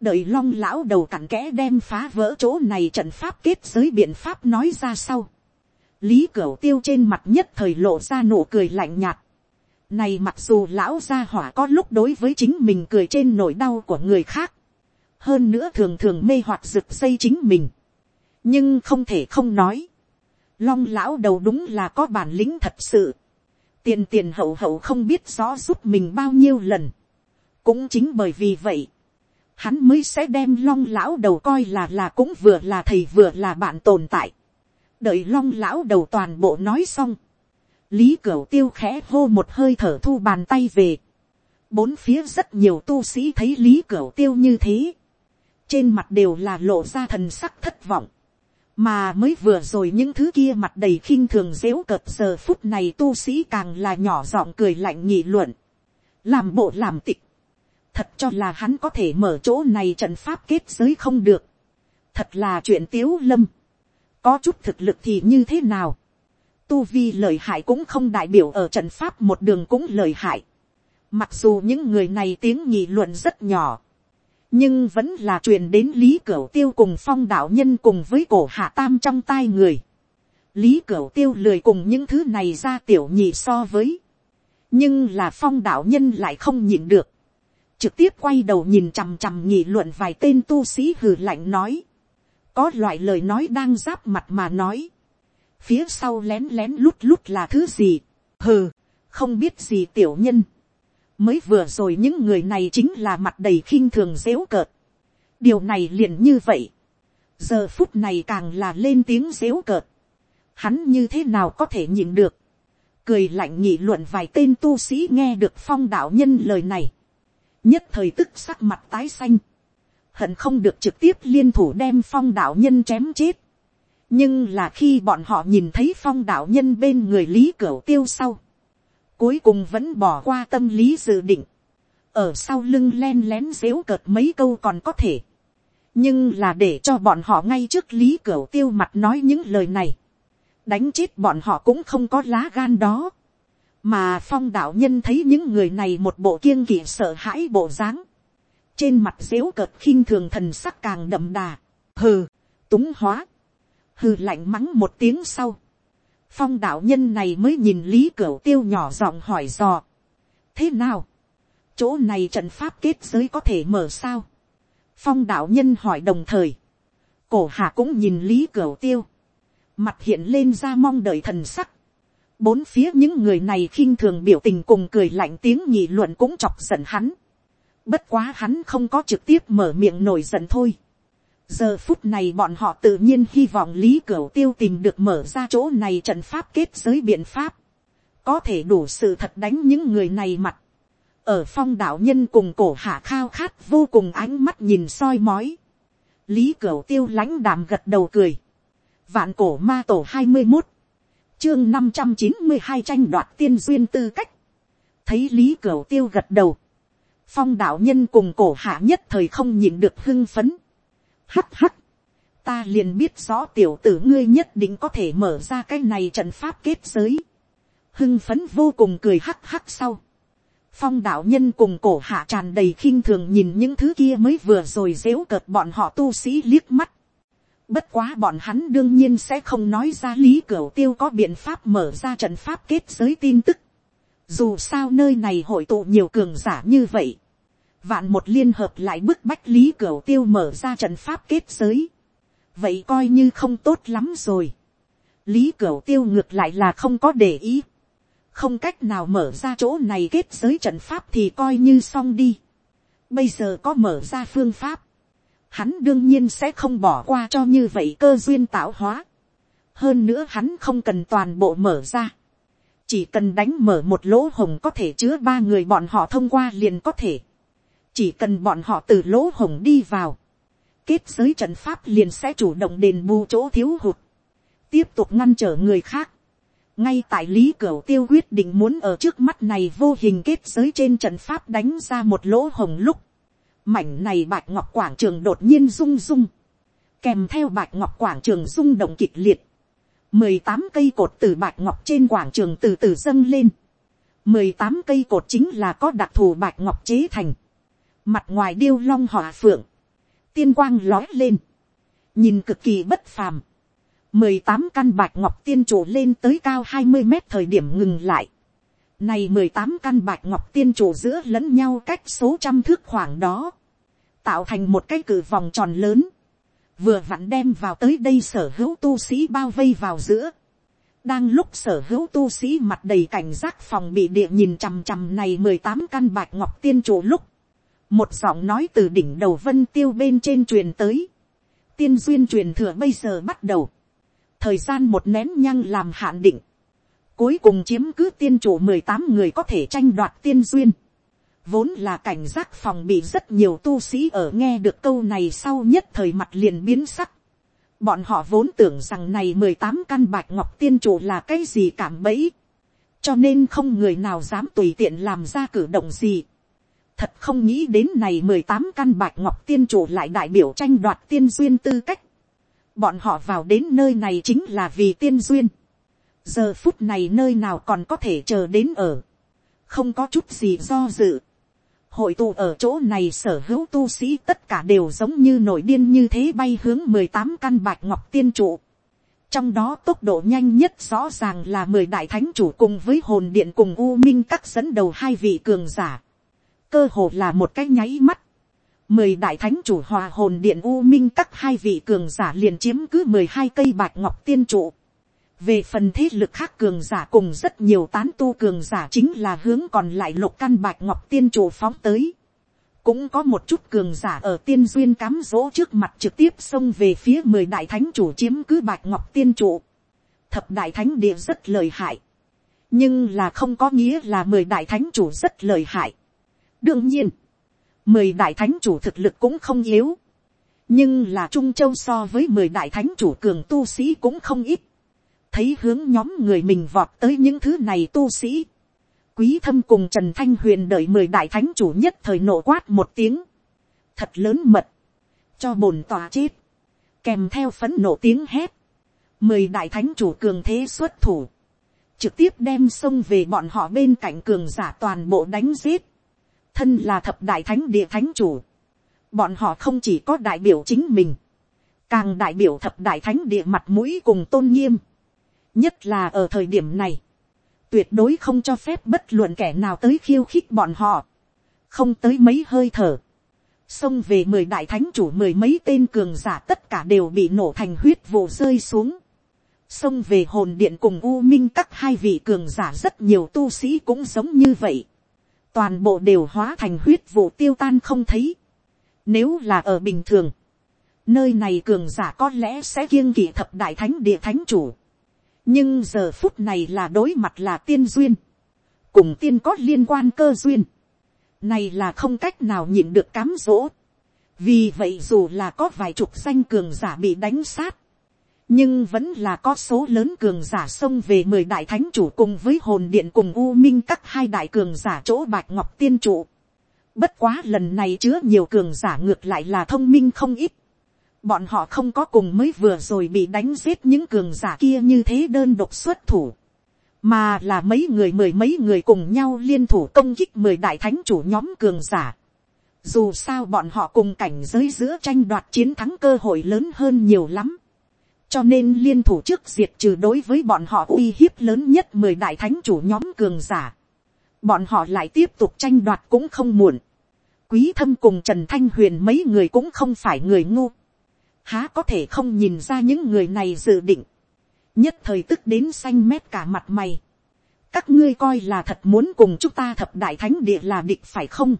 [SPEAKER 1] đợi long lão đầu cặn kẽ đem phá vỡ chỗ này trận pháp kết giới biện pháp nói ra sau. lý cửa tiêu trên mặt nhất thời lộ ra nụ cười lạnh nhạt. này mặc dù lão gia hỏa có lúc đối với chính mình cười trên nỗi đau của người khác hơn nữa thường thường mê hoặc rực dây chính mình. nhưng không thể không nói. long lão đầu đúng là có bản lĩnh thật sự tiền tiền hậu hậu không biết rõ giúp mình bao nhiêu lần. cũng chính bởi vì vậy, hắn mới sẽ đem long lão đầu coi là là cũng vừa là thầy vừa là bạn tồn tại. đợi long lão đầu toàn bộ nói xong, lý cửu tiêu khẽ hô một hơi thở thu bàn tay về. bốn phía rất nhiều tu sĩ thấy lý cửu tiêu như thế trên mặt đều là lộ ra thần sắc thất vọng. Mà mới vừa rồi những thứ kia mặt đầy khinh thường dếu cợt giờ phút này tu sĩ càng là nhỏ giọng cười lạnh nhị luận, làm bộ làm tịch, thật cho là hắn có thể mở chỗ này trận pháp kết giới không được, thật là chuyện tiếu lâm, có chút thực lực thì như thế nào, tu vi lời hại cũng không đại biểu ở trận pháp một đường cũng lời hại, mặc dù những người này tiếng nhị luận rất nhỏ, nhưng vẫn là truyền đến lý cửu tiêu cùng phong đạo nhân cùng với cổ hạ tam trong tai người. lý cửu tiêu lười cùng những thứ này ra tiểu nhị so với. nhưng là phong đạo nhân lại không nhịn được. trực tiếp quay đầu nhìn chằm chằm nghị luận vài tên tu sĩ hừ lạnh nói. có loại lời nói đang giáp mặt mà nói. phía sau lén lén lút lút là thứ gì. hừ, không biết gì tiểu nhân mới vừa rồi những người này chính là mặt đầy khinh thường dếu cợt. điều này liền như vậy. giờ phút này càng là lên tiếng dếu cợt. hắn như thế nào có thể nhìn được. cười lạnh nghị luận vài tên tu sĩ nghe được phong đạo nhân lời này. nhất thời tức sắc mặt tái xanh. hận không được trực tiếp liên thủ đem phong đạo nhân chém chết. nhưng là khi bọn họ nhìn thấy phong đạo nhân bên người lý cửu tiêu sau cuối cùng vẫn bỏ qua tâm lý dự định, ở sau lưng len lén dếu cợt mấy câu còn có thể, nhưng là để cho bọn họ ngay trước lý cửa tiêu mặt nói những lời này, đánh chết bọn họ cũng không có lá gan đó, mà phong đạo nhân thấy những người này một bộ kiêng kỵ sợ hãi bộ dáng, trên mặt dếu cợt khinh thường thần sắc càng đậm đà, hừ, túng hóa, hừ lạnh mắng một tiếng sau, phong đạo nhân này mới nhìn lý cửu tiêu nhỏ giọng hỏi dò. thế nào, chỗ này trận pháp kết giới có thể mở sao. phong đạo nhân hỏi đồng thời, cổ hạ cũng nhìn lý cửu tiêu, mặt hiện lên ra mong đợi thần sắc. bốn phía những người này khinh thường biểu tình cùng cười lạnh tiếng nhị luận cũng chọc giận hắn. bất quá hắn không có trực tiếp mở miệng nổi giận thôi giờ phút này bọn họ tự nhiên hy vọng lý cửu tiêu tìm được mở ra chỗ này trận pháp kết giới biện pháp, có thể đủ sự thật đánh những người này mặt, ở phong đạo nhân cùng cổ hạ khao khát vô cùng ánh mắt nhìn soi mói, lý cửu tiêu lãnh đàm gật đầu cười, vạn cổ ma tổ hai mươi một, chương năm trăm chín mươi hai tranh đoạt tiên duyên tư cách, thấy lý cửu tiêu gật đầu, phong đạo nhân cùng cổ hạ nhất thời không nhìn được hưng phấn, Hắt hắt. Ta liền biết rõ tiểu tử ngươi nhất định có thể mở ra cái này trận pháp kết giới. Hưng phấn vô cùng cười hắc hắc sau. Phong đạo nhân cùng cổ hạ tràn đầy khinh thường nhìn những thứ kia mới vừa rồi dễu cợt bọn họ tu sĩ liếc mắt. Bất quá bọn hắn đương nhiên sẽ không nói ra lý cửu tiêu có biện pháp mở ra trận pháp kết giới tin tức. Dù sao nơi này hội tụ nhiều cường giả như vậy vạn một liên hợp lại bức bách lý cửu tiêu mở ra trận pháp kết giới, vậy coi như không tốt lắm rồi. lý cửu tiêu ngược lại là không có để ý, không cách nào mở ra chỗ này kết giới trận pháp thì coi như xong đi. bây giờ có mở ra phương pháp, hắn đương nhiên sẽ không bỏ qua cho như vậy cơ duyên tạo hóa. hơn nữa hắn không cần toàn bộ mở ra, chỉ cần đánh mở một lỗ hồng có thể chứa ba người bọn họ thông qua liền có thể chỉ cần bọn họ từ lỗ hồng đi vào, kết giới trận pháp liền sẽ chủ động đền bù chỗ thiếu hụt, tiếp tục ngăn trở người khác. ngay tại lý cửu tiêu quyết định muốn ở trước mắt này vô hình kết giới trên trận pháp đánh ra một lỗ hồng lúc, mảnh này bạch ngọc quảng trường đột nhiên rung rung, kèm theo bạch ngọc quảng trường rung động kịch liệt, mười tám cây cột từ bạch ngọc trên quảng trường từ từ dâng lên, mười tám cây cột chính là có đặc thù bạch ngọc chế thành, mặt ngoài điêu long hỏa phượng, tiên quang lói lên, nhìn cực kỳ bất phàm, mười tám căn bạch ngọc tiên trụ lên tới cao hai mươi mét thời điểm ngừng lại, này mười tám căn bạch ngọc tiên trụ giữa lẫn nhau cách số trăm thước khoảng đó, tạo thành một cái cử vòng tròn lớn, vừa vặn đem vào tới đây sở hữu tu sĩ bao vây vào giữa. đang lúc sở hữu tu sĩ mặt đầy cảnh giác phòng bị địa nhìn chằm chằm này mười tám căn bạch ngọc tiên trụ lúc, một giọng nói từ đỉnh đầu vân tiêu bên trên truyền tới, tiên duyên truyền thừa bây giờ bắt đầu, thời gian một nén nhăng làm hạn định, cuối cùng chiếm cứ tiên chủ mười tám người có thể tranh đoạt tiên duyên, vốn là cảnh giác phòng bị rất nhiều tu sĩ ở nghe được câu này sau nhất thời mặt liền biến sắc. Bọn họ vốn tưởng rằng này mười tám căn bạch ngọc tiên chủ là cái gì cảm bẫy. Cho nên không người nào dám tùy tiện làm ra cử động gì. Thật không nghĩ đến này mười tám căn bạch ngọc tiên chủ lại đại biểu tranh đoạt tiên duyên tư cách. Bọn họ vào đến nơi này chính là vì tiên duyên. Giờ phút này nơi nào còn có thể chờ đến ở. Không có chút gì do dự hội tụ ở chỗ này sở hữu tu sĩ tất cả đều giống như nổi điên như thế bay hướng mười tám căn bạch ngọc tiên trụ. Trong đó tốc độ nhanh nhất rõ ràng là mười đại thánh chủ cùng với hồn điện cùng U Minh các dẫn đầu hai vị cường giả. Cơ hồ là một cái nháy mắt. Mười đại thánh chủ hòa hồn điện U Minh các hai vị cường giả liền chiếm cứ mười hai cây bạch ngọc tiên trụ về phần thế lực khác cường giả cùng rất nhiều tán tu cường giả chính là hướng còn lại lục căn bạch ngọc tiên trụ phóng tới. cũng có một chút cường giả ở tiên duyên cám dỗ trước mặt trực tiếp xông về phía mười đại thánh chủ chiếm cứ bạch ngọc tiên trụ thập đại thánh địa rất lợi hại. nhưng là không có nghĩa là mười đại thánh chủ rất lợi hại đương nhiên, mười đại thánh chủ thực lực cũng không yếu. nhưng là trung châu so với mười đại thánh chủ cường tu sĩ cũng không ít thấy hướng nhóm người mình vọt tới những thứ này tu sĩ. Quý thâm cùng Trần Thanh Huyền đợi mười đại thánh chủ nhất thời nổ quát một tiếng. Thật lớn mật. Cho bồn tòa chết. Kèm theo phấn nổ tiếng hét. Mười đại thánh chủ cường thế xuất thủ. Trực tiếp đem sông về bọn họ bên cạnh cường giả toàn bộ đánh giết. Thân là thập đại thánh địa thánh chủ. Bọn họ không chỉ có đại biểu chính mình. Càng đại biểu thập đại thánh địa mặt mũi cùng tôn nghiêm nhất là ở thời điểm này, tuyệt đối không cho phép bất luận kẻ nào tới khiêu khích bọn họ, không tới mấy hơi thở, xông về mười đại thánh chủ mười mấy tên cường giả tất cả đều bị nổ thành huyết vụ rơi xuống, xông về hồn điện cùng u minh các hai vị cường giả rất nhiều tu sĩ cũng giống như vậy, toàn bộ đều hóa thành huyết vụ tiêu tan không thấy, nếu là ở bình thường, nơi này cường giả có lẽ sẽ kiêng kỵ thập đại thánh địa thánh chủ, nhưng giờ phút này là đối mặt là tiên duyên, cùng tiên có liên quan cơ duyên, này là không cách nào nhịn được cám dỗ, vì vậy dù là có vài chục danh cường giả bị đánh sát, nhưng vẫn là có số lớn cường giả xông về mười đại thánh chủ cùng với hồn điện cùng u minh các hai đại cường giả chỗ bạch ngọc tiên trụ. Bất quá lần này chứa nhiều cường giả ngược lại là thông minh không ít bọn họ không có cùng mới vừa rồi bị đánh giết những cường giả kia như thế đơn độc xuất thủ, mà là mấy người mười mấy người cùng nhau liên thủ công kích mười đại thánh chủ nhóm cường giả. Dù sao bọn họ cùng cảnh giới giữa tranh đoạt chiến thắng cơ hội lớn hơn nhiều lắm. Cho nên liên thủ trước diệt trừ đối với bọn họ uy hiếp lớn nhất mười đại thánh chủ nhóm cường giả. Bọn họ lại tiếp tục tranh đoạt cũng không muộn. Quý thâm cùng Trần Thanh Huyền mấy người cũng không phải người ngu. Há có thể không nhìn ra những người này dự định, nhất thời tức đến xanh mét cả mặt mày, các ngươi coi là thật muốn cùng chúng ta thập đại thánh địa là địch phải không,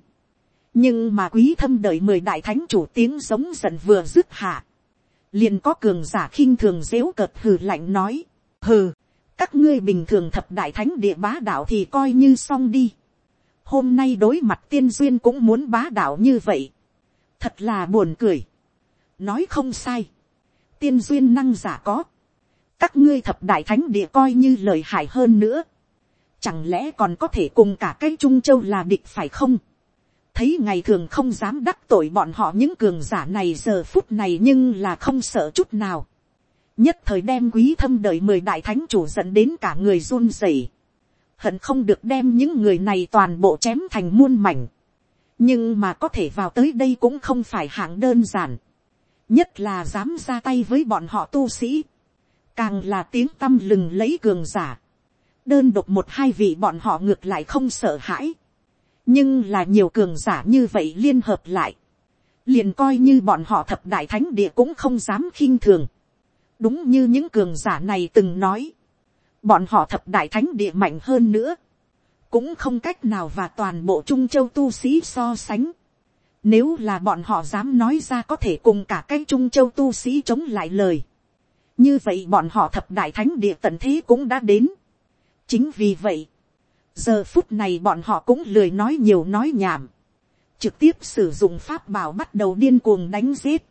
[SPEAKER 1] nhưng mà quý thâm đợi mười đại thánh chủ tiếng giống giận vừa dứt hạ, liền có cường giả khinh thường dếu cợt hừ lạnh nói, hừ, các ngươi bình thường thập đại thánh địa bá đạo thì coi như xong đi, hôm nay đối mặt tiên duyên cũng muốn bá đạo như vậy, thật là buồn cười, nói không sai, tiên duyên năng giả có, các ngươi thập đại thánh địa coi như lời hại hơn nữa, chẳng lẽ còn có thể cùng cả cái trung châu là địch phải không, thấy ngày thường không dám đắc tội bọn họ những cường giả này giờ phút này nhưng là không sợ chút nào, nhất thời đem quý thâm đợi mười đại thánh chủ dẫn đến cả người run rẩy, hận không được đem những người này toàn bộ chém thành muôn mảnh, nhưng mà có thể vào tới đây cũng không phải hạng đơn giản, nhất là dám ra tay với bọn họ tu sĩ, càng là tiếng tâm lừng lấy cường giả, đơn độc một hai vị bọn họ ngược lại không sợ hãi, nhưng là nhiều cường giả như vậy liên hợp lại, liền coi như bọn họ thập đại thánh địa cũng không dám khinh thường, đúng như những cường giả này từng nói, bọn họ thập đại thánh địa mạnh hơn nữa, cũng không cách nào và toàn bộ trung châu tu sĩ so sánh. Nếu là bọn họ dám nói ra có thể cùng cả cái trung châu tu sĩ chống lại lời. Như vậy bọn họ thập đại thánh địa tận thế cũng đã đến. Chính vì vậy, giờ phút này bọn họ cũng lười nói nhiều nói nhảm. Trực tiếp sử dụng pháp bảo bắt đầu điên cuồng đánh giết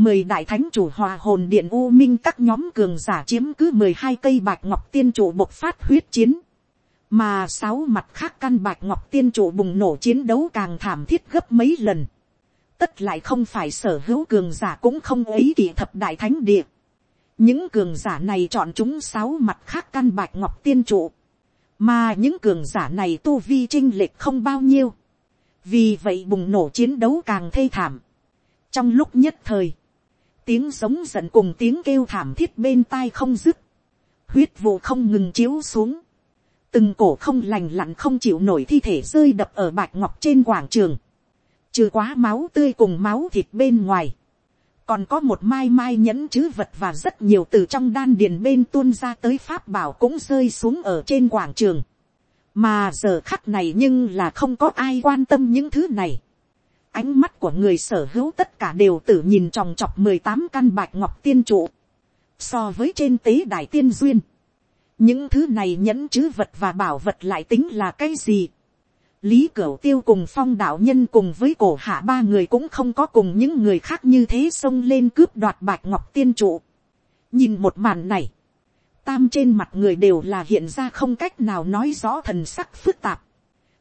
[SPEAKER 1] mười đại thánh chủ hòa hồn điện u minh các nhóm cường giả chiếm cứ mười hai cây bạch ngọc tiên chủ bộc phát huyết chiến. Mà sáu mặt khác căn bạch ngọc tiên chủ bùng nổ chiến đấu càng thảm thiết gấp mấy lần. Tất lại không phải sở hữu cường giả cũng không ấy kỳ thập đại thánh địa. Những cường giả này chọn chúng sáu mặt khác căn bạch ngọc tiên trụ. Mà những cường giả này tu vi trinh lệch không bao nhiêu. Vì vậy bùng nổ chiến đấu càng thê thảm. Trong lúc nhất thời, tiếng giống giận cùng tiếng kêu thảm thiết bên tai không dứt, huyết vụ không ngừng chiếu xuống, từng cổ không lành lặn không chịu nổi thi thể rơi đập ở bạch ngọc trên quảng trường, trừ quá máu tươi cùng máu thịt bên ngoài, còn có một mai mai nhẫn chứ vật và rất nhiều từ trong đan điền bên tuôn ra tới pháp bảo cũng rơi xuống ở trên quảng trường. mà giờ khắc này nhưng là không có ai quan tâm những thứ này ánh mắt của người sở hữu tất cả đều tự nhìn tròng trọc mười tám căn bạch ngọc tiên trụ. So với trên tế đại tiên duyên. Những thứ này nhẫn chứ vật và bảo vật lại tính là cái gì? Lý Cửu Tiêu cùng phong đạo nhân cùng với cổ hạ ba người cũng không có cùng những người khác như thế xông lên cướp đoạt bạch ngọc tiên trụ. Nhìn một màn này. Tam trên mặt người đều là hiện ra không cách nào nói rõ thần sắc phức tạp.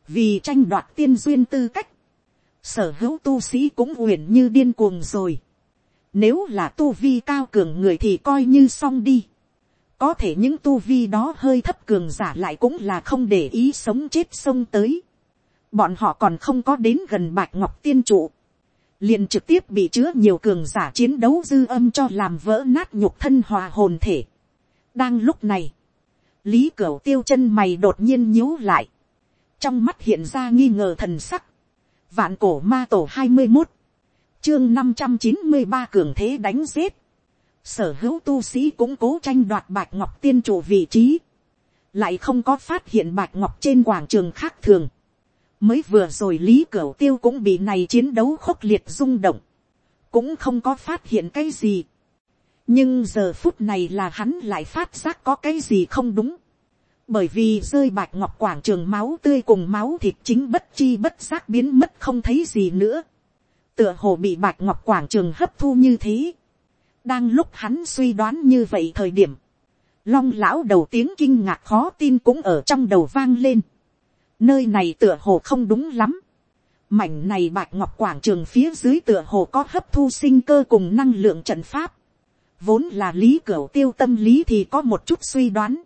[SPEAKER 1] Vì tranh đoạt tiên duyên tư cách, sở hữu tu sĩ cũng uyển như điên cuồng rồi. Nếu là tu vi cao cường người thì coi như xong đi. Có thể những tu vi đó hơi thấp cường giả lại cũng là không để ý sống chết sông tới. Bọn họ còn không có đến gần bạch ngọc tiên trụ. Liền trực tiếp bị chứa nhiều cường giả chiến đấu dư âm cho làm vỡ nát nhục thân hòa hồn thể. Đang lúc này. Lý Cửu tiêu chân mày đột nhiên nhíu lại. Trong mắt hiện ra nghi ngờ thần sắc Vạn cổ ma tổ hai mươi một. Chương năm trăm chín mươi ba cường thế đánh giết. Sở hữu tu sĩ cũng cố tranh đoạt bạch ngọc tiên trụ vị trí. Lại không có phát hiện bạch ngọc trên quảng trường khác thường. Mới vừa rồi Lý Cửu Tiêu cũng bị này chiến đấu khốc liệt rung động. Cũng không có phát hiện cái gì. Nhưng giờ phút này là hắn lại phát giác có cái gì không đúng bởi vì rơi bạch ngọc quảng trường máu tươi cùng máu thịt chính bất chi bất giác biến mất không thấy gì nữa. tựa hồ bị bạch ngọc quảng trường hấp thu như thế. đang lúc hắn suy đoán như vậy thời điểm, long lão đầu tiếng kinh ngạc khó tin cũng ở trong đầu vang lên nơi này tựa hồ không đúng lắm. mảnh này bạch ngọc quảng trường phía dưới tựa hồ có hấp thu sinh cơ cùng năng lượng trận pháp. vốn là lý cửa tiêu tâm lý thì có một chút suy đoán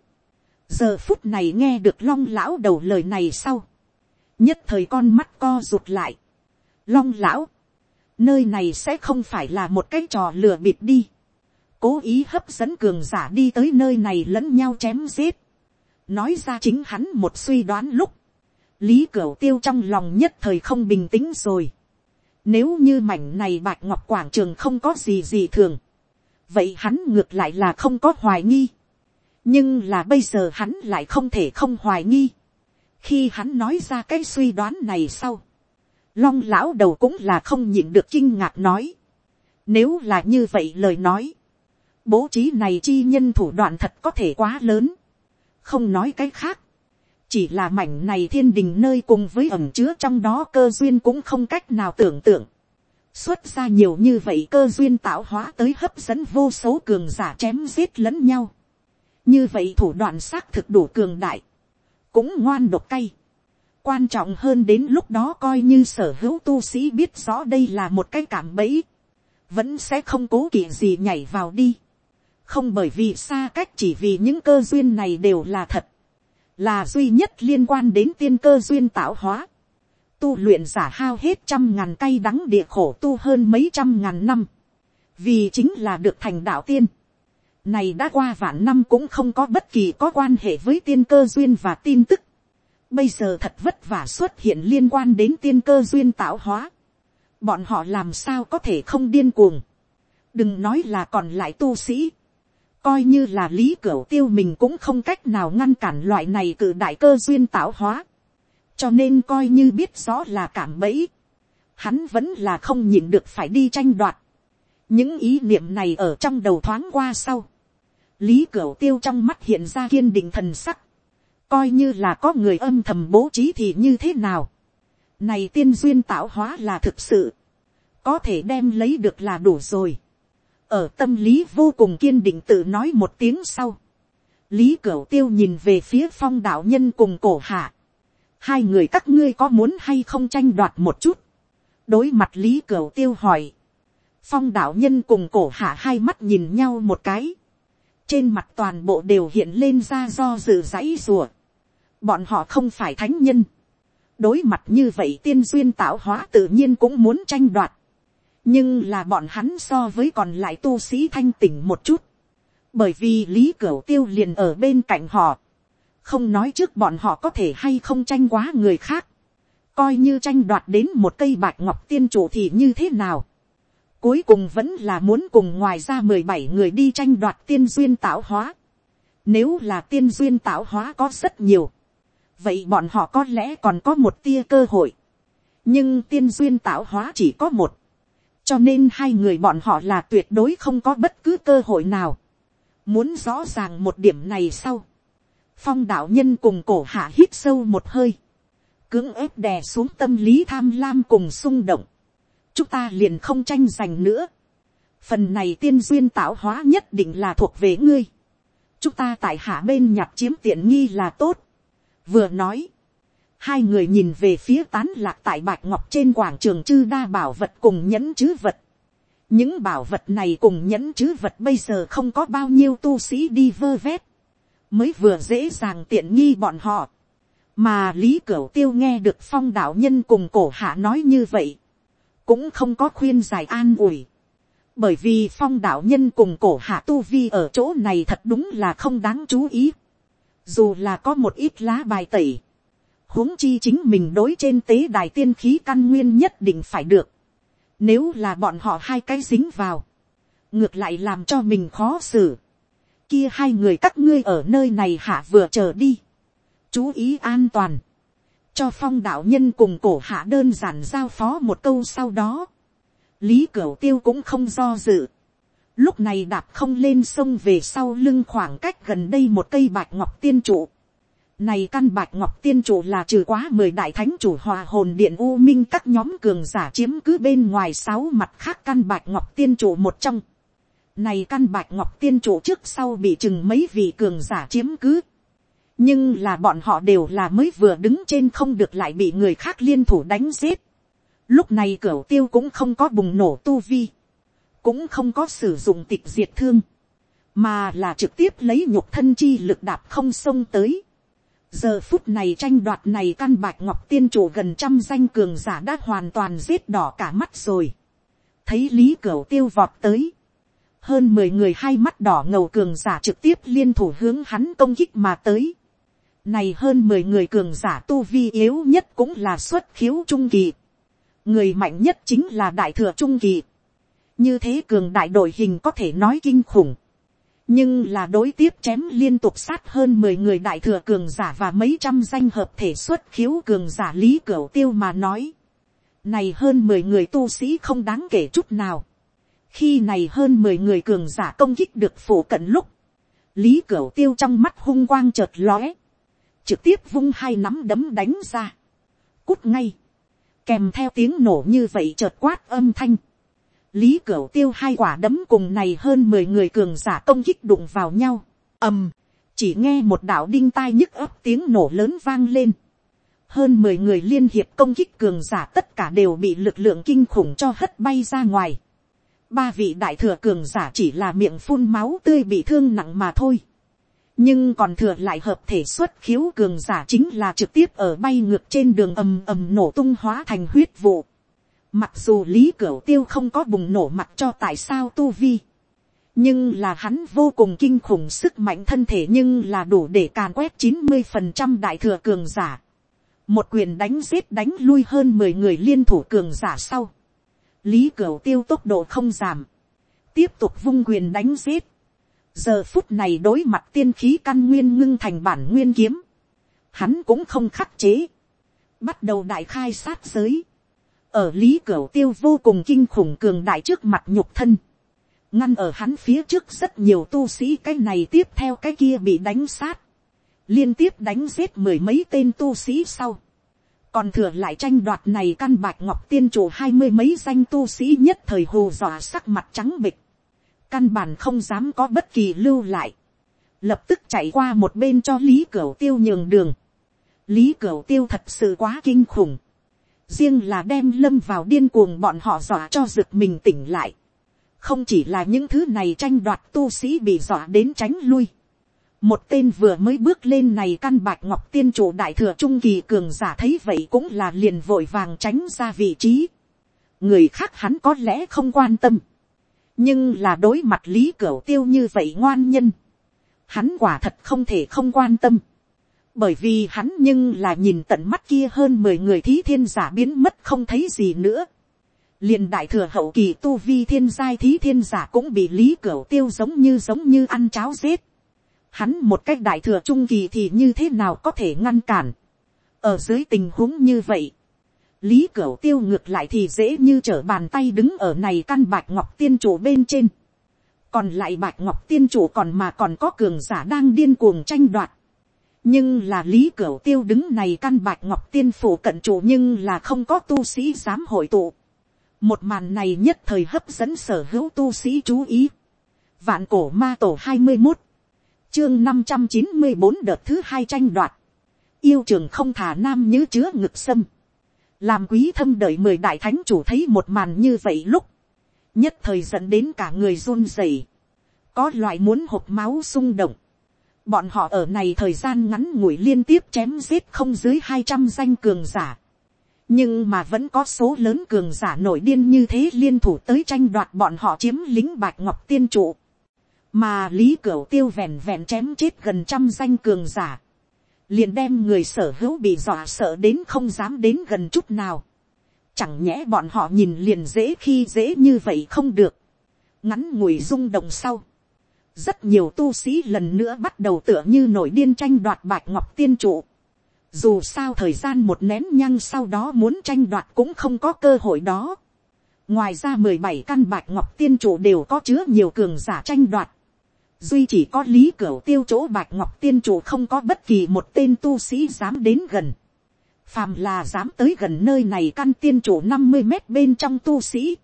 [SPEAKER 1] giờ phút này nghe được long lão đầu lời này sau, nhất thời con mắt co rụt lại. long lão, nơi này sẽ không phải là một cái trò lừa bịp đi, cố ý hấp dẫn cường giả đi tới nơi này lẫn nhau chém giết, nói ra chính hắn một suy đoán lúc, lý cửu tiêu trong lòng nhất thời không bình tĩnh rồi. Nếu như mảnh này bạch ngọc quảng trường không có gì gì thường, vậy hắn ngược lại là không có hoài nghi nhưng là bây giờ hắn lại không thể không hoài nghi. khi hắn nói ra cái suy đoán này sau, long lão đầu cũng là không nhịn được kinh ngạc nói. nếu là như vậy lời nói, bố trí này chi nhân thủ đoạn thật có thể quá lớn. không nói cái khác, chỉ là mảnh này thiên đình nơi cùng với ẩm chứa trong đó cơ duyên cũng không cách nào tưởng tượng. xuất ra nhiều như vậy cơ duyên tạo hóa tới hấp dẫn vô số cường giả chém giết lẫn nhau. như vậy thủ đoạn xác thực đủ cường đại, cũng ngoan độc cay. quan trọng hơn đến lúc đó coi như sở hữu tu sĩ biết rõ đây là một cái cảm bẫy, vẫn sẽ không cố kỵ gì nhảy vào đi. không bởi vì xa cách chỉ vì những cơ duyên này đều là thật là duy nhất liên quan đến tiên cơ duyên tạo hóa. Tu luyện giả hao hết trăm ngàn cây đắng địa khổ tu hơn mấy trăm ngàn năm. Vì chính là được thành đạo tiên. Này đã qua vạn năm cũng không có bất kỳ có quan hệ với tiên cơ duyên và tin tức. Bây giờ thật vất vả xuất hiện liên quan đến tiên cơ duyên tạo hóa. Bọn họ làm sao có thể không điên cuồng. Đừng nói là còn lại tu sĩ coi như là lý cửu tiêu mình cũng không cách nào ngăn cản loại này cử đại cơ duyên tạo hóa. cho nên coi như biết rõ là cảm bẫy. hắn vẫn là không nhịn được phải đi tranh đoạt. những ý niệm này ở trong đầu thoáng qua sau. lý cửu tiêu trong mắt hiện ra kiên định thần sắc. coi như là có người âm thầm bố trí thì như thế nào. này tiên duyên tạo hóa là thực sự. có thể đem lấy được là đủ rồi ở tâm lý vô cùng kiên định tự nói một tiếng sau. lý cửu tiêu nhìn về phía phong đạo nhân cùng cổ hạ. hai người các ngươi có muốn hay không tranh đoạt một chút. đối mặt lý cửu tiêu hỏi. phong đạo nhân cùng cổ hạ hai mắt nhìn nhau một cái. trên mặt toàn bộ đều hiện lên ra do dự dãy rùa. bọn họ không phải thánh nhân. đối mặt như vậy tiên duyên tạo hóa tự nhiên cũng muốn tranh đoạt nhưng là bọn hắn so với còn lại tu sĩ thanh tỉnh một chút, bởi vì lý cửu tiêu liền ở bên cạnh họ, không nói trước bọn họ có thể hay không tranh quá người khác, coi như tranh đoạt đến một cây bạch ngọc tiên chủ thì như thế nào, cuối cùng vẫn là muốn cùng ngoài ra mười bảy người đi tranh đoạt tiên duyên tạo hóa, nếu là tiên duyên tạo hóa có rất nhiều, vậy bọn họ có lẽ còn có một tia cơ hội, nhưng tiên duyên tạo hóa chỉ có một, cho nên hai người bọn họ là tuyệt đối không có bất cứ cơ hội nào. muốn rõ ràng một điểm này sau. phong đạo nhân cùng cổ hạ hít sâu một hơi. cưỡng ép đè xuống tâm lý tham lam cùng xung động. chúng ta liền không tranh giành nữa. phần này tiên duyên tạo hóa nhất định là thuộc về ngươi. chúng ta tại hạ bên nhặt chiếm tiện nghi là tốt. vừa nói hai người nhìn về phía tán lạc tại bạch ngọc trên quảng trường chư đa bảo vật cùng nhẫn chữ vật. những bảo vật này cùng nhẫn chữ vật bây giờ không có bao nhiêu tu sĩ đi vơ vét, mới vừa dễ dàng tiện nghi bọn họ. mà lý cửu tiêu nghe được phong đạo nhân cùng cổ hạ nói như vậy, cũng không có khuyên giải an ủi. bởi vì phong đạo nhân cùng cổ hạ tu vi ở chỗ này thật đúng là không đáng chú ý. dù là có một ít lá bài tẩy, huống chi chính mình đối trên tế đài tiên khí căn nguyên nhất định phải được. Nếu là bọn họ hai cái dính vào, ngược lại làm cho mình khó xử. Kia hai người các ngươi ở nơi này hạ vừa chờ đi. Chú ý an toàn. Cho phong đạo nhân cùng cổ hạ đơn giản giao phó một câu sau đó. Lý Cửu Tiêu cũng không do dự. Lúc này đạp không lên sông về sau lưng khoảng cách gần đây một cây bạch ngọc tiên trụ này căn bạch ngọc tiên chủ là trừ quá mười đại thánh chủ hòa hồn điện u minh, các nhóm cường giả chiếm cứ bên ngoài sáu mặt khác căn bạch ngọc tiên chủ một trong. Này căn bạch ngọc tiên chủ trước sau bị chừng mấy vị cường giả chiếm cứ. Nhưng là bọn họ đều là mới vừa đứng trên không được lại bị người khác liên thủ đánh giết. Lúc này cửa tiêu cũng không có bùng nổ tu vi. Cũng không có sử dụng tịch diệt thương. Mà là trực tiếp lấy nhục thân chi lực đạp không sông tới giờ phút này tranh đoạt này căn bạch ngọc tiên chủ gần trăm danh cường giả đã hoàn toàn giết đỏ cả mắt rồi. thấy lý cửu tiêu vọt tới. hơn mười người hai mắt đỏ ngầu cường giả trực tiếp liên thủ hướng hắn công kích mà tới. này hơn mười người cường giả tu vi yếu nhất cũng là xuất khiếu trung kỳ. người mạnh nhất chính là đại thừa trung kỳ. như thế cường đại đội hình có thể nói kinh khủng nhưng là đối tiếp chém liên tục sát hơn mười người đại thừa cường giả và mấy trăm danh hợp thể xuất khiếu cường giả lý cửu tiêu mà nói. Này hơn mười người tu sĩ không đáng kể chút nào. Khi này hơn mười người cường giả công kích được phủ cận lúc. Lý cửu tiêu trong mắt hung quang chợt lóe. trực tiếp vung hai nắm đấm đánh ra, cút ngay, kèm theo tiếng nổ như vậy chợt quát âm thanh, lý cửu tiêu hai quả đấm cùng này hơn mười người cường giả công kích đụng vào nhau, ầm, chỉ nghe một đạo đinh tai nhức ấp tiếng nổ lớn vang lên, hơn mười người liên hiệp công kích cường giả tất cả đều bị lực lượng kinh khủng cho hất bay ra ngoài. Ba vị đại thừa cường giả chỉ là miệng phun máu tươi bị thương nặng mà thôi. Nhưng còn thừa lại hợp thể xuất khiếu cường giả chính là trực tiếp ở bay ngược trên đường ầm ầm nổ tung hóa thành huyết vụ. Mặc dù lý cửu tiêu không có bùng nổ mặt cho tại sao tu vi. Nhưng là hắn vô cùng kinh khủng sức mạnh thân thể nhưng là đủ để càn quét chín mươi phần trăm đại thừa cường giả. Một quyền đánh giết đánh lui hơn mười người liên thủ cường giả sau, lý cửu tiêu tốc độ không giảm, tiếp tục vung quyền đánh giết, giờ phút này đối mặt tiên khí căn nguyên ngưng thành bản nguyên kiếm, hắn cũng không khắc chế, bắt đầu đại khai sát giới, ở lý cửu tiêu vô cùng kinh khủng cường đại trước mặt nhục thân, ngăn ở hắn phía trước rất nhiều tu sĩ cái này tiếp theo cái kia bị đánh sát, liên tiếp đánh giết mười mấy tên tu sĩ sau, còn thừa lại tranh đoạt này căn bạch ngọc tiên chủ hai mươi mấy danh tu sĩ nhất thời hồ dọa sắc mặt trắng bịch, căn bản không dám có bất kỳ lưu lại, lập tức chạy qua một bên cho lý cửu tiêu nhường đường, lý cửu tiêu thật sự quá kinh khủng, riêng là đem lâm vào điên cuồng bọn họ dọa cho rực mình tỉnh lại, không chỉ là những thứ này tranh đoạt tu sĩ bị dọa đến tránh lui, một tên vừa mới bước lên này căn bạch ngọc tiên chủ đại thừa trung kỳ cường giả thấy vậy cũng là liền vội vàng tránh ra vị trí. người khác hắn có lẽ không quan tâm. nhưng là đối mặt lý cửu tiêu như vậy ngoan nhân. hắn quả thật không thể không quan tâm bởi vì hắn nhưng là nhìn tận mắt kia hơn mười người thí thiên giả biến mất không thấy gì nữa. liền đại thừa hậu kỳ tu vi thiên giai thí thiên giả cũng bị lý cửu tiêu giống như giống như ăn cháo giết hắn một cách đại thừa trung kỳ thì như thế nào có thể ngăn cản. ở dưới tình huống như vậy, lý cửu tiêu ngược lại thì dễ như trở bàn tay đứng ở này căn bạch ngọc tiên chủ bên trên. còn lại bạch ngọc tiên chủ còn mà còn có cường giả đang điên cuồng tranh đoạt nhưng là lý cửu tiêu đứng này căn bạch ngọc tiên phủ cận chủ nhưng là không có tu sĩ dám hội tụ. một màn này nhất thời hấp dẫn sở hữu tu sĩ chú ý. vạn cổ ma tổ hai mươi một chương năm trăm chín mươi bốn đợt thứ hai tranh đoạt. Yêu trường không thả nam như chứa ngực sâm. Làm quý thâm đợi mười đại thánh chủ thấy một màn như vậy lúc. Nhất thời dẫn đến cả người run rẩy Có loại muốn hộp máu xung động. Bọn họ ở này thời gian ngắn ngủi liên tiếp chém giết không dưới hai trăm danh cường giả. Nhưng mà vẫn có số lớn cường giả nổi điên như thế liên thủ tới tranh đoạt bọn họ chiếm lính bạch ngọc tiên trụ mà lý cửu tiêu vẹn vẹn chém chết gần trăm danh cường giả, liền đem người sở hữu bị dọa sợ đến không dám đến gần chút nào. Chẳng nhẽ bọn họ nhìn liền dễ khi dễ như vậy không được. Ngắn ngủi rung động sau. Rất nhiều tu sĩ lần nữa bắt đầu tựa như nổi điên tranh đoạt bạch ngọc tiên trụ. Dù sao thời gian một nén nhăng sau đó muốn tranh đoạt cũng không có cơ hội đó. Ngoài ra mười bảy căn bạch ngọc tiên trụ đều có chứa nhiều cường giả tranh đoạt duy chỉ có lý cửu tiêu chỗ bạch ngọc tiên trụ không có bất kỳ một tên tu sĩ dám đến gần. phàm là dám tới gần nơi này căn tiên trụ năm mươi mét bên trong tu sĩ.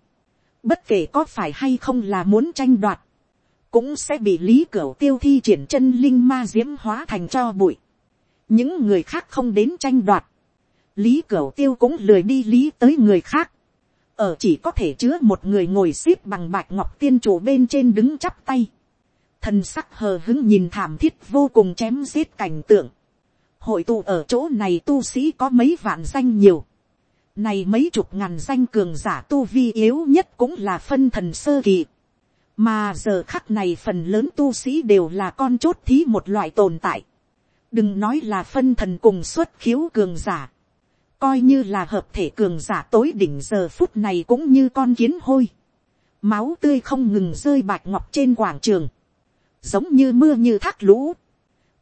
[SPEAKER 1] bất kể có phải hay không là muốn tranh đoạt, cũng sẽ bị lý cửu tiêu thi triển chân linh ma diễm hóa thành cho bụi. những người khác không đến tranh đoạt. lý cửu tiêu cũng lười đi lý tới người khác. ở chỉ có thể chứa một người ngồi xếp bằng bạch ngọc tiên chủ bên trên đứng chắp tay thần sắc hờ hứng nhìn thảm thiết vô cùng chém giết cảnh tượng. hội tụ ở chỗ này tu sĩ có mấy vạn danh nhiều. này mấy chục ngàn danh cường giả tu vi yếu nhất cũng là phân thần sơ kỳ mà giờ khắc này phần lớn tu sĩ đều là con chốt thí một loại tồn tại. đừng nói là phân thần cùng xuất khiếu cường giả. coi như là hợp thể cường giả tối đỉnh giờ phút này cũng như con kiến hôi. máu tươi không ngừng rơi bạch ngọc trên quảng trường giống như mưa như thác lũ,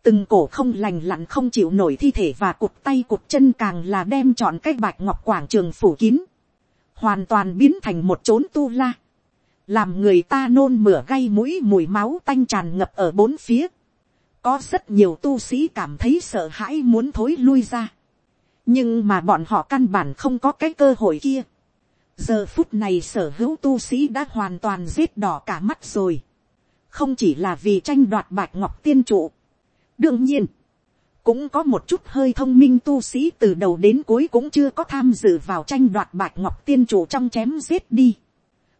[SPEAKER 1] từng cổ không lành lặn không chịu nổi thi thể và cụt tay cụt chân càng là đem chọn cái bạch ngọc quảng trường phủ kín, hoàn toàn biến thành một chốn tu la, làm người ta nôn mửa gay mũi mùi máu tanh tràn ngập ở bốn phía, có rất nhiều tu sĩ cảm thấy sợ hãi muốn thối lui ra, nhưng mà bọn họ căn bản không có cái cơ hội kia. giờ phút này sở hữu tu sĩ đã hoàn toàn giết đỏ cả mắt rồi, không chỉ là vì tranh đoạt bạch ngọc tiên trụ. đương nhiên, cũng có một chút hơi thông minh tu sĩ từ đầu đến cuối cũng chưa có tham dự vào tranh đoạt bạch ngọc tiên trụ trong chém giết đi.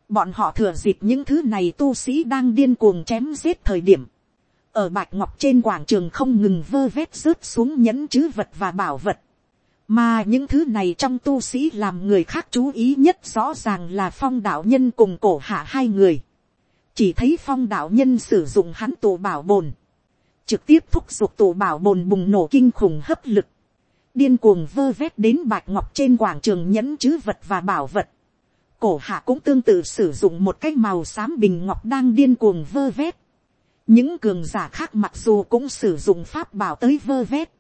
[SPEAKER 1] Bọn họ thừa dịp những thứ này tu sĩ đang điên cuồng chém giết thời điểm. Ở bạch ngọc trên quảng trường không ngừng vơ vét rớt xuống nhẫn chứ vật và bảo vật. Mà những thứ này trong tu sĩ làm người khác chú ý nhất rõ ràng là phong đạo nhân cùng cổ hạ hai người. Chỉ thấy phong đạo nhân sử dụng hắn tù bảo bồn trực tiếp thúc giục tổ bảo bồn bùng nổ kinh khủng hấp lực, điên cuồng vơ vét đến bạch ngọc trên quảng trường nhẫn chứ vật và bảo vật. Cổ hạ cũng tương tự sử dụng một cái màu xám bình ngọc đang điên cuồng vơ vét. Những cường giả khác mặc dù cũng sử dụng pháp bảo tới vơ vét.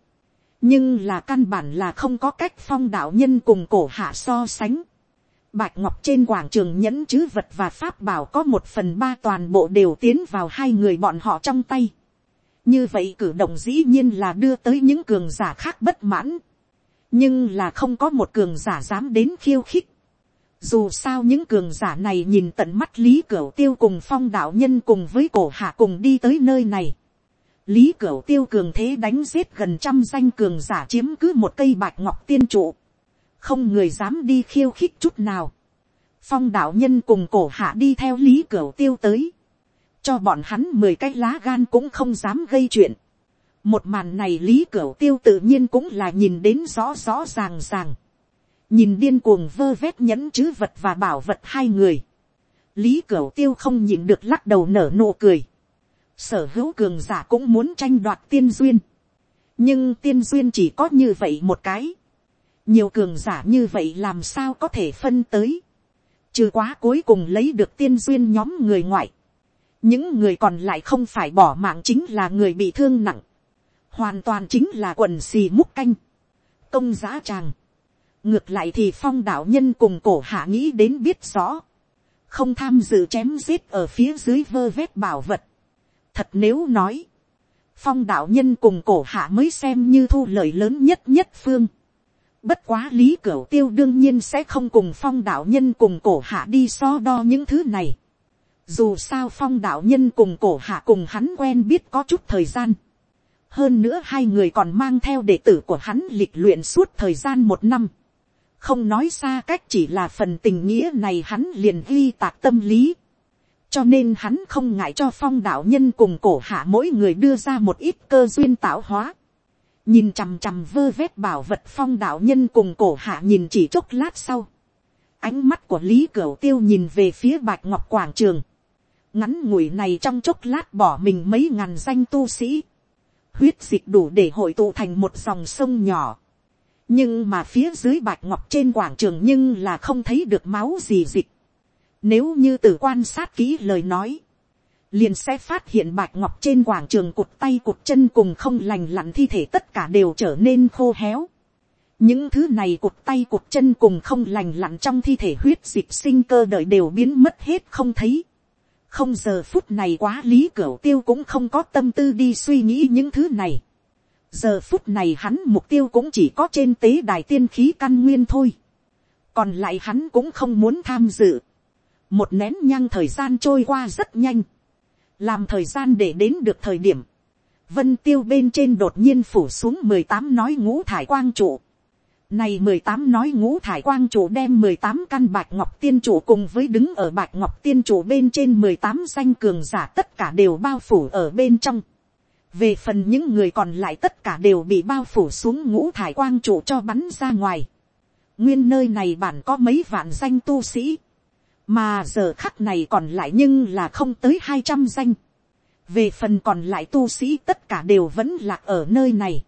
[SPEAKER 1] Nhưng là căn bản là không có cách phong đạo nhân cùng cổ hạ so sánh. Bạch Ngọc trên quảng trường nhẫn chứ vật và pháp bảo có một phần ba toàn bộ đều tiến vào hai người bọn họ trong tay như vậy cử động dĩ nhiên là đưa tới những cường giả khác bất mãn, nhưng là không có một cường giả dám đến khiêu khích. Dù sao những cường giả này nhìn tận mắt lý cửu tiêu cùng phong đạo nhân cùng với cổ hạ cùng đi tới nơi này. Lý cửu tiêu cường thế đánh giết gần trăm danh cường giả chiếm cứ một cây bạch ngọc tiên trụ. Không người dám đi khiêu khích chút nào. Phong đạo nhân cùng cổ hạ đi theo lý cửu tiêu tới cho bọn hắn mười cái lá gan cũng không dám gây chuyện. một màn này lý cửu tiêu tự nhiên cũng là nhìn đến rõ rõ ràng ràng nhìn điên cuồng vơ vét nhẫn chứ vật và bảo vật hai người. lý cửu tiêu không nhìn được lắc đầu nở nụ cười. sở hữu cường giả cũng muốn tranh đoạt tiên duyên. nhưng tiên duyên chỉ có như vậy một cái. nhiều cường giả như vậy làm sao có thể phân tới. trừ quá cuối cùng lấy được tiên duyên nhóm người ngoại những người còn lại không phải bỏ mạng chính là người bị thương nặng, hoàn toàn chính là quần xì múc canh, công giá tràng ngược lại thì phong đạo nhân cùng cổ hạ nghĩ đến biết rõ, không tham dự chém giết ở phía dưới vơ vét bảo vật. thật nếu nói, phong đạo nhân cùng cổ hạ mới xem như thu lợi lớn nhất nhất phương. Bất quá lý cửu tiêu đương nhiên sẽ không cùng phong đạo nhân cùng cổ hạ đi so đo những thứ này. Dù sao phong đạo nhân cùng cổ hạ cùng hắn quen biết có chút thời gian. Hơn nữa hai người còn mang theo đệ tử của hắn lịch luyện suốt thời gian một năm. Không nói xa cách chỉ là phần tình nghĩa này hắn liền ghi tạc tâm lý. Cho nên hắn không ngại cho phong đạo nhân cùng cổ hạ mỗi người đưa ra một ít cơ duyên tạo hóa. Nhìn chằm chằm vơ vét bảo vật phong đạo nhân cùng cổ hạ nhìn chỉ chốc lát sau. Ánh mắt của Lý Cửu Tiêu nhìn về phía Bạch Ngọc Quảng Trường ngắn ngủi này trong chốc lát bỏ mình mấy ngàn danh tu sĩ, huyết dịch đủ để hội tụ thành một dòng sông nhỏ nhưng mà phía dưới bạch ngọc trên quảng trường nhưng là không thấy được máu gì dịch. nếu như từ quan sát kỹ lời nói, liền sẽ phát hiện bạch ngọc trên quảng trường cụt tay cụt chân cùng không lành lặn thi thể tất cả đều trở nên khô héo. những thứ này cụt tay cụt chân cùng không lành lặn trong thi thể huyết dịch sinh cơ đợi đều biến mất hết không thấy không giờ phút này quá lý cửa tiêu cũng không có tâm tư đi suy nghĩ những thứ này giờ phút này hắn mục tiêu cũng chỉ có trên tế đài tiên khí căn nguyên thôi. còn lại hắn cũng không muốn tham dự. một nén nhang thời gian trôi qua rất nhanh. làm thời gian để đến được thời điểm. vân tiêu bên trên đột nhiên phủ xuống mười tám nói ngũ thải quang trụ này mười tám nói ngũ thải quang chủ đem mười tám căn bạch ngọc tiên chủ cùng với đứng ở bạch ngọc tiên chủ bên trên mười tám danh cường giả tất cả đều bao phủ ở bên trong. Về phần những người còn lại tất cả đều bị bao phủ xuống ngũ thải quang chủ cho bắn ra ngoài. Nguyên nơi này bản có mấy vạn danh tu sĩ. Mà giờ khắc này còn lại nhưng là không tới hai trăm danh. Về phần còn lại tu sĩ tất cả đều vẫn lạc ở nơi này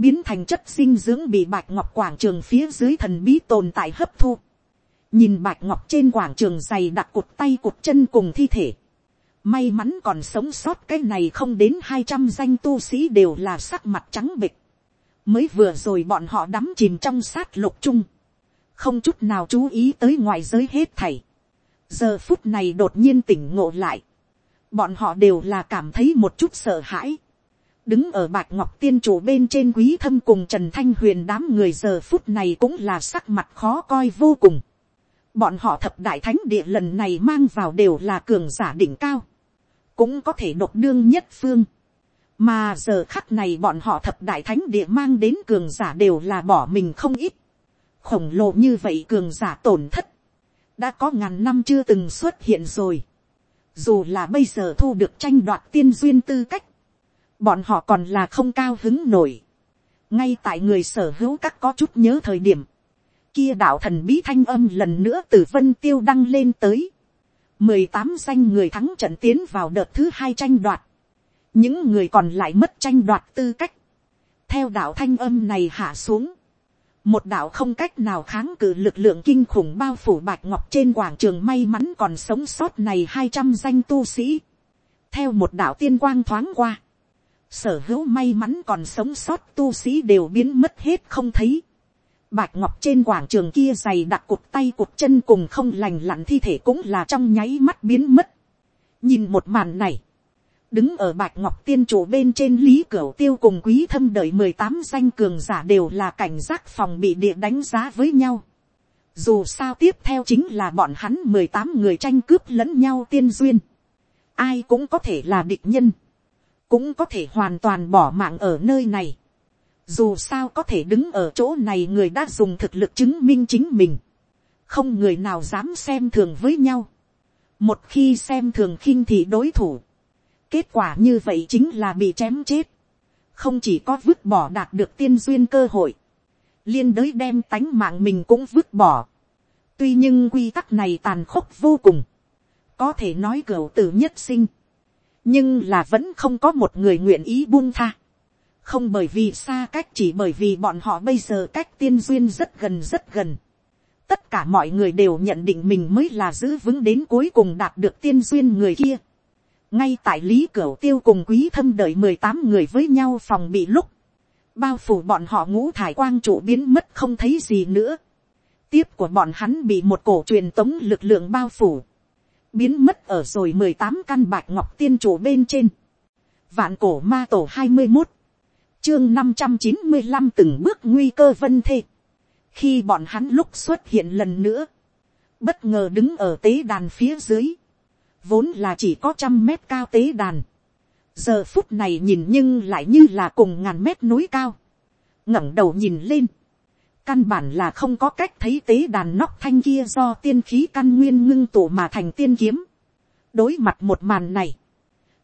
[SPEAKER 1] biến thành chất dinh dưỡng bị bạch ngọc quảng trường phía dưới thần bí tồn tại hấp thu. nhìn bạch ngọc trên quảng trường dày đặc cụt tay cụt chân cùng thi thể may mắn còn sống sót cái này không đến hai trăm danh tu sĩ đều là sắc mặt trắng bịch. mới vừa rồi bọn họ đắm chìm trong sát lục chung. không chút nào chú ý tới ngoài giới hết thảy. giờ phút này đột nhiên tỉnh ngộ lại. bọn họ đều là cảm thấy một chút sợ hãi đứng ở bạch ngọc tiên chủ bên trên quý thâm cùng trần thanh huyền đám người giờ phút này cũng là sắc mặt khó coi vô cùng. bọn họ thập đại thánh địa lần này mang vào đều là cường giả đỉnh cao, cũng có thể nộp đương nhất phương. mà giờ khắc này bọn họ thập đại thánh địa mang đến cường giả đều là bỏ mình không ít. khổng lồ như vậy cường giả tổn thất, đã có ngàn năm chưa từng xuất hiện rồi. dù là bây giờ thu được tranh đoạt tiên duyên tư cách, bọn họ còn là không cao hứng nổi. ngay tại người sở hữu các có chút nhớ thời điểm, kia đạo thần bí thanh âm lần nữa từ vân tiêu đăng lên tới mười tám danh người thắng trận tiến vào đợt thứ hai tranh đoạt. những người còn lại mất tranh đoạt tư cách. theo đạo thanh âm này hạ xuống. một đạo không cách nào kháng cự lực lượng kinh khủng bao phủ bạch ngọc trên quảng trường may mắn còn sống sót này hai trăm danh tu sĩ. theo một đạo tiên quang thoáng qua sở hữu may mắn còn sống sót tu sĩ đều biến mất hết không thấy. Bạch ngọc trên quảng trường kia dày đặc cụt tay cụt chân cùng không lành lặn thi thể cũng là trong nháy mắt biến mất. nhìn một màn này, đứng ở bạch ngọc tiên chủ bên trên lý Cửu tiêu cùng quý thâm đợi mười tám danh cường giả đều là cảnh giác phòng bị địa đánh giá với nhau. dù sao tiếp theo chính là bọn hắn mười tám người tranh cướp lẫn nhau tiên duyên. ai cũng có thể là địch nhân cũng có thể hoàn toàn bỏ mạng ở nơi này. Dù sao có thể đứng ở chỗ này người đã dùng thực lực chứng minh chính mình. Không người nào dám xem thường với nhau. Một khi xem thường khinh thì đối thủ. Kết quả như vậy chính là bị chém chết. Không chỉ có vứt bỏ đạt được tiên duyên cơ hội. Liên đới đem tánh mạng mình cũng vứt bỏ. Tuy nhưng quy tắc này tàn khốc vô cùng. Có thể nói cửu tử nhất sinh nhưng là vẫn không có một người nguyện ý buông tha không bởi vì xa cách chỉ bởi vì bọn họ bây giờ cách tiên duyên rất gần rất gần. tất cả mọi người đều nhận định mình mới là giữ vững đến cuối cùng đạt được tiên duyên người kia. ngay tại lý cửu tiêu cùng quý thâm đợi mười tám người với nhau phòng bị lúc, bao phủ bọn họ ngũ thải quang trụ biến mất không thấy gì nữa. tiếp của bọn hắn bị một cổ truyền tống lực lượng bao phủ biến mất ở rồi mười tám căn bạch ngọc tiên chủ bên trên, vạn cổ ma tổ hai mươi một, chương năm trăm chín mươi năm từng bước nguy cơ vân thê, khi bọn hắn lúc xuất hiện lần nữa, bất ngờ đứng ở tế đàn phía dưới, vốn là chỉ có trăm mét cao tế đàn, giờ phút này nhìn nhưng lại như là cùng ngàn mét núi cao, ngẩng đầu nhìn lên, Căn bản là không có cách thấy tế đàn nóc thanh kia do tiên khí căn nguyên ngưng tụ mà thành tiên kiếm. Đối mặt một màn này.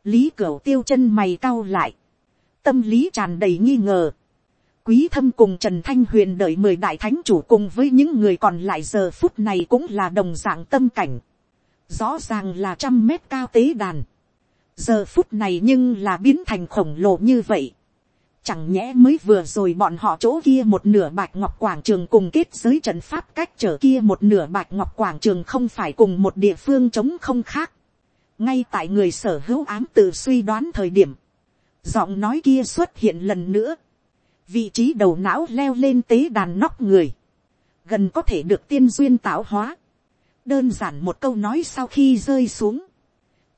[SPEAKER 1] Lý cổ tiêu chân mày cau lại. Tâm lý tràn đầy nghi ngờ. Quý thâm cùng Trần Thanh Huyền đợi mười đại thánh chủ cùng với những người còn lại giờ phút này cũng là đồng dạng tâm cảnh. Rõ ràng là trăm mét cao tế đàn. Giờ phút này nhưng là biến thành khổng lồ như vậy Chẳng nhẽ mới vừa rồi bọn họ chỗ kia một nửa bạch ngọc quảng trường cùng kết giới trận pháp cách trở kia một nửa bạch ngọc quảng trường không phải cùng một địa phương chống không khác. Ngay tại người sở hữu ám tự suy đoán thời điểm. Giọng nói kia xuất hiện lần nữa. Vị trí đầu não leo lên tế đàn nóc người. Gần có thể được tiên duyên tạo hóa. Đơn giản một câu nói sau khi rơi xuống.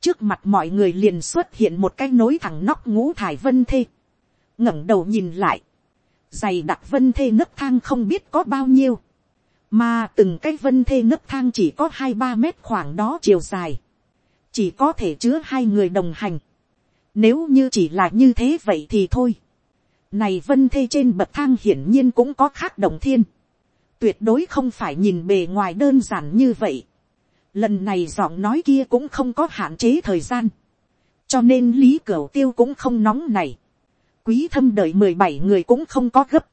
[SPEAKER 1] Trước mặt mọi người liền xuất hiện một cái nối thẳng nóc ngũ thải vân thê ngẩng đầu nhìn lại, dày đặc vân thê nấc thang không biết có bao nhiêu, mà từng cái vân thê nấc thang chỉ có hai ba mét khoảng đó chiều dài, chỉ có thể chứa hai người đồng hành, nếu như chỉ là như thế vậy thì thôi, này vân thê trên bậc thang hiển nhiên cũng có khác đồng thiên, tuyệt đối không phải nhìn bề ngoài đơn giản như vậy, lần này giọng nói kia cũng không có hạn chế thời gian, cho nên lý cửu tiêu cũng không nóng này, quý thâm đợi mười bảy người cũng không có gấp.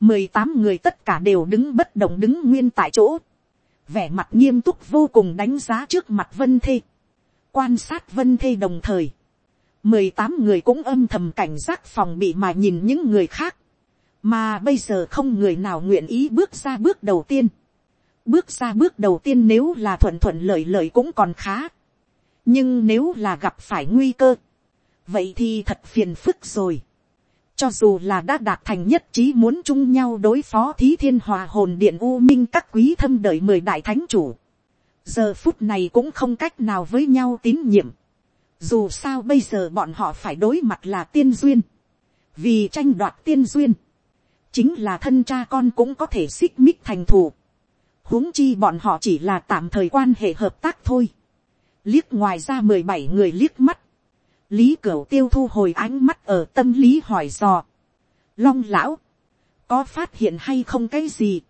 [SPEAKER 1] mười tám người tất cả đều đứng bất động đứng nguyên tại chỗ. vẻ mặt nghiêm túc vô cùng đánh giá trước mặt vân thê. quan sát vân thê đồng thời mười tám người cũng âm thầm cảnh giác phòng bị mà nhìn những người khác. mà bây giờ không người nào nguyện ý bước ra bước đầu tiên. bước ra bước đầu tiên nếu là thuận thuận lợi lợi cũng còn khá. nhưng nếu là gặp phải nguy cơ, vậy thì thật phiền phức rồi cho dù là đã đạt thành nhất trí muốn chung nhau đối phó thí thiên hòa hồn điện u minh các quý thâm đợi mười đại thánh chủ. Giờ phút này cũng không cách nào với nhau tín nhiệm. Dù sao bây giờ bọn họ phải đối mặt là tiên duyên. vì tranh đoạt tiên duyên, chính là thân cha con cũng có thể xích mích thành thù, huống chi bọn họ chỉ là tạm thời quan hệ hợp tác thôi, liếc ngoài ra mười bảy người liếc mắt, lý cửu tiêu thu hồi ánh mắt ở tâm lý hỏi dò, long lão, có phát hiện hay không cái gì,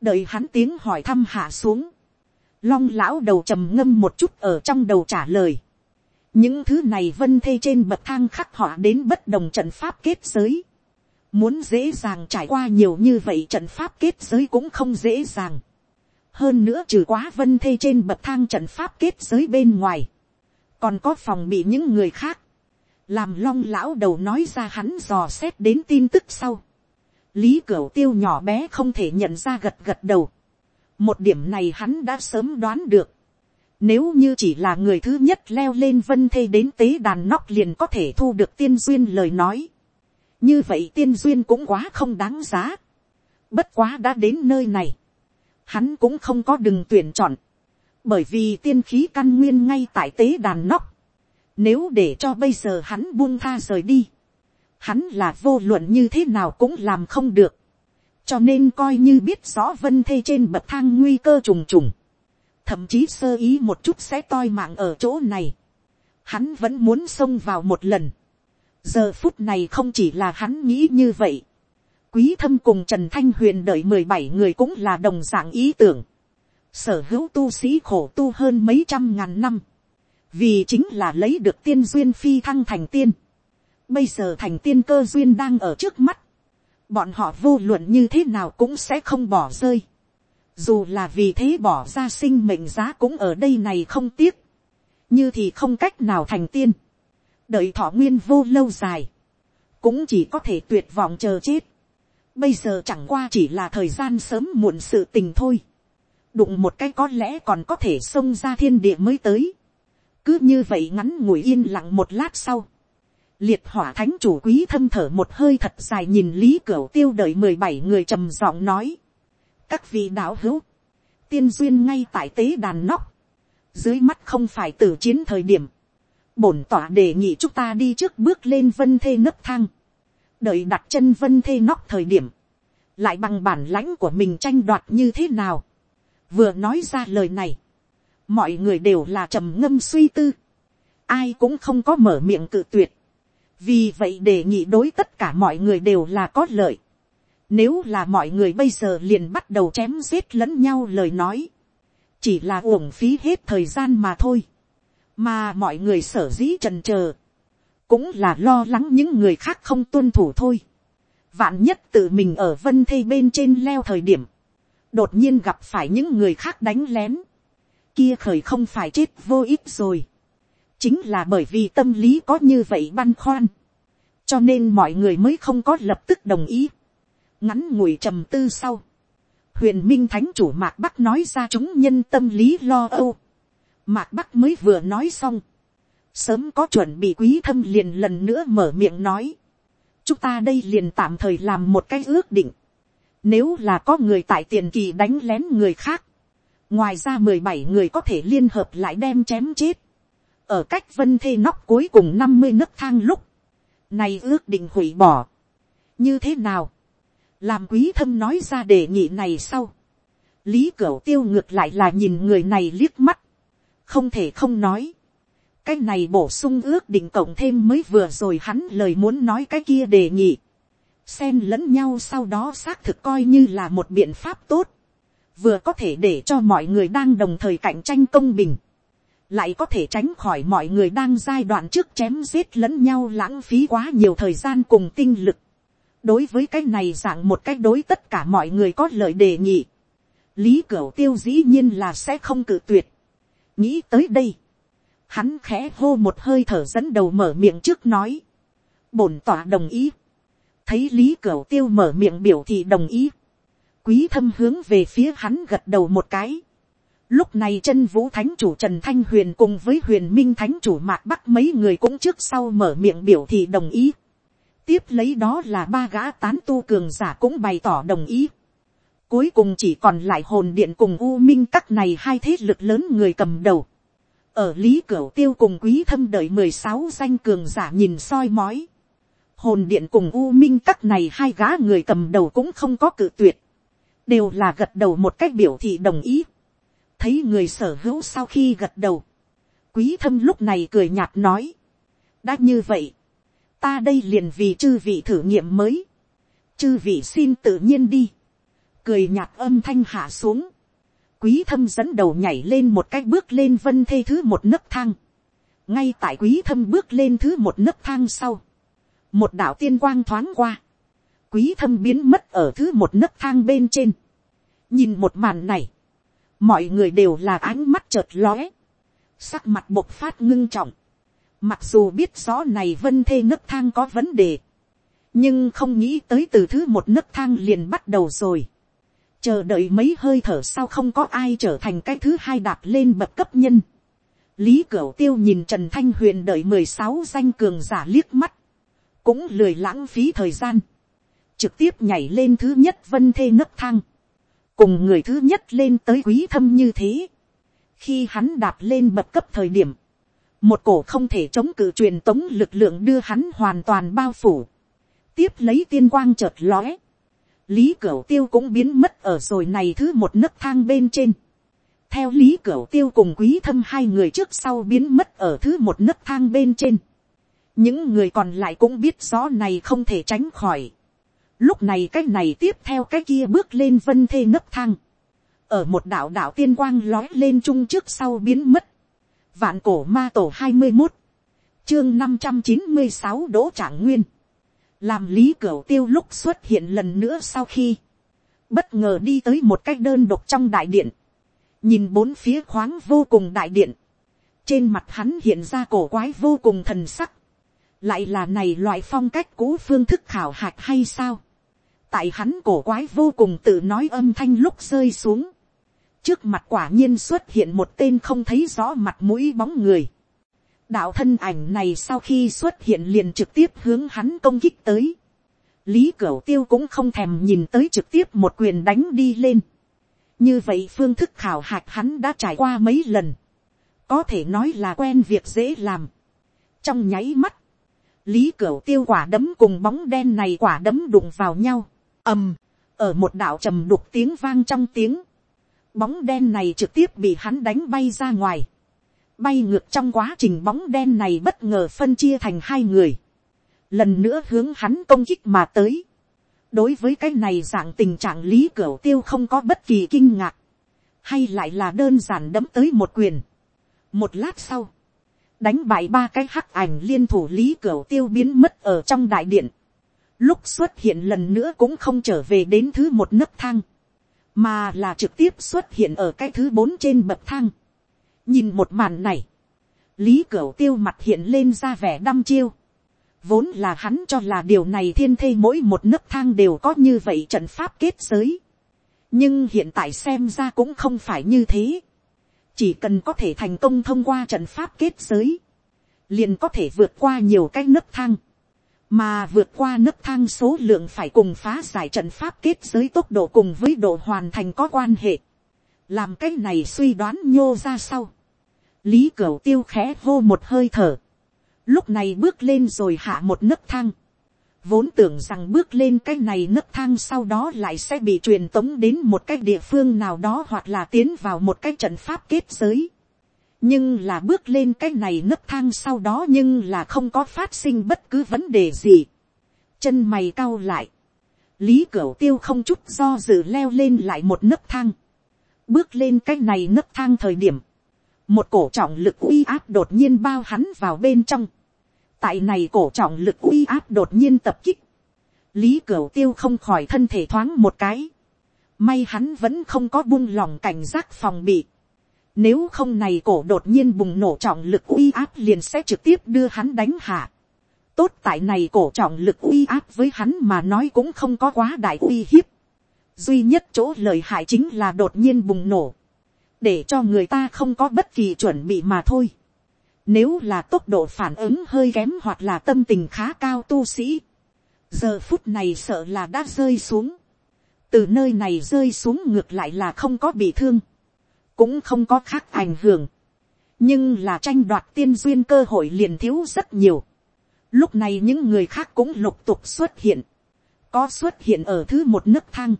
[SPEAKER 1] đợi hắn tiếng hỏi thăm hạ xuống, long lão đầu trầm ngâm một chút ở trong đầu trả lời, những thứ này vân thê trên bậc thang khắc họa đến bất đồng trận pháp kết giới, muốn dễ dàng trải qua nhiều như vậy trận pháp kết giới cũng không dễ dàng, hơn nữa trừ quá vân thê trên bậc thang trận pháp kết giới bên ngoài, còn có phòng bị những người khác, làm long lão đầu nói ra hắn dò xét đến tin tức sau, lý cửu tiêu nhỏ bé không thể nhận ra gật gật đầu, một điểm này hắn đã sớm đoán được, nếu như chỉ là người thứ nhất leo lên vân thê đến tế đàn nóc liền có thể thu được tiên duyên lời nói. Như vậy tiên duyên cũng quá không đáng giá. Bất quá đã đến nơi này. Hắn cũng không có đừng tuyển chọn. Bởi vì tiên khí căn nguyên ngay tại tế đàn nóc. Nếu để cho bây giờ hắn buông tha rời đi. Hắn là vô luận như thế nào cũng làm không được. Cho nên coi như biết rõ vân thê trên bậc thang nguy cơ trùng trùng thậm chí sơ ý một chút sẽ toi mạng ở chỗ này, hắn vẫn muốn xông vào một lần. giờ phút này không chỉ là hắn nghĩ như vậy, quý thâm cùng trần thanh huyền đợi mười bảy người cũng là đồng dạng ý tưởng, sở hữu tu sĩ khổ tu hơn mấy trăm ngàn năm, vì chính là lấy được tiên duyên phi thăng thành tiên. Bây giờ thành tiên cơ duyên đang ở trước mắt, bọn họ vô luận như thế nào cũng sẽ không bỏ rơi dù là vì thế bỏ ra sinh mệnh giá cũng ở đây này không tiếc, như thì không cách nào thành tiên, đợi thọ nguyên vô lâu dài, cũng chỉ có thể tuyệt vọng chờ chết, bây giờ chẳng qua chỉ là thời gian sớm muộn sự tình thôi, đụng một cái có lẽ còn có thể xông ra thiên địa mới tới, cứ như vậy ngắn ngủi yên lặng một lát sau, liệt hỏa thánh chủ quý thâm thở một hơi thật dài nhìn lý cửu tiêu đợi mười bảy người trầm giọng nói, các vị đạo hữu, tiên duyên ngay tại tế đàn nóc, dưới mắt không phải tử chiến thời điểm, bổn tỏa đề nghị chúng ta đi trước bước lên vân thê nấc thang, đợi đặt chân vân thê nóc thời điểm, lại bằng bản lãnh của mình tranh đoạt như thế nào. vừa nói ra lời này, mọi người đều là trầm ngâm suy tư, ai cũng không có mở miệng cự tuyệt, vì vậy đề nghị đối tất cả mọi người đều là có lợi. Nếu là mọi người bây giờ liền bắt đầu chém giết lẫn nhau lời nói. Chỉ là uổng phí hết thời gian mà thôi. Mà mọi người sở dĩ trần chờ, Cũng là lo lắng những người khác không tuân thủ thôi. Vạn nhất tự mình ở vân thây bên trên leo thời điểm. Đột nhiên gặp phải những người khác đánh lén. Kia khởi không phải chết vô ích rồi. Chính là bởi vì tâm lý có như vậy băn khoăn. Cho nên mọi người mới không có lập tức đồng ý ngắn ngủi trầm tư sau, huyền minh thánh chủ mạc bắc nói ra chúng nhân tâm lý lo âu. mạc bắc mới vừa nói xong, sớm có chuẩn bị quý thâm liền lần nữa mở miệng nói, chúng ta đây liền tạm thời làm một cái ước định, nếu là có người tại tiền kỳ đánh lén người khác, ngoài ra mười bảy người có thể liên hợp lại đem chém chết, ở cách vân thê nóc cuối cùng năm mươi nấc thang lúc, này ước định hủy bỏ, như thế nào, làm quý thâm nói ra đề nghị này sau, lý cửu tiêu ngược lại là nhìn người này liếc mắt, không thể không nói, cái này bổ sung ước định cộng thêm mới vừa rồi hắn lời muốn nói cái kia đề nghị, xen lẫn nhau sau đó xác thực coi như là một biện pháp tốt, vừa có thể để cho mọi người đang đồng thời cạnh tranh công bình, lại có thể tránh khỏi mọi người đang giai đoạn trước chém giết lẫn nhau lãng phí quá nhiều thời gian cùng tinh lực đối với cái này dạng một cách đối tất cả mọi người có lời đề nghị, lý cửu tiêu dĩ nhiên là sẽ không cự tuyệt. nghĩ tới đây, hắn khẽ hô một hơi thở dẫn đầu mở miệng trước nói, bổn tỏa đồng ý, thấy lý cửu tiêu mở miệng biểu thị đồng ý, quý thâm hướng về phía hắn gật đầu một cái, Lúc này chân vũ thánh chủ Trần Thanh Huyền cùng với huyền minh thánh chủ Mạc Bắc mấy người cũng trước sau mở miệng biểu thị đồng ý tiếp lấy đó là ba gã tán tu cường giả cũng bày tỏ đồng ý. Cuối cùng chỉ còn lại hồn điện cùng u minh các này hai thế lực lớn người cầm đầu. Ở Lý Cửu Tiêu cùng quý thâm đợi mười sáu danh cường giả nhìn soi mói. hồn điện cùng u minh các này hai gã người cầm đầu cũng không có cự tuyệt, đều là gật đầu một cách biểu thị đồng ý, thấy người sở hữu sau khi gật đầu, quý thâm lúc này cười nhạt nói, đã như vậy, ta đây liền vì chư vị thử nghiệm mới, chư vị xin tự nhiên đi, cười nhạt âm thanh hạ xuống, quý thâm dẫn đầu nhảy lên một cách bước lên vân thê thứ một nấc thang, ngay tại quý thâm bước lên thứ một nấc thang sau, một đạo tiên quang thoáng qua, quý thâm biến mất ở thứ một nấc thang bên trên, nhìn một màn này, mọi người đều là ánh mắt chợt lóe, sắc mặt bộc phát ngưng trọng, mặc dù biết rõ này vân thê nấc thang có vấn đề, nhưng không nghĩ tới từ thứ một nấc thang liền bắt đầu rồi, chờ đợi mấy hơi thở sau không có ai trở thành cái thứ hai đạt lên bậc cấp nhân, lý cửu tiêu nhìn trần thanh huyền đợi mười sáu danh cường giả liếc mắt, cũng lười lãng phí thời gian, trực tiếp nhảy lên thứ nhất vân thê nấc thang, cùng người thứ nhất lên tới quý thâm như thế. khi hắn đạp lên bậc cấp thời điểm, một cổ không thể chống cự truyền tống lực lượng đưa hắn hoàn toàn bao phủ, tiếp lấy tiên quang chợt lóe, lý cửu tiêu cũng biến mất ở rồi này thứ một nấc thang bên trên, theo lý cửu tiêu cùng quý thâm hai người trước sau biến mất ở thứ một nấc thang bên trên, những người còn lại cũng biết rõ này không thể tránh khỏi, Lúc này cái này tiếp theo cái kia bước lên vân thê nấc thang. Ở một đảo đảo tiên quang lói lên chung trước sau biến mất. Vạn cổ ma tổ hai mươi một Chương năm trăm chín mươi sáu Đỗ Trạng Nguyên. Làm lý cửu tiêu lúc xuất hiện lần nữa sau khi. Bất ngờ đi tới một cách đơn độc trong đại điện. Nhìn bốn phía khoáng vô cùng đại điện. Trên mặt hắn hiện ra cổ quái vô cùng thần sắc lại là này loại phong cách cũ phương thức khảo hạch hay sao tại hắn cổ quái vô cùng tự nói âm thanh lúc rơi xuống trước mặt quả nhiên xuất hiện một tên không thấy rõ mặt mũi bóng người. đạo thân ảnh này sau khi xuất hiện liền trực tiếp hướng hắn công kích tới. lý cửu tiêu cũng không thèm nhìn tới trực tiếp một quyền đánh đi lên. như vậy phương thức khảo hạch hắn đã trải qua mấy lần. có thể nói là quen việc dễ làm. trong nháy mắt, lý cửu tiêu quả đấm cùng bóng đen này quả đấm đụng vào nhau ầm, ở một đạo trầm đục tiếng vang trong tiếng, bóng đen này trực tiếp bị hắn đánh bay ra ngoài, bay ngược trong quá trình bóng đen này bất ngờ phân chia thành hai người, lần nữa hướng hắn công kích mà tới. đối với cái này dạng tình trạng lý cửa tiêu không có bất kỳ kinh ngạc, hay lại là đơn giản đấm tới một quyền. một lát sau, đánh bại ba cái hắc ảnh liên thủ lý cửa tiêu biến mất ở trong đại điện. Lúc xuất hiện lần nữa cũng không trở về đến thứ một nấc thang, mà là trực tiếp xuất hiện ở cái thứ bốn trên bậc thang. nhìn một màn này, lý cửu tiêu mặt hiện lên ra vẻ đăm chiêu, vốn là hắn cho là điều này thiên thê mỗi một nấc thang đều có như vậy trận pháp kết giới, nhưng hiện tại xem ra cũng không phải như thế, chỉ cần có thể thành công thông qua trận pháp kết giới, liền có thể vượt qua nhiều cái nấc thang, mà vượt qua nấc thang số lượng phải cùng phá giải trận pháp kết giới tốc độ cùng với độ hoàn thành có quan hệ. làm cái này suy đoán nhô ra sau. lý cửu tiêu khẽ hô một hơi thở. lúc này bước lên rồi hạ một nấc thang. vốn tưởng rằng bước lên cái này nấc thang sau đó lại sẽ bị truyền tống đến một cái địa phương nào đó hoặc là tiến vào một cái trận pháp kết giới nhưng là bước lên cái này nấc thang sau đó nhưng là không có phát sinh bất cứ vấn đề gì. chân mày cau lại, lý cửu tiêu không chút do dự leo lên lại một nấc thang, bước lên cái này nấc thang thời điểm, một cổ trọng lực uy áp đột nhiên bao hắn vào bên trong, tại này cổ trọng lực uy áp đột nhiên tập kích, lý cửu tiêu không khỏi thân thể thoáng một cái, may hắn vẫn không có buông lòng cảnh giác phòng bị, nếu không này cổ đột nhiên bùng nổ trọng lực uy áp liền sẽ trực tiếp đưa hắn đánh hạ. Tốt tại này cổ trọng lực uy áp với hắn mà nói cũng không có quá đại uy hiếp. Duy nhất chỗ lợi hại chính là đột nhiên bùng nổ. Để cho người ta không có bất kỳ chuẩn bị mà thôi. Nếu là tốc độ phản ứng hơi kém hoặc là tâm tình khá cao tu sĩ. Giờ phút này sợ là đã rơi xuống. Từ nơi này rơi xuống ngược lại là không có bị thương cũng không có khác ảnh hưởng. nhưng là tranh đoạt tiên duyên cơ hội liền thiếu rất nhiều. Lúc này những người khác cũng lục tục xuất hiện. Có xuất hiện ở thứ một nấc thang.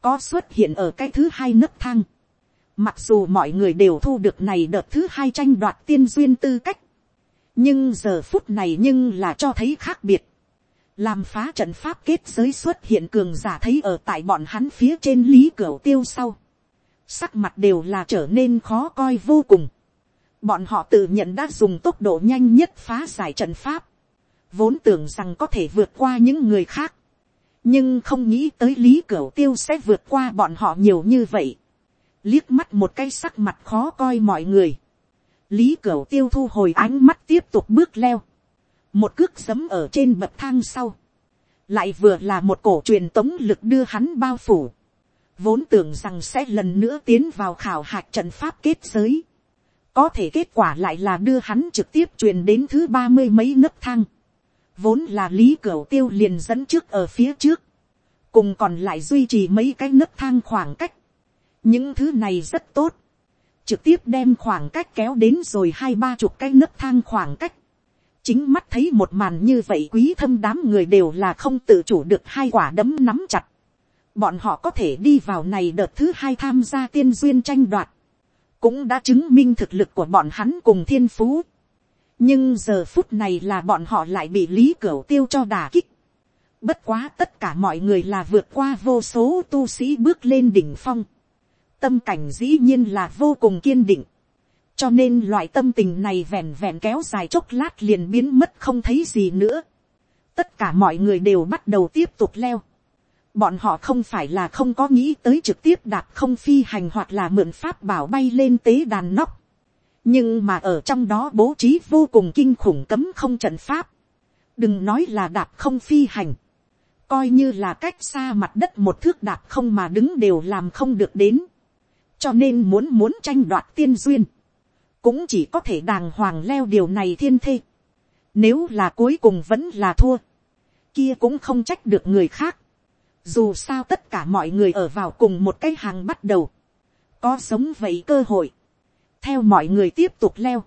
[SPEAKER 1] Có xuất hiện ở cái thứ hai nấc thang. Mặc dù mọi người đều thu được này đợt thứ hai tranh đoạt tiên duyên tư cách. Nhưng giờ phút này nhưng là cho thấy khác biệt. Làm phá trận pháp kết giới xuất hiện cường giả thấy ở tại bọn hắn phía trên lý cửa tiêu sau. Sắc mặt đều là trở nên khó coi vô cùng. Bọn họ tự nhận đã dùng tốc độ nhanh nhất phá giải trận pháp. Vốn tưởng rằng có thể vượt qua những người khác. Nhưng không nghĩ tới lý cửu tiêu sẽ vượt qua bọn họ nhiều như vậy. Liếc mắt một cái sắc mặt khó coi mọi người. Lý cửu tiêu thu hồi ánh mắt tiếp tục bước leo. Một cước giấm ở trên bậc thang sau. Lại vừa là một cổ truyền tống lực đưa hắn bao phủ. Vốn tưởng rằng sẽ lần nữa tiến vào khảo hạch trận pháp kết giới. Có thể kết quả lại là đưa hắn trực tiếp truyền đến thứ ba mươi mấy nấc thang vốn là lý cửu tiêu liền dẫn trước ở phía trước, cùng còn lại duy trì mấy cái nấc thang khoảng cách. những thứ này rất tốt, trực tiếp đem khoảng cách kéo đến rồi hai ba chục cái nấc thang khoảng cách. chính mắt thấy một màn như vậy quý thâm đám người đều là không tự chủ được hai quả đấm nắm chặt bọn họ có thể đi vào này đợt thứ hai tham gia tiên duyên tranh đoạt, cũng đã chứng minh thực lực của bọn hắn cùng thiên phú nhưng giờ phút này là bọn họ lại bị lý cửa tiêu cho đà kích. bất quá tất cả mọi người là vượt qua vô số tu sĩ bước lên đỉnh phong. tâm cảnh dĩ nhiên là vô cùng kiên định. cho nên loại tâm tình này vẹn vẹn kéo dài chốc lát liền biến mất không thấy gì nữa. tất cả mọi người đều bắt đầu tiếp tục leo bọn họ không phải là không có nghĩ tới trực tiếp đạp không phi hành hoặc là mượn pháp bảo bay lên tế đàn nóc. Nhưng mà ở trong đó bố trí vô cùng kinh khủng cấm không trận pháp, đừng nói là đạp không phi hành, coi như là cách xa mặt đất một thước đạp không mà đứng đều làm không được đến, cho nên muốn muốn tranh đoạt tiên duyên, cũng chỉ có thể đàng hoàng leo điều này thiên thê, nếu là cuối cùng vẫn là thua, kia cũng không trách được người khác, dù sao tất cả mọi người ở vào cùng một cái hàng bắt đầu, có sống vậy cơ hội, theo mọi người tiếp tục leo,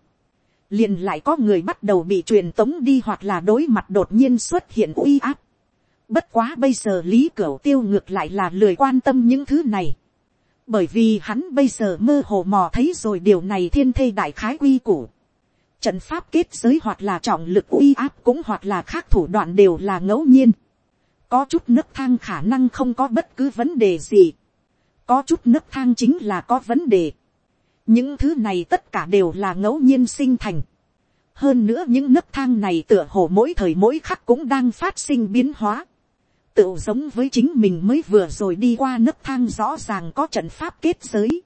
[SPEAKER 1] liền lại có người bắt đầu bị truyền tống đi hoặc là đối mặt đột nhiên xuất hiện uy áp. Bất quá bây giờ lý cửu tiêu ngược lại là lười quan tâm những thứ này. Bởi vì hắn bây giờ mơ hồ mò thấy rồi điều này thiên thê đại khái quy củ. Trận pháp kết giới hoặc là trọng lực uy áp cũng hoặc là khác thủ đoạn đều là ngẫu nhiên. Có chút nấc thang khả năng không có bất cứ vấn đề gì. Có chút nấc thang chính là có vấn đề những thứ này tất cả đều là ngẫu nhiên sinh thành. hơn nữa những nấc thang này tựa hồ mỗi thời mỗi khắc cũng đang phát sinh biến hóa. tự giống với chính mình mới vừa rồi đi qua nấc thang rõ ràng có trận pháp kết giới.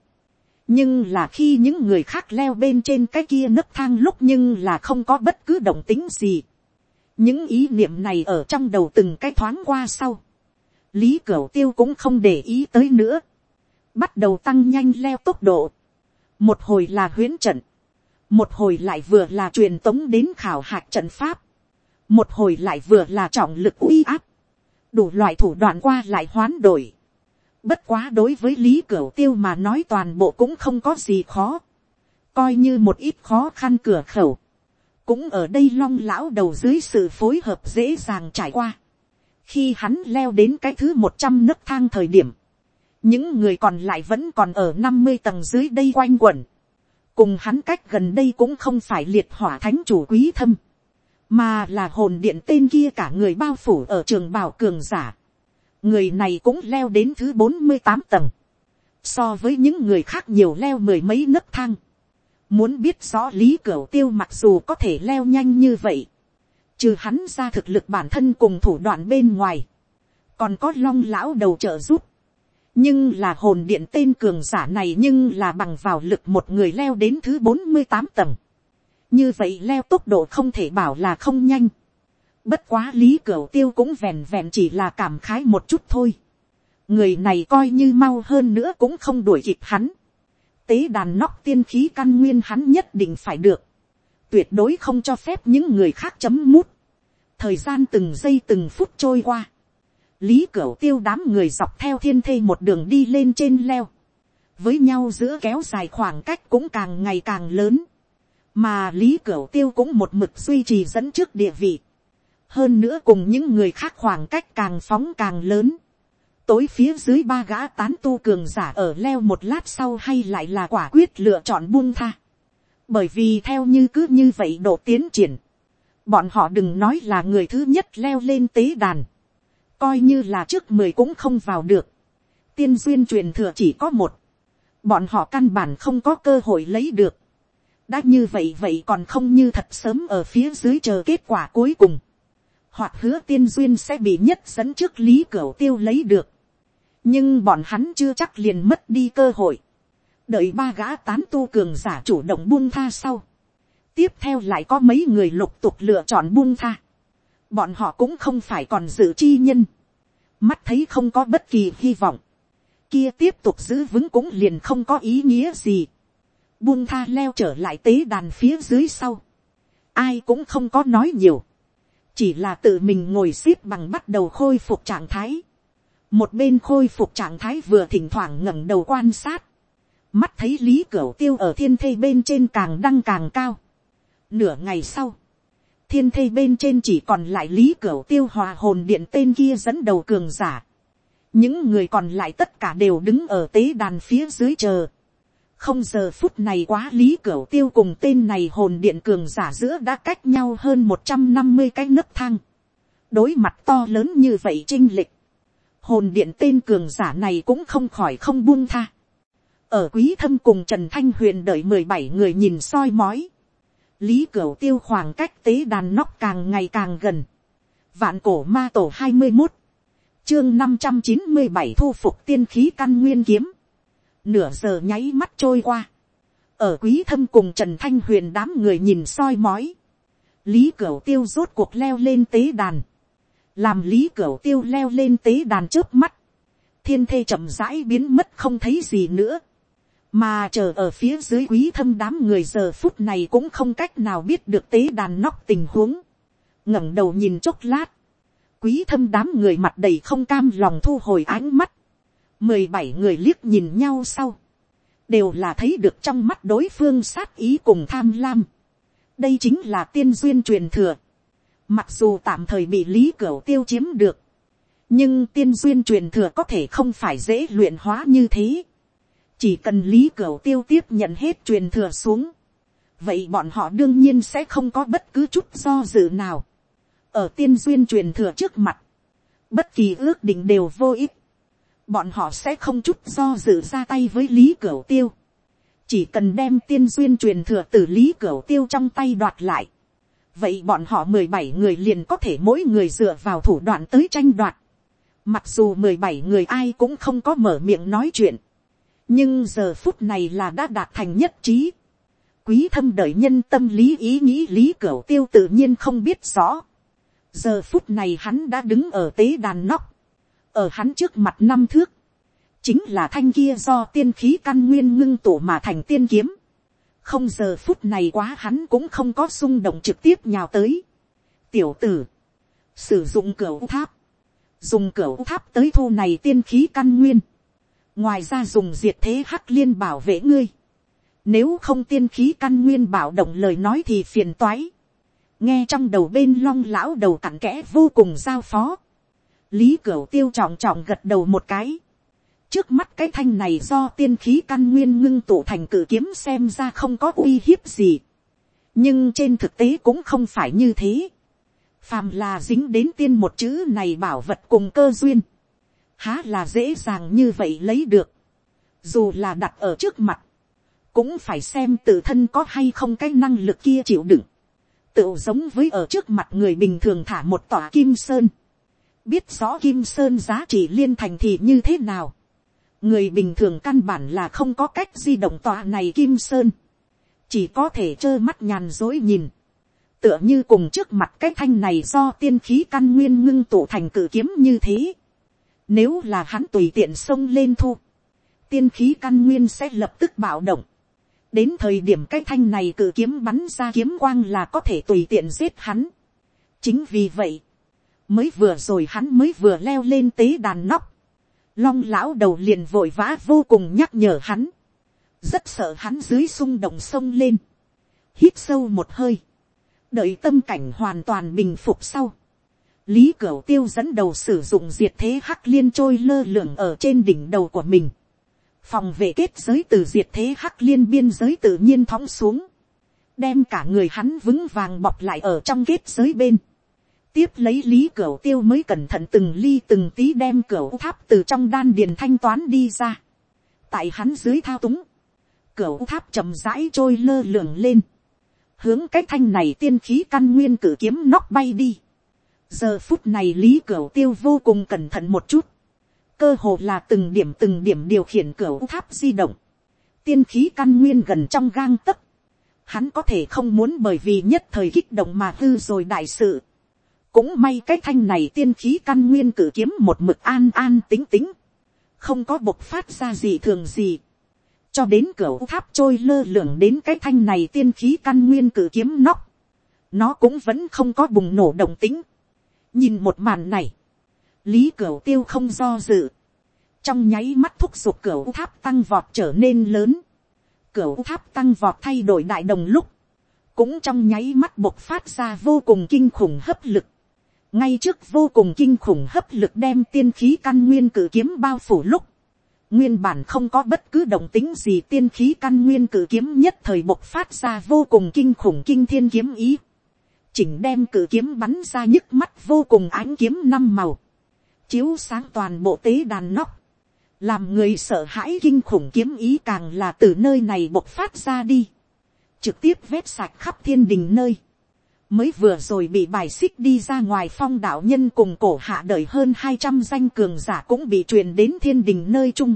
[SPEAKER 1] nhưng là khi những người khác leo bên trên cái kia nấc thang lúc nhưng là không có bất cứ động tính gì những ý niệm này ở trong đầu từng cái thoáng qua sau. lý cửu tiêu cũng không để ý tới nữa. bắt đầu tăng nhanh leo tốc độ một hồi là huyễn trận, một hồi lại vừa là truyền tống đến khảo hạch trận pháp, một hồi lại vừa là trọng lực uy áp, đủ loại thủ đoạn qua lại hoán đổi. Bất quá đối với lý cửu tiêu mà nói toàn bộ cũng không có gì khó, coi như một ít khó khăn cửa khẩu, cũng ở đây long lão đầu dưới sự phối hợp dễ dàng trải qua. khi hắn leo đến cái thứ một trăm nấc thang thời điểm, những người còn lại vẫn còn ở năm mươi tầng dưới đây quanh quẩn, cùng hắn cách gần đây cũng không phải liệt hỏa thánh chủ quý thâm, mà là hồn điện tên kia cả người bao phủ ở trường bảo cường giả. người này cũng leo đến thứ bốn mươi tám tầng, so với những người khác nhiều leo mười mấy nấc thang muốn biết rõ lý cửu tiêu mặc dù có thể leo nhanh như vậy, trừ hắn ra thực lực bản thân cùng thủ đoạn bên ngoài, còn có long lão đầu trợ giúp, nhưng là hồn điện tên cường giả này nhưng là bằng vào lực một người leo đến thứ bốn mươi tám tầng. như vậy leo tốc độ không thể bảo là không nhanh. bất quá lý cửu tiêu cũng vẹn vẹn chỉ là cảm khái một chút thôi. người này coi như mau hơn nữa cũng không đuổi kịp hắn tế đàn nóc tiên khí căn nguyên hắn nhất định phải được. tuyệt đối không cho phép những người khác chấm mút. thời gian từng giây từng phút trôi qua. Lý cửu tiêu đám người dọc theo thiên thê một đường đi lên trên leo, với nhau giữa kéo dài khoảng cách cũng càng ngày càng lớn, mà lý cửu tiêu cũng một mực duy trì dẫn trước địa vị, hơn nữa cùng những người khác khoảng cách càng phóng càng lớn, tối phía dưới ba gã tán tu cường giả ở leo một lát sau hay lại là quả quyết lựa chọn buông tha. Bởi vì theo như cứ như vậy độ tiến triển, bọn họ đừng nói là người thứ nhất leo lên tế đàn, coi như là trước mười cũng không vào được. Tiên duyên truyền thừa chỉ có một, bọn họ căn bản không có cơ hội lấy được. đã như vậy vậy còn không như thật sớm ở phía dưới chờ kết quả cuối cùng. hoặc hứa tiên duyên sẽ bị nhất dẫn trước lý cửa tiêu lấy được nhưng bọn hắn chưa chắc liền mất đi cơ hội, đợi ba gã tán tu cường giả chủ động buông tha sau, tiếp theo lại có mấy người lục tục lựa chọn buông tha, bọn họ cũng không phải còn giữ chi nhân, mắt thấy không có bất kỳ hy vọng, kia tiếp tục giữ vững cũng liền không có ý nghĩa gì, buông tha leo trở lại tế đàn phía dưới sau, ai cũng không có nói nhiều, chỉ là tự mình ngồi x ế p bằng bắt đầu khôi phục trạng thái, một bên khôi phục trạng thái vừa thỉnh thoảng ngẩng đầu quan sát, mắt thấy lý cửu tiêu ở thiên thây bên trên càng đăng càng cao. nửa ngày sau, thiên thây bên trên chỉ còn lại lý cửu tiêu hòa hồn điện tên kia dẫn đầu cường giả. những người còn lại tất cả đều đứng ở tế đàn phía dưới chờ. không giờ phút này quá lý cửu tiêu cùng tên này hồn điện cường giả giữa đã cách nhau hơn một trăm năm mươi cái nấc thang. đối mặt to lớn như vậy trinh lịch hồn điện tên cường giả này cũng không khỏi không buông tha. ở quý thâm cùng trần thanh huyền đợi mười bảy người nhìn soi mói. lý cửu tiêu khoảng cách tế đàn nóc càng ngày càng gần. vạn cổ ma tổ hai mươi một, chương năm trăm chín mươi bảy thu phục tiên khí căn nguyên kiếm. nửa giờ nháy mắt trôi qua. ở quý thâm cùng trần thanh huyền đám người nhìn soi mói. lý cửu tiêu rốt cuộc leo lên tế đàn làm lý cửa tiêu leo lên tế đàn trước mắt, thiên thê chậm rãi biến mất không thấy gì nữa, mà chờ ở phía dưới quý thâm đám người giờ phút này cũng không cách nào biết được tế đàn nóc tình huống, ngẩng đầu nhìn chốc lát, quý thâm đám người mặt đầy không cam lòng thu hồi ánh mắt, mười bảy người liếc nhìn nhau sau, đều là thấy được trong mắt đối phương sát ý cùng tham lam. đây chính là tiên duyên truyền thừa. Mặc dù tạm thời bị lý cửu tiêu chiếm được. Nhưng tiên duyên truyền thừa có thể không phải dễ luyện hóa như thế. Chỉ cần lý cửu tiêu tiếp nhận hết truyền thừa xuống. Vậy bọn họ đương nhiên sẽ không có bất cứ chút do dự nào. Ở tiên duyên truyền thừa trước mặt. Bất kỳ ước định đều vô ích. Bọn họ sẽ không chút do dự ra tay với lý cửu tiêu. Chỉ cần đem tiên duyên truyền thừa từ lý cửu tiêu trong tay đoạt lại vậy bọn họ mười bảy người liền có thể mỗi người dựa vào thủ đoạn tới tranh đoạt. Mặc dù mười bảy người ai cũng không có mở miệng nói chuyện. Nhưng giờ phút này là đã đạt thành nhất trí. Quý thâm đợi nhân tâm lý ý nghĩ lý cửu tiêu tự nhiên không biết rõ. Giờ phút này hắn đã đứng ở tế đàn nóc. Ở hắn trước mặt năm thước. Chính là thanh kia do tiên khí căn nguyên ngưng tụ mà thành tiên kiếm không giờ phút này quá hắn cũng không có xung động trực tiếp nhào tới. tiểu tử, sử dụng cửa tháp, dùng cửa tháp tới thu này tiên khí căn nguyên, ngoài ra dùng diệt thế hắc liên bảo vệ ngươi, nếu không tiên khí căn nguyên bảo động lời nói thì phiền toái, nghe trong đầu bên long lão đầu cặn kẽ vô cùng giao phó, lý cửa tiêu trọng trọng gật đầu một cái, trước mắt cái thanh này do tiên khí căn nguyên ngưng tụ thành cử kiếm xem ra không có uy hiếp gì. nhưng trên thực tế cũng không phải như thế. phàm là dính đến tiên một chữ này bảo vật cùng cơ duyên. há là dễ dàng như vậy lấy được. dù là đặt ở trước mặt, cũng phải xem tự thân có hay không cái năng lực kia chịu đựng. tự giống với ở trước mặt người bình thường thả một tòa kim sơn. biết rõ kim sơn giá trị liên thành thì như thế nào người bình thường căn bản là không có cách di động tòa này kim sơn, chỉ có thể trơ mắt nhàn dối nhìn, tựa như cùng trước mặt cái thanh này do tiên khí căn nguyên ngưng tụ thành cử kiếm như thế. Nếu là hắn tùy tiện xông lên thu, tiên khí căn nguyên sẽ lập tức bạo động. đến thời điểm cái thanh này cử kiếm bắn ra kiếm quang là có thể tùy tiện giết hắn. chính vì vậy, mới vừa rồi hắn mới vừa leo lên tế đàn nóc, long lão đầu liền vội vã vô cùng nhắc nhở hắn, rất sợ hắn dưới xung động sông lên, hít sâu một hơi, đợi tâm cảnh hoàn toàn bình phục sau, lý cửu tiêu dẫn đầu sử dụng diệt thế hắc liên trôi lơ lửng ở trên đỉnh đầu của mình, phòng vệ kết giới từ diệt thế hắc liên biên giới tự nhiên thóng xuống, đem cả người hắn vững vàng bọc lại ở trong kết giới bên, tiếp lấy lý cửu tiêu mới cẩn thận từng ly từng tí đem cửu tháp từ trong đan điền thanh toán đi ra, tại hắn dưới thao túng, cửu tháp chậm rãi trôi lơ lửng lên, hướng cái thanh này tiên khí căn nguyên cử kiếm nóc bay đi. giờ phút này lý cửu tiêu vô cùng cẩn thận một chút, cơ hồ là từng điểm từng điểm điều khiển cửu tháp di động, tiên khí căn nguyên gần trong gang tấc, hắn có thể không muốn bởi vì nhất thời kích động mà hư rồi đại sự cũng may cái thanh này tiên khí căn nguyên cử kiếm một mực an an tính tính, không có bộc phát ra gì thường gì. Cho đến cửa tháp trôi lơ lửng đến cái thanh này tiên khí căn nguyên cử kiếm nóc, nó cũng vẫn không có bùng nổ đồng tính. nhìn một màn này, lý cửa tiêu không do dự, trong nháy mắt thúc giục cửa tháp tăng vọt trở nên lớn, cửa tháp tăng vọt thay đổi đại đồng lúc, cũng trong nháy mắt bộc phát ra vô cùng kinh khủng hấp lực, ngay trước vô cùng kinh khủng hấp lực đem tiên khí căn nguyên cử kiếm bao phủ lúc, Nguyên bản không có bất cứ động tính gì tiên khí căn nguyên cử kiếm nhất thời bộc phát ra vô cùng kinh khủng kinh thiên kiếm ý. Chỉnh đem cử kiếm bắn ra nhức mắt vô cùng ánh kiếm năm màu. Chiếu sáng toàn bộ tế đàn nóc. Làm người sợ hãi kinh khủng kiếm ý càng là từ nơi này bộc phát ra đi. Trực tiếp vét sạch khắp thiên đình nơi. Mới vừa rồi bị bài xích đi ra ngoài phong đạo nhân cùng cổ hạ đời hơn hai trăm danh cường giả cũng bị truyền đến thiên đình nơi chung.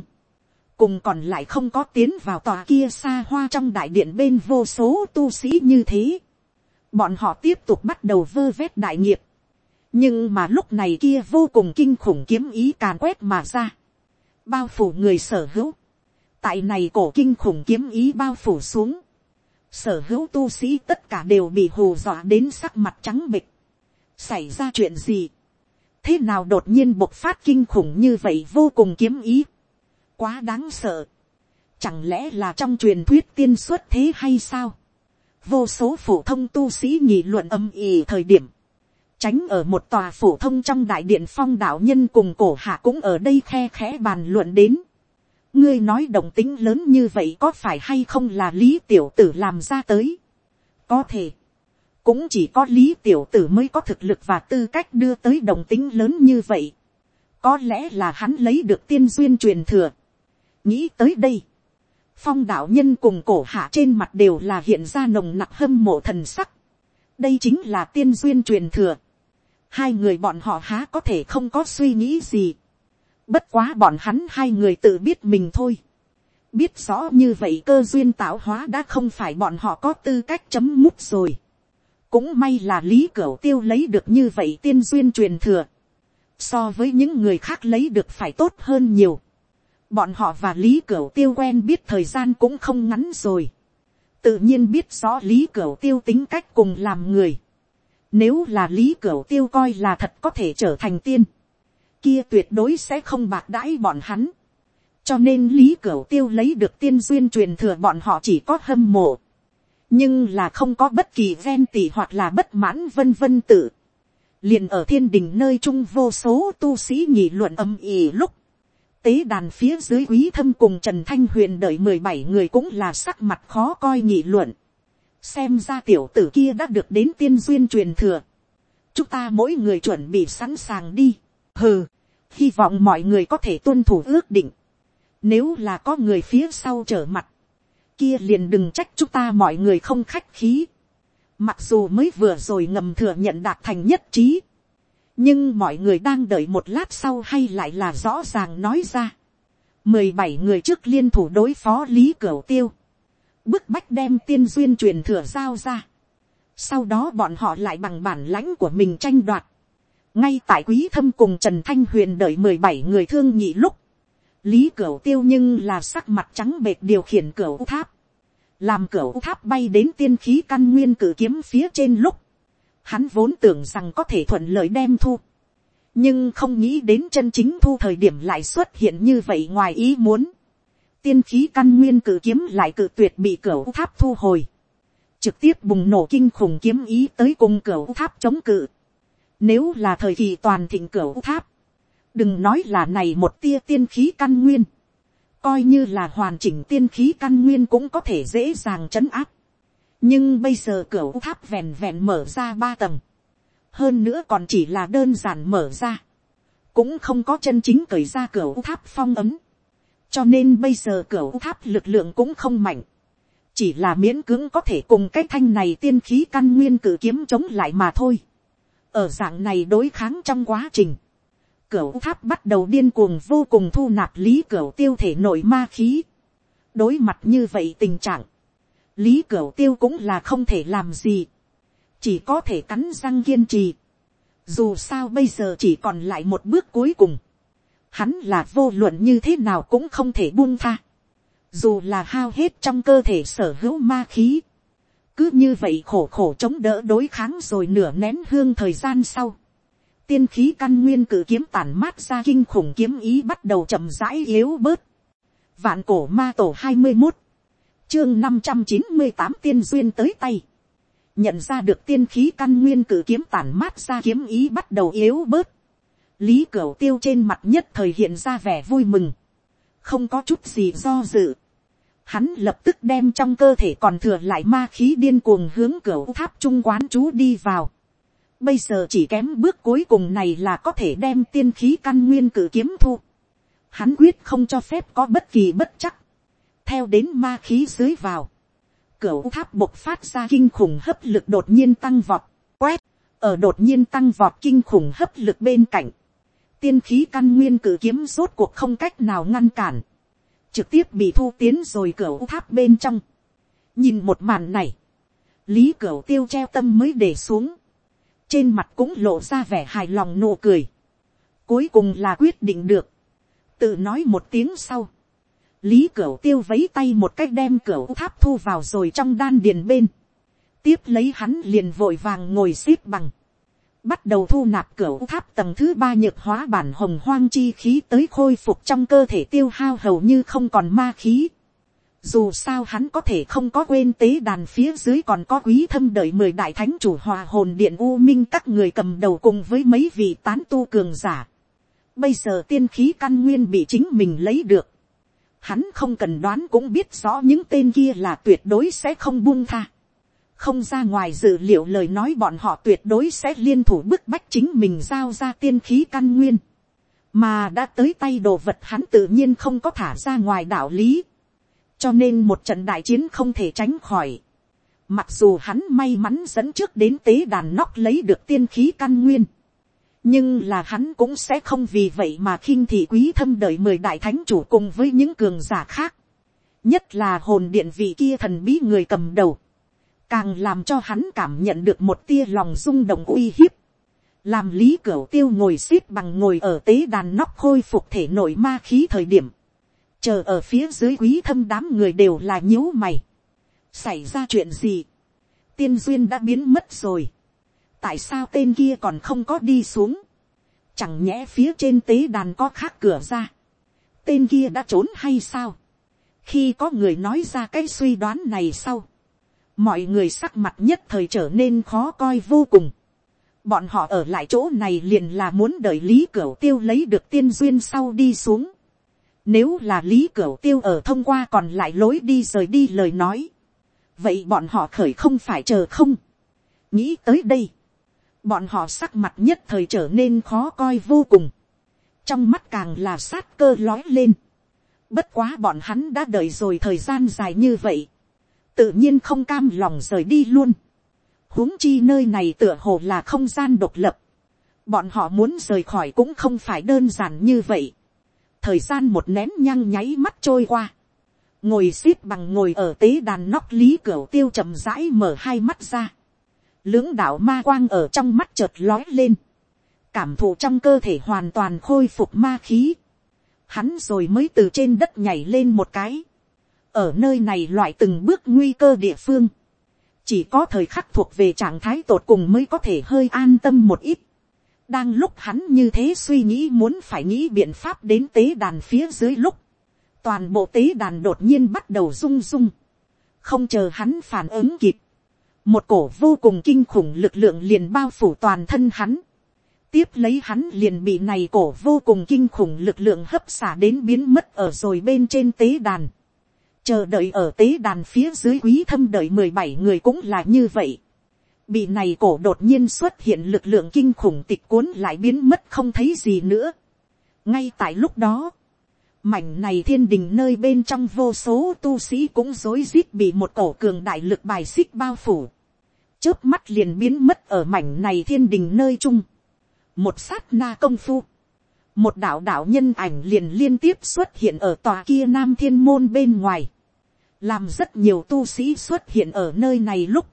[SPEAKER 1] Cùng còn lại không có tiến vào tòa kia xa hoa trong đại điện bên vô số tu sĩ như thế. Bọn họ tiếp tục bắt đầu vơ vét đại nghiệp. Nhưng mà lúc này kia vô cùng kinh khủng kiếm ý càn quét mà ra. Bao phủ người sở hữu. Tại này cổ kinh khủng kiếm ý bao phủ xuống sở hữu tu sĩ tất cả đều bị hù dọa đến sắc mặt trắng bịch. xảy ra chuyện gì, thế nào đột nhiên bộc phát kinh khủng như vậy vô cùng kiếm ý, quá đáng sợ, chẳng lẽ là trong truyền thuyết tiên xuất thế hay sao, vô số phổ thông tu sĩ nhị luận âm ỉ thời điểm, tránh ở một tòa phổ thông trong đại điện phong đạo nhân cùng cổ hạ cũng ở đây khe khẽ bàn luận đến ngươi nói động tính lớn như vậy có phải hay không là lý tiểu tử làm ra tới. có thể, cũng chỉ có lý tiểu tử mới có thực lực và tư cách đưa tới động tính lớn như vậy. có lẽ là hắn lấy được tiên duyên truyền thừa. nghĩ tới đây, phong đạo nhân cùng cổ hạ trên mặt đều là hiện ra nồng nặc hâm mộ thần sắc. đây chính là tiên duyên truyền thừa. hai người bọn họ há có thể không có suy nghĩ gì Bất quá bọn hắn hai người tự biết mình thôi. Biết rõ như vậy cơ duyên tạo hóa đã không phải bọn họ có tư cách chấm mút rồi. Cũng may là lý cửu tiêu lấy được như vậy tiên duyên truyền thừa. So với những người khác lấy được phải tốt hơn nhiều. Bọn họ và lý cửu tiêu quen biết thời gian cũng không ngắn rồi. Tự nhiên biết rõ lý cửu tiêu tính cách cùng làm người. Nếu là lý cửu tiêu coi là thật có thể trở thành tiên kia tuyệt đối sẽ không bạc đãi bọn hắn. cho nên lý cửu tiêu lấy được tiên duyên truyền thừa bọn họ chỉ có hâm mộ. nhưng là không có bất kỳ ven tỉ hoặc là bất mãn vân vân tự. liền ở thiên đình nơi trung vô số tu sĩ nhị luận âm ỉ lúc. tế đàn phía dưới quý thâm cùng trần thanh huyền đợi mười bảy người cũng là sắc mặt khó coi nhị luận. xem ra tiểu tử kia đã được đến tiên duyên truyền thừa. chúng ta mỗi người chuẩn bị sẵn sàng đi hừ, hy vọng mọi người có thể tuân thủ ước định. Nếu là có người phía sau trở mặt, kia liền đừng trách chúng ta mọi người không khách khí. Mặc dù mới vừa rồi ngầm thừa nhận đạt thành nhất trí. Nhưng mọi người đang đợi một lát sau hay lại là rõ ràng nói ra. mười bảy người trước liên thủ đối phó Lý Cửu Tiêu. Bức bách đem tiên duyên truyền thừa giao ra. Sau đó bọn họ lại bằng bản lãnh của mình tranh đoạt ngay tại quý thâm cùng trần thanh huyền đợi mười bảy người thương nhị lúc, lý cửu tiêu nhưng là sắc mặt trắng bệt điều khiển cửu tháp, làm cửu tháp bay đến tiên khí căn nguyên cử kiếm phía trên lúc, hắn vốn tưởng rằng có thể thuận lợi đem thu, nhưng không nghĩ đến chân chính thu thời điểm lại xuất hiện như vậy ngoài ý muốn, tiên khí căn nguyên cử kiếm lại cử tuyệt bị cửu tháp thu hồi, trực tiếp bùng nổ kinh khủng kiếm ý tới cùng cửu tháp chống cự, nếu là thời kỳ toàn thịnh cửu tháp, đừng nói là này một tia tiên khí căn nguyên, coi như là hoàn chỉnh tiên khí căn nguyên cũng có thể dễ dàng chấn áp. nhưng bây giờ cửu tháp vẹn vẹn mở ra ba tầng, hơn nữa còn chỉ là đơn giản mở ra, cũng không có chân chính cởi ra cửu tháp phong ấm, cho nên bây giờ cửu tháp lực lượng cũng không mạnh, chỉ là miễn cưỡng có thể cùng cái thanh này tiên khí căn nguyên cử kiếm chống lại mà thôi ở dạng này đối kháng trong quá trình, cửa tháp bắt đầu điên cuồng vô cùng thu nạp lý cửa tiêu thể nội ma khí. đối mặt như vậy tình trạng, lý cửa tiêu cũng là không thể làm gì, chỉ có thể cắn răng kiên trì. dù sao bây giờ chỉ còn lại một bước cuối cùng, hắn là vô luận như thế nào cũng không thể buông tha dù là hao hết trong cơ thể sở hữu ma khí, cứ như vậy khổ khổ chống đỡ đối kháng rồi nửa nén hương thời gian sau, tiên khí căn nguyên cử kiếm tản mát ra kinh khủng kiếm ý bắt đầu chậm rãi yếu bớt. Vạn cổ ma tổ hai mươi một, chương năm trăm chín mươi tám tiên duyên tới tay. Nhận ra được tiên khí căn nguyên cử kiếm tản mát ra kiếm ý bắt đầu yếu bớt. Lý cửu tiêu trên mặt nhất thời hiện ra vẻ vui mừng. Không có chút gì do dự hắn lập tức đem trong cơ thể còn thừa lại ma khí điên cuồng hướng cửa tháp trung quán chú đi vào. Bây giờ chỉ kém bước cuối cùng này là có thể đem tiên khí căn nguyên cử kiếm thu. Hắn quyết không cho phép có bất kỳ bất chắc. Theo đến ma khí dưới vào. Cửa tháp bộc phát ra kinh khủng hấp lực đột nhiên tăng vọt. Quét. Ở đột nhiên tăng vọt kinh khủng hấp lực bên cạnh. Tiên khí căn nguyên cử kiếm rốt cuộc không cách nào ngăn cản trực tiếp bị thu tiến rồi cửa tháp bên trong. nhìn một màn này, lý cửa tiêu treo tâm mới để xuống, trên mặt cũng lộ ra vẻ hài lòng nụ cười, cuối cùng là quyết định được, tự nói một tiếng sau, lý cửa tiêu vấy tay một cách đem cửa tháp thu vào rồi trong đan điền bên, tiếp lấy hắn liền vội vàng ngồi x ế p bằng, bắt đầu thu nạp cửa tháp tầng thứ ba nhược hóa bản hồng hoang chi khí tới khôi phục trong cơ thể tiêu hao hầu như không còn ma khí. Dù sao hắn có thể không có quên tế đàn phía dưới còn có quý thâm đợi mười đại thánh chủ hòa hồn điện u minh các người cầm đầu cùng với mấy vị tán tu cường giả. Bây giờ tiên khí căn nguyên bị chính mình lấy được. Hắn không cần đoán cũng biết rõ những tên kia là tuyệt đối sẽ không buông tha không ra ngoài dự liệu lời nói bọn họ tuyệt đối sẽ liên thủ bức bách chính mình giao ra tiên khí căn nguyên. Mà đã tới tay đồ vật hắn tự nhiên không có thả ra ngoài đạo lý. Cho nên một trận đại chiến không thể tránh khỏi. Mặc dù hắn may mắn dẫn trước đến tế đàn nóc lấy được tiên khí căn nguyên. Nhưng là hắn cũng sẽ không vì vậy mà khinh thị quý thâm đợi mười đại thánh chủ cùng với những cường giả khác. Nhất là hồn điện vị kia thần bí người cầm đầu càng làm cho hắn cảm nhận được một tia lòng rung động uy hiếp, làm lý cửu tiêu ngồi x ế p bằng ngồi ở tế đàn nóc khôi phục thể nội ma khí thời điểm, chờ ở phía dưới quý thâm đám người đều là nhíu mày, xảy ra chuyện gì, tiên duyên đã biến mất rồi, tại sao tên kia còn không có đi xuống, chẳng nhẽ phía trên tế đàn có khác cửa ra, tên kia đã trốn hay sao, khi có người nói ra cái suy đoán này sau, mọi người sắc mặt nhất thời trở nên khó coi vô cùng. bọn họ ở lại chỗ này liền là muốn đợi lý cửu tiêu lấy được tiên duyên sau đi xuống. nếu là lý cửu tiêu ở thông qua còn lại lối đi rời đi lời nói. vậy bọn họ khởi không phải chờ không. nghĩ tới đây. bọn họ sắc mặt nhất thời trở nên khó coi vô cùng. trong mắt càng là sát cơ lói lên. bất quá bọn hắn đã đợi rồi thời gian dài như vậy tự nhiên không cam lòng rời đi luôn. huống chi nơi này tựa hồ là không gian độc lập. bọn họ muốn rời khỏi cũng không phải đơn giản như vậy. thời gian một nén nhăng nháy mắt trôi qua. ngồi x ế p bằng ngồi ở tế đàn nóc lý cửa tiêu chậm rãi mở hai mắt ra. lưỡng đạo ma quang ở trong mắt chợt lói lên. cảm thụ trong cơ thể hoàn toàn khôi phục ma khí. hắn rồi mới từ trên đất nhảy lên một cái ở nơi này loại từng bước nguy cơ địa phương, chỉ có thời khắc thuộc về trạng thái tột cùng mới có thể hơi an tâm một ít. đang lúc hắn như thế suy nghĩ muốn phải nghĩ biện pháp đến tế đàn phía dưới lúc, toàn bộ tế đàn đột nhiên bắt đầu rung rung, không chờ hắn phản ứng kịp, một cổ vô cùng kinh khủng lực lượng liền bao phủ toàn thân hắn, tiếp lấy hắn liền bị này cổ vô cùng kinh khủng lực lượng hấp xả đến biến mất ở rồi bên trên tế đàn chờ đợi ở tế đàn phía dưới quý thâm đợi mười bảy người cũng là như vậy. bị này cổ đột nhiên xuất hiện lực lượng kinh khủng tịch cuốn lại biến mất không thấy gì nữa. ngay tại lúc đó, mảnh này thiên đình nơi bên trong vô số tu sĩ cũng rối rít bị một cổ cường đại lực bài xích bao phủ. chớp mắt liền biến mất ở mảnh này thiên đình nơi chung một sát na công phu, một đạo đạo nhân ảnh liền liên tiếp xuất hiện ở tòa kia nam thiên môn bên ngoài, làm rất nhiều tu sĩ xuất hiện ở nơi này lúc,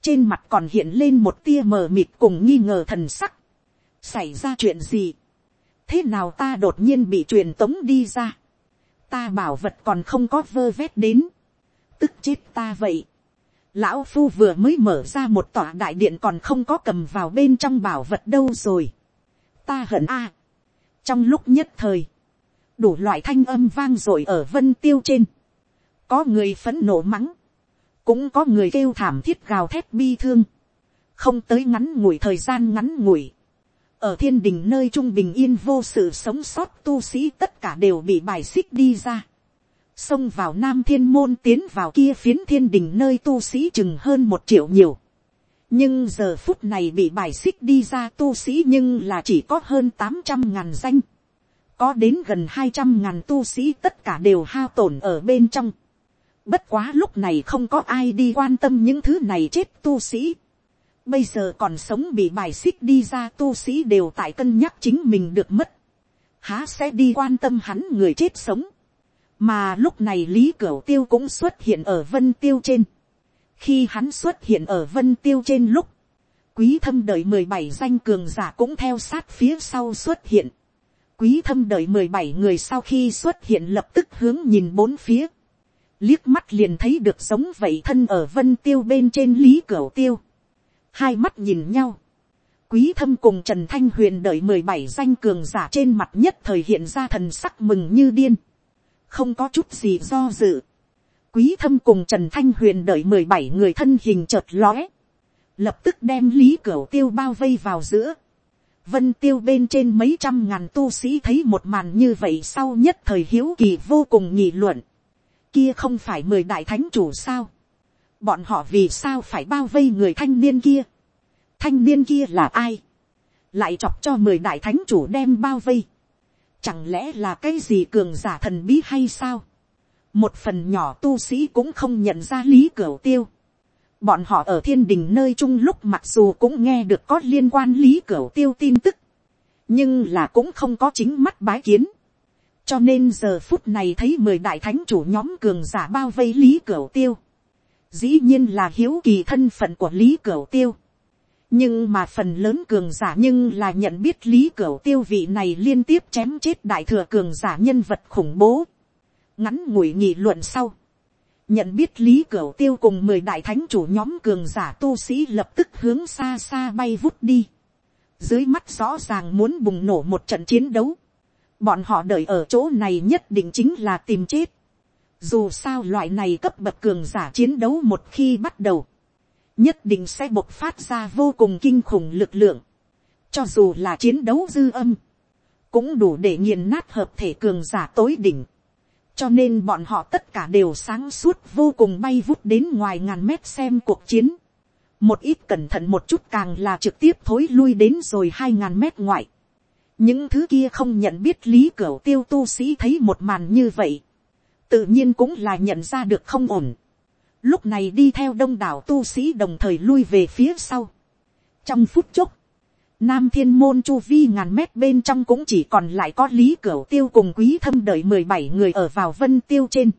[SPEAKER 1] trên mặt còn hiện lên một tia mờ mịt cùng nghi ngờ thần sắc, xảy ra chuyện gì, thế nào ta đột nhiên bị truyền tống đi ra, ta bảo vật còn không có vơ vét đến, tức chết ta vậy, lão phu vừa mới mở ra một tòa đại điện còn không có cầm vào bên trong bảo vật đâu rồi. ta hận a trong lúc nhất thời, đủ loại thanh âm vang r ộ i ở vân tiêu trên. có người phấn nổ mắng, cũng có người kêu thảm thiết gào thét bi thương, không tới ngắn ngủi thời gian ngắn ngủi. ở thiên đình nơi trung bình yên vô sự sống sót tu sĩ tất cả đều bị bài xích đi ra xông vào nam thiên môn tiến vào kia phiến thiên đình nơi tu sĩ chừng hơn một triệu nhiều nhưng giờ phút này bị bài xích đi ra tu sĩ nhưng là chỉ có hơn tám trăm ngàn danh. có đến gần hai trăm ngàn tu sĩ tất cả đều hao tổn ở bên trong. bất quá lúc này không có ai đi quan tâm những thứ này chết tu sĩ. bây giờ còn sống bị bài xích đi ra tu sĩ đều tại cân nhắc chính mình được mất. há sẽ đi quan tâm hắn người chết sống mà lúc này lý cửu tiêu cũng xuất hiện ở vân tiêu trên khi hắn xuất hiện ở vân tiêu trên lúc, quý thâm đợi mười bảy danh cường giả cũng theo sát phía sau xuất hiện. quý thâm đợi mười bảy người sau khi xuất hiện lập tức hướng nhìn bốn phía. liếc mắt liền thấy được giống vậy thân ở vân tiêu bên trên lý cửa tiêu. hai mắt nhìn nhau. quý thâm cùng trần thanh huyền đợi mười bảy danh cường giả trên mặt nhất thời hiện ra thần sắc mừng như điên không có chút gì do dự. Quý thâm cùng Trần Thanh Huyền đợi mười bảy người thân hình chợt lóe. Lập tức đem Lý cửa Tiêu bao vây vào giữa. Vân Tiêu bên trên mấy trăm ngàn tu sĩ thấy một màn như vậy sau nhất thời hiếu kỳ vô cùng nhị luận. Kia không phải mười đại thánh chủ sao? Bọn họ vì sao phải bao vây người thanh niên kia? Thanh niên kia là ai? Lại chọc cho mười đại thánh chủ đem bao vây Chẳng lẽ là cái gì cường giả thần bí hay sao? Một phần nhỏ tu sĩ cũng không nhận ra lý cửu tiêu. Bọn họ ở thiên đình nơi chung lúc mặc dù cũng nghe được có liên quan lý cửu tiêu tin tức. Nhưng là cũng không có chính mắt bái kiến. Cho nên giờ phút này thấy mười đại thánh chủ nhóm cường giả bao vây lý cửu tiêu. Dĩ nhiên là hiếu kỳ thân phận của lý cửu tiêu nhưng mà phần lớn cường giả nhưng là nhận biết lý cửu tiêu vị này liên tiếp chém chết đại thừa cường giả nhân vật khủng bố ngắn ngủi nghị luận sau. nhận biết lý cửu tiêu cùng mười đại thánh chủ nhóm cường giả tu sĩ lập tức hướng xa xa bay vút đi. dưới mắt rõ ràng muốn bùng nổ một trận chiến đấu. bọn họ đợi ở chỗ này nhất định chính là tìm chết. dù sao loại này cấp bậc cường giả chiến đấu một khi bắt đầu nhất định sẽ bộc phát ra vô cùng kinh khủng lực lượng, cho dù là chiến đấu dư âm, cũng đủ để nghiền nát hợp thể cường giả tối đỉnh, cho nên bọn họ tất cả đều sáng suốt vô cùng bay vút đến ngoài ngàn mét xem cuộc chiến, một ít cẩn thận một chút càng là trực tiếp thối lui đến rồi hai ngàn mét ngoại, những thứ kia không nhận biết lý cửa tiêu tu sĩ thấy một màn như vậy, tự nhiên cũng là nhận ra được không ổn, lúc này đi theo đông đảo tu sĩ đồng thời lui về phía sau. trong phút chốc, nam thiên môn chu vi ngàn mét bên trong cũng chỉ còn lại có lý cửu tiêu cùng quý thâm đợi mười bảy người ở vào vân tiêu trên.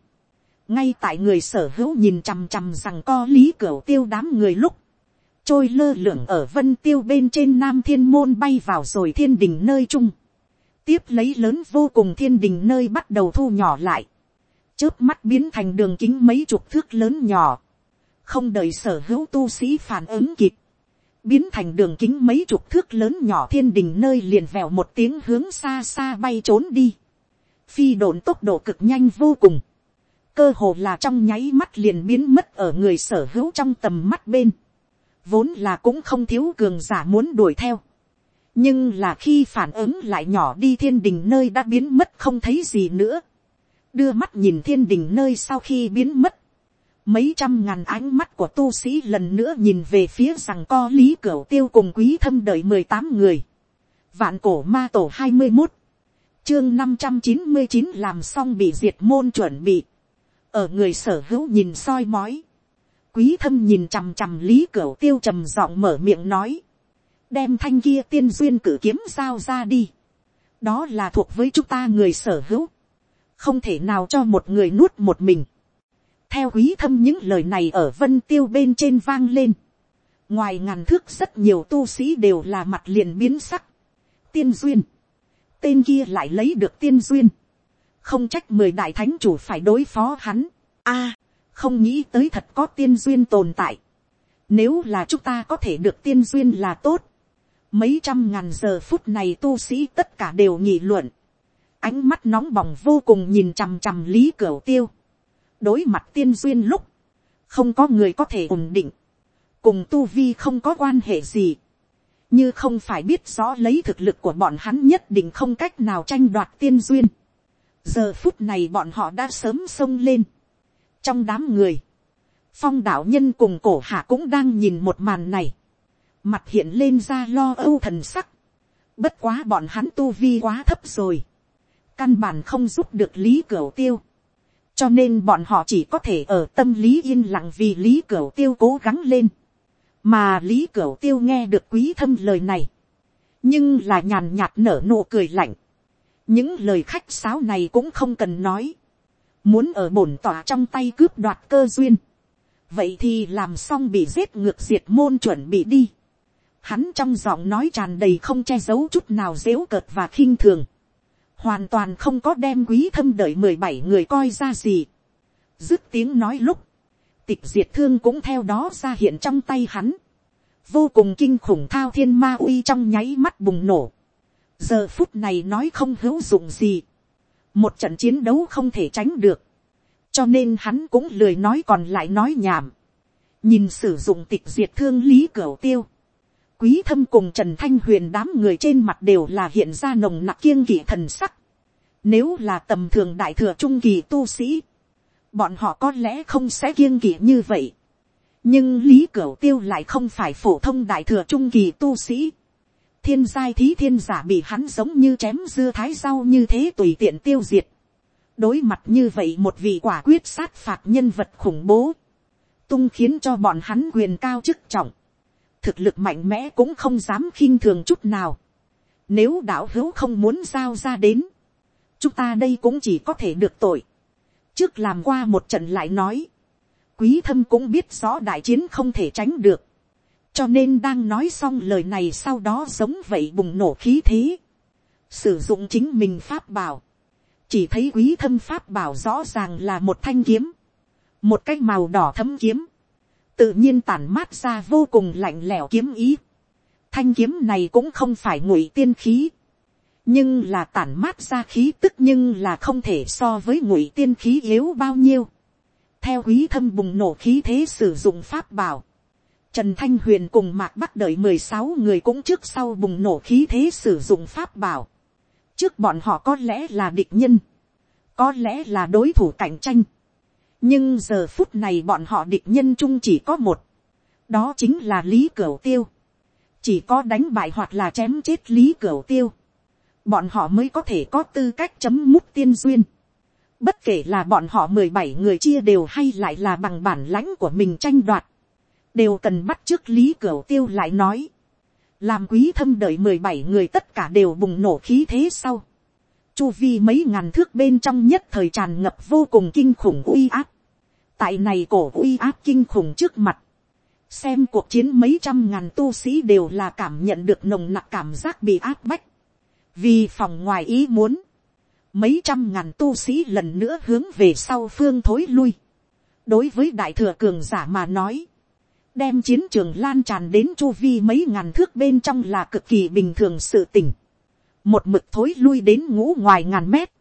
[SPEAKER 1] ngay tại người sở hữu nhìn chằm chằm rằng co lý cửu tiêu đám người lúc, trôi lơ lửng ở vân tiêu bên trên nam thiên môn bay vào rồi thiên đình nơi chung. tiếp lấy lớn vô cùng thiên đình nơi bắt đầu thu nhỏ lại chớp mắt biến thành đường kính mấy chục thước lớn nhỏ, không đợi sở hữu tu sĩ phản ứng kịp, biến thành đường kính mấy chục thước lớn nhỏ thiên đình nơi liền vèo một tiếng hướng xa xa bay trốn đi, phi độn tốc độ cực nhanh vô cùng, cơ hồ là trong nháy mắt liền biến mất ở người sở hữu trong tầm mắt bên, vốn là cũng không thiếu cường giả muốn đuổi theo, nhưng là khi phản ứng lại nhỏ đi thiên đình nơi đã biến mất không thấy gì nữa, đưa mắt nhìn thiên đình nơi sau khi biến mất, mấy trăm ngàn ánh mắt của tu sĩ lần nữa nhìn về phía rằng co lý cửu tiêu cùng quý thâm đợi mười tám người, vạn cổ ma tổ hai mươi một, chương năm trăm chín mươi chín làm xong bị diệt môn chuẩn bị, ở người sở hữu nhìn soi mói, quý thâm nhìn chằm chằm lý cửu tiêu trầm giọng mở miệng nói, đem thanh kia tiên duyên cử kiếm sao ra đi, đó là thuộc với chúng ta người sở hữu, không thể nào cho một người nuốt một mình, theo quý thâm những lời này ở vân tiêu bên trên vang lên, ngoài ngàn thước rất nhiều tu sĩ đều là mặt liền biến sắc, tiên duyên, tên kia lại lấy được tiên duyên, không trách mười đại thánh chủ phải đối phó hắn, a, không nghĩ tới thật có tiên duyên tồn tại, nếu là chúng ta có thể được tiên duyên là tốt, mấy trăm ngàn giờ phút này tu sĩ tất cả đều nghị luận, ánh mắt nóng bỏng vô cùng nhìn chằm chằm lý cửa tiêu, đối mặt tiên duyên lúc, không có người có thể ổn định, cùng tu vi không có quan hệ gì, như không phải biết rõ lấy thực lực của bọn hắn nhất định không cách nào tranh đoạt tiên duyên. giờ phút này bọn họ đã sớm xông lên. trong đám người, phong đạo nhân cùng cổ hạ cũng đang nhìn một màn này, mặt hiện lên ra lo âu thần sắc, bất quá bọn hắn tu vi quá thấp rồi, căn bản không giúp được lý cửa tiêu, cho nên bọn họ chỉ có thể ở tâm lý yên lặng vì lý cửu tiêu cố gắng lên, mà lý cửu tiêu nghe được quý thâm lời này, nhưng là nhàn nhạt nở nụ cười lạnh, những lời khách sáo này cũng không cần nói, muốn ở bổn tỏa trong tay cướp đoạt cơ duyên, vậy thì làm xong bị giết ngược diệt môn chuẩn bị đi. Hắn trong giọng nói tràn đầy không che giấu chút nào dếu cợt và khinh thường hoàn toàn không có đem quý thâm đợi mười bảy người coi ra gì. dứt tiếng nói lúc, tịch diệt thương cũng theo đó ra hiện trong tay hắn. vô cùng kinh khủng thao thiên ma uy trong nháy mắt bùng nổ. giờ phút này nói không hữu dụng gì. một trận chiến đấu không thể tránh được. cho nên hắn cũng lười nói còn lại nói nhảm. nhìn sử dụng tịch diệt thương lý cửa tiêu quý thâm cùng trần thanh huyền đám người trên mặt đều là hiện ra nồng nặc kiêng kỵ thần sắc. Nếu là tầm thường đại thừa trung kỳ tu sĩ, bọn họ có lẽ không sẽ kiêng kỵ như vậy. nhưng lý cửu tiêu lại không phải phổ thông đại thừa trung kỳ tu sĩ. thiên giai thí thiên giả bị hắn giống như chém dưa thái rau như thế tùy tiện tiêu diệt. đối mặt như vậy một vị quả quyết sát phạt nhân vật khủng bố, tung khiến cho bọn hắn quyền cao chức trọng thực lực mạnh mẽ cũng không dám khinh thường chút nào. Nếu đạo hữu không muốn giao ra đến, chúng ta đây cũng chỉ có thể được tội. Trước làm qua một trận lại nói, quý thâm cũng biết rõ đại chiến không thể tránh được. Cho nên đang nói xong lời này sau đó giống vậy bùng nổ khí thế. Sử dụng chính mình pháp bảo. Chỉ thấy quý thâm pháp bảo rõ ràng là một thanh kiếm. Một cái màu đỏ thấm kiếm tự nhiên tản mát ra vô cùng lạnh lẽo kiếm ý. Thanh kiếm này cũng không phải ngụy tiên khí, nhưng là tản mát ra khí tức nhưng là không thể so với ngụy tiên khí yếu bao nhiêu. theo quý thâm bùng nổ khí thế sử dụng pháp bảo, trần thanh huyền cùng mạc bắc đợi mười sáu người cũng trước sau bùng nổ khí thế sử dụng pháp bảo. trước bọn họ có lẽ là địch nhân, có lẽ là đối thủ cạnh tranh nhưng giờ phút này bọn họ địch nhân chung chỉ có một, đó chính là lý cửu tiêu, chỉ có đánh bại hoặc là chém chết lý cửu tiêu, bọn họ mới có thể có tư cách chấm mút tiên duyên. Bất kể là bọn họ mười bảy người chia đều hay lại là bằng bản lãnh của mình tranh đoạt, đều cần bắt trước lý cửu tiêu lại nói. Làm quý thâm đợi mười bảy người tất cả đều bùng nổ khí thế sau chu vi mấy ngàn thước bên trong nhất thời tràn ngập vô cùng kinh khủng uy áp. tại này cổ uy áp kinh khủng trước mặt, xem cuộc chiến mấy trăm ngàn tu sĩ đều là cảm nhận được nồng nặc cảm giác bị áp bách. vì phòng ngoài ý muốn, mấy trăm ngàn tu sĩ lần nữa hướng về sau phương thối lui. đối với đại thừa cường giả mà nói, đem chiến trường lan tràn đến chu vi mấy ngàn thước bên trong là cực kỳ bình thường sự tình một mực thối lui đến ngũ ngoài ngàn mét,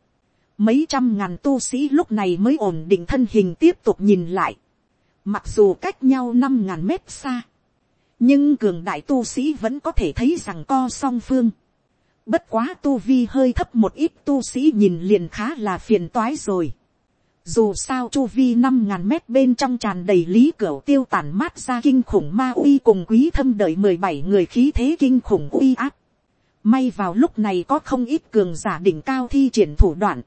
[SPEAKER 1] mấy trăm ngàn tu sĩ lúc này mới ổn định thân hình tiếp tục nhìn lại, mặc dù cách nhau năm ngàn mét xa, nhưng cường đại tu sĩ vẫn có thể thấy rằng co song phương. Bất quá tu vi hơi thấp một ít tu sĩ nhìn liền khá là phiền toái rồi. Dù sao chu vi năm ngàn mét bên trong tràn đầy lý cửa tiêu tản mát ra kinh khủng ma uy cùng quý thâm đợi mười bảy người khí thế kinh khủng uy áp. May vào lúc này có không ít cường giả đỉnh cao thi triển thủ đoạn.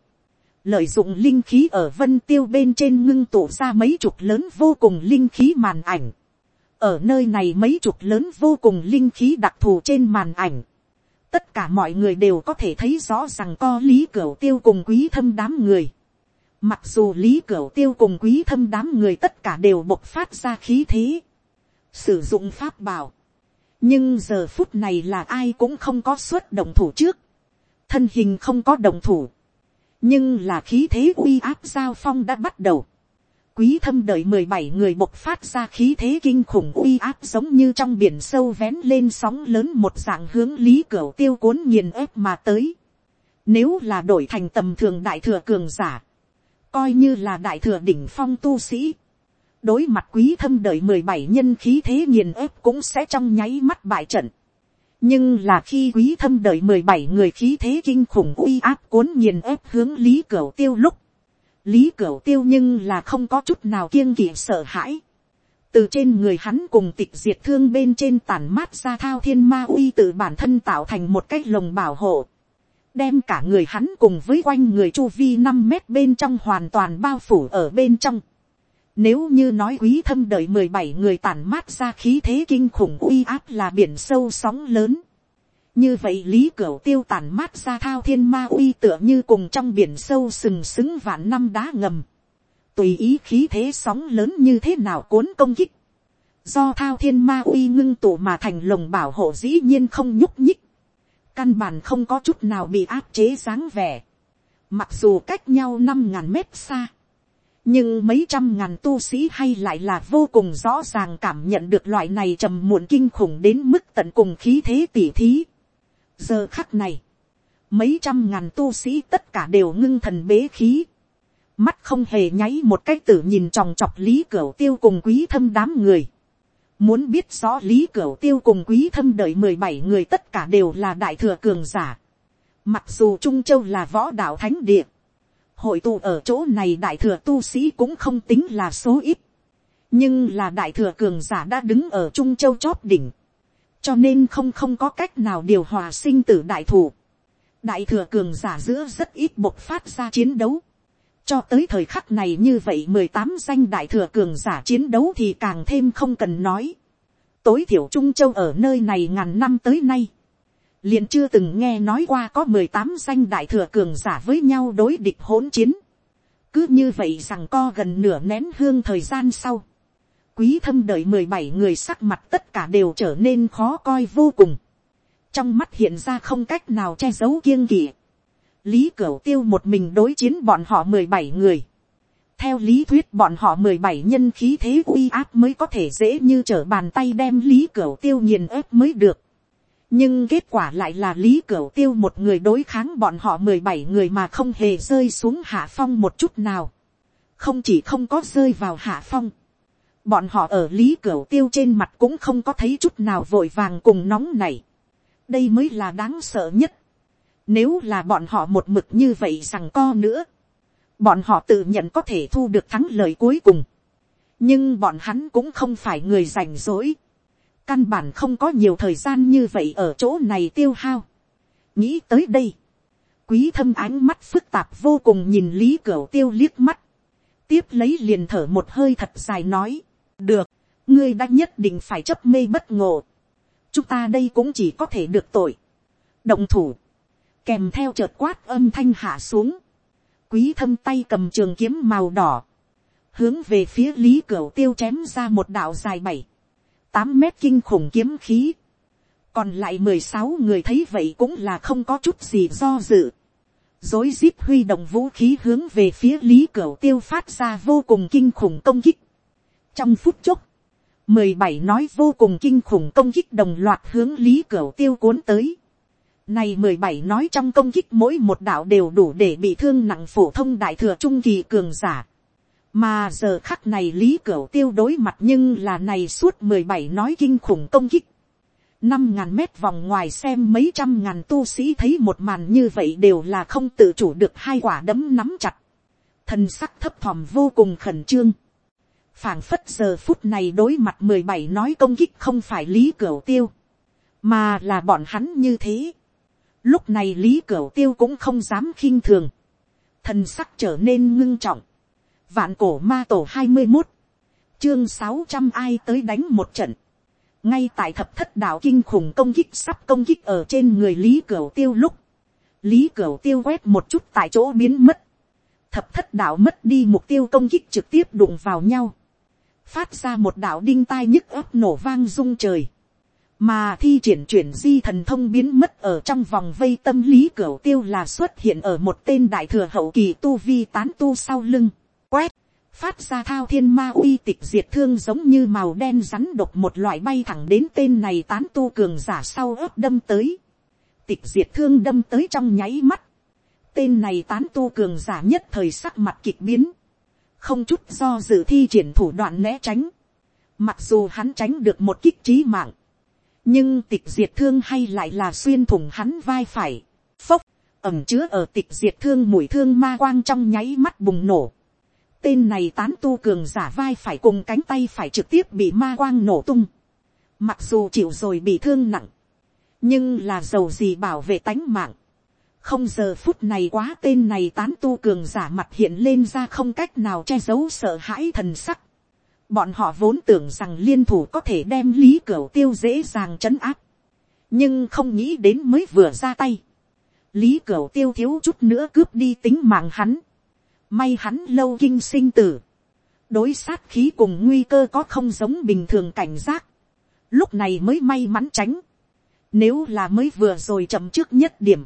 [SPEAKER 1] Lợi dụng linh khí ở vân tiêu bên trên ngưng tụ ra mấy chục lớn vô cùng linh khí màn ảnh. Ở nơi này mấy chục lớn vô cùng linh khí đặc thù trên màn ảnh. Tất cả mọi người đều có thể thấy rõ rằng co lý cửu tiêu cùng quý thâm đám người. Mặc dù lý cửu tiêu cùng quý thâm đám người tất cả đều bộc phát ra khí thế. Sử dụng pháp bảo nhưng giờ phút này là ai cũng không có suất động thủ trước, thân hình không có động thủ, nhưng là khí thế uy áp giao phong đã bắt đầu, quý thâm đợi mười bảy người bộc phát ra khí thế kinh khủng uy áp giống như trong biển sâu vén lên sóng lớn một dạng hướng lý cửa tiêu cuốn nghiền ép mà tới. Nếu là đổi thành tầm thường đại thừa cường giả, coi như là đại thừa đỉnh phong tu sĩ, đối mặt quý thâm đợi mười bảy nhân khí thế nghiền ép cũng sẽ trong nháy mắt bại trận. nhưng là khi quý thâm đợi mười bảy người khí thế kinh khủng uy áp cuốn nghiền ép hướng lý cửu tiêu lúc, lý cửu tiêu nhưng là không có chút nào kiêng kỵ sợ hãi. từ trên người hắn cùng tịch diệt thương bên trên tàn mát ra thao thiên ma uy tự bản thân tạo thành một cái lồng bảo hộ đem cả người hắn cùng với quanh người chu vi năm mét bên trong hoàn toàn bao phủ ở bên trong. Nếu như nói quý thâm đợi mười bảy người tản mát ra khí thế kinh khủng uy áp là biển sâu sóng lớn. Như vậy lý cửu tiêu tản mát ra thao thiên ma uy tựa như cùng trong biển sâu sừng sững vạn năm đá ngầm. Tùy ý khí thế sóng lớn như thế nào cuốn công kích. Do thao thiên ma uy ngưng tụ mà thành lồng bảo hộ dĩ nhiên không nhúc nhích. Căn bản không có chút nào bị áp chế dáng vẻ. Mặc dù cách nhau năm ngàn mét xa nhưng mấy trăm ngàn tu sĩ hay lại là vô cùng rõ ràng cảm nhận được loại này trầm muộn kinh khủng đến mức tận cùng khí thế tỉ thí. giờ khắc này, mấy trăm ngàn tu sĩ tất cả đều ngưng thần bế khí, mắt không hề nháy một cái tử nhìn tròng trọc lý cửa tiêu cùng quý thâm đám người. muốn biết rõ lý cửa tiêu cùng quý thâm đợi mười bảy người tất cả đều là đại thừa cường giả. mặc dù trung châu là võ đạo thánh địa, hội tụ ở chỗ này đại thừa tu sĩ cũng không tính là số ít. nhưng là đại thừa cường giả đã đứng ở trung châu chót đỉnh. cho nên không không có cách nào điều hòa sinh tử đại thủ. đại thừa cường giả giữa rất ít bộc phát ra chiến đấu. cho tới thời khắc này như vậy mười tám danh đại thừa cường giả chiến đấu thì càng thêm không cần nói. tối thiểu trung châu ở nơi này ngàn năm tới nay liền chưa từng nghe nói qua có mười tám danh đại thừa cường giả với nhau đối địch hỗn chiến. cứ như vậy rằng co gần nửa nén hương thời gian sau. quý thâm đợi mười bảy người sắc mặt tất cả đều trở nên khó coi vô cùng. trong mắt hiện ra không cách nào che giấu kiêng kỵ. lý cửu tiêu một mình đối chiến bọn họ mười bảy người. theo lý thuyết bọn họ mười bảy nhân khí thế uy áp mới có thể dễ như trở bàn tay đem lý cửu tiêu nghiền ép mới được nhưng kết quả lại là lý cửu tiêu một người đối kháng bọn họ mười bảy người mà không hề rơi xuống hạ phong một chút nào. không chỉ không có rơi vào hạ phong. bọn họ ở lý cửu tiêu trên mặt cũng không có thấy chút nào vội vàng cùng nóng này. đây mới là đáng sợ nhất. nếu là bọn họ một mực như vậy rằng co nữa. bọn họ tự nhận có thể thu được thắng lợi cuối cùng. nhưng bọn hắn cũng không phải người rảnh rỗi căn bản không có nhiều thời gian như vậy ở chỗ này tiêu hao. nghĩ tới đây, quý thâm ánh mắt phức tạp vô cùng nhìn lý cửu tiêu liếc mắt, tiếp lấy liền thở một hơi thật dài nói, được, ngươi đã nhất định phải chấp mê bất ngộ, chúng ta đây cũng chỉ có thể được tội, động thủ, kèm theo chợt quát âm thanh hạ xuống, quý thâm tay cầm trường kiếm màu đỏ, hướng về phía lý cửu tiêu chém ra một đạo dài bảy, tám mét kinh khủng kiếm khí. còn lại mười sáu người thấy vậy cũng là không có chút gì do dự. dối rít huy động vũ khí hướng về phía lý cửu tiêu phát ra vô cùng kinh khủng công kích. trong phút chốc, mười bảy nói vô cùng kinh khủng công kích đồng loạt hướng lý cửu tiêu cuốn tới. Này mười bảy nói trong công kích mỗi một đạo đều đủ để bị thương nặng phổ thông đại thừa trung kỳ cường giả mà giờ khắc này lý cửu tiêu đối mặt nhưng là này suốt mười bảy nói kinh khủng công kích. năm ngàn mét vòng ngoài xem mấy trăm ngàn tu sĩ thấy một màn như vậy đều là không tự chủ được hai quả đấm nắm chặt. thần sắc thấp thỏm vô cùng khẩn trương. phảng phất giờ phút này đối mặt mười bảy nói công kích không phải lý cửu tiêu, mà là bọn hắn như thế. lúc này lý cửu tiêu cũng không dám khinh thường. thần sắc trở nên ngưng trọng Vạn cổ ma tổ hai mươi một Chương sáu trăm ai tới đánh một trận. Ngay tại thập thất đạo kinh khủng công kích sắp công kích ở trên người Lý Cửu Tiêu lúc. Lý Cửu Tiêu quét một chút tại chỗ biến mất. Thập thất đạo mất đi mục tiêu công kích trực tiếp đụng vào nhau. Phát ra một đạo đinh tai nhức ấp nổ vang rung trời. Mà thi triển chuyển di thần thông biến mất ở trong vòng vây tâm lý cửu tiêu là xuất hiện ở một tên đại thừa hậu kỳ tu vi tán tu sau lưng quét, phát ra thao thiên ma uy tịch diệt thương giống như màu đen rắn độc một loại bay thẳng đến tên này tán tu cường giả sau ớt đâm tới. Tịch diệt thương đâm tới trong nháy mắt. Tên này tán tu cường giả nhất thời sắc mặt kịch biến. Không chút do dự thi triển thủ đoạn né tránh. Mặc dù hắn tránh được một kích trí mạng. Nhưng tịch diệt thương hay lại là xuyên thủng hắn vai phải. Phốc, ẩm chứa ở tịch diệt thương mùi thương ma quang trong nháy mắt bùng nổ Tên này tán tu cường giả vai phải cùng cánh tay phải trực tiếp bị ma quang nổ tung. Mặc dù chịu rồi bị thương nặng. Nhưng là dầu gì bảo vệ tánh mạng. Không giờ phút này quá tên này tán tu cường giả mặt hiện lên ra không cách nào che giấu sợ hãi thần sắc. Bọn họ vốn tưởng rằng liên thủ có thể đem lý cửu tiêu dễ dàng trấn áp. Nhưng không nghĩ đến mới vừa ra tay. Lý cửu tiêu thiếu chút nữa cướp đi tính mạng hắn May hắn lâu kinh sinh tử. Đối sát khí cùng nguy cơ có không giống bình thường cảnh giác. Lúc này mới may mắn tránh. Nếu là mới vừa rồi chậm trước nhất điểm.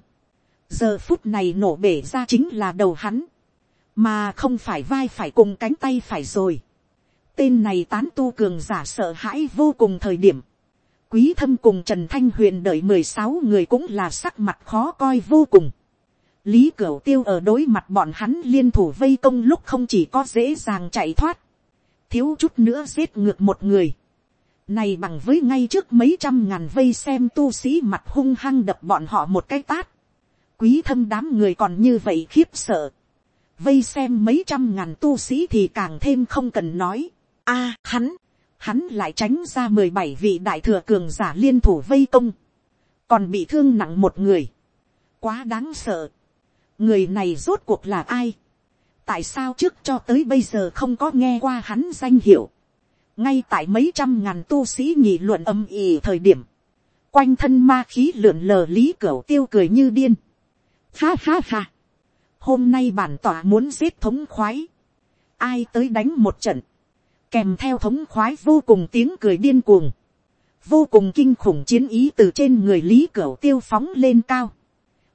[SPEAKER 1] Giờ phút này nổ bể ra chính là đầu hắn. Mà không phải vai phải cùng cánh tay phải rồi. Tên này tán tu cường giả sợ hãi vô cùng thời điểm. Quý thâm cùng Trần Thanh Huyền đợi mười sáu người cũng là sắc mặt khó coi vô cùng Lý Cửu Tiêu ở đối mặt bọn hắn liên thủ vây công lúc không chỉ có dễ dàng chạy thoát. Thiếu chút nữa giết ngược một người. Này bằng với ngay trước mấy trăm ngàn vây xem tu sĩ mặt hung hăng đập bọn họ một cái tát. Quý thâm đám người còn như vậy khiếp sợ. Vây xem mấy trăm ngàn tu sĩ thì càng thêm không cần nói. a hắn, hắn lại tránh ra mười bảy vị đại thừa cường giả liên thủ vây công. Còn bị thương nặng một người. Quá đáng sợ người này rốt cuộc là ai, tại sao trước cho tới bây giờ không có nghe qua hắn danh hiệu, ngay tại mấy trăm ngàn tu sĩ nghị luận âm ỉ thời điểm, quanh thân ma khí lượn lờ lý cửu tiêu cười như điên, ha ha ha, hôm nay bản tỏa muốn giết thống khoái, ai tới đánh một trận, kèm theo thống khoái vô cùng tiếng cười điên cuồng, vô cùng kinh khủng chiến ý từ trên người lý cửu tiêu phóng lên cao,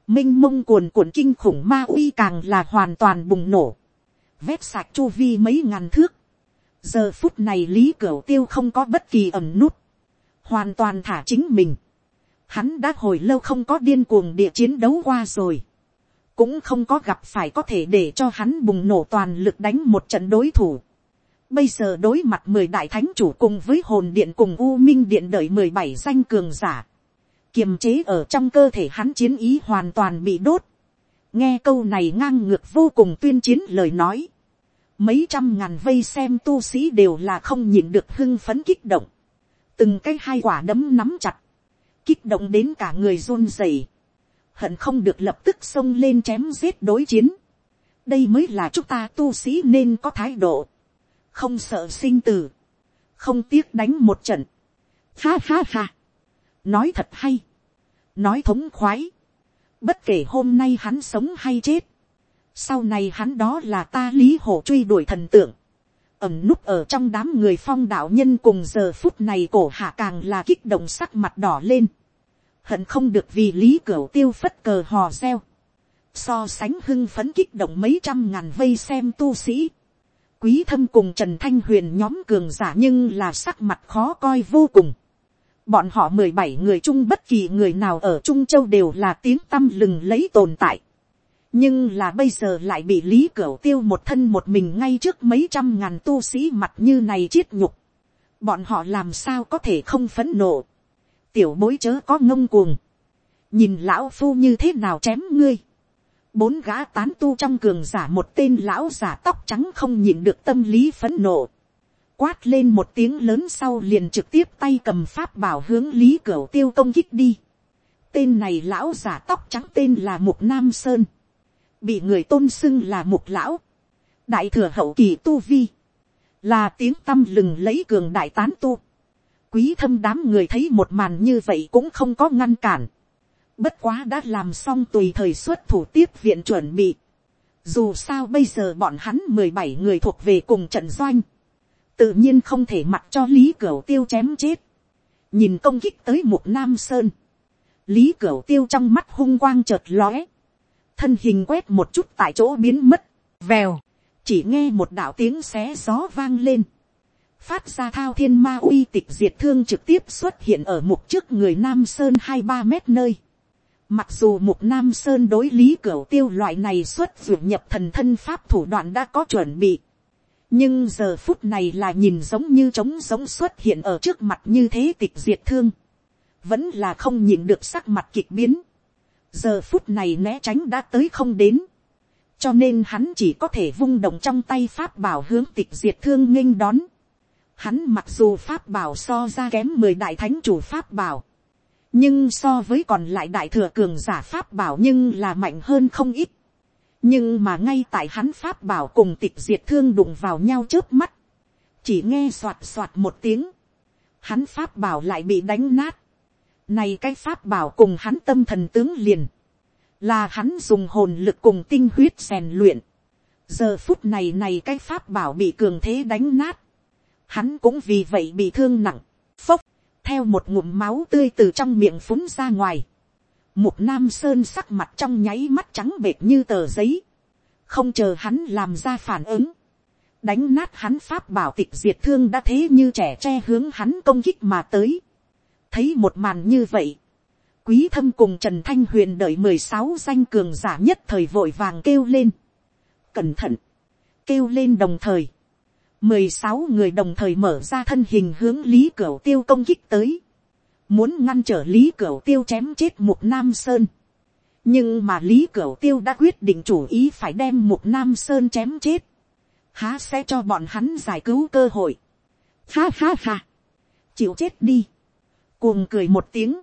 [SPEAKER 1] minh mông cuồn cuộn kinh khủng ma uy càng là hoàn toàn bùng nổ, vét sạc chu vi mấy ngàn thước, giờ phút này lý cửu tiêu không có bất kỳ ẩm nút, hoàn toàn thả chính mình, hắn đã hồi lâu không có điên cuồng địa chiến đấu qua rồi, cũng không có gặp phải có thể để cho hắn bùng nổ toàn lực đánh một trận đối thủ. Bây giờ đối mặt mười đại thánh chủ cùng với hồn điện cùng u minh điện đợi mười bảy danh cường giả kiềm chế ở trong cơ thể hắn chiến ý hoàn toàn bị đốt. nghe câu này ngang ngược vô cùng tuyên chiến lời nói. mấy trăm ngàn vây xem tu sĩ đều là không nhìn được hưng phấn kích động. từng cái hai quả đấm nắm chặt. kích động đến cả người run rẩy. hận không được lập tức xông lên chém giết đối chiến. đây mới là chúng ta tu sĩ nên có thái độ. không sợ sinh tử. không tiếc đánh một trận. ha ha ha nói thật hay, nói thống khoái, bất kể hôm nay hắn sống hay chết, sau này hắn đó là ta lý hổ truy đuổi thần tượng, ẩm núp ở trong đám người phong đạo nhân cùng giờ phút này cổ hạ càng là kích động sắc mặt đỏ lên, hận không được vì lý cửa tiêu phất cờ hò reo, so sánh hưng phấn kích động mấy trăm ngàn vây xem tu sĩ, quý thâm cùng trần thanh huyền nhóm cường giả nhưng là sắc mặt khó coi vô cùng, Bọn họ mười bảy người chung bất kỳ người nào ở Trung Châu đều là tiếng tâm lừng lấy tồn tại. nhưng là bây giờ lại bị lý cửu tiêu một thân một mình ngay trước mấy trăm ngàn tu sĩ mặt như này chiết nhục, bọn họ làm sao có thể không phấn nộ, tiểu bối chớ có ngông cuồng, nhìn lão phu như thế nào chém ngươi, bốn gã tán tu trong cường giả một tên lão giả tóc trắng không nhìn được tâm lý phấn nộ, quát lên một tiếng lớn sau liền trực tiếp tay cầm pháp bảo hướng lý cửu tiêu công kích đi. Tên này lão giả tóc trắng tên là Mục Nam Sơn. Bị người tôn xưng là Mục Lão. Đại thừa hậu kỳ tu vi. Là tiếng tâm lừng lấy cường đại tán tu. Quý thâm đám người thấy một màn như vậy cũng không có ngăn cản. Bất quá đã làm xong tùy thời xuất thủ tiếp viện chuẩn bị. Dù sao bây giờ bọn hắn mười bảy người thuộc về cùng trận doanh tự nhiên không thể mặc cho lý cửu tiêu chém chết. nhìn công kích tới một nam sơn, lý cửu tiêu trong mắt hung quang chợt lóe, thân hình quét một chút tại chỗ biến mất, vèo, chỉ nghe một đạo tiếng xé gió vang lên, phát ra thao thiên ma uy tịch diệt thương trực tiếp xuất hiện ở mục trước người nam sơn hai ba mét nơi. Mặc dù mục nam sơn đối lý cửu tiêu loại này xuất dụng nhập thần thân pháp thủ đoạn đã có chuẩn bị nhưng giờ phút này là nhìn giống như trống giống xuất hiện ở trước mặt như thế tịch diệt thương, vẫn là không nhìn được sắc mặt kịch biến, giờ phút này né tránh đã tới không đến, cho nên hắn chỉ có thể vung động trong tay pháp bảo hướng tịch diệt thương nghênh đón. Hắn mặc dù pháp bảo so ra kém mười đại thánh chủ pháp bảo, nhưng so với còn lại đại thừa cường giả pháp bảo nhưng là mạnh hơn không ít nhưng mà ngay tại hắn pháp bảo cùng tịch diệt thương đụng vào nhau trước mắt, chỉ nghe soạt soạt một tiếng, hắn pháp bảo lại bị đánh nát, này cái pháp bảo cùng hắn tâm thần tướng liền, là hắn dùng hồn lực cùng tinh huyết rèn luyện, giờ phút này này cái pháp bảo bị cường thế đánh nát, hắn cũng vì vậy bị thương nặng, phốc, theo một ngụm máu tươi từ trong miệng phúng ra ngoài, Mục Nam Sơn sắc mặt trong nháy mắt trắng bệt như tờ giấy. Không chờ hắn làm ra phản ứng. Đánh nát hắn pháp bảo tịch diệt thương đã thế như trẻ tre hướng hắn công kích mà tới. Thấy một màn như vậy. Quý thâm cùng Trần Thanh Huyền đợi mười sáu danh cường giả nhất thời vội vàng kêu lên. Cẩn thận. Kêu lên đồng thời. mười sáu người đồng thời mở ra thân hình hướng Lý Cửu Tiêu công kích tới muốn ngăn trở lý cửu tiêu chém chết mục nam sơn. nhưng mà lý cửu tiêu đã quyết định chủ ý phải đem mục nam sơn chém chết. há sẽ cho bọn hắn giải cứu cơ hội. ha ha ha. chịu chết đi. cuồng cười một tiếng.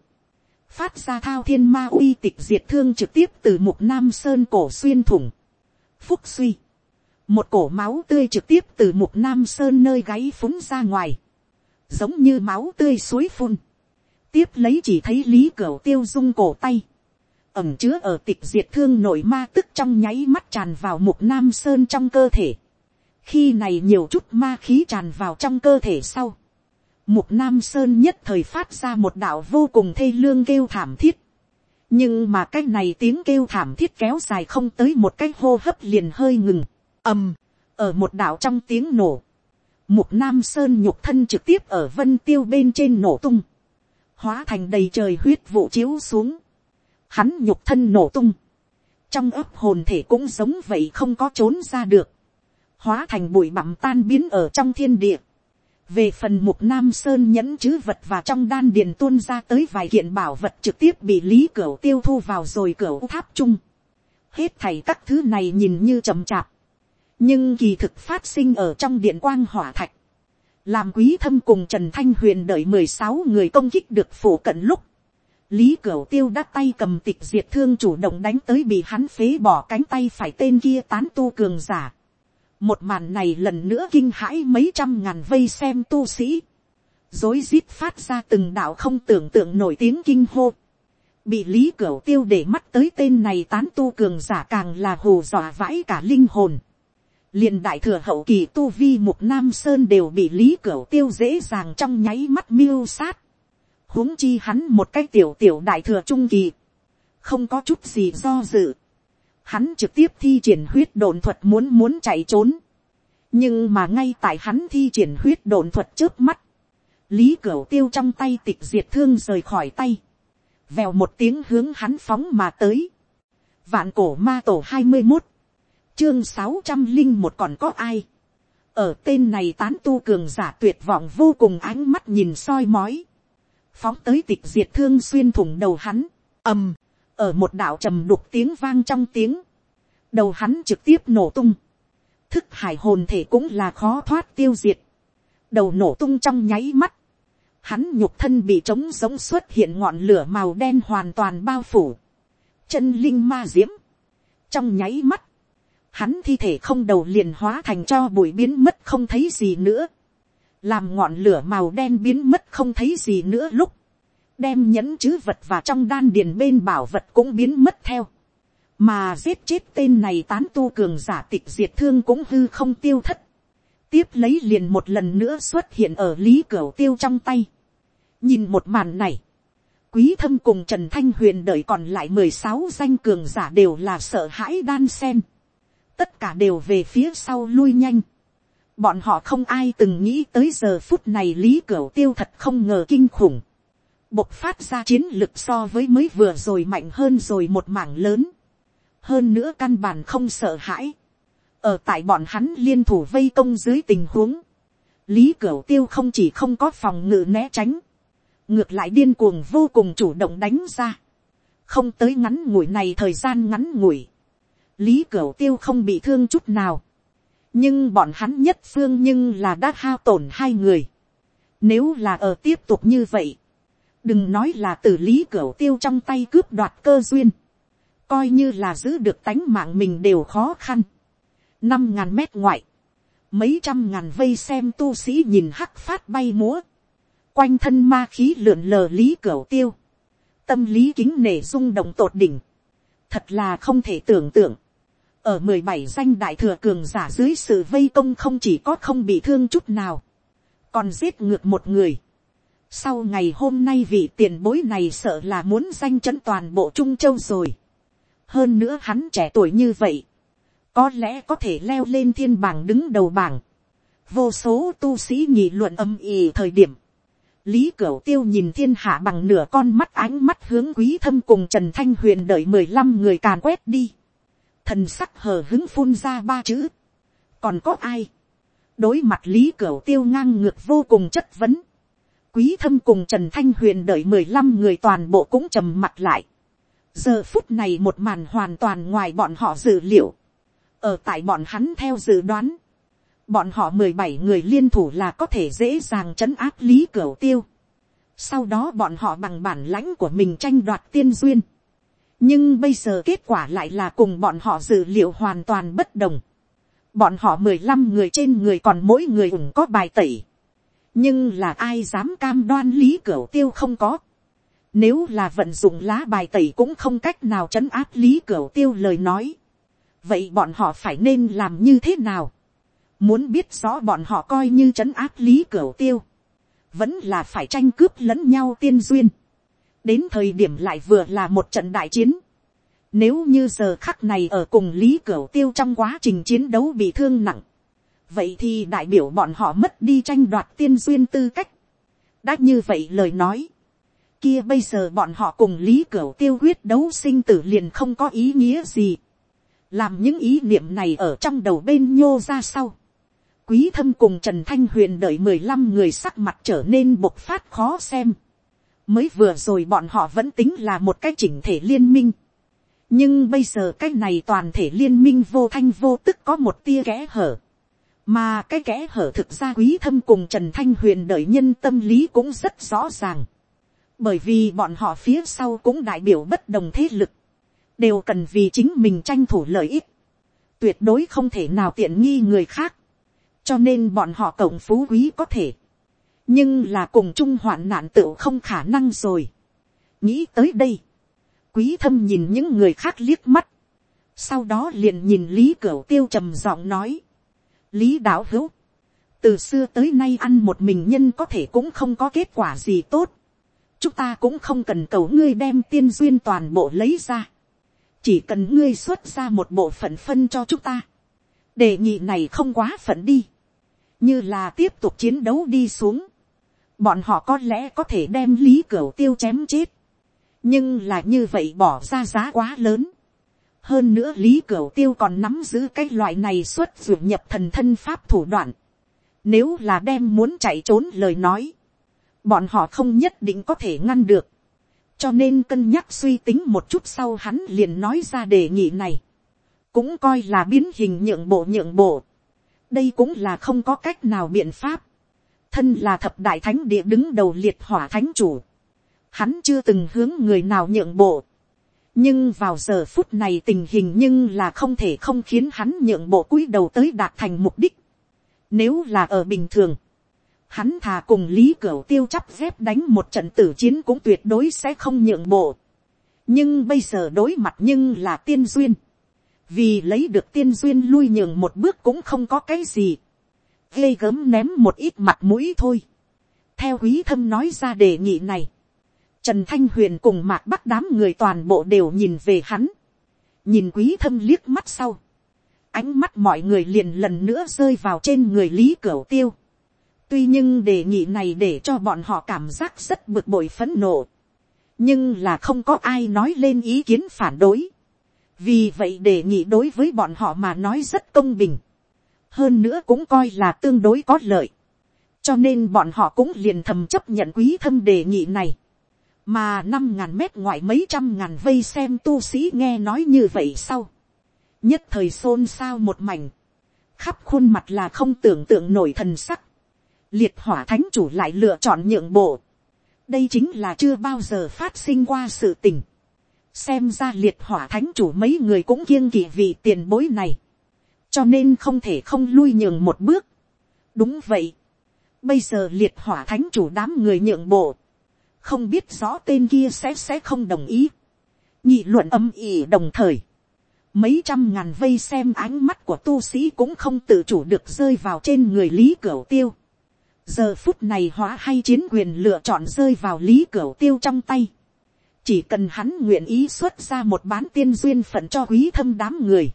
[SPEAKER 1] phát ra thao thiên ma uy tịch diệt thương trực tiếp từ mục nam sơn cổ xuyên thủng. phúc suy. một cổ máu tươi trực tiếp từ mục nam sơn nơi gáy phúng ra ngoài. giống như máu tươi suối phun tiếp lấy chỉ thấy lý cửa tiêu dung cổ tay, ẩm chứa ở tịch diệt thương nội ma tức trong nháy mắt tràn vào mục nam sơn trong cơ thể. khi này nhiều chút ma khí tràn vào trong cơ thể sau, mục nam sơn nhất thời phát ra một đạo vô cùng thê lương kêu thảm thiết. nhưng mà cái này tiếng kêu thảm thiết kéo dài không tới một cái hô hấp liền hơi ngừng, ầm, ở một đạo trong tiếng nổ, mục nam sơn nhục thân trực tiếp ở vân tiêu bên trên nổ tung hóa thành đầy trời huyết vụ chiếu xuống, hắn nhục thân nổ tung, trong ấp hồn thể cũng giống vậy không có trốn ra được, hóa thành bụi bặm tan biến ở trong thiên địa, về phần mục nam sơn nhẫn chữ vật và trong đan điền tuôn ra tới vài kiện bảo vật trực tiếp bị lý cửa tiêu thu vào rồi cửa tháp chung, hết thảy các thứ này nhìn như chậm chạp, nhưng kỳ thực phát sinh ở trong điện quang hỏa thạch, làm quý thâm cùng trần thanh huyền đợi mười sáu người công kích được phổ cận lúc, lý cửu tiêu đã tay cầm tịch diệt thương chủ động đánh tới bị hắn phế bỏ cánh tay phải tên kia tán tu cường giả. một màn này lần nữa kinh hãi mấy trăm ngàn vây xem tu sĩ, dối rít phát ra từng đạo không tưởng tượng nổi tiếng kinh hô, bị lý cửu tiêu để mắt tới tên này tán tu cường giả càng là hù dọa vãi cả linh hồn liền đại thừa hậu kỳ tu vi mục nam sơn đều bị lý cửu tiêu dễ dàng trong nháy mắt miêu sát. huống chi hắn một cái tiểu tiểu đại thừa trung kỳ. không có chút gì do dự. hắn trực tiếp thi triển huyết đồn thuật muốn muốn chạy trốn. nhưng mà ngay tại hắn thi triển huyết đồn thuật trước mắt. lý cửu tiêu trong tay tịch diệt thương rời khỏi tay. vèo một tiếng hướng hắn phóng mà tới. vạn cổ ma tổ hai mươi một, chương sáu trăm linh một còn có ai, ở tên này tán tu cường giả tuyệt vọng vô cùng ánh mắt nhìn soi mói, phóng tới tịch diệt thương xuyên thủng đầu hắn, ầm, ở một đạo trầm đục tiếng vang trong tiếng, đầu hắn trực tiếp nổ tung, thức hải hồn thể cũng là khó thoát tiêu diệt, đầu nổ tung trong nháy mắt, hắn nhục thân bị trống giống xuất hiện ngọn lửa màu đen hoàn toàn bao phủ, chân linh ma diễm, trong nháy mắt, hắn thi thể không đầu liền hóa thành cho bụi biến mất không thấy gì nữa, làm ngọn lửa màu đen biến mất không thấy gì nữa lúc, đem nhẫn chữ vật và trong đan điền bên bảo vật cũng biến mất theo, mà giết chết tên này tán tu cường giả tịch diệt thương cũng hư không tiêu thất, tiếp lấy liền một lần nữa xuất hiện ở lý cửa tiêu trong tay. nhìn một màn này, quý thâm cùng trần thanh huyền đợi còn lại mười sáu danh cường giả đều là sợ hãi đan sen, tất cả đều về phía sau lui nhanh, bọn họ không ai từng nghĩ tới giờ phút này lý Cửu tiêu thật không ngờ kinh khủng, bộc phát ra chiến lực so với mới vừa rồi mạnh hơn rồi một mảng lớn, hơn nữa căn bản không sợ hãi, ở tại bọn hắn liên thủ vây công dưới tình huống, lý cửu tiêu không chỉ không có phòng ngự né tránh, ngược lại điên cuồng vô cùng chủ động đánh ra, không tới ngắn ngủi này thời gian ngắn ngủi, lý cửu tiêu không bị thương chút nào, nhưng bọn hắn nhất phương nhưng là đã hao tổn hai người, nếu là ở tiếp tục như vậy, đừng nói là từ lý cửu tiêu trong tay cướp đoạt cơ duyên, coi như là giữ được tánh mạng mình đều khó khăn. năm ngàn mét ngoại, mấy trăm ngàn vây xem tu sĩ nhìn hắc phát bay múa, quanh thân ma khí lượn lờ lý cửa tiêu, tâm lý kính nể rung động tột đỉnh, thật là không thể tưởng tượng, ở mười bảy danh đại thừa cường giả dưới sự vây công không chỉ có không bị thương chút nào, còn giết ngược một người. Sau ngày hôm nay vị tiền bối này sợ là muốn danh chấn toàn bộ Trung Châu rồi. Hơn nữa hắn trẻ tuổi như vậy, có lẽ có thể leo lên thiên bảng đứng đầu bảng, vô số tu sĩ nghị luận âm ỉ thời điểm, lý cửu tiêu nhìn thiên hạ bằng nửa con mắt ánh mắt hướng quý thâm cùng trần thanh huyền đợi mười lăm người càn quét đi, thần sắc hờ hứng phun ra ba chữ, còn có ai, đối mặt lý cửu tiêu ngang ngược vô cùng chất vấn, quý thâm cùng trần thanh huyền đợi mười lăm người toàn bộ cũng trầm mặt lại, giờ phút này một màn hoàn toàn ngoài bọn họ dự liệu, ở tại bọn hắn theo dự đoán, bọn họ mười bảy người liên thủ là có thể dễ dàng chấn áp lý cửu tiêu, sau đó bọn họ bằng bản lãnh của mình tranh đoạt tiên duyên, nhưng bây giờ kết quả lại là cùng bọn họ dự liệu hoàn toàn bất đồng, bọn họ mười lăm người trên người còn mỗi người ủng có bài tẩy, nhưng là ai dám cam đoan lý cửu tiêu không có, nếu là vận dụng lá bài tẩy cũng không cách nào trấn áp lý cửa tiêu lời nói. Vậy bọn họ phải nên làm như thế nào? Muốn biết rõ bọn họ coi như trấn áp lý cửa tiêu. Vẫn là phải tranh cướp lẫn nhau tiên duyên. Đến thời điểm lại vừa là một trận đại chiến. Nếu như giờ khắc này ở cùng lý Cửu tiêu trong quá trình chiến đấu bị thương nặng. Vậy thì đại biểu bọn họ mất đi tranh đoạt tiên duyên tư cách. Đã như vậy lời nói, kia bây giờ bọn họ cùng lý cửu tiêu quyết đấu sinh tử liền không có ý nghĩa gì. làm những ý niệm này ở trong đầu bên nhô ra sau. quý thâm cùng trần thanh huyền đợi mười lăm người sắc mặt trở nên bộc phát khó xem mới vừa rồi bọn họ vẫn tính là một cái chỉnh thể liên minh. nhưng bây giờ cái này toàn thể liên minh vô thanh vô tức có một tia kẽ hở. mà cái kẽ hở thực ra quý thâm cùng trần thanh huyền đợi nhân tâm lý cũng rất rõ ràng. Bởi vì bọn họ phía sau cũng đại biểu bất đồng thế lực, đều cần vì chính mình tranh thủ lợi ích, tuyệt đối không thể nào tiện nghi người khác, cho nên bọn họ cộng phú quý có thể, nhưng là cùng chung hoạn nạn tựu không khả năng rồi. nghĩ tới đây, quý thâm nhìn những người khác liếc mắt, sau đó liền nhìn lý cửu tiêu trầm giọng nói, lý đạo hữu, từ xưa tới nay ăn một mình nhân có thể cũng không có kết quả gì tốt, chúng ta cũng không cần cầu ngươi đem tiên duyên toàn bộ lấy ra. chỉ cần ngươi xuất ra một bộ phận phân cho chúng ta. đề nghị này không quá phận đi. như là tiếp tục chiến đấu đi xuống bọn họ có lẽ có thể đem lý cửu tiêu chém chết. nhưng là như vậy bỏ ra giá quá lớn. hơn nữa lý cửu tiêu còn nắm giữ cái loại này xuất ruột nhập thần thân pháp thủ đoạn. Nếu là đem muốn chạy trốn lời nói, bọn họ không nhất định có thể ngăn được. cho nên cân nhắc suy tính một chút sau hắn liền nói ra đề nghị này. cũng coi là biến hình nhượng bộ nhượng bộ. đây cũng là không có cách nào biện pháp thân là thập đại thánh địa đứng đầu liệt hỏa thánh chủ. hắn chưa từng hướng người nào nhượng bộ nhưng vào giờ phút này tình hình nhưng là không thể không khiến hắn nhượng bộ cúi đầu tới đạt thành mục đích. Nếu là ở bình thường, hắn thà cùng lý cửu tiêu chắp dép đánh một trận tử chiến cũng tuyệt đối sẽ không nhượng bộ. nhưng bây giờ đối mặt nhưng là tiên duyên. vì lấy được tiên duyên lui nhường một bước cũng không có cái gì ghê gớm ném một ít mặt mũi thôi. theo quý thâm nói ra đề nghị này Trần Thanh Huyền cùng mạc bắc đám người toàn bộ đều nhìn về hắn. Nhìn quý thâm liếc mắt sau. Ánh mắt mọi người liền lần nữa rơi vào trên người Lý Cửu Tiêu. Tuy nhưng đề nghị này để cho bọn họ cảm giác rất bực bội phấn nộ. Nhưng là không có ai nói lên ý kiến phản đối. Vì vậy đề nghị đối với bọn họ mà nói rất công bình. Hơn nữa cũng coi là tương đối có lợi. Cho nên bọn họ cũng liền thầm chấp nhận quý thâm đề nghị này. Mà năm ngàn mét ngoài mấy trăm ngàn vây xem tu sĩ nghe nói như vậy sau, nhất thời xôn xao một mảnh, khắp khuôn mặt là không tưởng tượng nổi thần sắc, liệt hỏa thánh chủ lại lựa chọn nhượng bộ, đây chính là chưa bao giờ phát sinh qua sự tình, xem ra liệt hỏa thánh chủ mấy người cũng kiêng kỵ vì tiền bối này, cho nên không thể không lui nhường một bước. đúng vậy, bây giờ liệt hỏa thánh chủ đám người nhượng bộ, không biết rõ tên kia sẽ sẽ không đồng ý. nhị luận âm ỉ đồng thời, mấy trăm ngàn vây xem ánh mắt của tu sĩ cũng không tự chủ được rơi vào trên người lý cửu tiêu. giờ phút này hóa hay chiến quyền lựa chọn rơi vào lý cửu tiêu trong tay. chỉ cần hắn nguyện ý xuất ra một bán tiên duyên phận cho quý thâm đám người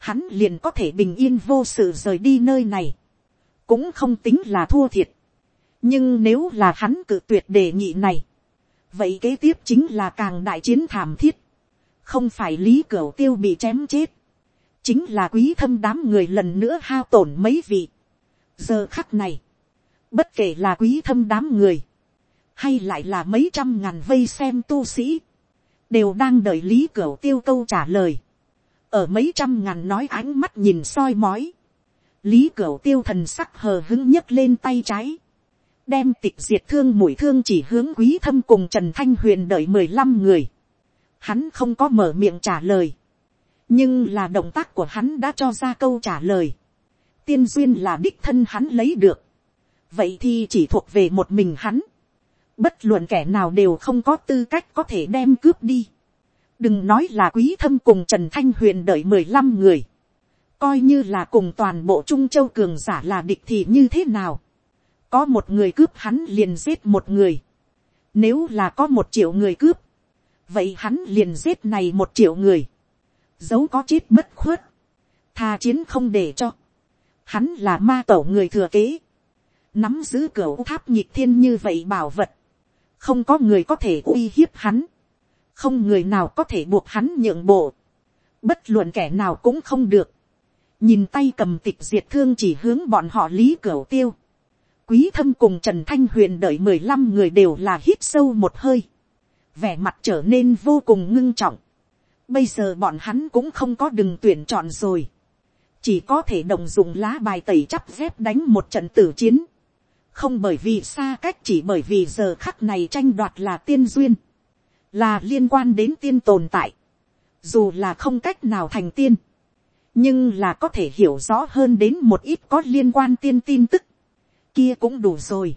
[SPEAKER 1] hắn liền có thể bình yên vô sự rời đi nơi này. cũng không tính là thua thiệt nhưng nếu là hắn cự tuyệt đề nghị này, vậy kế tiếp chính là càng đại chiến thảm thiết, không phải lý cửa tiêu bị chém chết, chính là quý thâm đám người lần nữa hao tổn mấy vị. giờ khắc này, bất kể là quý thâm đám người, hay lại là mấy trăm ngàn vây xem tu sĩ, đều đang đợi lý cửa tiêu câu trả lời ở mấy trăm ngàn nói ánh mắt nhìn soi mói, lý cửu tiêu thần sắc hờ hứng nhấc lên tay trái, đem tịch diệt thương mũi thương chỉ hướng quý thâm cùng trần thanh huyền đợi mười lăm người. Hắn không có mở miệng trả lời. nhưng là động tác của hắn đã cho ra câu trả lời. tiên duyên là đích thân hắn lấy được. vậy thì chỉ thuộc về một mình hắn. bất luận kẻ nào đều không có tư cách có thể đem cướp đi đừng nói là quý thâm cùng trần thanh huyền đợi mười lăm người. coi như là cùng toàn bộ trung châu cường giả là địch thì như thế nào có một người cướp hắn liền giết một người. Nếu là có một triệu người cướp, vậy hắn liền giết này một triệu người. Dấu có chết bất khuất. Tha chiến không để cho. Hắn là ma tổ người thừa kế. Nắm giữ cửa tháp nhịp thiên như vậy bảo vật. Không có người có thể uy hiếp hắn. Không người nào có thể buộc hắn nhượng bộ. Bất luận kẻ nào cũng không được. Nhìn tay cầm tịch diệt thương chỉ hướng bọn họ lý cửa tiêu quý thâm cùng trần thanh huyền đợi mười lăm người đều là hít sâu một hơi, vẻ mặt trở nên vô cùng ngưng trọng. bây giờ bọn hắn cũng không có đừng tuyển chọn rồi, chỉ có thể đồng dụng lá bài tẩy chắp dép đánh một trận tử chiến, không bởi vì xa cách chỉ bởi vì giờ khắc này tranh đoạt là tiên duyên, là liên quan đến tiên tồn tại, dù là không cách nào thành tiên, nhưng là có thể hiểu rõ hơn đến một ít có liên quan tiên tin tức, kia cũng đủ rồi.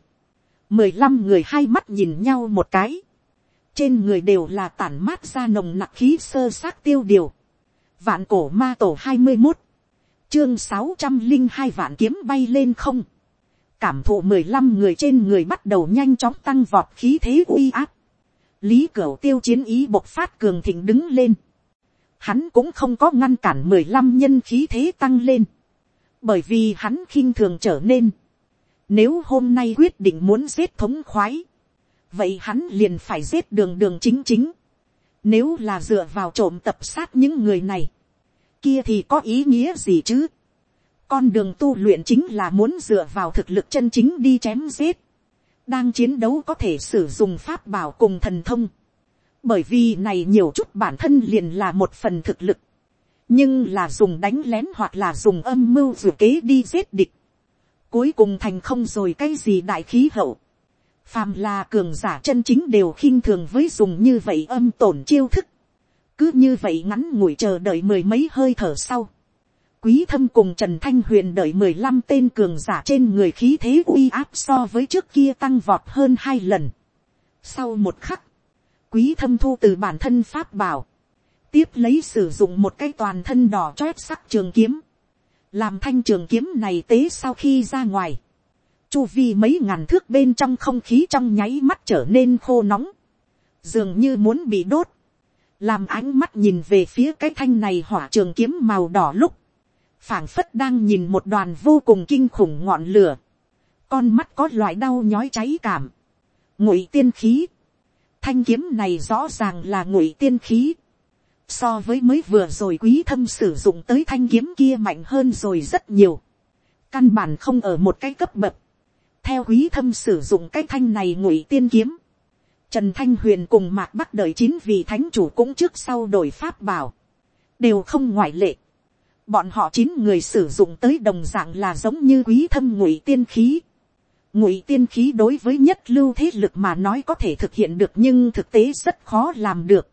[SPEAKER 1] mười lăm người hai mắt nhìn nhau một cái. trên người đều là tản mát ra nồng nặc khí sơ xác tiêu điều. vạn cổ ma tổ hai mươi một, chương sáu trăm linh hai vạn kiếm bay lên không. cảm thụ mười lăm người trên người bắt đầu nhanh chóng tăng vọt khí thế uy áp lý cửu tiêu chiến ý bộc phát cường thịnh đứng lên. hắn cũng không có ngăn cản mười lăm nhân khí thế tăng lên. bởi vì hắn khinh thường trở nên nếu hôm nay quyết định muốn giết thống khoái. Vậy hắn liền phải giết đường đường chính chính. Nếu là dựa vào trộm tập sát những người này. Kia thì có ý nghĩa gì chứ? Con đường tu luyện chính là muốn dựa vào thực lực chân chính đi chém giết. Đang chiến đấu có thể sử dụng pháp bảo cùng thần thông. Bởi vì này nhiều chút bản thân liền là một phần thực lực. Nhưng là dùng đánh lén hoặc là dùng âm mưu dù kế đi giết địch. Cuối cùng thành không rồi cái gì đại khí hậu phàm là cường giả chân chính đều khinh thường với dùng như vậy âm tổn chiêu thức. cứ như vậy ngắn ngủi chờ đợi mười mấy hơi thở sau quý thâm cùng trần thanh huyền đợi mười lăm tên cường giả trên người khí thế uy áp so với trước kia tăng vọt hơn hai lần. sau một khắc, quý thâm thu từ bản thân pháp bảo, tiếp lấy sử dụng một cái toàn thân đỏ chót sắc trường kiếm, làm thanh trường kiếm này tế sau khi ra ngoài, chu vi mấy ngàn thước bên trong không khí trong nháy mắt trở nên khô nóng, dường như muốn bị đốt, làm ánh mắt nhìn về phía cái thanh này hỏa trường kiếm màu đỏ lúc, phảng phất đang nhìn một đoàn vô cùng kinh khủng ngọn lửa, con mắt có loại đau nhói cháy cảm, ngụy tiên khí, thanh kiếm này rõ ràng là ngụy tiên khí, so với mới vừa rồi quý thâm sử dụng tới thanh kiếm kia mạnh hơn rồi rất nhiều, căn bản không ở một cái cấp bậc, theo quý thâm sử dụng cái thanh này ngụy tiên kiếm, trần thanh huyền cùng mạc bắc đợi chín vị thánh chủ cũng trước sau đổi pháp bảo, đều không ngoại lệ bọn họ chín người sử dụng tới đồng dạng là giống như quý thâm ngụy tiên khí. ngụy tiên khí đối với nhất lưu thế lực mà nói có thể thực hiện được nhưng thực tế rất khó làm được.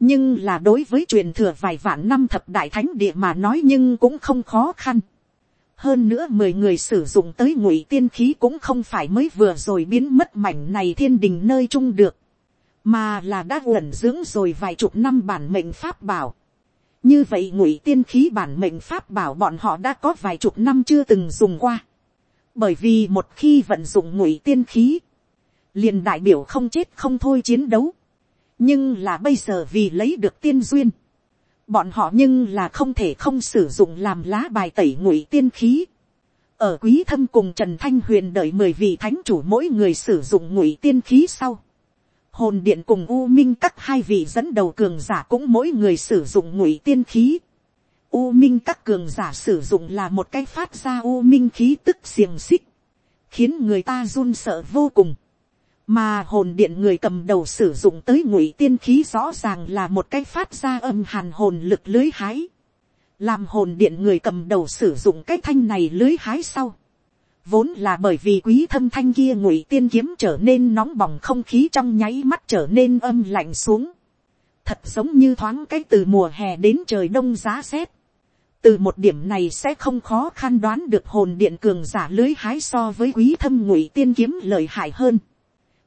[SPEAKER 1] nhưng là đối với truyền thừa vài vạn năm thập đại thánh địa mà nói nhưng cũng không khó khăn hơn nữa mười người sử dụng tới ngụy tiên khí cũng không phải mới vừa rồi biến mất mảnh này thiên đình nơi chung được, mà là đã ẩn dưỡng rồi vài chục năm bản mệnh pháp bảo như vậy ngụy tiên khí bản mệnh pháp bảo bọn họ đã có vài chục năm chưa từng dùng qua. bởi vì một khi vận dụng ngụy tiên khí, liền đại biểu không chết không thôi chiến đấu. nhưng là bây giờ vì lấy được tiên duyên, bọn họ nhưng là không thể không sử dụng làm lá bài tẩy ngụy tiên khí. ở quý thâm cùng trần thanh huyền đợi mười vị thánh chủ mỗi người sử dụng ngụy tiên khí sau hồn điện cùng u minh các hai vị dẫn đầu cường giả cũng mỗi người sử dụng ngụy tiên khí. u minh các cường giả sử dụng là một cái phát ra u minh khí tức xiềng xích, khiến người ta run sợ vô cùng mà hồn điện người cầm đầu sử dụng tới ngụy tiên khí rõ ràng là một cái phát ra âm hàn hồn lực lưới hái. làm hồn điện người cầm đầu sử dụng cái thanh này lưới hái sau vốn là bởi vì quý thâm thanh kia ngụy tiên kiếm trở nên nóng bỏng không khí trong nháy mắt trở nên âm lạnh xuống. thật giống như thoáng cái từ mùa hè đến trời đông giá rét. từ một điểm này sẽ không khó khăn đoán được hồn điện cường giả lưới hái so với quý thâm ngụy tiên kiếm lợi hại hơn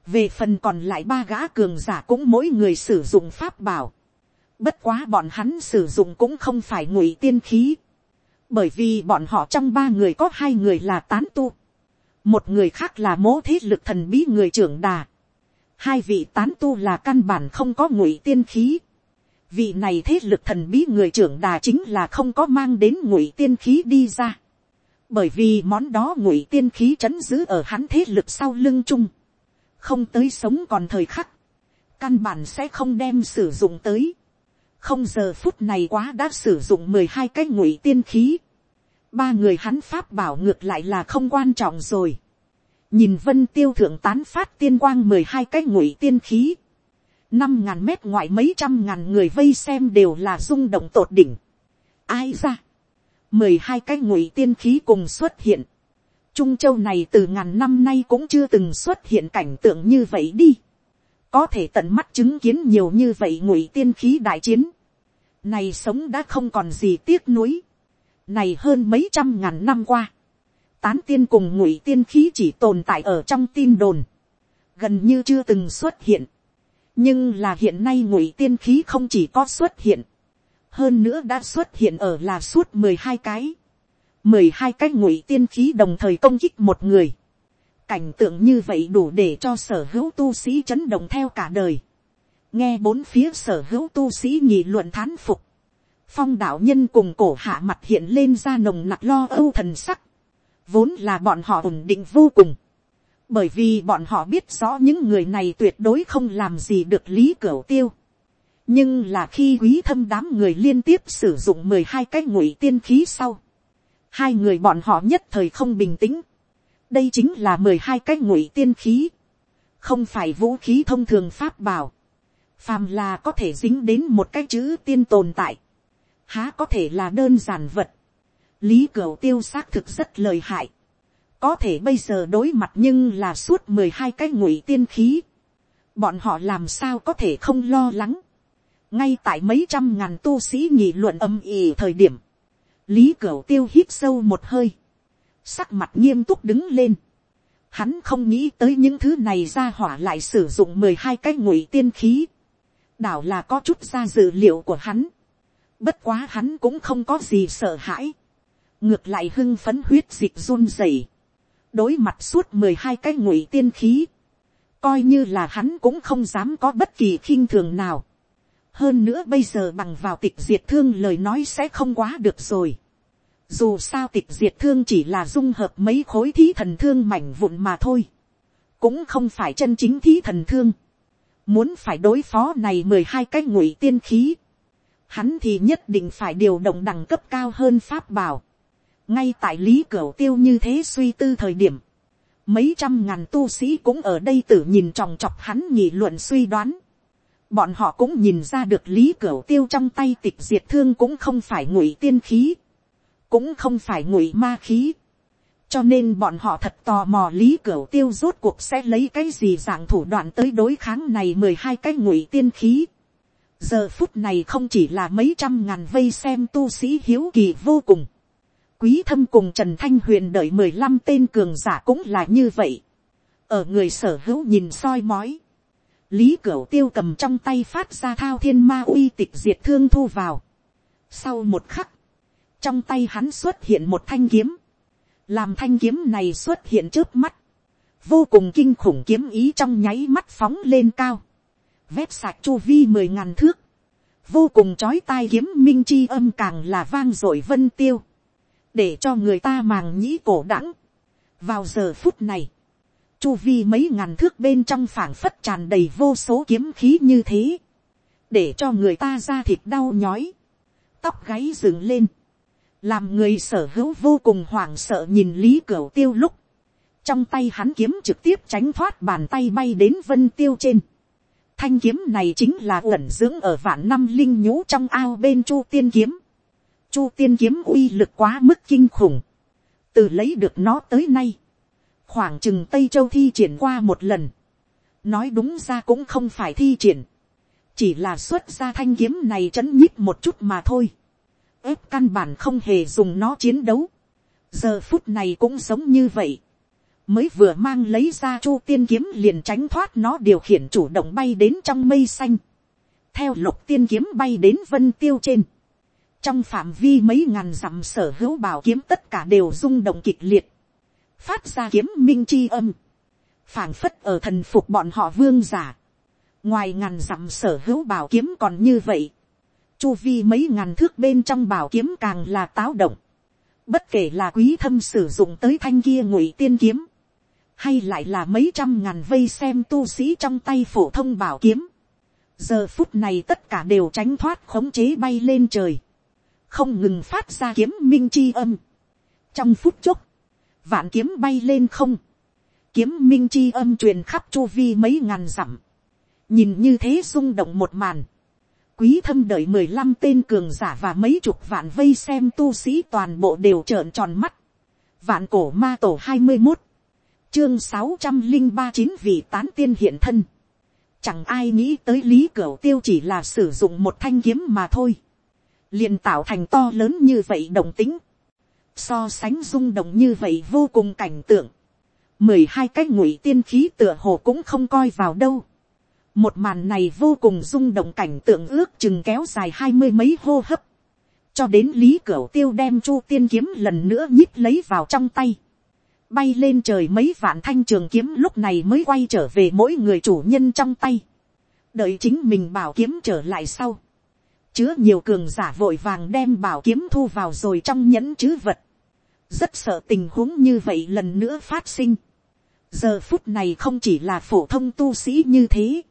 [SPEAKER 1] về phần còn lại ba gã cường giả cũng mỗi người sử dụng pháp bảo. bất quá bọn hắn sử dụng cũng không phải ngụy tiên khí bởi vì bọn họ trong ba người có hai người là tán tu. một người khác là mố thế lực thần bí người trưởng đà. hai vị tán tu là căn bản không có ngụy tiên khí. vị này thế lực thần bí người trưởng đà chính là không có mang đến ngụy tiên khí đi ra. bởi vì món đó ngụy tiên khí c h ấ n giữ ở hắn thế lực sau lưng chung không tới sống còn thời khắc, căn bản sẽ không đem sử dụng tới không giờ phút này quá đã sử dụng mười hai cái ngụy tiên khí. ba người hắn pháp bảo ngược lại là không quan trọng rồi. nhìn vân tiêu thượng tán phát tiên quang mười hai cái ngụy tiên khí. năm ngàn mét ngoại mấy trăm ngàn người vây xem đều là rung động tột đỉnh. ai ra. mười hai cái ngụy tiên khí cùng xuất hiện Trung châu này từ ngàn năm nay cũng chưa từng xuất hiện cảnh tượng như vậy đi. Có thể tận mắt chứng kiến nhiều như vậy ngụy tiên khí đại chiến. Này sống đã không còn gì tiếc nuối. Này hơn mấy trăm ngàn năm qua. Tán tiên cùng ngụy tiên khí chỉ tồn tại ở trong tin đồn. Gần như chưa từng xuất hiện. Nhưng là hiện nay ngụy tiên khí không chỉ có xuất hiện. Hơn nữa đã xuất hiện ở là suốt mười hai cái mười hai cái ngụy tiên khí đồng thời công kích một người cảnh tượng như vậy đủ để cho sở hữu tu sĩ chấn động theo cả đời. nghe bốn phía sở hữu tu sĩ nhị luận thán phục. phong đạo nhân cùng cổ hạ mặt hiện lên ra nồng nặc lo âu thần sắc. vốn là bọn họ ổn định vô cùng. bởi vì bọn họ biết rõ những người này tuyệt đối không làm gì được lý cửa tiêu. nhưng là khi quý thâm đám người liên tiếp sử dụng mười hai cái ngụy tiên khí sau, hai người bọn họ nhất thời không bình tĩnh, đây chính là mười hai cái ngụy tiên khí, không phải vũ khí thông thường pháp bảo, phàm là có thể dính đến một cái chữ tiên tồn tại, há có thể là đơn giản vật, lý cửu tiêu xác thực rất lời hại, có thể bây giờ đối mặt nhưng là suốt mười hai cái ngụy tiên khí, bọn họ làm sao có thể không lo lắng, ngay tại mấy trăm ngàn tu sĩ nghị luận âm ỉ thời điểm, lý cửu tiêu hít sâu một hơi, sắc mặt nghiêm túc đứng lên, hắn không nghĩ tới những thứ này ra hỏa lại sử dụng mười hai cái ngụy tiên khí, đảo là có chút ra dự liệu của hắn, bất quá hắn cũng không có gì sợ hãi, ngược lại hưng phấn huyết dịch run rẩy, đối mặt suốt mười hai cái ngụy tiên khí, coi như là hắn cũng không dám có bất kỳ khinh thường nào. hơn nữa bây giờ bằng vào tịch diệt thương lời nói sẽ không quá được rồi dù sao tịch diệt thương chỉ là dung hợp mấy khối thí thần thương mảnh vụn mà thôi. cũng không phải chân chính thí thần thương. muốn phải đối phó này mười hai cái ngụy tiên khí. hắn thì nhất định phải điều động đẳng cấp cao hơn pháp bảo ngay tại lý cửa tiêu như thế suy tư thời điểm, mấy trăm ngàn tu sĩ cũng ở đây tử nhìn tròng trọc hắn nghị luận suy đoán. bọn họ cũng nhìn ra được lý cửu tiêu trong tay tịch diệt thương cũng không phải ngụy tiên khí, cũng không phải ngụy ma khí. cho nên bọn họ thật tò mò lý cửu tiêu rốt cuộc sẽ lấy cái gì dạng thủ đoạn tới đối kháng này mười hai cái ngụy tiên khí. giờ phút này không chỉ là mấy trăm ngàn vây xem tu sĩ hiếu kỳ vô cùng Quý thâm cùng Trần Thanh Huyền đợi mười lăm tên cường giả cũng là như vậy. Ở người sở hữu nhìn soi mói. Lý Cửu Tiêu cầm trong tay phát ra thao thiên ma uy tịch diệt thương thu vào. Sau một khắc. Trong tay hắn xuất hiện một thanh kiếm. Làm thanh kiếm này xuất hiện trước mắt. Vô cùng kinh khủng kiếm ý trong nháy mắt phóng lên cao. Vét sạc chu vi mười ngàn thước. Vô cùng chói tai kiếm minh chi âm càng là vang dội vân tiêu để cho người ta màng nhĩ cổ đẳng. vào giờ phút này, chu vi mấy ngàn thước bên trong phảng phất tràn đầy vô số kiếm khí như thế, để cho người ta ra thịt đau nhói, tóc gáy dựng lên, làm người sở hữu vô cùng hoảng sợ nhìn lý cửu tiêu lúc, trong tay hắn kiếm trực tiếp tránh thoát bàn tay bay đến vân tiêu trên. Thanh kiếm này chính là ẩn dưỡng ở vạn năm linh nhũ trong ao bên chu tiên kiếm. Chu tiên kiếm uy lực quá mức kinh khủng, từ lấy được nó tới nay, khoảng chừng tây châu thi triển qua một lần, nói đúng ra cũng không phải thi triển, chỉ là xuất ra thanh kiếm này chấn nhích một chút mà thôi, ép căn bản không hề dùng nó chiến đấu, giờ phút này cũng giống như vậy, mới vừa mang lấy ra chu tiên kiếm liền tránh thoát nó điều khiển chủ động bay đến trong mây xanh, theo lục tiên kiếm bay đến vân tiêu trên, trong phạm vi mấy ngàn dặm sở hữu bảo kiếm tất cả đều rung động kịch liệt, phát ra kiếm minh chi âm, phảng phất ở thần phục bọn họ vương giả, ngoài ngàn dặm sở hữu bảo kiếm còn như vậy, chu vi mấy ngàn thước bên trong bảo kiếm càng là táo động, bất kể là quý thâm sử dụng tới thanh kia ngụy tiên kiếm, hay lại là mấy trăm ngàn vây xem tu sĩ trong tay phổ thông bảo kiếm, giờ phút này tất cả đều tránh thoát khống chế bay lên trời, không ngừng phát ra kiếm minh chi âm. trong phút chốc, vạn kiếm bay lên không, kiếm minh chi âm truyền khắp chu vi mấy ngàn dặm, nhìn như thế rung động một màn, quý thâm đợi mười lăm tên cường giả và mấy chục vạn vây xem tu sĩ toàn bộ đều trợn tròn mắt, vạn cổ ma tổ hai mươi một, chương sáu trăm linh ba chín vị tán tiên hiện thân, chẳng ai nghĩ tới lý cửu tiêu chỉ là sử dụng một thanh kiếm mà thôi. Liền tạo thành to lớn như vậy đồng tính, so sánh rung động như vậy vô cùng cảnh tượng, mười hai cái ngụy tiên khí tựa hồ cũng không coi vào đâu một màn này vô cùng rung động cảnh tượng ước chừng kéo dài hai mươi mấy hô hấp, cho đến lý cửu tiêu đem chu tiên kiếm lần nữa nhích lấy vào trong tay, bay lên trời mấy vạn thanh trường kiếm lúc này mới quay trở về mỗi người chủ nhân trong tay, đợi chính mình bảo kiếm trở lại sau, chứa nhiều cường giả vội vàng đem bảo kiếm thu vào rồi trong nhẫn chứ vật. Rất sợ tình huống như vậy lần nữa phát sinh. Giờ phút này không chỉ là phổ thông tu sĩ như thế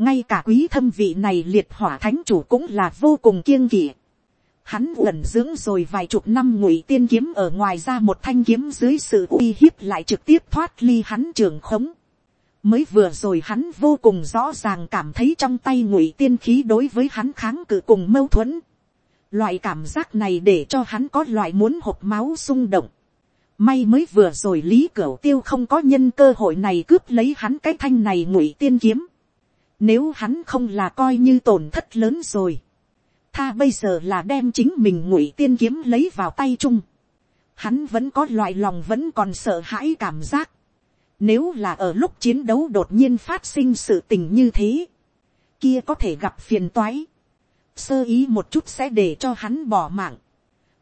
[SPEAKER 1] ngay cả quý thâm vị này liệt hỏa thánh chủ cũng là vô cùng kiêng kỵ. Hắn ẩn dưỡng rồi vài chục năm ngụy tiên kiếm ở ngoài ra một thanh kiếm dưới sự uy hiếp lại trực tiếp thoát ly hắn trường khống. Mới vừa rồi hắn vô cùng rõ ràng cảm thấy trong tay ngụy tiên khí đối với hắn kháng cự cùng mâu thuẫn. Loại cảm giác này để cho hắn có loại muốn hộp máu xung động. May mới vừa rồi Lý Cửu Tiêu không có nhân cơ hội này cướp lấy hắn cái thanh này ngụy tiên kiếm. Nếu hắn không là coi như tổn thất lớn rồi. Tha bây giờ là đem chính mình ngụy tiên kiếm lấy vào tay chung. Hắn vẫn có loại lòng vẫn còn sợ hãi cảm giác. Nếu là ở lúc chiến đấu đột nhiên phát sinh sự tình như thế. Kia có thể gặp phiền toái. Sơ ý một chút sẽ để cho hắn bỏ mạng.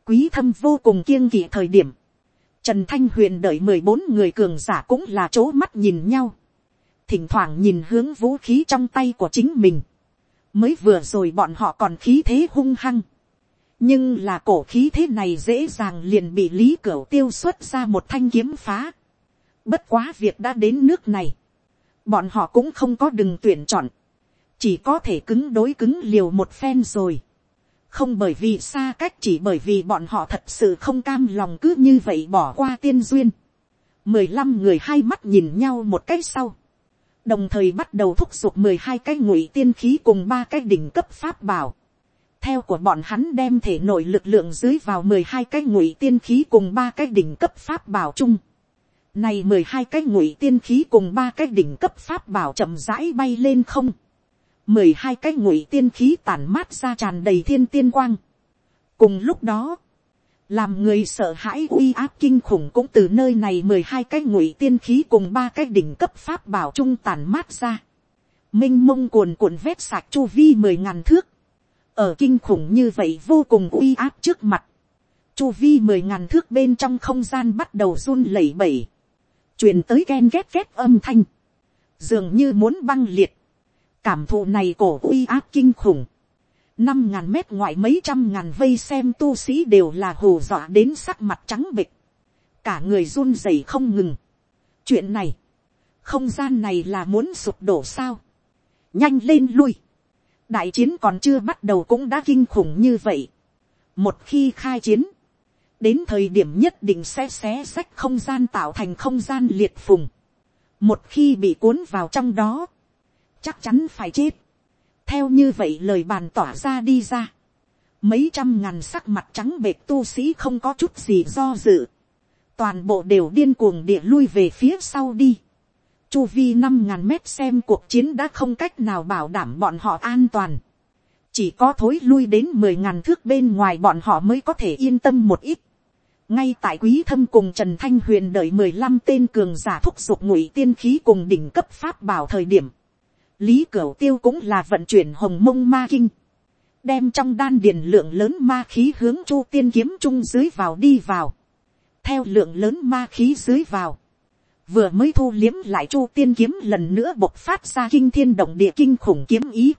[SPEAKER 1] Quý thâm vô cùng kiêng kỵ thời điểm. Trần Thanh Huyền đợi mười bốn người cường giả cũng là chỗ mắt nhìn nhau. Thỉnh thoảng nhìn hướng vũ khí trong tay của chính mình mới vừa rồi bọn họ còn khí thế hung hăng. nhưng là cổ khí thế này dễ dàng liền bị lý cửu tiêu xuất ra một thanh kiếm phá. bất quá việc đã đến nước này. bọn họ cũng không có đừng tuyển chọn. chỉ có thể cứng đối cứng liều một phen rồi. không bởi vì xa cách chỉ bởi vì bọn họ thật sự không cam lòng cứ như vậy bỏ qua tiên duyên. mười lăm người hai mắt nhìn nhau một cách sau đồng thời bắt đầu thúc giục mười hai cái ngụy tiên khí cùng ba cái đỉnh cấp pháp bảo. theo của bọn hắn đem thể nội lực lượng dưới vào mười hai cái ngụy tiên khí cùng ba cái đỉnh cấp pháp bảo chung. này mười hai cái ngụy tiên khí cùng ba cái đỉnh cấp pháp bảo chậm rãi bay lên không. mười hai cái ngụy tiên khí tản mát ra tràn đầy thiên tiên quang. cùng lúc đó, làm người sợ hãi uy áp kinh khủng cũng từ nơi này mười hai cái ngụy tiên khí cùng ba cái đỉnh cấp pháp bảo trung tàn mát ra. m i n h mông cuồn cuộn vét sạc chu vi mười ngàn thước. ở kinh khủng như vậy vô cùng uy áp trước mặt. chu vi mười ngàn thước bên trong không gian bắt đầu run lẩy bẩy. truyền tới ghen ghét ghét âm thanh. dường như muốn băng liệt. cảm thụ này cổ uy áp kinh khủng năm ngàn mét ngoại mấy trăm ngàn vây xem tu sĩ đều là hù dọa đến sắc mặt trắng bịch, cả người run rẩy không ngừng. chuyện này, không gian này là muốn sụp đổ sao, nhanh lên lui, đại chiến còn chưa bắt đầu cũng đã kinh khủng như vậy. một khi khai chiến, đến thời điểm nhất định sẽ xé xách không gian tạo thành không gian liệt phùng. một khi bị cuốn vào trong đó, chắc chắn phải chết theo như vậy lời bàn tỏa ra đi ra. mấy trăm ngàn sắc mặt trắng bệt tu sĩ không có chút gì do dự. toàn bộ đều điên cuồng địa lui về phía sau đi. chu vi năm ngàn mét xem cuộc chiến đã không cách nào bảo đảm bọn họ an toàn. chỉ có thối lui đến mười ngàn thước bên ngoài bọn họ mới có thể yên tâm một ít ngay tại quý thâm cùng trần thanh huyền đợi mười lăm tên cường giả thúc giục ngụy tiên khí cùng đỉnh cấp pháp bảo thời điểm, lý cửu tiêu cũng là vận chuyển hồng mông ma kinh, đem trong đan điền lượng lớn ma khí hướng chu tiên kiếm trung dưới vào đi vào, theo lượng lớn ma khí dưới vào, vừa mới thu liếm lại chu tiên kiếm lần nữa bộc phát ra kinh thiên động địa kinh khủng kiếm ý,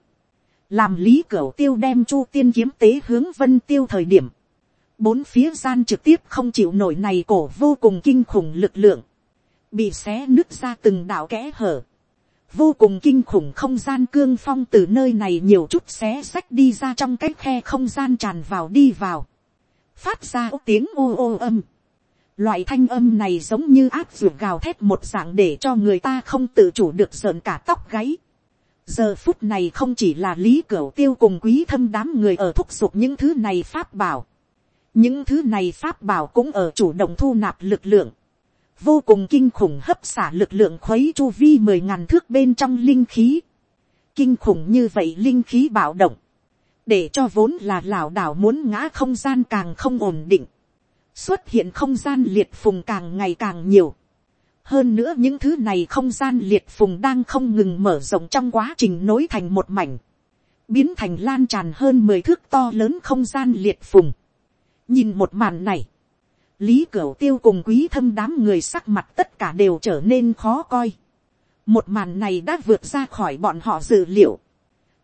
[SPEAKER 1] làm lý cửu tiêu đem chu tiên kiếm tế hướng vân tiêu thời điểm, bốn phía gian trực tiếp không chịu nổi này cổ vô cùng kinh khủng lực lượng, bị xé nứt ra từng đạo kẽ hở, vô cùng kinh khủng không gian cương phong từ nơi này nhiều chút xé xách đi ra trong cái khe không gian tràn vào đi vào, phát ra tiếng ô ô âm. Loại thanh âm này giống như áp ruột gào thét một dạng để cho người ta không tự chủ được sợn cả tóc gáy. giờ phút này không chỉ là lý cửa tiêu cùng quý thâm đám người ở thúc giục những thứ này pháp bảo. những thứ này pháp bảo cũng ở chủ động thu nạp lực lượng vô cùng kinh khủng hấp xả lực lượng khuấy chu vi mười ngàn thước bên trong linh khí. Kinh khủng như vậy linh khí bạo động. Để cho vốn là lảo đảo muốn ngã không gian càng không ổn định. Xuất hiện không gian liệt phùng càng ngày càng nhiều. Hơn nữa những thứ này không gian liệt phùng đang không ngừng mở rộng trong quá trình nối thành một mảnh. Biến thành lan tràn hơn mười thước to lớn không gian liệt phùng. Nhìn một màn này lý cửu tiêu cùng quý thâm đám người sắc mặt tất cả đều trở nên khó coi. một màn này đã vượt ra khỏi bọn họ dự liệu.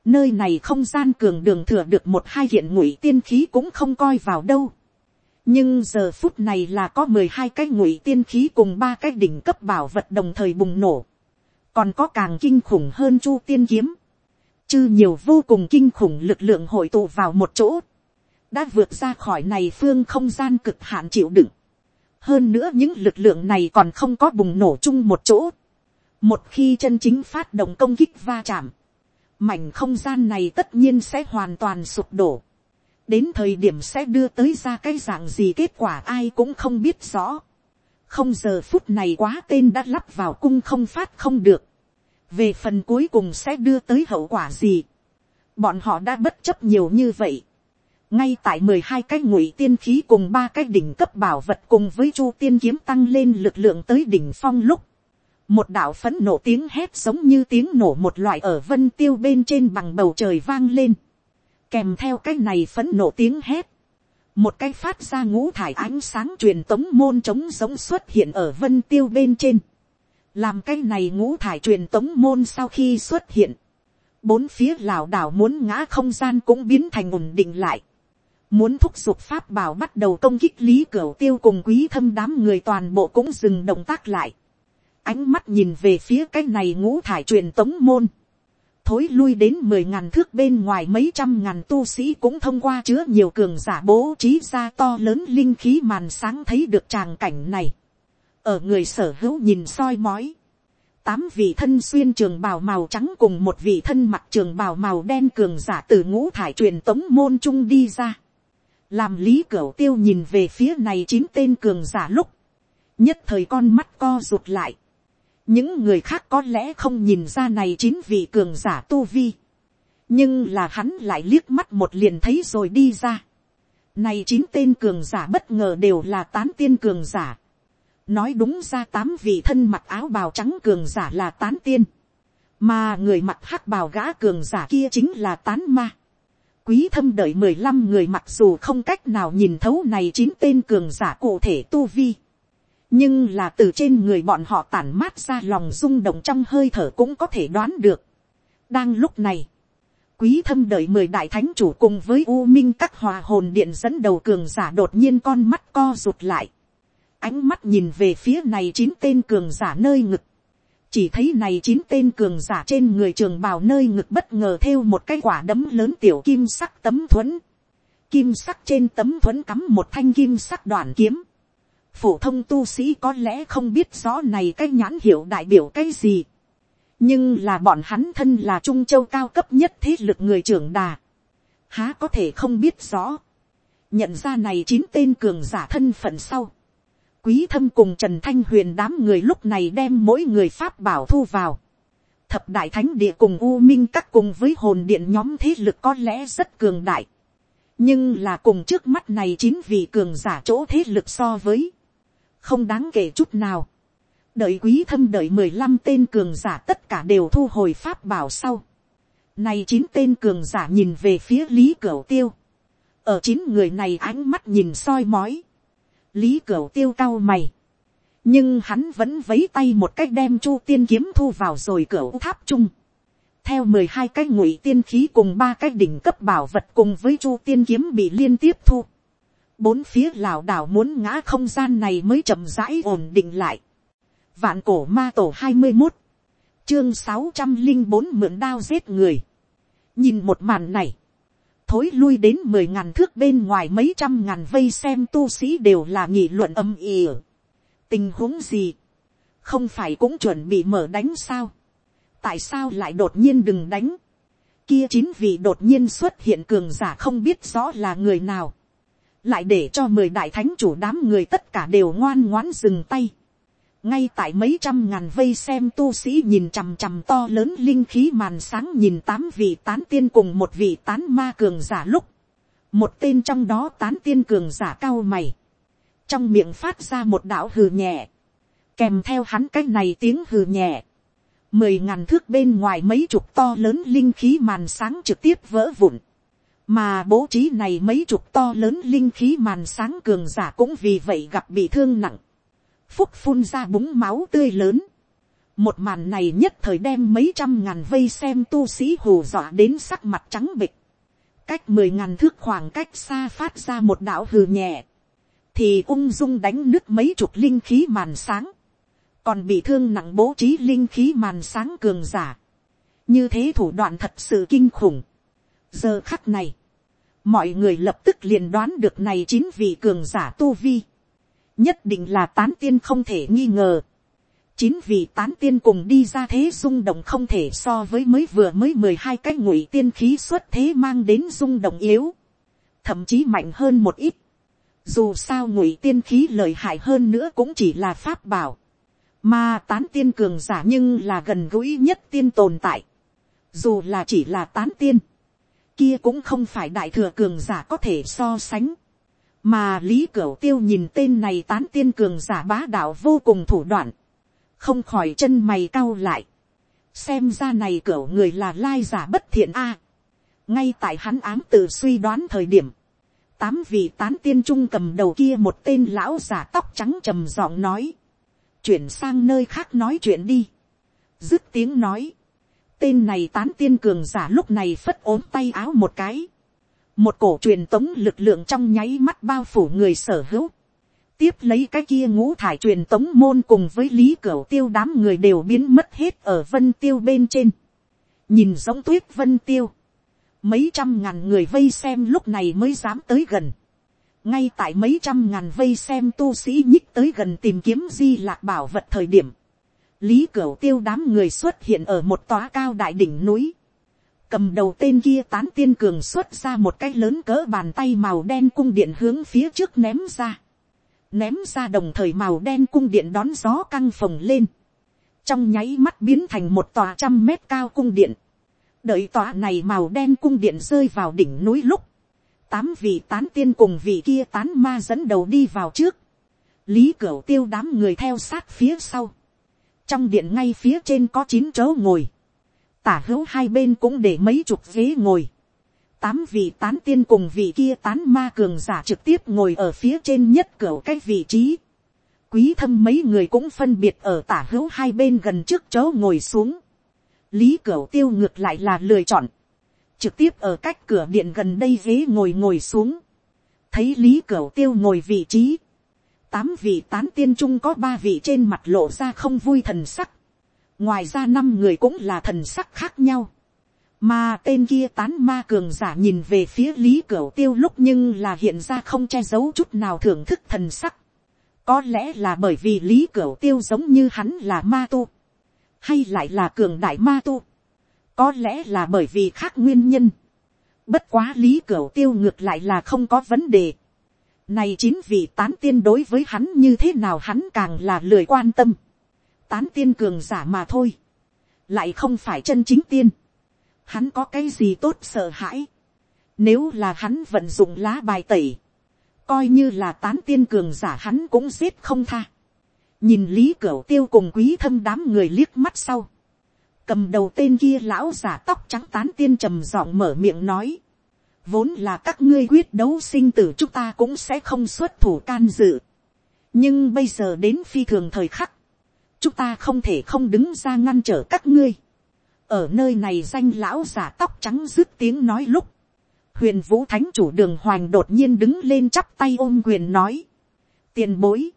[SPEAKER 1] nơi này không gian cường đường thừa được một hai hiện ngụy tiên khí cũng không coi vào đâu. nhưng giờ phút này là có mười hai cái ngụy tiên khí cùng ba cái đỉnh cấp bảo vật đồng thời bùng nổ. còn có càng kinh khủng hơn chu tiên kiếm. chư nhiều vô cùng kinh khủng lực lượng hội tụ vào một chỗ, đã vượt ra khỏi này phương không gian cực hạn chịu đựng. hơn nữa những lực lượng này còn không có bùng nổ chung một chỗ. một khi chân chính phát động công kích va chạm, mảnh không gian này tất nhiên sẽ hoàn toàn sụp đổ. đến thời điểm sẽ đưa tới ra cái dạng gì kết quả ai cũng không biết rõ. không giờ phút này quá tên đã lắp vào cung không phát không được. về phần cuối cùng sẽ đưa tới hậu quả gì. bọn họ đã bất chấp nhiều như vậy ngay tại mười hai cái ngụy tiên khí cùng ba cái đỉnh cấp bảo vật cùng với chu tiên kiếm tăng lên lực lượng tới đỉnh phong lúc, một đạo phấn nổ tiếng hét giống như tiếng nổ một loại ở vân tiêu bên trên bằng bầu trời vang lên, kèm theo cái này phấn nổ tiếng hét, một cái phát ra ngũ thải ánh sáng truyền tống môn trống giống xuất hiện ở vân tiêu bên trên, làm cái này ngũ thải truyền tống môn sau khi xuất hiện, bốn phía lảo đảo muốn ngã không gian cũng biến thành ổn định lại, muốn thúc giục pháp bảo bắt đầu công kích lý cửu tiêu cùng quý thâm đám người toàn bộ cũng dừng động tác lại. ánh mắt nhìn về phía cái này ngũ thải truyền tống môn. thối lui đến mười ngàn thước bên ngoài mấy trăm ngàn tu sĩ cũng thông qua chứa nhiều cường giả bố trí ra to lớn linh khí màn sáng thấy được tràng cảnh này. ở người sở hữu nhìn soi mói. tám vị thân xuyên trường bào màu trắng cùng một vị thân mặc trường bào màu đen cường giả từ ngũ thải truyền tống môn trung đi ra làm lý cửu tiêu nhìn về phía này chín tên cường giả lúc, nhất thời con mắt co rụt lại, những người khác có lẽ không nhìn ra này chín vị cường giả tu vi, nhưng là hắn lại liếc mắt một liền thấy rồi đi ra. Này chín tên cường giả bất ngờ đều là tán tiên cường giả. Nói đúng ra tám vị thân mặc áo bào trắng cường giả là tán tiên. Mà người mặc hắc bào gã cường giả kia chính là tán ma quý thâm đợi mười lăm người mặc dù không cách nào nhìn thấu này chín tên cường giả cụ thể tu vi. nhưng là từ trên người bọn họ tản mát ra lòng rung động trong hơi thở cũng có thể đoán được. đang lúc này, quý thâm đợi mười đại thánh chủ cùng với u minh các hòa hồn điện dẫn đầu cường giả đột nhiên con mắt co rụt lại. ánh mắt nhìn về phía này chín tên cường giả nơi ngực chỉ thấy này chín tên cường giả trên người trường bào nơi ngực bất ngờ thêu một cái quả đấm lớn tiểu kim sắc tấm thuẫn. Kim sắc trên tấm thuẫn cắm một thanh kim sắc đoàn kiếm. Phổ thông tu sĩ có lẽ không biết rõ này cái nhãn hiệu đại biểu cái gì. Nhưng là bọn hắn thân là Trung Châu cao cấp nhất thế lực người trưởng đà. Há có thể không biết rõ. Nhận ra này chín tên cường giả thân phận sau quý thâm cùng trần thanh huyền đám người lúc này đem mỗi người pháp bảo thu vào. thập đại thánh địa cùng u minh các cùng với hồn điện nhóm thế lực có lẽ rất cường đại. nhưng là cùng trước mắt này chính vì cường giả chỗ thế lực so với. không đáng kể chút nào. đợi quý thâm đợi mười lăm tên cường giả tất cả đều thu hồi pháp bảo sau. này chín tên cường giả nhìn về phía lý cửu tiêu. ở chín người này ánh mắt nhìn soi mói lý cửu tiêu cao mày. nhưng hắn vẫn vấy tay một cách đem chu tiên kiếm thu vào rồi cửu tháp chung. theo mười hai cái ngụy tiên khí cùng ba cái đỉnh cấp bảo vật cùng với chu tiên kiếm bị liên tiếp thu. bốn phía lảo đảo muốn ngã không gian này mới chậm rãi ổn định lại. vạn cổ ma tổ hai mươi một, chương sáu trăm linh bốn mượn đao giết người. nhìn một màn này, thối lui đến mười ngàn thước bên ngoài mấy trăm ngàn vây xem tu sĩ đều là nghị luận âm ỉ. tình huống gì, không phải cũng chuẩn bị mở đánh sao, tại sao lại đột nhiên đừng đánh, kia chín vị đột nhiên xuất hiện cường giả không biết rõ là người nào, lại để cho mười đại thánh chủ đám người tất cả đều ngoan ngoãn dừng tay ngay tại mấy trăm ngàn vây xem tu sĩ nhìn chằm chằm to lớn linh khí màn sáng nhìn tám vị tán tiên cùng một vị tán ma cường giả lúc, một tên trong đó tán tiên cường giả cao mày, trong miệng phát ra một đạo hừ nhẹ, kèm theo hắn cái này tiếng hừ nhẹ, mười ngàn thước bên ngoài mấy chục to lớn linh khí màn sáng trực tiếp vỡ vụn, mà bố trí này mấy chục to lớn linh khí màn sáng cường giả cũng vì vậy gặp bị thương nặng, phúc phun ra búng máu tươi lớn. một màn này nhất thời đem mấy trăm ngàn vây xem tu sĩ hù dọa đến sắc mặt trắng bịch. cách mười ngàn thước khoảng cách xa phát ra một đạo hừ nhẹ. thì ung dung đánh nước mấy chục linh khí màn sáng. còn bị thương nặng bố trí linh khí màn sáng cường giả. như thế thủ đoạn thật sự kinh khủng. giờ khắc này, mọi người lập tức liền đoán được này chín vị cường giả tu vi, nhất định là tán tiên không thể nghi ngờ. chín vị tán tiên cùng đi ra thế rung động không thể so với mới vừa mới mười hai cái ngụy tiên khí xuất thế mang đến rung động yếu, thậm chí mạnh hơn một ít. dù sao ngụy tiên khí lợi hại hơn nữa cũng chỉ là pháp bảo, mà tán tiên cường giả nhưng là gần gũi nhất tiên tồn tại dù là chỉ là tán tiên, kia cũng không phải đại thừa cường giả có thể so sánh, mà lý cửu tiêu nhìn tên này tán tiên cường giả bá đạo vô cùng thủ đoạn, không khỏi chân mày cau lại, xem ra này cửu người là lai giả bất thiện a, ngay tại hắn ám tự suy đoán thời điểm, tám vị tán tiên trung cầm đầu kia một tên lão giả tóc trắng trầm giọng nói, chuyển sang nơi khác nói chuyện đi, dứt tiếng nói, Tên này tán tiên cường giả lúc này phất ốm tay áo một cái. Một cổ truyền tống lực lượng trong nháy mắt bao phủ người sở hữu. Tiếp lấy cái kia ngũ thải truyền tống môn cùng với lý cửa tiêu đám người đều biến mất hết ở vân tiêu bên trên. Nhìn giống tuyết vân tiêu. Mấy trăm ngàn người vây xem lúc này mới dám tới gần. Ngay tại mấy trăm ngàn vây xem tu sĩ nhích tới gần tìm kiếm di lạc bảo vật thời điểm lý cửu tiêu đám người xuất hiện ở một tòa cao đại đỉnh núi cầm đầu tên kia tán tiên cường xuất ra một cái lớn cỡ bàn tay màu đen cung điện hướng phía trước ném ra. ném ra đồng thời màu đen cung điện đón gió căng phồng lên. trong nháy mắt biến thành một tòa trăm mét cao cung điện. đợi tòa này màu đen cung điện rơi vào đỉnh núi lúc. tám vị tán tiên cùng vị kia tán ma dẫn đầu đi vào trước. lý cửu tiêu đám người theo sát phía sau trong điện ngay phía trên có chín chỗ ngồi, tả hữu hai bên cũng để mấy chục ghế ngồi, tám vị tán tiên cùng vị kia tán ma cường giả trực tiếp ngồi ở phía trên nhất cửa cái vị trí, quý thâm mấy người cũng phân biệt ở tả hữu hai bên gần trước chỗ ngồi xuống, lý cửa tiêu ngược lại là lựa chọn, trực tiếp ở cách cửa điện gần đây ghế ngồi ngồi xuống, thấy lý cửa tiêu ngồi vị trí, tám vị tán tiên trung có ba vị trên mặt lộ ra không vui thần sắc ngoài ra năm người cũng là thần sắc khác nhau. mà tên kia tán ma cường giả nhìn về phía lý cửu tiêu lúc nhưng là hiện ra không che giấu chút nào thưởng thức thần sắc. có lẽ là bởi vì lý cửu tiêu giống như hắn là ma tu. hay lại là cường đại ma tu. có lẽ là bởi vì khác nguyên nhân. bất quá lý cửu tiêu ngược lại là không có vấn đề này chín vị tán tiên đối với hắn như thế nào hắn càng là lười quan tâm. Tán tiên cường giả mà thôi. Lại không phải chân chính tiên. Hắn có cái gì tốt sợ hãi. Nếu là hắn vận dụng lá bài tẩy. Coi như là tán tiên cường giả hắn cũng giết không tha. Nhìn lý cửu tiêu cùng quý thâm đám người liếc mắt sau. Cầm đầu tên kia lão giả tóc trắng tán tiên trầm giọng mở miệng nói vốn là các ngươi quyết đấu sinh tử chúng ta cũng sẽ không xuất thủ can dự. nhưng bây giờ đến phi thường thời khắc, chúng ta không thể không đứng ra ngăn trở các ngươi. ở nơi này danh lão giả tóc trắng dứt tiếng nói lúc, huyền vũ thánh chủ đường hoành đột nhiên đứng lên chắp tay ôm quyền nói, tiền bối,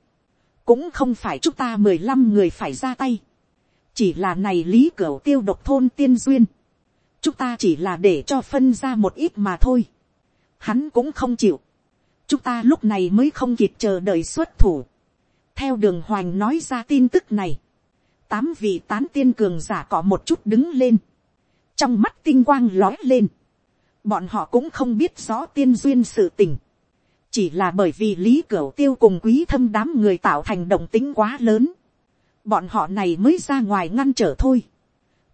[SPEAKER 1] cũng không phải chúng ta mười lăm người phải ra tay, chỉ là này lý cửa tiêu độc thôn tiên duyên, chúng ta chỉ là để cho phân ra một ít mà thôi. Hắn cũng không chịu. chúng ta lúc này mới không kịp chờ đợi xuất thủ theo đường hoành nói ra tin tức này, tám vị tán tiên cường giả có một chút đứng lên, trong mắt tinh quang lói lên. bọn họ cũng không biết rõ tiên duyên sự tình. chỉ là bởi vì lý cửa tiêu cùng quý thâm đám người tạo thành động tính quá lớn. bọn họ này mới ra ngoài ngăn trở thôi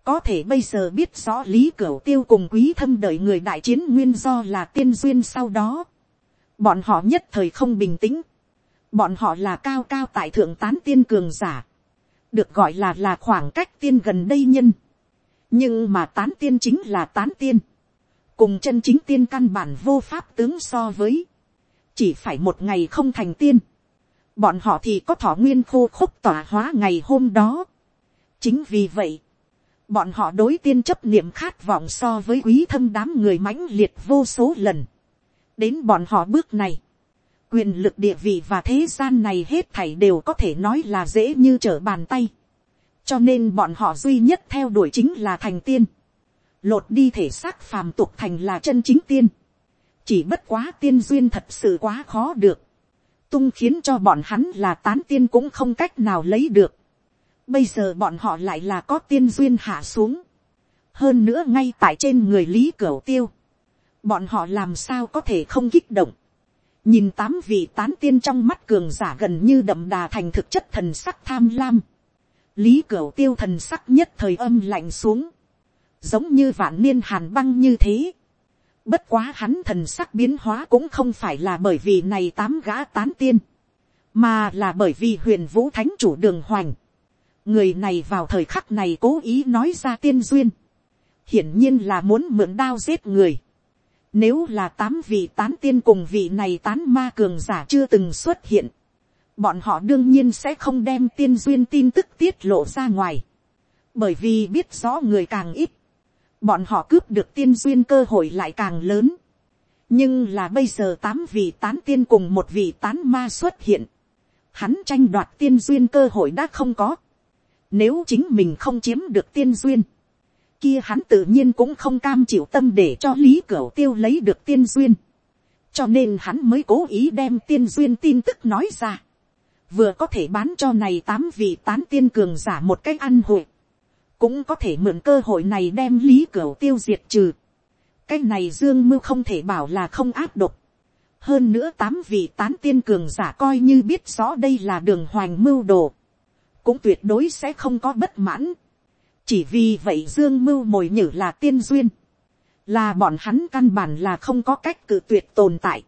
[SPEAKER 1] có thể bây giờ biết rõ lý cửa tiêu cùng quý thâm đợi người đại chiến nguyên do là tiên duyên sau đó. bọn họ nhất thời không bình tĩnh bọn họ là cao cao tại thượng tán tiên cường giả. được gọi là là khoảng cách tiên gần đây nhân. nhưng mà tán tiên chính là tán tiên. cùng chân chính tiên căn bản vô pháp tướng so với. chỉ phải một ngày không thành tiên. bọn họ thì có thọ nguyên khô khúc tỏa hóa ngày hôm đó. chính vì vậy, bọn họ đối tiên chấp niệm khát vọng so với quý thâm đám người mãnh liệt vô số lần. đến bọn họ bước này, quyền lực địa vị và thế gian này hết thảy đều có thể nói là dễ như trở bàn tay. cho nên bọn họ duy nhất theo đuổi chính là thành tiên. lột đi thể xác phàm tục thành là chân chính tiên, chỉ bất quá tiên duyên thật sự quá khó được, tung khiến cho bọn hắn là tán tiên cũng không cách nào lấy được, bây giờ bọn họ lại là có tiên duyên hạ xuống, hơn nữa ngay tại trên người lý cửu tiêu, bọn họ làm sao có thể không kích động, nhìn tám vị tán tiên trong mắt cường giả gần như đậm đà thành thực chất thần sắc tham lam, lý cửu tiêu thần sắc nhất thời âm lạnh xuống, giống như vạn niên hàn băng như thế. Bất quá hắn thần sắc biến hóa cũng không phải là bởi vì này tám gã tán tiên, mà là bởi vì huyền vũ thánh chủ đường hoành. người này vào thời khắc này cố ý nói ra tiên duyên, hiển nhiên là muốn mượn đao giết người. Nếu là tám vị tán tiên cùng vị này tán ma cường giả chưa từng xuất hiện, bọn họ đương nhiên sẽ không đem tiên duyên tin tức tiết lộ ra ngoài. Bởi vì biết rõ người càng ít, bọn họ cướp được tiên duyên cơ hội lại càng lớn. nhưng là bây giờ tám vị tán tiên cùng một vị tán ma xuất hiện. hắn tranh đoạt tiên duyên cơ hội đã không có. nếu chính mình không chiếm được tiên duyên, kia hắn tự nhiên cũng không cam chịu tâm để cho lý cửu tiêu lấy được tiên duyên. cho nên hắn mới cố ý đem tiên duyên tin tức nói ra. vừa có thể bán cho này tám vị tán tiên cường giả một cách ăn hội cũng có thể mượn cơ hội này đem lý cửu tiêu diệt trừ. cái này dương mưu không thể bảo là không áp độc. hơn nữa tám vị tán tiên cường giả coi như biết rõ đây là đường hoành mưu đồ. cũng tuyệt đối sẽ không có bất mãn chỉ vì vậy dương mưu mồi nhử là tiên duyên. là bọn hắn căn bản là không có cách cự tuyệt tồn tại.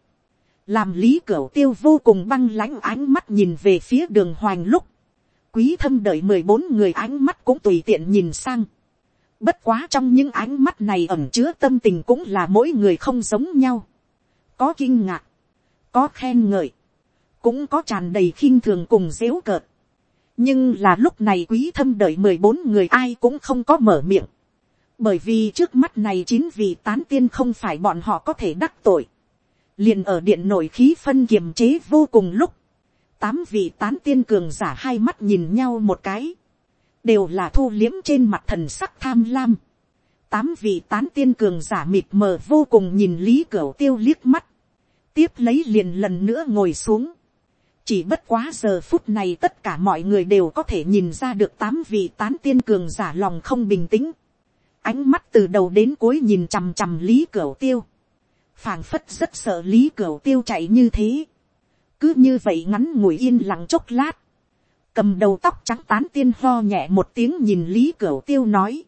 [SPEAKER 1] làm lý cửu tiêu vô cùng băng lãnh ánh mắt nhìn về phía đường hoành lúc quý thâm đợi mười bốn người ánh mắt cũng tùy tiện nhìn sang. Bất quá trong những ánh mắt này ẩm chứa tâm tình cũng là mỗi người không giống nhau. Có kinh ngạc, có khen ngợi, cũng có tràn đầy khinh thường cùng dếu cợt. Nhưng là lúc này quý thâm đợi mười bốn người ai cũng không có mở miệng. Bởi vì trước mắt này chín vị tán tiên không phải bọn họ có thể đắc tội. Liền ở điện nổi khí phân kiềm chế vô cùng lúc tám vị tán tiên cường giả hai mắt nhìn nhau một cái, đều là thu liếm trên mặt thần sắc tham lam. tám vị tán tiên cường giả mịt mờ vô cùng nhìn lý cửu tiêu liếc mắt, tiếp lấy liền lần nữa ngồi xuống chỉ bất quá giờ phút này tất cả mọi người đều có thể nhìn ra được tám vị tán tiên cường giả lòng không bình tĩnh. ánh mắt từ đầu đến cuối nhìn chằm chằm lý cửa tiêu. phảng phất rất sợ lý cửa tiêu chạy như thế cứ như vậy ngắn ngủi yên lặng chốc lát, cầm đầu tóc trắng tán tiên ho nhẹ một tiếng nhìn lý cửa tiêu nói,